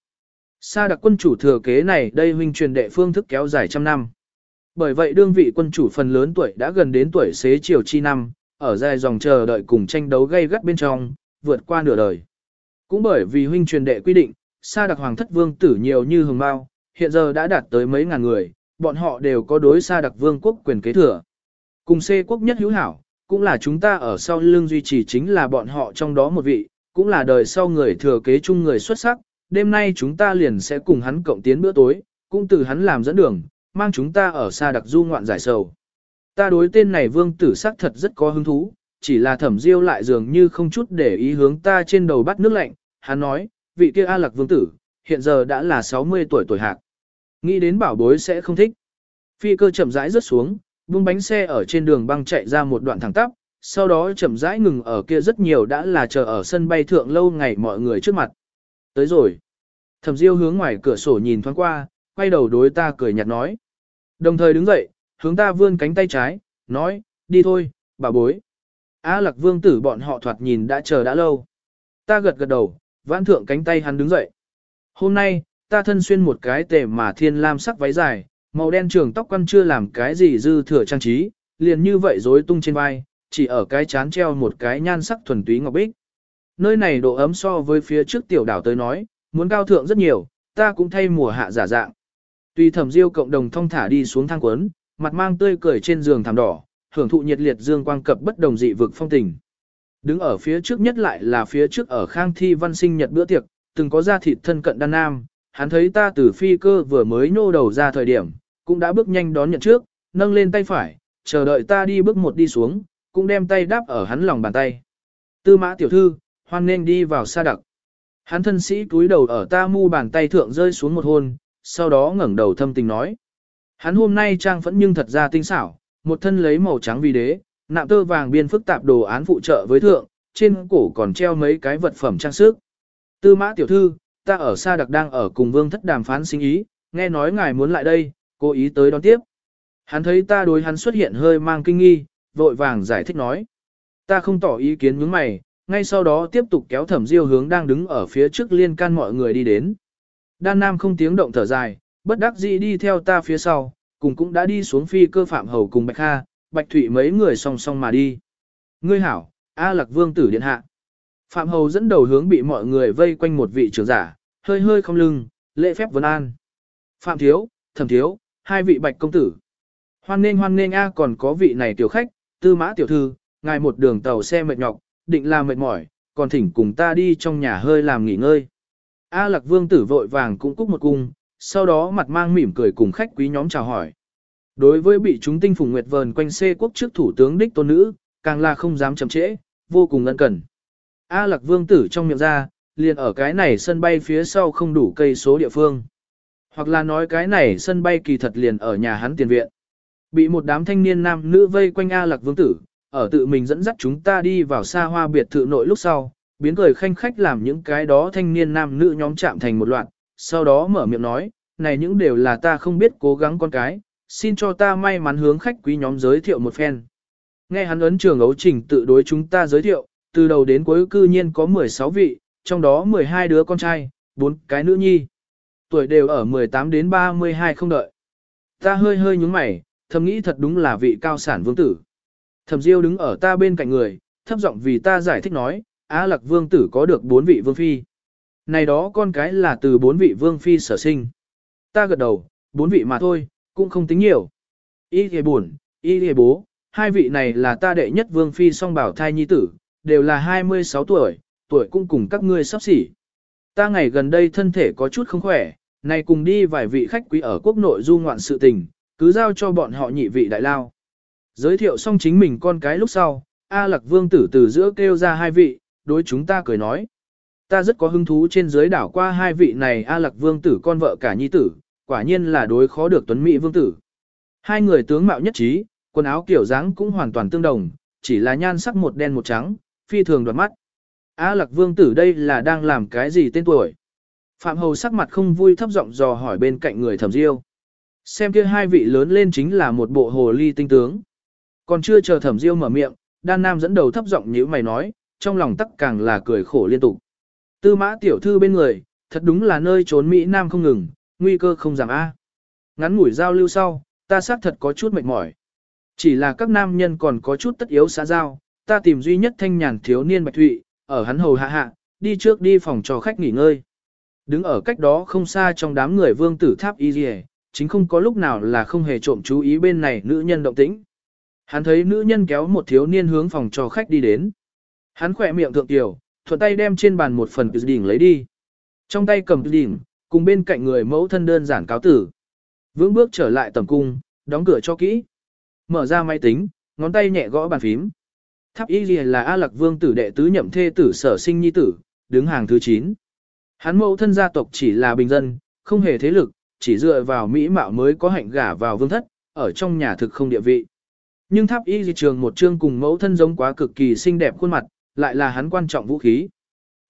Sa Đặc quân chủ thừa kế này đây huynh truyền đệ phương thức kéo dài trăm năm. Bởi vậy đương vị quân chủ phần lớn tuổi đã gần đến tuổi xế chiều chi năm, ở dài dòng chờ đợi cùng tranh đấu gây gắt bên trong, vượt qua nửa đời. Cũng bởi vì huynh truyền đệ quy định, Sa Đặc Hoàng thất vương tử nhiều như hồng mao, hiện giờ đã đạt tới mấy ngàn người, bọn họ đều có đối Sa Đặc vương quốc quyền kế thừa. Cùng xê quốc nhất hữu hảo, cũng là chúng ta ở sau lưng duy trì chính là bọn họ trong đó một vị, cũng là đời sau người thừa kế chung người xuất sắc, đêm nay chúng ta liền sẽ cùng hắn cộng tiến bữa tối, cũng từ hắn làm dẫn đường, mang chúng ta ở xa đặc du ngoạn giải sầu. Ta đối tên này vương tử sắc thật rất có hứng thú, chỉ là thẩm diêu lại dường như không chút để ý hướng ta trên đầu bắt nước lạnh, hắn nói, vị kia A lạc vương tử, hiện giờ đã là 60 tuổi tuổi hạc. Nghĩ đến bảo bối sẽ không thích. Phi cơ chậm rãi rớt xuống, buông bánh xe ở trên đường băng chạy ra một đoạn thẳng tắp, sau đó chậm rãi ngừng ở kia rất nhiều đã là chờ ở sân bay thượng lâu ngày mọi người trước mặt. Tới rồi. Thẩm Diêu hướng ngoài cửa sổ nhìn thoáng qua, quay đầu đối ta cười nhạt nói. Đồng thời đứng dậy, hướng ta vươn cánh tay trái, nói, đi thôi, bà bối. Á lạc vương tử bọn họ thoạt nhìn đã chờ đã lâu. Ta gật gật đầu, vãn thượng cánh tay hắn đứng dậy. Hôm nay, ta thân xuyên một cái tề mà thiên lam sắc váy dài, màu đen trường tóc quăn chưa làm cái gì dư thừa trang trí, liền như vậy rối tung trên vai, chỉ ở cái chán treo một cái nhan sắc thuần túy ngọc bích. Nơi này độ ấm so với phía trước tiểu đảo tới nói, muốn cao thượng rất nhiều, ta cũng thay mùa hạ giả dạng. Tùy thẩm diêu cộng đồng thong thả đi xuống thang quấn, mặt mang tươi cười trên giường thảm đỏ, hưởng thụ nhiệt liệt dương quang cập bất đồng dị vực phong tình. Đứng ở phía trước nhất lại là phía trước ở khang thi văn sinh nhật bữa tiệc, từng có ra thịt thân cận đan nam, hắn thấy ta từ phi cơ vừa mới nô đầu ra thời điểm, cũng đã bước nhanh đón nhận trước, nâng lên tay phải, chờ đợi ta đi bước một đi xuống, cũng đem tay đáp ở hắn lòng bàn tay. Tư mã tiểu thư, hoan nên đi vào xa đặc. Hắn thân sĩ cúi đầu ở ta mu bàn tay thượng rơi xuống một hôn, sau đó ngẩng đầu thâm tình nói. Hắn hôm nay trang phẫn nhưng thật ra tinh xảo, một thân lấy màu trắng vì đế, nạm tơ vàng biên phức tạp đồ án phụ trợ với thượng, trên cổ còn treo mấy cái vật phẩm trang sức. Tư mã tiểu thư, ta ở xa đặc đang ở cùng vương thất đàm phán sinh ý, nghe nói ngài muốn lại đây, cố ý tới đón tiếp. Hắn thấy ta đối hắn xuất hiện hơi mang kinh nghi, vội vàng giải thích nói. Ta không tỏ ý kiến những mày, ngay sau đó tiếp tục kéo thẩm diêu hướng đang đứng ở phía trước liên can mọi người đi đến. Đan Nam không tiếng động thở dài, bất đắc dĩ đi theo ta phía sau, cùng cũng đã đi xuống phi cơ phạm hầu cùng Bạch Kha, Bạch Thụy mấy người song song mà đi. Ngươi hảo, A Lạc Vương tử điện hạ. Phạm hầu dẫn đầu hướng bị mọi người vây quanh một vị trưởng giả, hơi hơi không lưng, lễ phép vấn an. Phạm thiếu, thẩm thiếu, hai vị bạch công tử. Hoan nên hoan nên A còn có vị này tiểu khách, tư mã tiểu thư, ngài một đường tàu xe mệt nhọc, định làm mệt mỏi, còn thỉnh cùng ta đi trong nhà hơi làm nghỉ ngơi. A lạc vương tử vội vàng cũng cúc một cung, sau đó mặt mang mỉm cười cùng khách quý nhóm chào hỏi. Đối với bị chúng tinh phùng nguyệt vờn quanh xê quốc trước thủ tướng đích tôn nữ, càng là không dám chậm trễ, vô cùng ân cần. A lạc vương tử trong miệng ra, liền ở cái này sân bay phía sau không đủ cây số địa phương. Hoặc là nói cái này sân bay kỳ thật liền ở nhà hắn tiền viện. Bị một đám thanh niên nam nữ vây quanh A lạc vương tử, ở tự mình dẫn dắt chúng ta đi vào xa hoa biệt thự nội lúc sau, biến cười khanh khách làm những cái đó thanh niên nam nữ nhóm chạm thành một loạt, sau đó mở miệng nói, này những đều là ta không biết cố gắng con cái, xin cho ta may mắn hướng khách quý nhóm giới thiệu một phen. Nghe hắn ấn trường ấu trình tự đối chúng ta giới thiệu, từ đầu đến cuối cư nhiên có 16 vị, trong đó 12 đứa con trai, 4 cái nữ nhi. Tuổi đều ở 18 đến 32 không đợi. Ta hơi hơi nhúng mày, thầm nghĩ thật đúng là vị cao sản vương tử. Thẩm Diêu đứng ở ta bên cạnh người, thấp giọng vì ta giải thích nói, Á Lạc Vương tử có được bốn vị vương phi. Này đó con cái là từ bốn vị vương phi sở sinh. Ta gật đầu, bốn vị mà thôi, cũng không tính nhiều. Y thề buồn, y thề bố, hai vị này là ta đệ nhất vương phi song bảo thai nhi tử, đều là 26 tuổi, tuổi cũng cùng các ngươi sắp xỉ. Ta ngày gần đây thân thể có chút không khỏe, này cùng đi vài vị khách quý ở quốc nội du ngoạn sự tình, cứ giao cho bọn họ nhị vị đại lao. Giới thiệu xong chính mình con cái lúc sau, A Lạc Vương tử từ giữa kêu ra hai vị, đối chúng ta cười nói. Ta rất có hứng thú trên dưới đảo qua hai vị này A Lạc Vương tử con vợ cả nhi tử, quả nhiên là đối khó được tuấn mỹ vương tử. Hai người tướng mạo nhất trí, quần áo kiểu dáng cũng hoàn toàn tương đồng, chỉ là nhan sắc một đen một trắng, phi thường đoạt mắt. A Lạc Vương tử đây là đang làm cái gì tên tuổi? Phạm Hầu sắc mặt không vui thấp giọng dò hỏi bên cạnh người thẩm diêu. Xem kia hai vị lớn lên chính là một bộ hồ ly tinh tướng. Còn chưa chờ thẩm diêu mở miệng, đan nam dẫn đầu thấp giọng nhíu mày nói, trong lòng tắc càng là cười khổ liên tục. Tư mã tiểu thư bên người, thật đúng là nơi trốn Mỹ Nam không ngừng, nguy cơ không giảm A. Ngắn ngủi giao lưu sau, ta xác thật có chút mệt mỏi. Chỉ là các nam nhân còn có chút tất yếu xã giao, ta tìm duy nhất thanh nhàn thiếu niên Bạch Thụy, ở hắn hầu hạ hạ, đi trước đi phòng cho khách nghỉ ngơi. Đứng ở cách đó không xa trong đám người vương tử tháp y chính không có lúc nào là không hề trộm chú ý bên này nữ nhân động tĩnh. Hắn thấy nữ nhân kéo một thiếu niên hướng phòng cho khách đi đến. Hắn khỏe miệng thượng tiểu, thuận tay đem trên bàn một phần đỉnh lấy đi. Trong tay cầm đỉnh, cùng bên cạnh người mẫu thân đơn giản cáo tử. Vững bước trở lại tầm cung, đóng cửa cho kỹ. Mở ra máy tính, ngón tay nhẹ gõ bàn phím. Tháp Y Lìa là A Lạc Vương tử đệ tứ nhậm thê tử sở sinh nhi tử, đứng hàng thứ 9. Hắn mẫu thân gia tộc chỉ là bình dân, không hề thế lực, chỉ dựa vào mỹ mạo mới có hạnh gả vào vương thất, ở trong nhà thực không địa vị. Nhưng tháp y di trường một chương cùng mẫu thân giống quá cực kỳ xinh đẹp khuôn mặt, lại là hắn quan trọng vũ khí.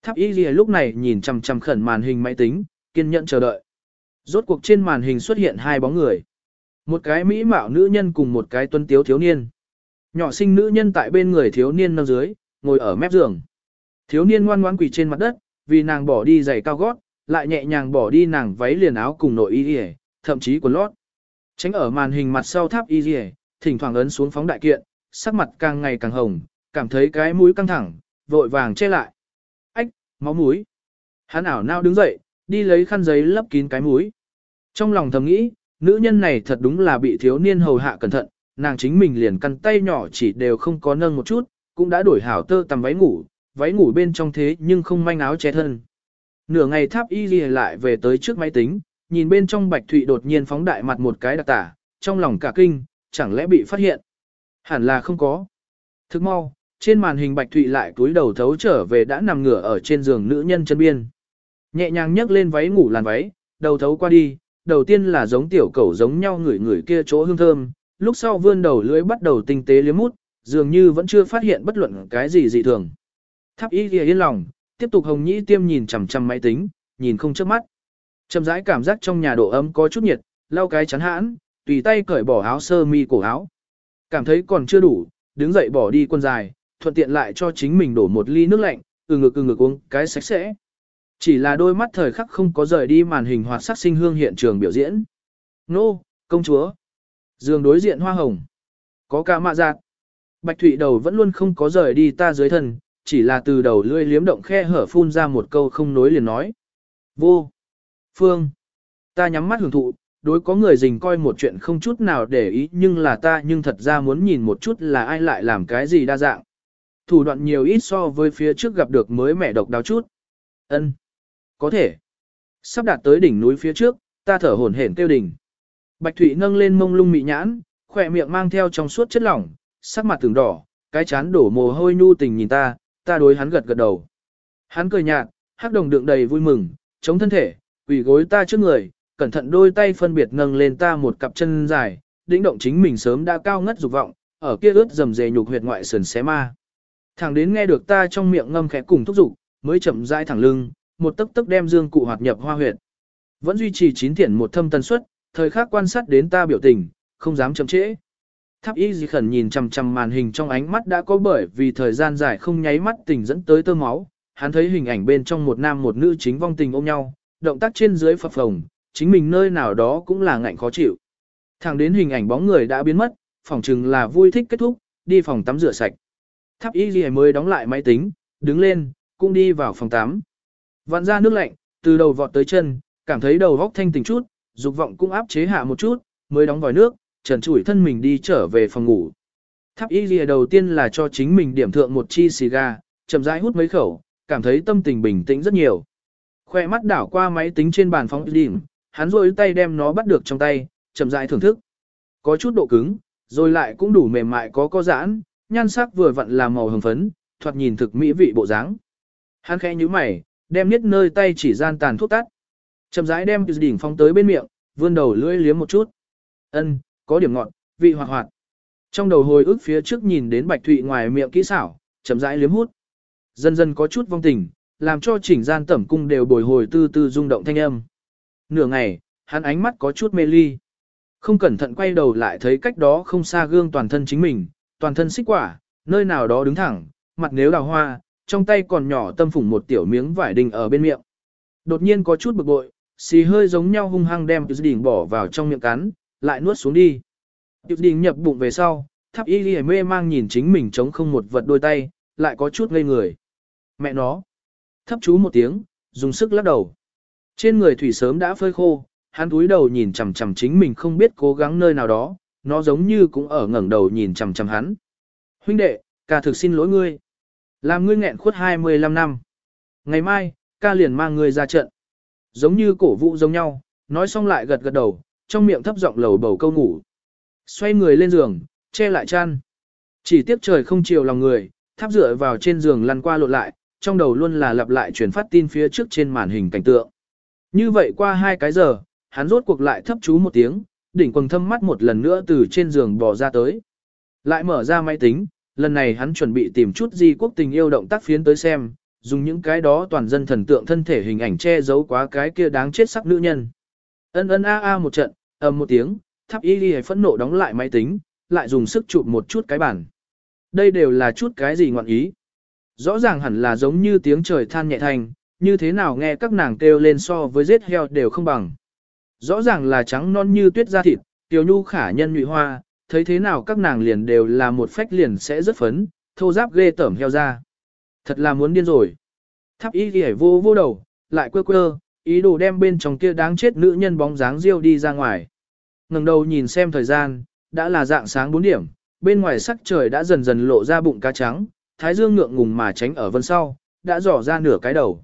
Tháp y di lúc này nhìn chằm chằm khẩn màn hình máy tính, kiên nhẫn chờ đợi. Rốt cuộc trên màn hình xuất hiện hai bóng người. Một cái mỹ mạo nữ nhân cùng một cái tuấn tiếu thiếu niên. Nhỏ sinh nữ nhân tại bên người thiếu niên nâng dưới, ngồi ở mép giường. Thiếu niên ngoan ngoãn quỳ trên mặt đất, vì nàng bỏ đi giày cao gót, lại nhẹ nhàng bỏ đi nàng váy liền áo cùng nội y thậm chí quần lót. Tránh ở màn hình mặt sau tháp y, thỉnh thoảng ấn xuống phóng đại kiện, sắc mặt càng ngày càng hồng, cảm thấy cái mũi căng thẳng, vội vàng che lại. Ách, máu mũi. Hắn ảo nao đứng dậy, đi lấy khăn giấy lấp kín cái mũi. Trong lòng thầm nghĩ, nữ nhân này thật đúng là bị thiếu niên hầu hạ cẩn thận, nàng chính mình liền căn tay nhỏ chỉ đều không có nâng một chút, cũng đã đổi hảo tơ tầm váy ngủ, váy ngủ bên trong thế nhưng không manh áo che thân. Nửa ngày tháp y ghi lại về tới trước máy tính, nhìn bên trong bạch thụy đột nhiên phóng đại mặt một cái đặc tả, trong lòng cả kinh, chẳng lẽ bị phát hiện? Hẳn là không có. Thức mau, trên màn hình bạch thụy lại túi đầu thấu trở về đã nằm ngửa ở trên giường nữ nhân chân biên. Nhẹ nhàng nhấc lên váy ngủ làn váy, đầu thấu qua đi, đầu tiên là giống tiểu cẩu giống nhau người người kia chỗ hương thơm, lúc sau vươn đầu lưỡi bắt đầu tinh tế liếm mút, dường như vẫn chưa phát hiện bất luận cái gì dị thường. Tháp y kia yên lòng, tiếp tục hồng nhĩ tiêm nhìn chằm chằm máy tính, nhìn không chớp mắt. Chậm rãi cảm giác trong nhà độ ấm có chút nhiệt, lau cái chắn hãn, tùy tay cởi bỏ áo sơ mi cổ áo. Cảm thấy còn chưa đủ, đứng dậy bỏ đi quần dài, thuận tiện lại cho chính mình đổ một ly nước lạnh, từ ngực từ ngực uống cái sạch sẽ. Chỉ là đôi mắt thời khắc không có rời đi màn hình hoạt sắc sinh hương hiện trường biểu diễn. Nô, công chúa. giường đối diện hoa hồng. Có cả mạ giạt. Bạch thủy đầu vẫn luôn không có rời đi ta dưới thân, chỉ là từ đầu lưỡi liếm động khe hở phun ra một câu không nối liền nói. Vô. Phương. Ta nhắm mắt hưởng thụ, đối có người dình coi một chuyện không chút nào để ý nhưng là ta nhưng thật ra muốn nhìn một chút là ai lại làm cái gì đa dạng. Thủ đoạn nhiều ít so với phía trước gặp được mới mẹ độc đáo chút. ân Có thể. Sắp đạt tới đỉnh núi phía trước, ta thở hổn hển tiêu đỉnh. Bạch Thụy nâng lên mông lung mị nhãn, khỏe miệng mang theo trong suốt chất lỏng, sắc mặt từng đỏ, cái chán đổ mồ hôi nhu tình nhìn ta, ta đối hắn gật gật đầu. Hắn cười nhạt, hắc đồng đựng đầy vui mừng, chống thân thể, quỳ gối ta trước người, cẩn thận đôi tay phân biệt nâng lên ta một cặp chân dài, đĩnh động chính mình sớm đã cao ngất dục vọng, ở kia ướt dầm dề nhục huyệt ngoại sườn xé ma. Thẳng đến nghe được ta trong miệng ngâm khẽ cùng thúc dục, mới chậm rãi thẳng lưng, một tấc tấc đem dương cụ hoạt nhập hoa huyệt. Vẫn duy trì chín thiển một thâm tần suất, thời khắc quan sát đến ta biểu tình, không dám chậm trễ. Tháp y di khẩn nhìn chằm chằm màn hình trong ánh mắt đã có bởi vì thời gian dài không nháy mắt tình dẫn tới tơ máu, hắn thấy hình ảnh bên trong một nam một nữ chính vong tình ôm nhau, động tác trên dưới phập phồng, chính mình nơi nào đó cũng là ngạnh khó chịu. Thẳng đến hình ảnh bóng người đã biến mất, phòng chừng là vui thích kết thúc, đi phòng tắm rửa sạch. Tháp y ghi mới đóng lại máy tính, đứng lên, cũng đi vào phòng tắm. Vặn ra nước lạnh, từ đầu vọt tới chân, cảm thấy đầu góc thanh tỉnh chút, dục vọng cũng áp chế hạ một chút, mới đóng vòi nước, trần trụi thân mình đi trở về phòng ngủ. Tháp y ghi đầu tiên là cho chính mình điểm thượng một chi xì gà, chậm rãi hút mấy khẩu, cảm thấy tâm tình bình tĩnh rất nhiều. Khoe mắt đảo qua máy tính trên bàn phóng điểm, hắn rôi tay đem nó bắt được trong tay, chậm rãi thưởng thức. Có chút độ cứng, rồi lại cũng đủ mềm mại có có giãn, nhan sắc vừa vặn là màu hồng phấn, thoạt nhìn thực mỹ vị bộ dáng. Hắn khẽ như mày, đem niết nơi tay chỉ gian tàn thuốc tắt. Chậm rãi đem đỉnh phóng tới bên miệng, vươn đầu lưỡi liếm một chút. Ân, có điểm ngọt, vị hoạt hoạt. Trong đầu hồi ức phía trước nhìn đến Bạch Thụy ngoài miệng kỹ xảo, chậm rãi liếm hút. Dần dần có chút vong tình, làm cho chỉnh gian tẩm cung đều bồi hồi tư tư rung động thanh âm. Nửa ngày, hắn ánh mắt có chút mê ly. Không cẩn thận quay đầu lại thấy cách đó không xa gương toàn thân chính mình, toàn thân xích quả, nơi nào đó đứng thẳng, mặt nếu đào hoa, trong tay còn nhỏ tâm phủng một tiểu miếng vải đình ở bên miệng. Đột nhiên có chút bực bội, xì hơi giống nhau hung hăng đem tiểu đỉnh bỏ vào trong miệng cắn, lại nuốt xuống đi. Tiểu đỉnh nhập bụng về sau, tháp y ghi mê mang nhìn chính mình chống không một vật đôi tay, lại có chút ngây người. Mẹ nó. Thấp chú một tiếng, dùng sức lắc đầu. Trên người thủy sớm đã phơi khô, hắn túi đầu nhìn chằm chằm chính mình không biết cố gắng nơi nào đó, nó giống như cũng ở ngẩng đầu nhìn chằm chằm hắn. Huynh đệ, ca thực xin lỗi ngươi. Làm ngươi nghẹn khuất 25 năm. Ngày mai, ca liền mang ngươi ra trận. Giống như cổ vũ giống nhau, nói xong lại gật gật đầu, trong miệng thấp giọng lầu bầu câu ngủ. Xoay người lên giường, che lại chăn. Chỉ tiếc trời không chiều lòng người, tháp dựa vào trên giường lăn qua lộn lại, trong đầu luôn là lặp lại truyền phát tin phía trước trên màn hình cảnh tượng. Như vậy qua hai cái giờ, hắn rốt cuộc lại thấp chú một tiếng, đỉnh quần thâm mắt một lần nữa từ trên giường bò ra tới. Lại mở ra máy tính, lần này hắn chuẩn bị tìm chút di quốc tình yêu động tác phiến tới xem, dùng những cái đó toàn dân thần tượng thân thể hình ảnh che giấu quá cái kia đáng chết sắc nữ nhân. Ân ân a a một trận, ầm một tiếng, tháp y ghi phẫn nộ đóng lại máy tính, lại dùng sức chụp một chút cái bản. Đây đều là chút cái gì ngọn ý. Rõ ràng hẳn là giống như tiếng trời than nhẹ thành, như thế nào nghe các nàng kêu lên so với giết heo đều không bằng. Rõ ràng là trắng non như tuyết da thịt, tiểu nhu khả nhân nhụy hoa, thấy thế nào các nàng liền đều là một phách liền sẽ rất phấn, thô giáp ghê tởm heo ra. Thật là muốn điên rồi. Tháp y ghi vô vô đầu, lại quơ quơ, ý đồ đem bên trong kia đáng chết nữ nhân bóng dáng riêu đi ra ngoài. ngẩng đầu nhìn xem thời gian, đã là dạng sáng 4 điểm, bên ngoài sắc trời đã dần dần lộ ra bụng cá trắng, thái dương ngượng ngùng mà tránh ở vân sau, đã dò ra nửa cái đầu.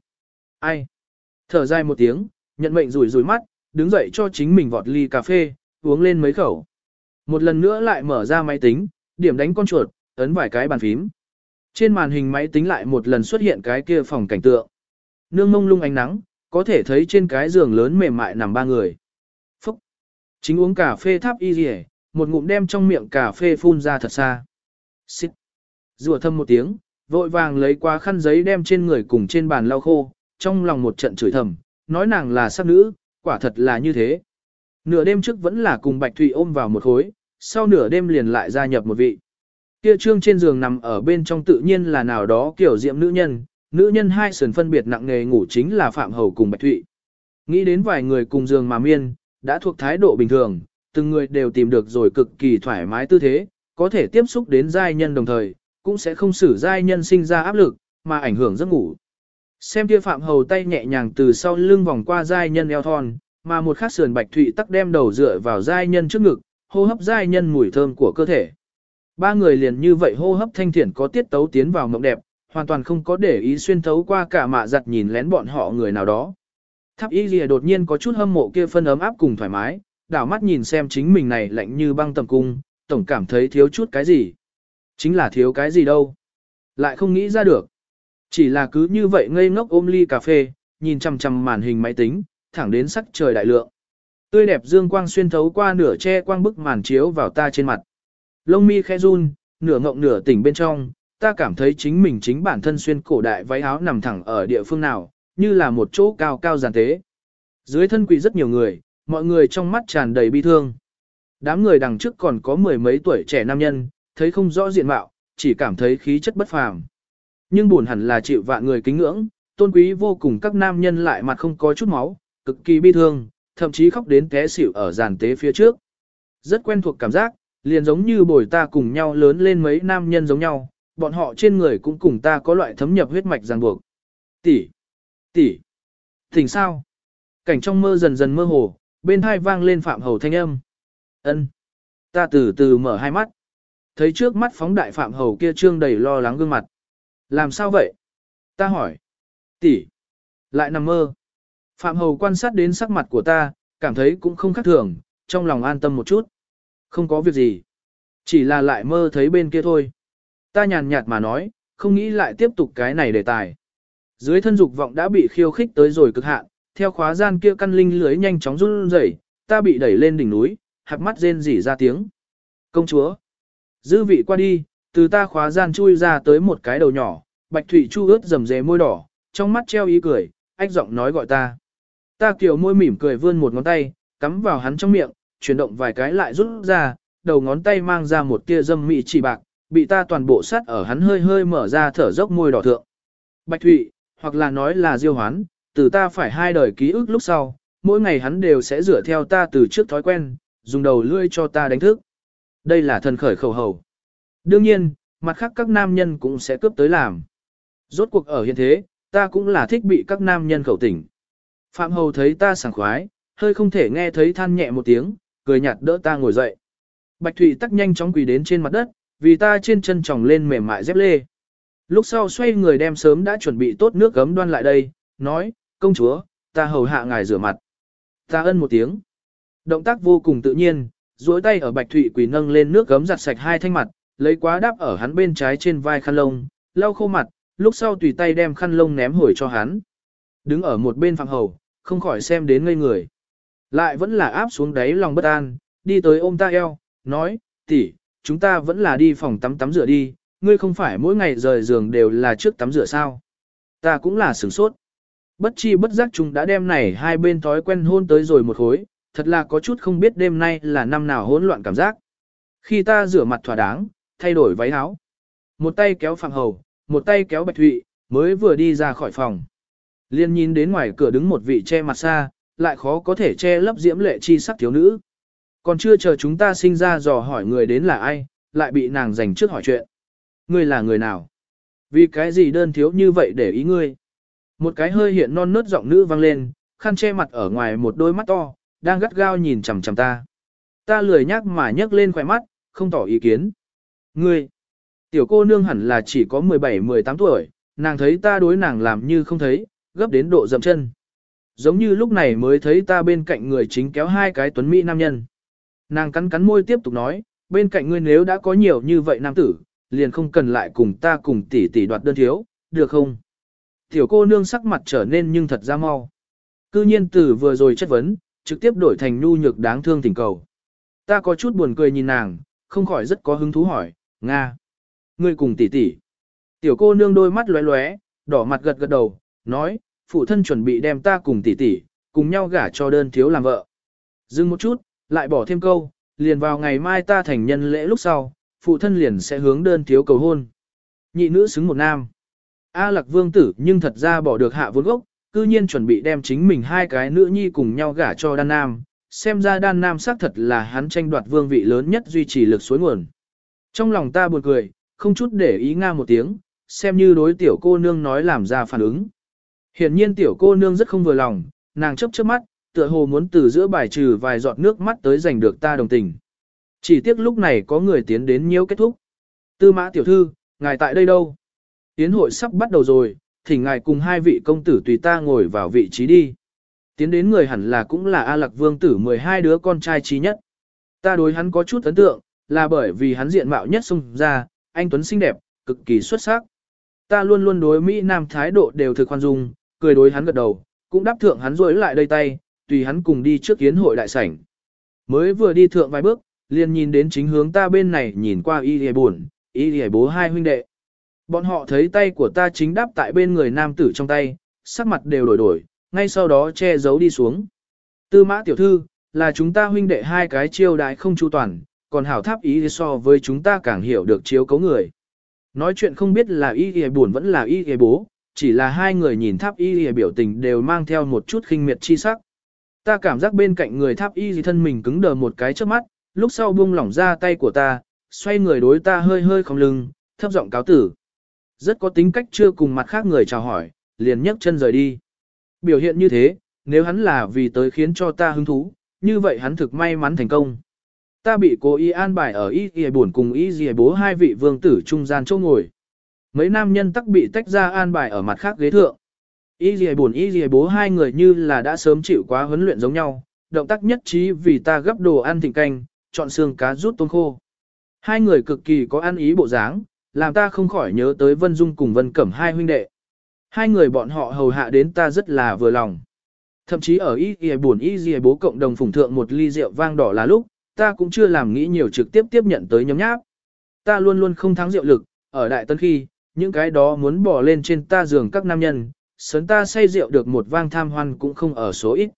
Ai? Thở dài một tiếng, nhận mệnh rủi rủi mắt, đứng dậy cho chính mình vọt ly cà phê, uống lên mấy khẩu. Một lần nữa lại mở ra máy tính, điểm đánh con chuột, ấn vài cái bàn phím. Trên màn hình máy tính lại một lần xuất hiện cái kia phòng cảnh tượng. Nương mông lung ánh nắng, có thể thấy trên cái giường lớn mềm mại nằm ba người. Phúc! Chính uống cà phê tháp y rỉ, một ngụm đem trong miệng cà phê phun ra thật xa. Xích! Rùa thâm một tiếng, vội vàng lấy qua khăn giấy đem trên người cùng trên bàn lau khô, trong lòng một trận chửi thầm, nói nàng là sắc nữ, quả thật là như thế. Nửa đêm trước vẫn là cùng Bạch Thụy ôm vào một khối, sau nửa đêm liền lại gia nhập một vị. Kia trương trên giường nằm ở bên trong tự nhiên là nào đó kiểu diệm nữ nhân, nữ nhân hai sườn phân biệt nặng nghề ngủ chính là Phạm Hầu cùng Bạch Thụy. Nghĩ đến vài người cùng giường mà miên, đã thuộc thái độ bình thường, từng người đều tìm được rồi cực kỳ thoải mái tư thế, có thể tiếp xúc đến giai nhân đồng thời, cũng sẽ không xử giai nhân sinh ra áp lực, mà ảnh hưởng giấc ngủ. Xem kia Phạm Hầu tay nhẹ nhàng từ sau lưng vòng qua giai nhân eo thon, mà một khắc sườn Bạch Thụy tắc đem đầu dựa vào giai nhân trước ngực, hô hấp giai nhân mùi thơm của cơ thể. Ba người liền như vậy hô hấp thanh thiện có tiết tấu tiến vào mộng đẹp, hoàn toàn không có để ý xuyên thấu qua cả mạ giặt nhìn lén bọn họ người nào đó. Tháp y lìa đột nhiên có chút hâm mộ kia phân ấm áp cùng thoải mái, đảo mắt nhìn xem chính mình này lạnh như băng tầm cung, tổng cảm thấy thiếu chút cái gì. Chính là thiếu cái gì đâu. Lại không nghĩ ra được. Chỉ là cứ như vậy ngây ngốc ôm ly cà phê, nhìn chằm chằm màn hình máy tính, thẳng đến sắc trời đại lượng. Tươi đẹp dương quang xuyên thấu qua nửa che quang bức màn chiếu vào ta trên mặt. Lông mi khẽ run, nửa ngộng nửa tỉnh bên trong, ta cảm thấy chính mình chính bản thân xuyên cổ đại váy áo nằm thẳng ở địa phương nào, như là một chỗ cao cao giàn tế. Dưới thân quỳ rất nhiều người, mọi người trong mắt tràn đầy bi thương. Đám người đằng trước còn có mười mấy tuổi trẻ nam nhân, thấy không rõ diện mạo, chỉ cảm thấy khí chất bất phàm. Nhưng buồn hẳn là chịu vạn người kính ngưỡng, tôn quý vô cùng các nam nhân lại mặt không có chút máu, cực kỳ bi thương, thậm chí khóc đến té xỉu ở giàn tế phía trước. Rất quen thuộc cảm giác, liền giống như bồi ta cùng nhau lớn lên mấy nam nhân giống nhau, bọn họ trên người cũng cùng ta có loại thấm nhập huyết mạch ràng buộc. Tỷ, tỷ, thỉnh sao? Cảnh trong mơ dần dần mơ hồ, bên hai vang lên phạm hầu thanh âm. Ân, ta từ từ mở hai mắt, thấy trước mắt phóng đại phạm hầu kia trương đầy lo lắng gương mặt. Làm sao vậy? Ta hỏi. Tỷ, lại nằm mơ. Phạm hầu quan sát đến sắc mặt của ta, cảm thấy cũng không khác thường, trong lòng an tâm một chút. Không có việc gì. Chỉ là lại mơ thấy bên kia thôi. Ta nhàn nhạt mà nói, không nghĩ lại tiếp tục cái này đề tài. Dưới thân dục vọng đã bị khiêu khích tới rồi cực hạn, theo khóa gian kia căn linh lưới nhanh chóng run rẩy, ta bị đẩy lên đỉnh núi, hạt mắt rên rỉ ra tiếng. Công chúa. Dư vị qua đi, từ ta khóa gian chui ra tới một cái đầu nhỏ, bạch thủy chu ướt rầm rề môi đỏ, trong mắt treo ý cười, ách giọng nói gọi ta. Ta kiểu môi mỉm cười vươn một ngón tay, cắm vào hắn trong miệng, chuyển động vài cái lại rút ra, đầu ngón tay mang ra một tia dâm mị chỉ bạc, bị ta toàn bộ sát ở hắn hơi hơi mở ra thở dốc môi đỏ thượng. Bạch Thụy, hoặc là nói là diêu hoán, từ ta phải hai đời ký ức lúc sau, mỗi ngày hắn đều sẽ rửa theo ta từ trước thói quen, dùng đầu lươi cho ta đánh thức. Đây là thần khởi khẩu hầu. Đương nhiên, mặt khác các nam nhân cũng sẽ cướp tới làm. Rốt cuộc ở hiện thế, ta cũng là thích bị các nam nhân khẩu tỉnh. Phạm Hầu thấy ta sảng khoái, hơi không thể nghe thấy than nhẹ một tiếng, cười nhạt đỡ ta ngồi dậy. Bạch Thụy tắc nhanh chóng quỳ đến trên mặt đất, vì ta trên chân tròng lên mềm mại dép lê. Lúc sau xoay người đem sớm đã chuẩn bị tốt nước gấm đoan lại đây, nói, công chúa, ta hầu hạ ngài rửa mặt. Ta ân một tiếng. Động tác vô cùng tự nhiên, duỗi tay ở Bạch Thụy quỳ nâng lên nước gấm giặt sạch hai thanh mặt, lấy quá đáp ở hắn bên trái trên vai khăn lông, lau khô mặt, lúc sau tùy tay đem khăn lông ném hồi cho hắn. Đứng ở một bên phạm hầu, không khỏi xem đến ngây người. Lại vẫn là áp xuống đáy lòng bất an, đi tới ôm ta eo, nói, tỷ, chúng ta vẫn là đi phòng tắm tắm rửa đi, ngươi không phải mỗi ngày rời giường đều là trước tắm rửa sao. Ta cũng là sửng sốt. Bất chi bất giác chúng đã đem này hai bên thói quen hôn tới rồi một khối, thật là có chút không biết đêm nay là năm nào hỗn loạn cảm giác. Khi ta rửa mặt thỏa đáng, thay đổi váy áo. Một tay kéo Phạm Hầu, một tay kéo Bạch Thụy, mới vừa đi ra khỏi phòng. Liên nhìn đến ngoài cửa đứng một vị che mặt xa, lại khó có thể che lấp diễm lệ chi sắc thiếu nữ. Còn chưa chờ chúng ta sinh ra dò hỏi người đến là ai, lại bị nàng giành trước hỏi chuyện. Ngươi là người nào? Vì cái gì đơn thiếu như vậy để ý ngươi? Một cái hơi hiện non nớt giọng nữ vang lên, khăn che mặt ở ngoài một đôi mắt to, đang gắt gao nhìn chằm chằm ta. Ta lười nhác mà nhấc lên khỏe mắt, không tỏ ý kiến. Ngươi, tiểu cô nương hẳn là chỉ có 17-18 tuổi, nàng thấy ta đối nàng làm như không thấy, gấp đến độ dậm chân. Giống như lúc này mới thấy ta bên cạnh người chính kéo hai cái tuấn mỹ nam nhân. Nàng cắn cắn môi tiếp tục nói, bên cạnh ngươi nếu đã có nhiều như vậy nam tử, liền không cần lại cùng ta cùng tỷ tỷ đoạt đơn thiếu, được không? Tiểu cô nương sắc mặt trở nên nhưng thật ra mau. Cư nhiên từ vừa rồi chất vấn, trực tiếp đổi thành nhu nhược đáng thương tình cầu. Ta có chút buồn cười nhìn nàng, không khỏi rất có hứng thú hỏi, Nga. Ngươi cùng tỷ tỷ. Tiểu cô nương đôi mắt lóe lóe, đỏ mặt gật gật đầu, nói, phụ thân chuẩn bị đem ta cùng tỷ tỷ, cùng nhau gả cho đơn thiếu làm vợ. Dừng một chút, lại bỏ thêm câu, liền vào ngày mai ta thành nhân lễ lúc sau, phụ thân liền sẽ hướng đơn thiếu cầu hôn. Nhị nữ xứng một nam. A lạc vương tử nhưng thật ra bỏ được hạ vốn gốc, cư nhiên chuẩn bị đem chính mình hai cái nữ nhi cùng nhau gả cho đan nam. Xem ra đan nam xác thật là hắn tranh đoạt vương vị lớn nhất duy trì lực suối nguồn. Trong lòng ta buồn cười, không chút để ý nga một tiếng, xem như đối tiểu cô nương nói làm ra phản ứng. Hiển nhiên tiểu cô nương rất không vừa lòng, nàng chấp chớp mắt, tựa hồ muốn từ giữa bài trừ vài giọt nước mắt tới giành được ta đồng tình. Chỉ tiếc lúc này có người tiến đến nhiễu kết thúc. Tư mã tiểu thư, ngài tại đây đâu? Tiến hội sắp bắt đầu rồi, thỉnh ngài cùng hai vị công tử tùy ta ngồi vào vị trí đi. Tiến đến người hẳn là cũng là A Lạc Vương tử 12 đứa con trai trí nhất. Ta đối hắn có chút ấn tượng, là bởi vì hắn diện mạo nhất xung ra, anh Tuấn xinh đẹp, cực kỳ xuất sắc. Ta luôn luôn đối Mỹ Nam thái độ đều thực khoan dung, cười đối hắn gật đầu, cũng đáp thượng hắn rối lại đây tay, tùy hắn cùng đi trước kiến hội đại sảnh. Mới vừa đi thượng vài bước, liền nhìn đến chính hướng ta bên này nhìn qua y hề buồn, y hề bố hai huynh đệ. Bọn họ thấy tay của ta chính đáp tại bên người nam tử trong tay, sắc mặt đều đổi đổi, ngay sau đó che giấu đi xuống. Tư mã tiểu thư, là chúng ta huynh đệ hai cái chiêu đại không chu toàn, còn hảo tháp ý so với chúng ta càng hiểu được chiếu cấu người. Nói chuyện không biết là y hề buồn vẫn là y hề bố, chỉ là hai người nhìn tháp y hề biểu tình đều mang theo một chút khinh miệt chi sắc. Ta cảm giác bên cạnh người tháp y gì thân mình cứng đờ một cái trước mắt, lúc sau buông lỏng ra tay của ta, xoay người đối ta hơi hơi không lưng, thấp giọng cáo tử. Rất có tính cách chưa cùng mặt khác người chào hỏi, liền nhấc chân rời đi. Biểu hiện như thế, nếu hắn là vì tới khiến cho ta hứng thú, như vậy hắn thực may mắn thành công. Ta bị cố ý an bài ở y y buồn cùng y y bố hai vị vương tử trung gian chỗ ngồi. Mấy nam nhân tắc bị tách ra an bài ở mặt khác ghế thượng. Y dì buồn y dì bố hai người như là đã sớm chịu quá huấn luyện giống nhau, động tác nhất trí vì ta gấp đồ ăn thịnh canh, chọn xương cá rút tôm khô. Hai người cực kỳ có ăn ý bộ dáng, làm ta không khỏi nhớ tới Vân Dung cùng Vân Cẩm hai huynh đệ. Hai người bọn họ hầu hạ đến ta rất là vừa lòng. Thậm chí ở y y buồn y y bố cộng đồng phủng thượng một ly rượu vang đỏ là lúc, ta cũng chưa làm nghĩ nhiều trực tiếp tiếp nhận tới nhóm nháp. Ta luôn luôn không thắng rượu lực, ở đại tân khi, những cái đó muốn bỏ lên trên ta giường các nam nhân, sớn ta say rượu được một vang tham hoan cũng không ở số ít.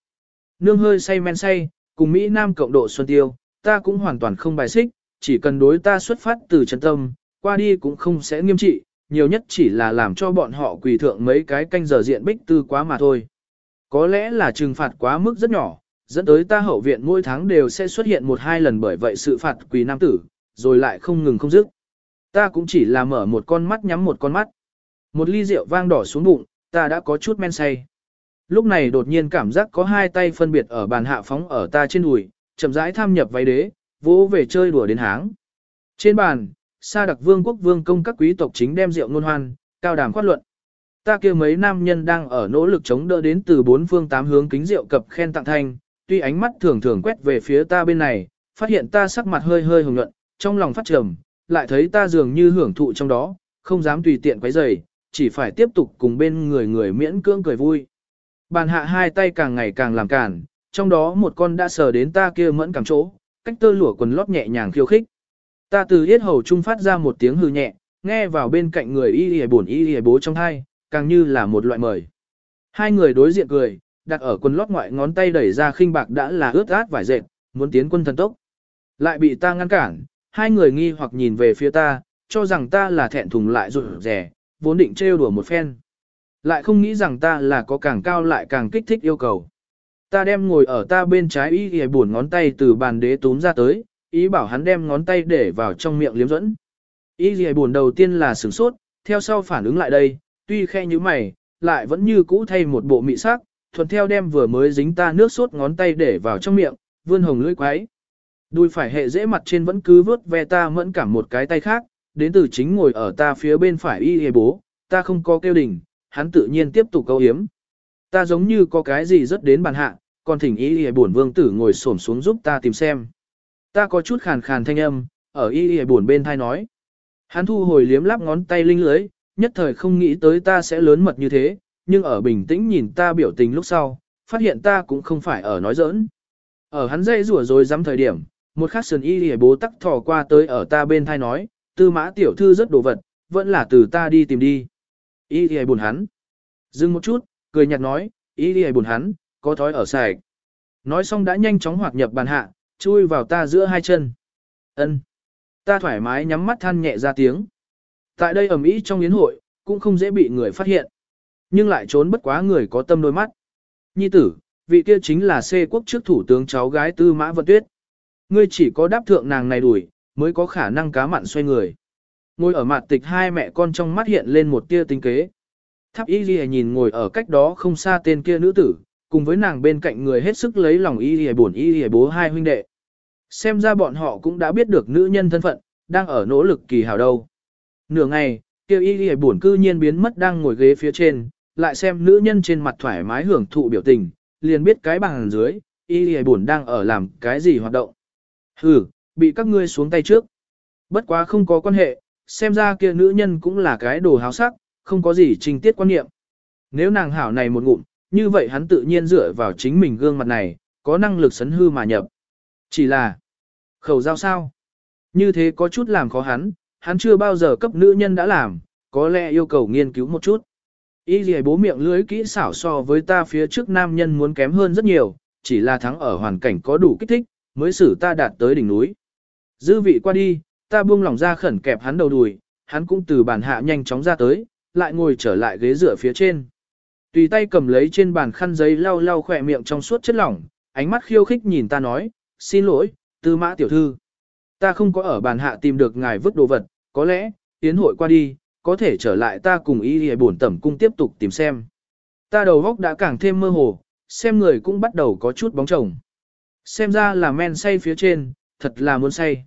Nương hơi say men say, cùng Mỹ Nam cộng độ xuân tiêu, ta cũng hoàn toàn không bài xích, chỉ cần đối ta xuất phát từ chân tâm, qua đi cũng không sẽ nghiêm trị, nhiều nhất chỉ là làm cho bọn họ quỳ thượng mấy cái canh giờ diện bích tư quá mà thôi. Có lẽ là trừng phạt quá mức rất nhỏ, dẫn tới ta hậu viện mỗi tháng đều sẽ xuất hiện một hai lần bởi vậy sự phạt quỳ nam tử, rồi lại không ngừng không dứt. Ta cũng chỉ là mở một con mắt nhắm một con mắt. Một ly rượu vang đỏ xuống bụng, ta đã có chút men say. Lúc này đột nhiên cảm giác có hai tay phân biệt ở bàn hạ phóng ở ta trên đùi, chậm rãi tham nhập váy đế, vỗ về chơi đùa đến háng. Trên bàn, sa đặc vương quốc vương công các quý tộc chính đem rượu ngôn hoan, cao đàm khoát luận. Ta kia mấy nam nhân đang ở nỗ lực chống đỡ đến từ bốn phương tám hướng kính rượu cập khen tặng thanh, tuy ánh mắt thường thường quét về phía ta bên này, phát hiện ta sắc mặt hơi hơi hồng nhuận, trong lòng phát trầm, lại thấy ta dường như hưởng thụ trong đó, không dám tùy tiện quấy rầy, chỉ phải tiếp tục cùng bên người người miễn cưỡng cười vui. Bàn hạ hai tay càng ngày càng làm cản, trong đó một con đã sờ đến ta kia mẫn cảm chỗ, cách tơ lụa quần lót nhẹ nhàng khiêu khích. Ta từ yết hầu trung phát ra một tiếng hư nhẹ, nghe vào bên cạnh người y y buồn y y bố trong hai, càng như là một loại mời. Hai người đối diện cười, đặt ở quần lót ngoại ngón tay đẩy ra khinh bạc đã là ướt át vải dệt, muốn tiến quân thần tốc. Lại bị ta ngăn cản, hai người nghi hoặc nhìn về phía ta, cho rằng ta là thẹn thùng lại rụt rẻ, vốn định trêu đùa một phen. Lại không nghĩ rằng ta là có càng cao lại càng kích thích yêu cầu. Ta đem ngồi ở ta bên trái y ghề buồn ngón tay từ bàn đế túm ra tới, ý bảo hắn đem ngón tay để vào trong miệng liếm dẫn. Y ghề buồn đầu tiên là sửng sốt, theo sau phản ứng lại đây, tuy khe như mày, lại vẫn như cũ thay một bộ mị sắc, thuận theo đem vừa mới dính ta nước sốt ngón tay để vào trong miệng, vươn hồng lưỡi quái. Đùi phải hệ dễ mặt trên vẫn cứ vớt ve ta mẫn cảm một cái tay khác, đến từ chính ngồi ở ta phía bên phải y hề bố, ta không có kêu đỉnh, hắn tự nhiên tiếp tục câu hiếm. Ta giống như có cái gì rất đến bàn hạ, còn thỉnh y hề buồn vương tử ngồi xổm xuống giúp ta tìm xem. Ta có chút khàn khàn thanh âm, ở y hề buồn bên thai nói. Hắn thu hồi liếm lắp ngón tay linh lưới, nhất thời không nghĩ tới ta sẽ lớn mật như thế, nhưng ở bình tĩnh nhìn ta biểu tình lúc sau, phát hiện ta cũng không phải ở nói giỡn. Ở hắn dây rủa rồi dám thời điểm, một khắc sườn y y bố tắc thò qua tới ở ta bên thai nói, tư mã tiểu thư rất đồ vật, vẫn là từ ta đi tìm đi. Y y buồn hắn. Dừng một chút, cười nhạt nói, y y buồn hắn, có thói ở sạch. Nói xong đã nhanh chóng hoạt nhập bàn hạ, chui vào ta giữa hai chân. Ân. Ta thoải mái nhắm mắt than nhẹ ra tiếng. Tại đây ẩm ý trong yến hội, cũng không dễ bị người phát hiện. Nhưng lại trốn bất quá người có tâm đôi mắt. Nhi tử, vị kia chính là xê quốc trước thủ tướng cháu gái tư mã vận tuyết. Ngươi chỉ có đáp thượng nàng này đuổi, mới có khả năng cá mặn xoay người. Ngồi ở mặt tịch hai mẹ con trong mắt hiện lên một tia tinh kế. Tháp y ghi nhìn ngồi ở cách đó không xa tên kia nữ tử, cùng với nàng bên cạnh người hết sức lấy lòng y ghi buồn y ghi bố hai huynh đệ. Xem ra bọn họ cũng đã biết được nữ nhân thân phận, đang ở nỗ lực kỳ hào đâu. Nửa ngày, kêu y ghi buồn cư nhiên biến mất đang ngồi ghế phía trên, lại xem nữ nhân trên mặt thoải mái hưởng thụ biểu tình, liền biết cái bằng dưới, y ghi buồn đang ở làm cái gì hoạt động. Hừ, bị các ngươi xuống tay trước. Bất quá không có quan hệ, xem ra kia nữ nhân cũng là cái đồ háo sắc, không có gì trình tiết quan niệm. Nếu nàng hảo này một ngụm, như vậy hắn tự nhiên dựa vào chính mình gương mặt này, có năng lực sấn hư mà nhập. Chỉ là, khẩu giao sao? Như thế có chút làm khó hắn, hắn chưa bao giờ cấp nữ nhân đã làm, có lẽ yêu cầu nghiên cứu một chút. Y gì bố miệng lưới kỹ xảo so với ta phía trước nam nhân muốn kém hơn rất nhiều, chỉ là thắng ở hoàn cảnh có đủ kích thích, mới xử ta đạt tới đỉnh núi. Dư vị qua đi, ta buông lòng ra khẩn kẹp hắn đầu đùi, hắn cũng từ bàn hạ nhanh chóng ra tới, lại ngồi trở lại ghế dựa phía trên. Tùy tay cầm lấy trên bàn khăn giấy lau lau khỏe miệng trong suốt chất lỏng, ánh mắt khiêu khích nhìn ta nói, xin lỗi, tư mã tiểu thư. Ta không có ở bàn hạ tìm được ngài vứt đồ vật, có lẽ, tiến hội qua đi, có thể trở lại ta cùng y hề bổn tẩm cung tiếp tục tìm xem. Ta đầu góc đã càng thêm mơ hồ, xem người cũng bắt đầu có chút bóng chồng. Xem ra là men say phía trên, thật là muốn say.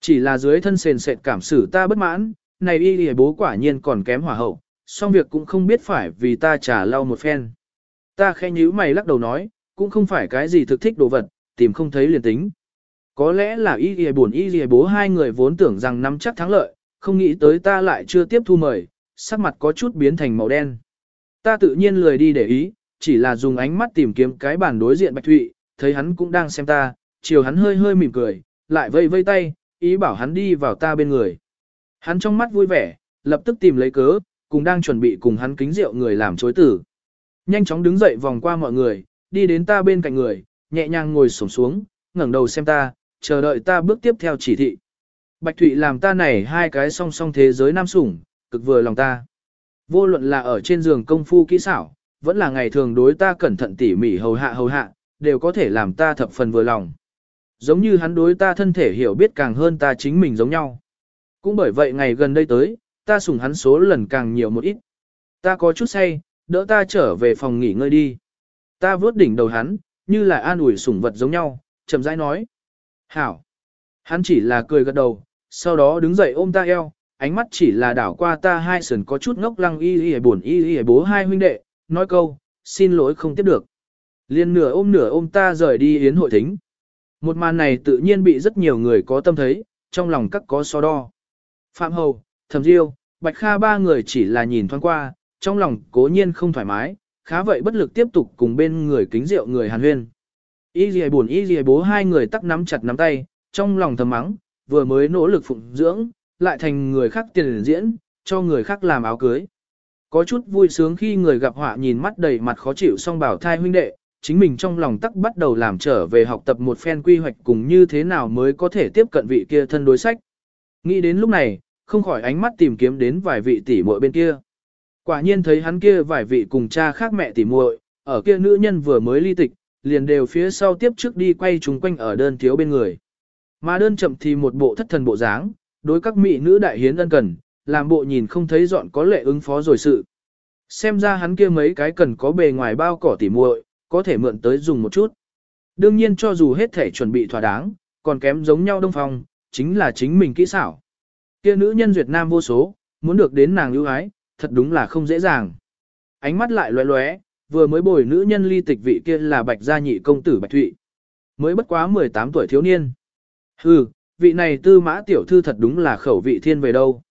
Chỉ là dưới thân sền sệt cảm xử ta bất mãn, này y hề bố quả nhiên còn kém hỏa hậu, song việc cũng không biết phải vì ta trả lau một phen. Ta khẽ nhíu mày lắc đầu nói, cũng không phải cái gì thực thích đồ vật, tìm không thấy liền tính. Có lẽ là y y buồn y y bố hai người vốn tưởng rằng nắm chắc thắng lợi, không nghĩ tới ta lại chưa tiếp thu mời, sắc mặt có chút biến thành màu đen. Ta tự nhiên lười đi để ý, chỉ là dùng ánh mắt tìm kiếm cái bản đối diện Bạch Thụy, thấy hắn cũng đang xem ta, chiều hắn hơi hơi mỉm cười, lại vây vây tay, ý bảo hắn đi vào ta bên người. Hắn trong mắt vui vẻ, lập tức tìm lấy cớ, cùng đang chuẩn bị cùng hắn kính rượu người làm chối tử. Nhanh chóng đứng dậy vòng qua mọi người, đi đến ta bên cạnh người, nhẹ nhàng ngồi xổm xuống, ngẩng đầu xem ta, chờ đợi ta bước tiếp theo chỉ thị. Bạch Thụy làm ta này hai cái song song thế giới nam sủng, cực vừa lòng ta. Vô luận là ở trên giường công phu kỹ xảo, vẫn là ngày thường đối ta cẩn thận tỉ mỉ hầu hạ hầu hạ, đều có thể làm ta thập phần vừa lòng. Giống như hắn đối ta thân thể hiểu biết càng hơn ta chính mình giống nhau. Cũng bởi vậy ngày gần đây tới, ta sủng hắn số lần càng nhiều một ít. Ta có chút say, đỡ ta trở về phòng nghỉ ngơi đi. Ta vớt đỉnh đầu hắn, như là an ủi sủng vật giống nhau, chậm rãi nói. Hảo. Hắn chỉ là cười gật đầu, sau đó đứng dậy ôm ta eo, ánh mắt chỉ là đảo qua ta hai sườn có chút ngốc lăng y y buồn y y bố hai huynh đệ, nói câu, xin lỗi không tiếp được. Liên nửa ôm nửa ôm ta rời đi yến hội thính. Một màn này tự nhiên bị rất nhiều người có tâm thấy, trong lòng các có so đo. Phạm Hầu, Thẩm Diêu, Bạch Kha ba người chỉ là nhìn thoáng qua, trong lòng cố nhiên không thoải mái, khá vậy bất lực tiếp tục cùng bên người kính rượu người hàn huyên. Y Lì buồn y Lì bố hai người tắc nắm chặt nắm tay, trong lòng thầm mắng, vừa mới nỗ lực phụng dưỡng, lại thành người khác tiền diễn, cho người khác làm áo cưới. Có chút vui sướng khi người gặp họa nhìn mắt đầy mặt khó chịu song bảo thai huynh đệ, chính mình trong lòng tắc bắt đầu làm trở về học tập một phen quy hoạch cùng như thế nào mới có thể tiếp cận vị kia thân đối sách. Nghĩ đến lúc này, không khỏi ánh mắt tìm kiếm đến vài vị tỷ muội bên kia. Quả nhiên thấy hắn kia vài vị cùng cha khác mẹ tỷ muội, ở kia nữ nhân vừa mới ly tịch, liền đều phía sau tiếp trước đi quay chúng quanh ở đơn thiếu bên người. Mà đơn chậm thì một bộ thất thần bộ dáng, đối các mỹ nữ đại hiến ân cần, làm bộ nhìn không thấy dọn có lệ ứng phó rồi sự. Xem ra hắn kia mấy cái cần có bề ngoài bao cỏ tỉ muội, có thể mượn tới dùng một chút. Đương nhiên cho dù hết thể chuẩn bị thỏa đáng, còn kém giống nhau đông phong, chính là chính mình kỹ xảo. Kia nữ nhân Việt Nam vô số, muốn được đến nàng ưu ái, thật đúng là không dễ dàng. Ánh mắt lại lóe lóe, vừa mới bồi nữ nhân ly tịch vị kia là Bạch Gia Nhị công tử Bạch Thụy. Mới bất quá 18 tuổi thiếu niên. Hừ, vị này tư mã tiểu thư thật đúng là khẩu vị thiên về đâu.